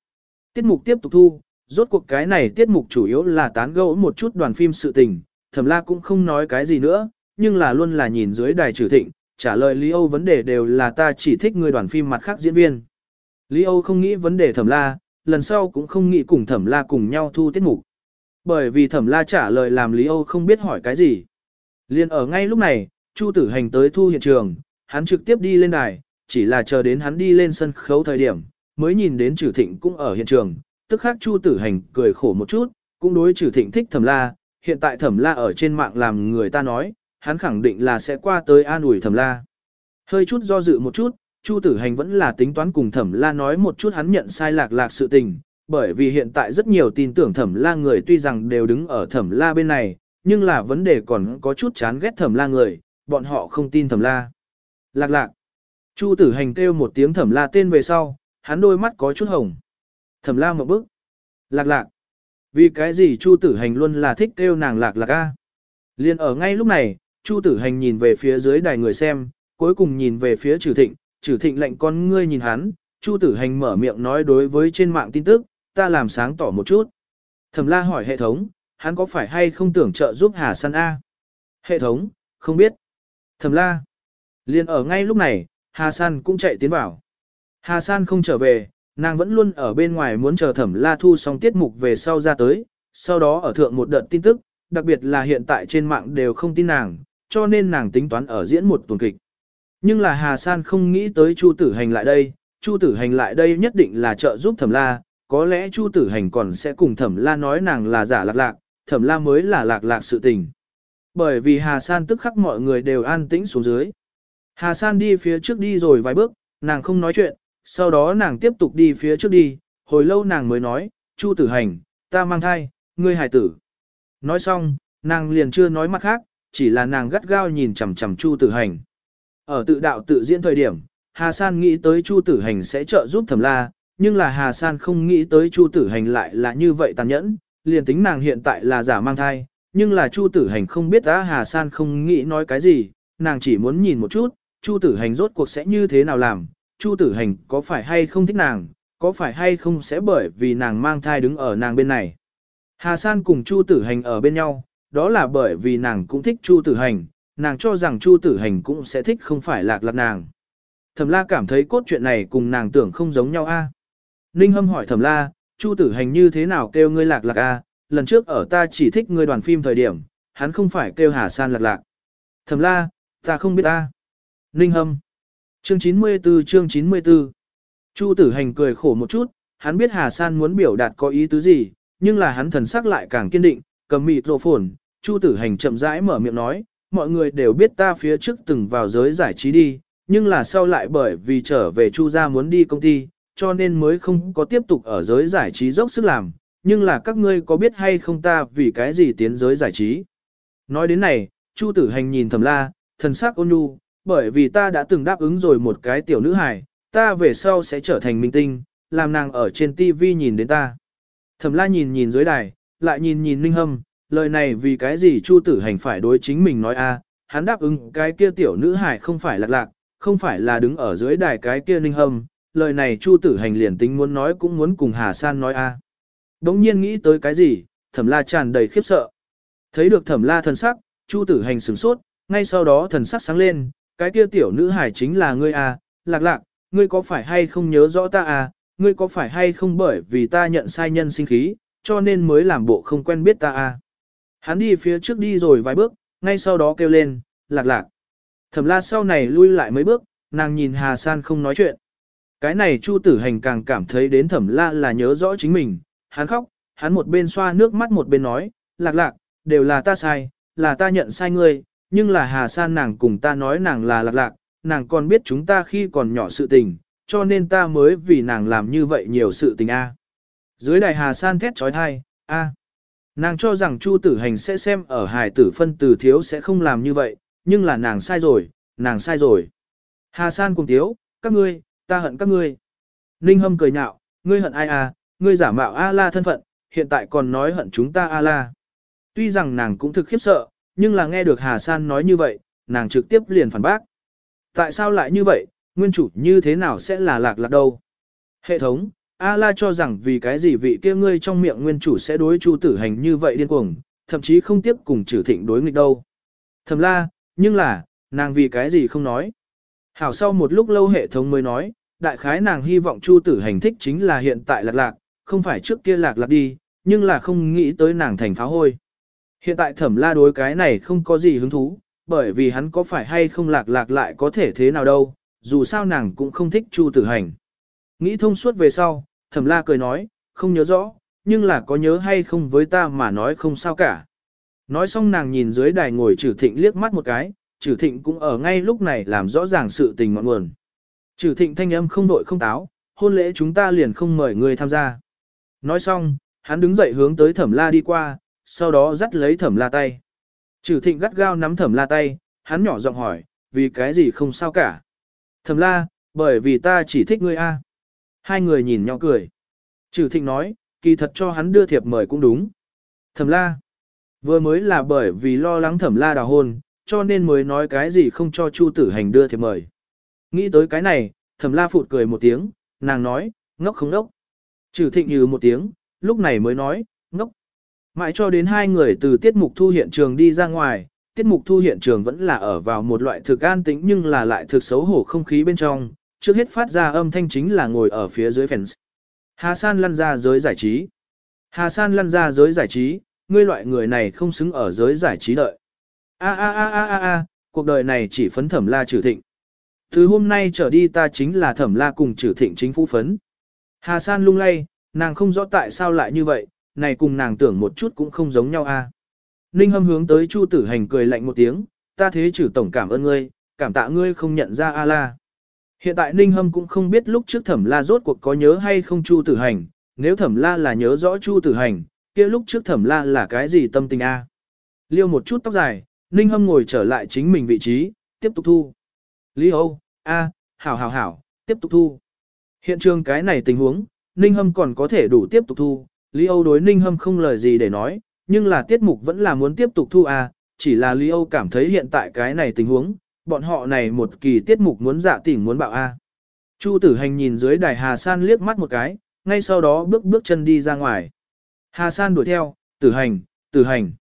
Tiết mục tiếp tục thu, rốt cuộc cái này tiết mục chủ yếu là tán gẫu một chút đoàn phim sự tình, thẩm la cũng không nói cái gì nữa, nhưng là luôn là nhìn dưới đài trừ thịnh, trả lời Lý Âu vấn đề đều là ta chỉ thích người đoàn phim mặt khác diễn viên. Lý Âu không nghĩ vấn đề thẩm la, lần sau cũng không nghĩ cùng thẩm la cùng nhau thu tiết mục. Bởi vì thẩm la trả lời làm Lý Âu không biết hỏi cái gì. Liên ở ngay lúc này, Chu tử hành tới thu hiện trường, hắn trực tiếp đi lên đài, chỉ là chờ đến hắn đi lên sân khấu thời điểm, mới nhìn đến Trử thịnh cũng ở hiện trường, tức khác Chu tử hành cười khổ một chút, cũng đối Trử thịnh thích thẩm la, hiện tại thẩm la ở trên mạng làm người ta nói, hắn khẳng định là sẽ qua tới an ủi thẩm la. Hơi chút do dự một chút, Chu tử hành vẫn là tính toán cùng thẩm la nói một chút hắn nhận sai lạc lạc sự tình, bởi vì hiện tại rất nhiều tin tưởng thẩm la người tuy rằng đều đứng ở thẩm la bên này, nhưng là vấn đề còn có chút chán ghét thẩm la người, bọn họ không tin thẩm la. Lạc lạc. Chu tử hành kêu một tiếng thẩm la tên về sau, hắn đôi mắt có chút hồng. Thẩm la một bước. Lạc lạc. Vì cái gì Chu Tử Hành luôn là thích kêu nàng lạc lạc a? Liên ở ngay lúc này, Chu Tử Hành nhìn về phía dưới đài người xem, cuối cùng nhìn về phía trừ Thịnh, trừ Thịnh lệnh con ngươi nhìn hắn, Chu Tử Hành mở miệng nói đối với trên mạng tin tức, ta làm sáng tỏ một chút. Thẩm La hỏi hệ thống, hắn có phải hay không tưởng trợ giúp Hà San A? Hệ thống, không biết. Thẩm La. Liên ở ngay lúc này, Hà San cũng chạy tiến vào. Hà San không trở về, Nàng vẫn luôn ở bên ngoài muốn chờ thẩm la thu xong tiết mục về sau ra tới, sau đó ở thượng một đợt tin tức, đặc biệt là hiện tại trên mạng đều không tin nàng, cho nên nàng tính toán ở diễn một tuần kịch. Nhưng là Hà San không nghĩ tới Chu Tử Hành lại đây, Chu Tử Hành lại đây nhất định là trợ giúp Thẩm La, có lẽ Chu Tử Hành còn sẽ cùng Thẩm La nói nàng là giả lạc lạc, Thẩm La mới là lạc lạc sự tình. Bởi vì Hà San tức khắc mọi người đều an tĩnh xuống dưới. Hà San đi phía trước đi rồi vài bước, nàng không nói chuyện, sau đó nàng tiếp tục đi phía trước đi, hồi lâu nàng mới nói, Chu Tử Hành, ta mang thai, ngươi hài tử. Nói xong, nàng liền chưa nói mặt khác, chỉ là nàng gắt gao nhìn chằm chằm Chu Tử Hành. Ở tự đạo tự diễn thời điểm, Hà San nghĩ tới Chu Tử Hành sẽ trợ giúp Thẩm La, nhưng là Hà San không nghĩ tới Chu Tử Hành lại là như vậy tàn nhẫn, liền tính nàng hiện tại là giả mang thai, nhưng là Chu Tử Hành không biết á Hà San không nghĩ nói cái gì, nàng chỉ muốn nhìn một chút, Chu Tử Hành rốt cuộc sẽ như thế nào làm, Chu Tử Hành có phải hay không thích nàng, có phải hay không sẽ bởi vì nàng mang thai đứng ở nàng bên này. Hà San cùng Chu Tử Hành ở bên nhau, đó là bởi vì nàng cũng thích Chu Tử Hành, nàng cho rằng Chu Tử Hành cũng sẽ thích không phải lạc lạc nàng. Thẩm La cảm thấy cốt truyện này cùng nàng tưởng không giống nhau a. Ninh Hâm hỏi Thẩm La, Chu Tử Hành như thế nào kêu ngươi lạc lạc a? Lần trước ở ta chỉ thích ngươi đoàn phim thời điểm, hắn không phải kêu Hà San lạc lạc. Thẩm La, ta không biết ta. Ninh Hâm. Chương 94 chương 94. Chu Tử Hành cười khổ một chút, hắn biết Hà San muốn biểu đạt có ý tứ gì, nhưng là hắn thần sắc lại càng kiên định, cầm mịt rộ phồn, Chu Tử Hành chậm rãi mở miệng nói, mọi người đều biết ta phía trước từng vào giới giải trí đi, nhưng là sau lại bởi vì trở về Chu gia muốn đi công ty, cho nên mới không có tiếp tục ở giới giải trí dốc sức làm, nhưng là các ngươi có biết hay không ta vì cái gì tiến giới giải trí. Nói đến này, Chu Tử Hành nhìn Thẩm La, thần sắc ôn nhu, bởi vì ta đã từng đáp ứng rồi một cái tiểu nữ hài, ta về sau sẽ trở thành minh tinh, làm nàng ở trên TV nhìn đến ta. Thẩm La nhìn nhìn dưới đài, lại nhìn nhìn Ninh Hâm, lời này vì cái gì Chu Tử Hành phải đối chính mình nói a? hắn đáp ứng cái kia tiểu nữ hài không phải lạc lạc, không phải là đứng ở dưới đài cái kia Ninh Hâm, lời này Chu Tử Hành liền tính muốn nói cũng muốn cùng Hà San nói a. À. Đống nhiên nghĩ tới cái gì, Thẩm La tràn đầy khiếp sợ. Thấy được Thẩm La thần sắc, Chu Tử Hành sửng sốt, ngay sau đó thần sắc sáng lên, cái kia tiểu nữ hải chính là ngươi à? lạc lạc, ngươi có phải hay không nhớ rõ ta à? ngươi có phải hay không bởi vì ta nhận sai nhân sinh khí, cho nên mới làm bộ không quen biết ta à? Hắn đi phía trước đi rồi vài bước, ngay sau đó kêu lên, lạc lạc. Thẩm la sau này lui lại mấy bước, nàng nhìn Hà San không nói chuyện. Cái này Chu tử hành càng cảm thấy đến thẩm la là nhớ rõ chính mình, hắn khóc, hắn một bên xoa nước mắt một bên nói, lạc lạc, đều là ta sai, là ta nhận sai ngươi, nhưng là Hà San nàng cùng ta nói nàng là lạc lạc, nàng còn biết chúng ta khi còn nhỏ sự tình, cho nên ta mới vì nàng làm như vậy nhiều sự tình a. Dưới đài Hà San thét trói thai, a. Nàng cho rằng Chu tử hành sẽ xem ở hài tử phân từ thiếu sẽ không làm như vậy, nhưng là nàng sai rồi, nàng sai rồi. Hà San cùng Thiếu, các ngươi, ta hận các ngươi. Ninh Hâm cười nhạo, ngươi hận ai à, ngươi giả mạo A-la thân phận, hiện tại còn nói hận chúng ta A-la. Tuy rằng nàng cũng thực khiếp sợ, nhưng là nghe được Hà San nói như vậy, nàng trực tiếp liền phản bác. Tại sao lại như vậy, nguyên chủ như thế nào sẽ là lạc lạc đâu? Hệ thống, A-la cho rằng vì cái gì vị kia ngươi trong miệng nguyên chủ sẽ đối chu tử hành như vậy điên cuồng, thậm chí không tiếp cùng trừ thịnh đối nghịch đâu. Thầm la, nhưng là, nàng vì cái gì không nói. Hảo sau một lúc lâu hệ thống mới nói, đại khái nàng hy vọng chu tử hành thích chính là hiện tại lạc lạc, không phải trước kia lạc lạc đi, nhưng là không nghĩ tới nàng thành phá hôi. Hiện tại thẩm la đối cái này không có gì hứng thú, bởi vì hắn có phải hay không lạc lạc lại có thể thế nào đâu, dù sao nàng cũng không thích chu tử hành. Nghĩ thông suốt về sau, thẩm la cười nói, không nhớ rõ, nhưng là có nhớ hay không với ta mà nói không sao cả. Nói xong nàng nhìn dưới đài ngồi trừ thịnh liếc mắt một cái, trừ thịnh cũng ở ngay lúc này làm rõ ràng sự tình ngọn nguồn. Trừ thịnh thanh âm không đội không táo, hôn lễ chúng ta liền không mời người tham gia. Nói xong, hắn đứng dậy hướng tới thẩm la đi qua, sau đó dắt lấy thẩm la tay. Trừ thịnh gắt gao nắm thẩm la tay, hắn nhỏ giọng hỏi, vì cái gì không sao cả. Thẩm la, bởi vì ta chỉ thích ngươi a. Hai người nhìn nhau cười. Trừ thịnh nói, kỳ thật cho hắn đưa thiệp mời cũng đúng. Thẩm la. Vừa mới là bởi vì lo lắng thẩm la đào hôn, cho nên mới nói cái gì không cho Chu tử hành đưa thiệp mời. Nghĩ tới cái này, thẩm la phụt cười một tiếng, nàng nói, ngốc không ngốc. Trừ thịnh như một tiếng, lúc này mới nói, ngốc. Mãi cho đến hai người từ tiết mục thu hiện trường đi ra ngoài, tiết mục thu hiện trường vẫn là ở vào một loại thực an tĩnh nhưng là lại thực xấu hổ không khí bên trong, trước hết phát ra âm thanh chính là ngồi ở phía dưới fans. Hà San lăn ra giới giải trí. Hà San lăn ra giới giải trí, ngươi loại người này không xứng ở giới giải trí đợi. A a a a a a, cuộc đời này chỉ phấn thẩm la trừ thịnh. Từ hôm nay trở đi ta chính là thẩm la cùng trừ thịnh chính phủ phấn. Hà San lung lay, nàng không rõ tại sao lại như vậy, này cùng nàng tưởng một chút cũng không giống nhau a. Ninh hâm hướng tới Chu tử hành cười lạnh một tiếng, ta thế trừ tổng cảm ơn ngươi, cảm tạ ngươi không nhận ra A la. Hiện tại Ninh hâm cũng không biết lúc trước thẩm la rốt cuộc có nhớ hay không Chu tử hành, nếu thẩm la là nhớ rõ Chu tử hành, kia lúc trước thẩm la là cái gì tâm tình a? Liêu một chút tóc dài, Ninh hâm ngồi trở lại chính mình vị trí, tiếp tục thu. Lý Âu, a, hảo hảo hảo, tiếp tục thu. Hiện trường cái này tình huống, Ninh Hâm còn có thể đủ tiếp tục thu, Lý Âu đối Ninh Hâm không lời gì để nói, nhưng là tiết mục vẫn là muốn tiếp tục thu à, chỉ là Lý Âu cảm thấy hiện tại cái này tình huống, bọn họ này một kỳ tiết mục muốn dạ tỉnh muốn bạo a. À. Chu tử hành nhìn dưới đài Hà San liếc mắt một cái, ngay sau đó bước bước chân đi ra ngoài. Hà San đuổi theo, tử hành, tử hành.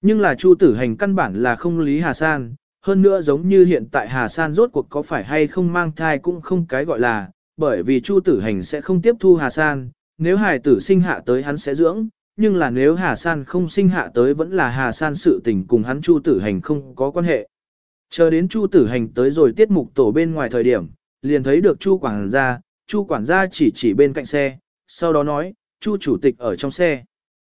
Nhưng là Chu tử hành căn bản là không lý Hà San, hơn nữa giống như hiện tại Hà San rốt cuộc có phải hay không mang thai cũng không cái gọi là, bởi vì Chu tử hành sẽ không tiếp thu Hà San, nếu hài tử sinh hạ tới hắn sẽ dưỡng, nhưng là nếu Hà San không sinh hạ tới vẫn là Hà San sự tình cùng hắn Chu tử hành không có quan hệ. Chờ đến Chu tử hành tới rồi tiết mục tổ bên ngoài thời điểm, liền thấy được Chu quản gia, Chu quản gia chỉ chỉ bên cạnh xe, sau đó nói, Chu chủ tịch ở trong xe.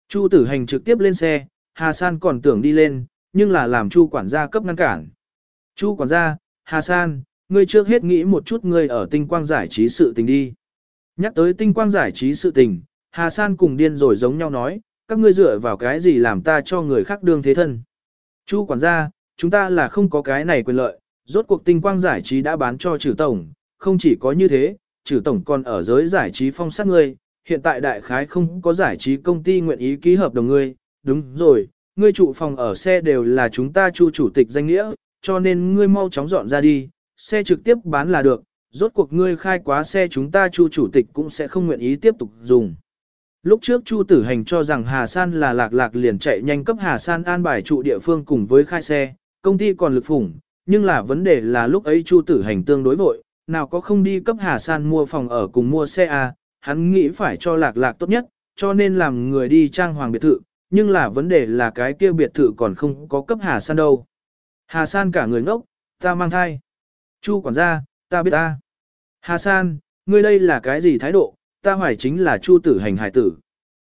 Chu tử hành trực tiếp lên xe, Hà San còn tưởng đi lên, nhưng là làm Chu quản gia cấp ngăn cản. Chu quản gia, Hà San, ngươi trước hết nghĩ một chút ngươi ở tinh quang giải trí sự tình đi. Nhắc tới tinh quang giải trí sự tình, Hà San cùng điên rồi giống nhau nói, các ngươi dựa vào cái gì làm ta cho người khác đương thế thân. Chu quản gia, chúng ta là không có cái này quyền lợi, rốt cuộc tinh quang giải trí đã bán cho trừ tổng, không chỉ có như thế, trừ tổng còn ở giới giải trí phong sát ngươi, hiện tại đại khái không có giải trí công ty nguyện ý ký hợp đồng ngươi, đúng rồi, ngươi trụ phòng ở xe đều là chúng ta chu chủ tịch danh nghĩa, cho nên ngươi mau chóng dọn ra đi, xe trực tiếp bán là được, rốt cuộc ngươi khai quá xe chúng ta chu chủ tịch cũng sẽ không nguyện ý tiếp tục dùng. Lúc trước Chu Tử Hành cho rằng Hà San là lạc lạc liền chạy nhanh cấp Hà San an bài trụ địa phương cùng với khai xe, công ty còn lực phủng, nhưng là vấn đề là lúc ấy Chu Tử Hành tương đối vội, nào có không đi cấp Hà San mua phòng ở cùng mua xe à, hắn nghĩ phải cho lạc lạc tốt nhất, cho nên làm người đi trang hoàng biệt thự, nhưng là vấn đề là cái kia biệt thự còn không có cấp Hà San đâu. Hà San cả người ngốc, ta mang thai. Chu quản gia, ta biết ta. Hà San, ngươi đây là cái gì thái độ, ta hoài chính là Chu tử hành hải tử.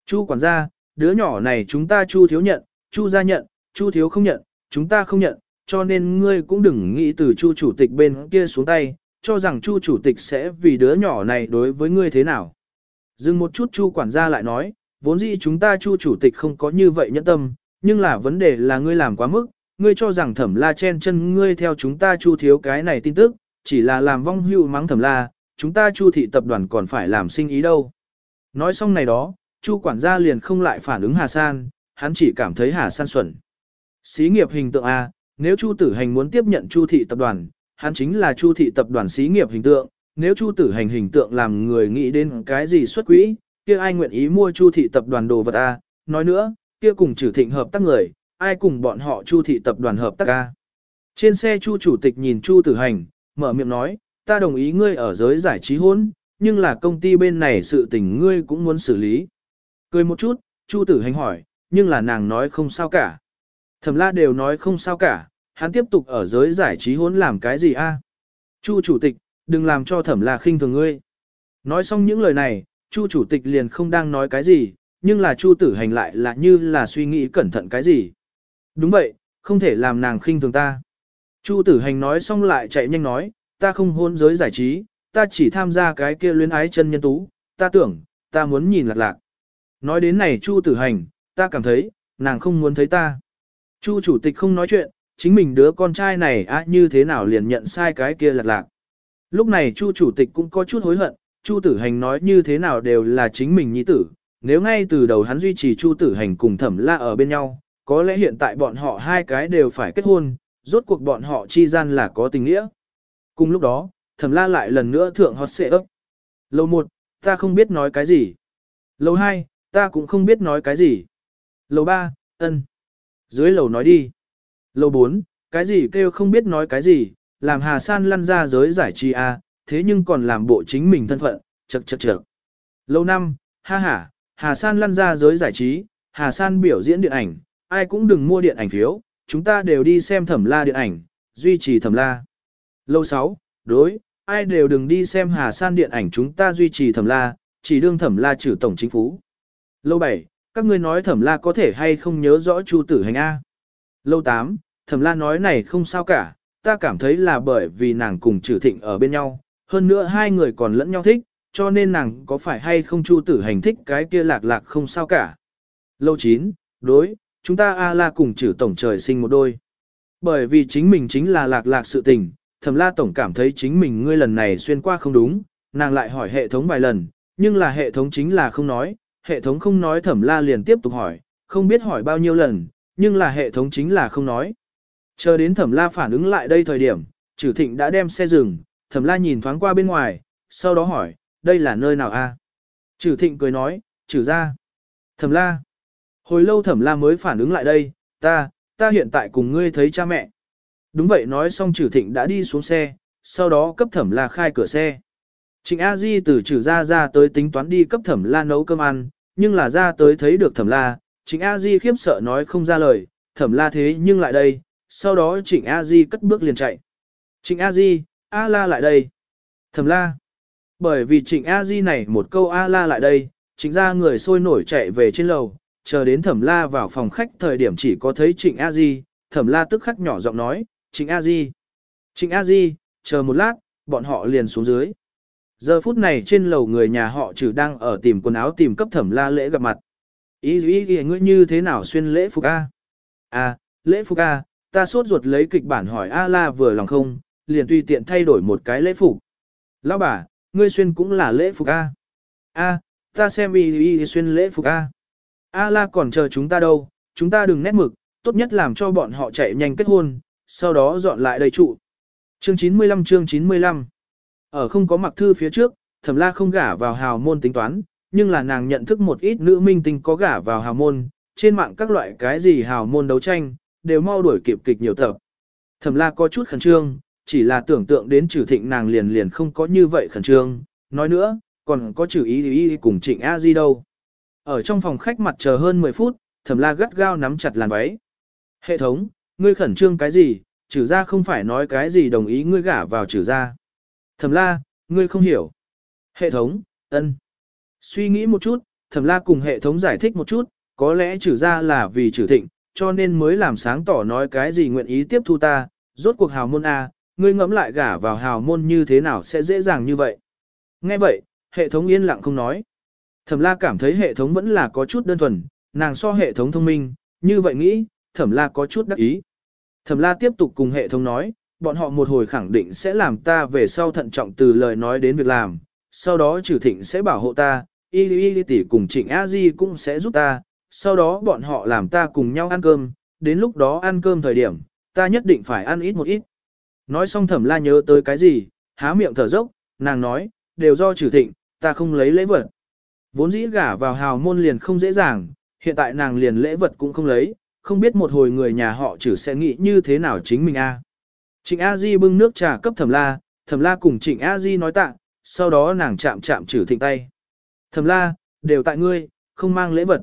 Chu quản gia, đứa nhỏ này chúng ta Chu thiếu nhận, Chu gia nhận, Chu thiếu không nhận, chúng ta không nhận, cho nên ngươi cũng đừng nghĩ từ Chu chủ tịch bên kia xuống tay, cho rằng Chu chủ tịch sẽ vì đứa nhỏ này đối với ngươi thế nào. Dừng một chút Chu quản gia lại nói, vốn dĩ chúng ta Chu chủ tịch không có như vậy nhẫn tâm, nhưng là vấn đề là ngươi làm quá mức, ngươi cho rằng thẩm la chen chân ngươi theo chúng ta Chu thiếu cái này tin tức, chỉ là làm vong hưu mắng thẩm la, chúng ta Chu thị tập đoàn còn phải làm sinh ý đâu. Nói xong này đó, Chu quản gia liền không lại phản ứng Hà San, hắn chỉ cảm thấy Hà San xuẩn. Xí nghiệp hình tượng A, nếu Chu tử hành muốn tiếp nhận Chu thị tập đoàn, hắn chính là Chu thị tập đoàn xí nghiệp hình tượng, nếu Chu tử hành hình tượng làm người nghĩ đến cái gì xuất quỹ, kia ai nguyện ý mua Chu thị tập đoàn đồ vật A, nói nữa, kia cùng trừ thịnh hợp tác người, ai cùng bọn họ Chu thị tập đoàn hợp tác A. Trên xe Chu chủ tịch nhìn Chu tử hành, mở miệng nói, ta đồng ý ngươi ở giới giải trí hôn, nhưng là công ty bên này sự tình ngươi cũng muốn xử lý. Cười một chút, Chu tử hành hỏi, nhưng là nàng nói không sao cả. Thẩm la đều nói không sao cả, hắn tiếp tục ở giới giải trí hôn làm cái gì a? Chu chủ tịch, đừng làm cho thẩm la khinh thường ngươi. Nói xong những lời này, Chu chủ tịch liền không đang nói cái gì, nhưng là Chu tử hành lại là như là suy nghĩ cẩn thận cái gì. Đúng vậy, không thể làm nàng khinh thường ta. Chu tử hành nói xong lại chạy nhanh nói, ta không hôn giới giải trí, ta chỉ tham gia cái kia luyến ái chân nhân tú, ta tưởng, ta muốn nhìn lạc lạc. Nói đến này Chu tử hành, ta cảm thấy, nàng không muốn thấy ta. Chu chủ tịch không nói chuyện, chính mình đứa con trai này á như thế nào liền nhận sai cái kia lạc lạc. Lúc này Chu chủ tịch cũng có chút hối hận, Chu tử hành nói như thế nào đều là chính mình nhi tử, nếu ngay từ đầu hắn duy trì Chu tử hành cùng thẩm la ở bên nhau, có lẽ hiện tại bọn họ hai cái đều phải kết hôn, rốt cuộc bọn họ chi gian là có tình nghĩa. Cùng lúc đó, thẩm la lại lần nữa thượng hot xệ ấp. Lầu 1, ta không biết nói cái gì. Lầu 2, ta cũng không biết nói cái gì. Lầu 3, ân. Dưới lầu nói đi. Lầu 4, cái gì kêu không biết nói cái gì, làm Hà San lăn ra giới giải trí a, à, thế nhưng còn làm bộ chính mình thân phận, chật chật chật. Lầu 5, ha ha, Hà San lăn ra giới giải trí, Hà San biểu diễn điện ảnh, ai cũng đừng mua điện ảnh phiếu, chúng ta đều đi xem thẩm la điện ảnh, duy trì thẩm la. Lâu 6, đối, ai đều đừng đi xem Hà San điện ảnh chúng ta duy trì thẩm la, chỉ đương thẩm la trừ tổng chính phủ. Lâu 7, các ngươi nói thẩm la có thể hay không nhớ rõ chu tử hành A. Lâu 8, thẩm la nói này không sao cả, ta cảm thấy là bởi vì nàng cùng trừ thịnh ở bên nhau, hơn nữa hai người còn lẫn nhau thích, cho nên nàng có phải hay không chu tử hành thích cái kia lạc lạc không sao cả. Lâu 9, đối, chúng ta A la cùng trừ tổng trời sinh một đôi. Bởi vì chính mình chính là lạc lạc sự tình, thẩm la tổng cảm thấy chính mình ngươi lần này xuyên qua không đúng, nàng lại hỏi hệ thống vài lần, nhưng là hệ thống chính là không nói, hệ thống không nói thẩm la liền tiếp tục hỏi, không biết hỏi bao nhiêu lần, nhưng là hệ thống chính là không nói. Chờ đến thẩm la phản ứng lại đây thời điểm, trừ thịnh đã đem xe dừng, thẩm la nhìn thoáng qua bên ngoài, sau đó hỏi, đây là nơi nào a? Trừ thịnh cười nói, trừ ra. Thẩm la. Hồi lâu thẩm la mới phản ứng lại đây, ta, ta hiện tại cùng ngươi thấy cha mẹ. Đúng vậy nói xong trừ thịnh đã đi xuống xe, sau đó cấp thẩm la khai cửa xe. Trịnh A Di từ trừ ra ra tới tính toán đi cấp thẩm la nấu cơm ăn, nhưng là ra tới thấy được thẩm la, trịnh A Di khiếp sợ nói không ra lời, thẩm la thế nhưng lại đây, sau đó trịnh A Di cất bước liền chạy. Trịnh A Di, A la lại đây. Thẩm la. Bởi vì trịnh A Di này một câu A la lại đây, trịnh ra người sôi nổi chạy về trên lầu, chờ đến thẩm la vào phòng khách thời điểm chỉ có thấy trịnh A Di, thẩm la tức khắc nhỏ giọng nói, trịnh A Di. Trịnh A Di, chờ một lát, bọn họ liền xuống dưới. Giờ phút này trên lầu người nhà họ trừ đang ở tìm quần áo tìm cấp thẩm la lễ gặp mặt. Ý ý ý ngươi như thế nào xuyên lễ phục A? a lễ phục A, ta sốt ruột lấy kịch bản hỏi A la vừa lòng không, liền tùy tiện thay đổi một cái lễ phục. Lão bà, ngươi xuyên cũng là lễ phục A. A, ta xem ý ý xuyên lễ phục A. A la còn chờ chúng ta đâu, chúng ta đừng nét mực, tốt nhất làm cho bọn họ chạy nhanh kết hôn, sau đó dọn lại đầy trụ. Chương 95 chương 95 Ở không có mặc thư phía trước, thẩm la không gả vào hào môn tính toán, nhưng là nàng nhận thức một ít nữ minh tinh có gả vào hào môn, trên mạng các loại cái gì hào môn đấu tranh, đều mau đuổi kịp kịch nhiều tập. Thẩm la có chút khẩn trương, chỉ là tưởng tượng đến trừ thịnh nàng liền liền không có như vậy khẩn trương, nói nữa, còn có trừ ý ý cùng trịnh A Di đâu. Ở trong phòng khách mặt chờ hơn 10 phút, thẩm la gắt gao nắm chặt làn váy. Hệ thống, ngươi khẩn trương cái gì, trừ ra không phải nói cái gì đồng ý ngươi gả vào trừ ra. Thẩm la, ngươi không hiểu. Hệ thống, ân. Suy nghĩ một chút, thẩm la cùng hệ thống giải thích một chút, có lẽ trừ ra là vì trừ thịnh, cho nên mới làm sáng tỏ nói cái gì nguyện ý tiếp thu ta, rốt cuộc hào môn A, ngươi ngẫm lại gả vào hào môn như thế nào sẽ dễ dàng như vậy. Nghe vậy, hệ thống yên lặng không nói. Thẩm la cảm thấy hệ thống vẫn là có chút đơn thuần, nàng so hệ thống thông minh, như vậy nghĩ, thẩm la có chút đắc ý. Thẩm la tiếp tục cùng hệ thống nói, bọn họ một hồi khẳng định sẽ làm ta về sau thận trọng từ lời nói đến việc làm, sau đó trừ thịnh sẽ bảo hộ ta, y y tỷ cùng trịnh a di cũng sẽ giúp ta, sau đó bọn họ làm ta cùng nhau ăn cơm, đến lúc đó ăn cơm thời điểm, ta nhất định phải ăn ít một ít. Nói xong thẩm la nhớ tới cái gì, há miệng thở dốc, nàng nói, đều do trừ thịnh, ta không lấy lễ vật. Vốn dĩ gả vào hào môn liền không dễ dàng, hiện tại nàng liền lễ vật cũng không lấy, không biết một hồi người nhà họ trừ sẽ nghĩ như thế nào chính mình a. Trịnh A Di bưng nước trà cấp Thẩm La, Thẩm La cùng Trịnh A Di nói tạ, sau đó nàng chạm chạm trừ thịnh tay. Thẩm La, đều tại ngươi, không mang lễ vật.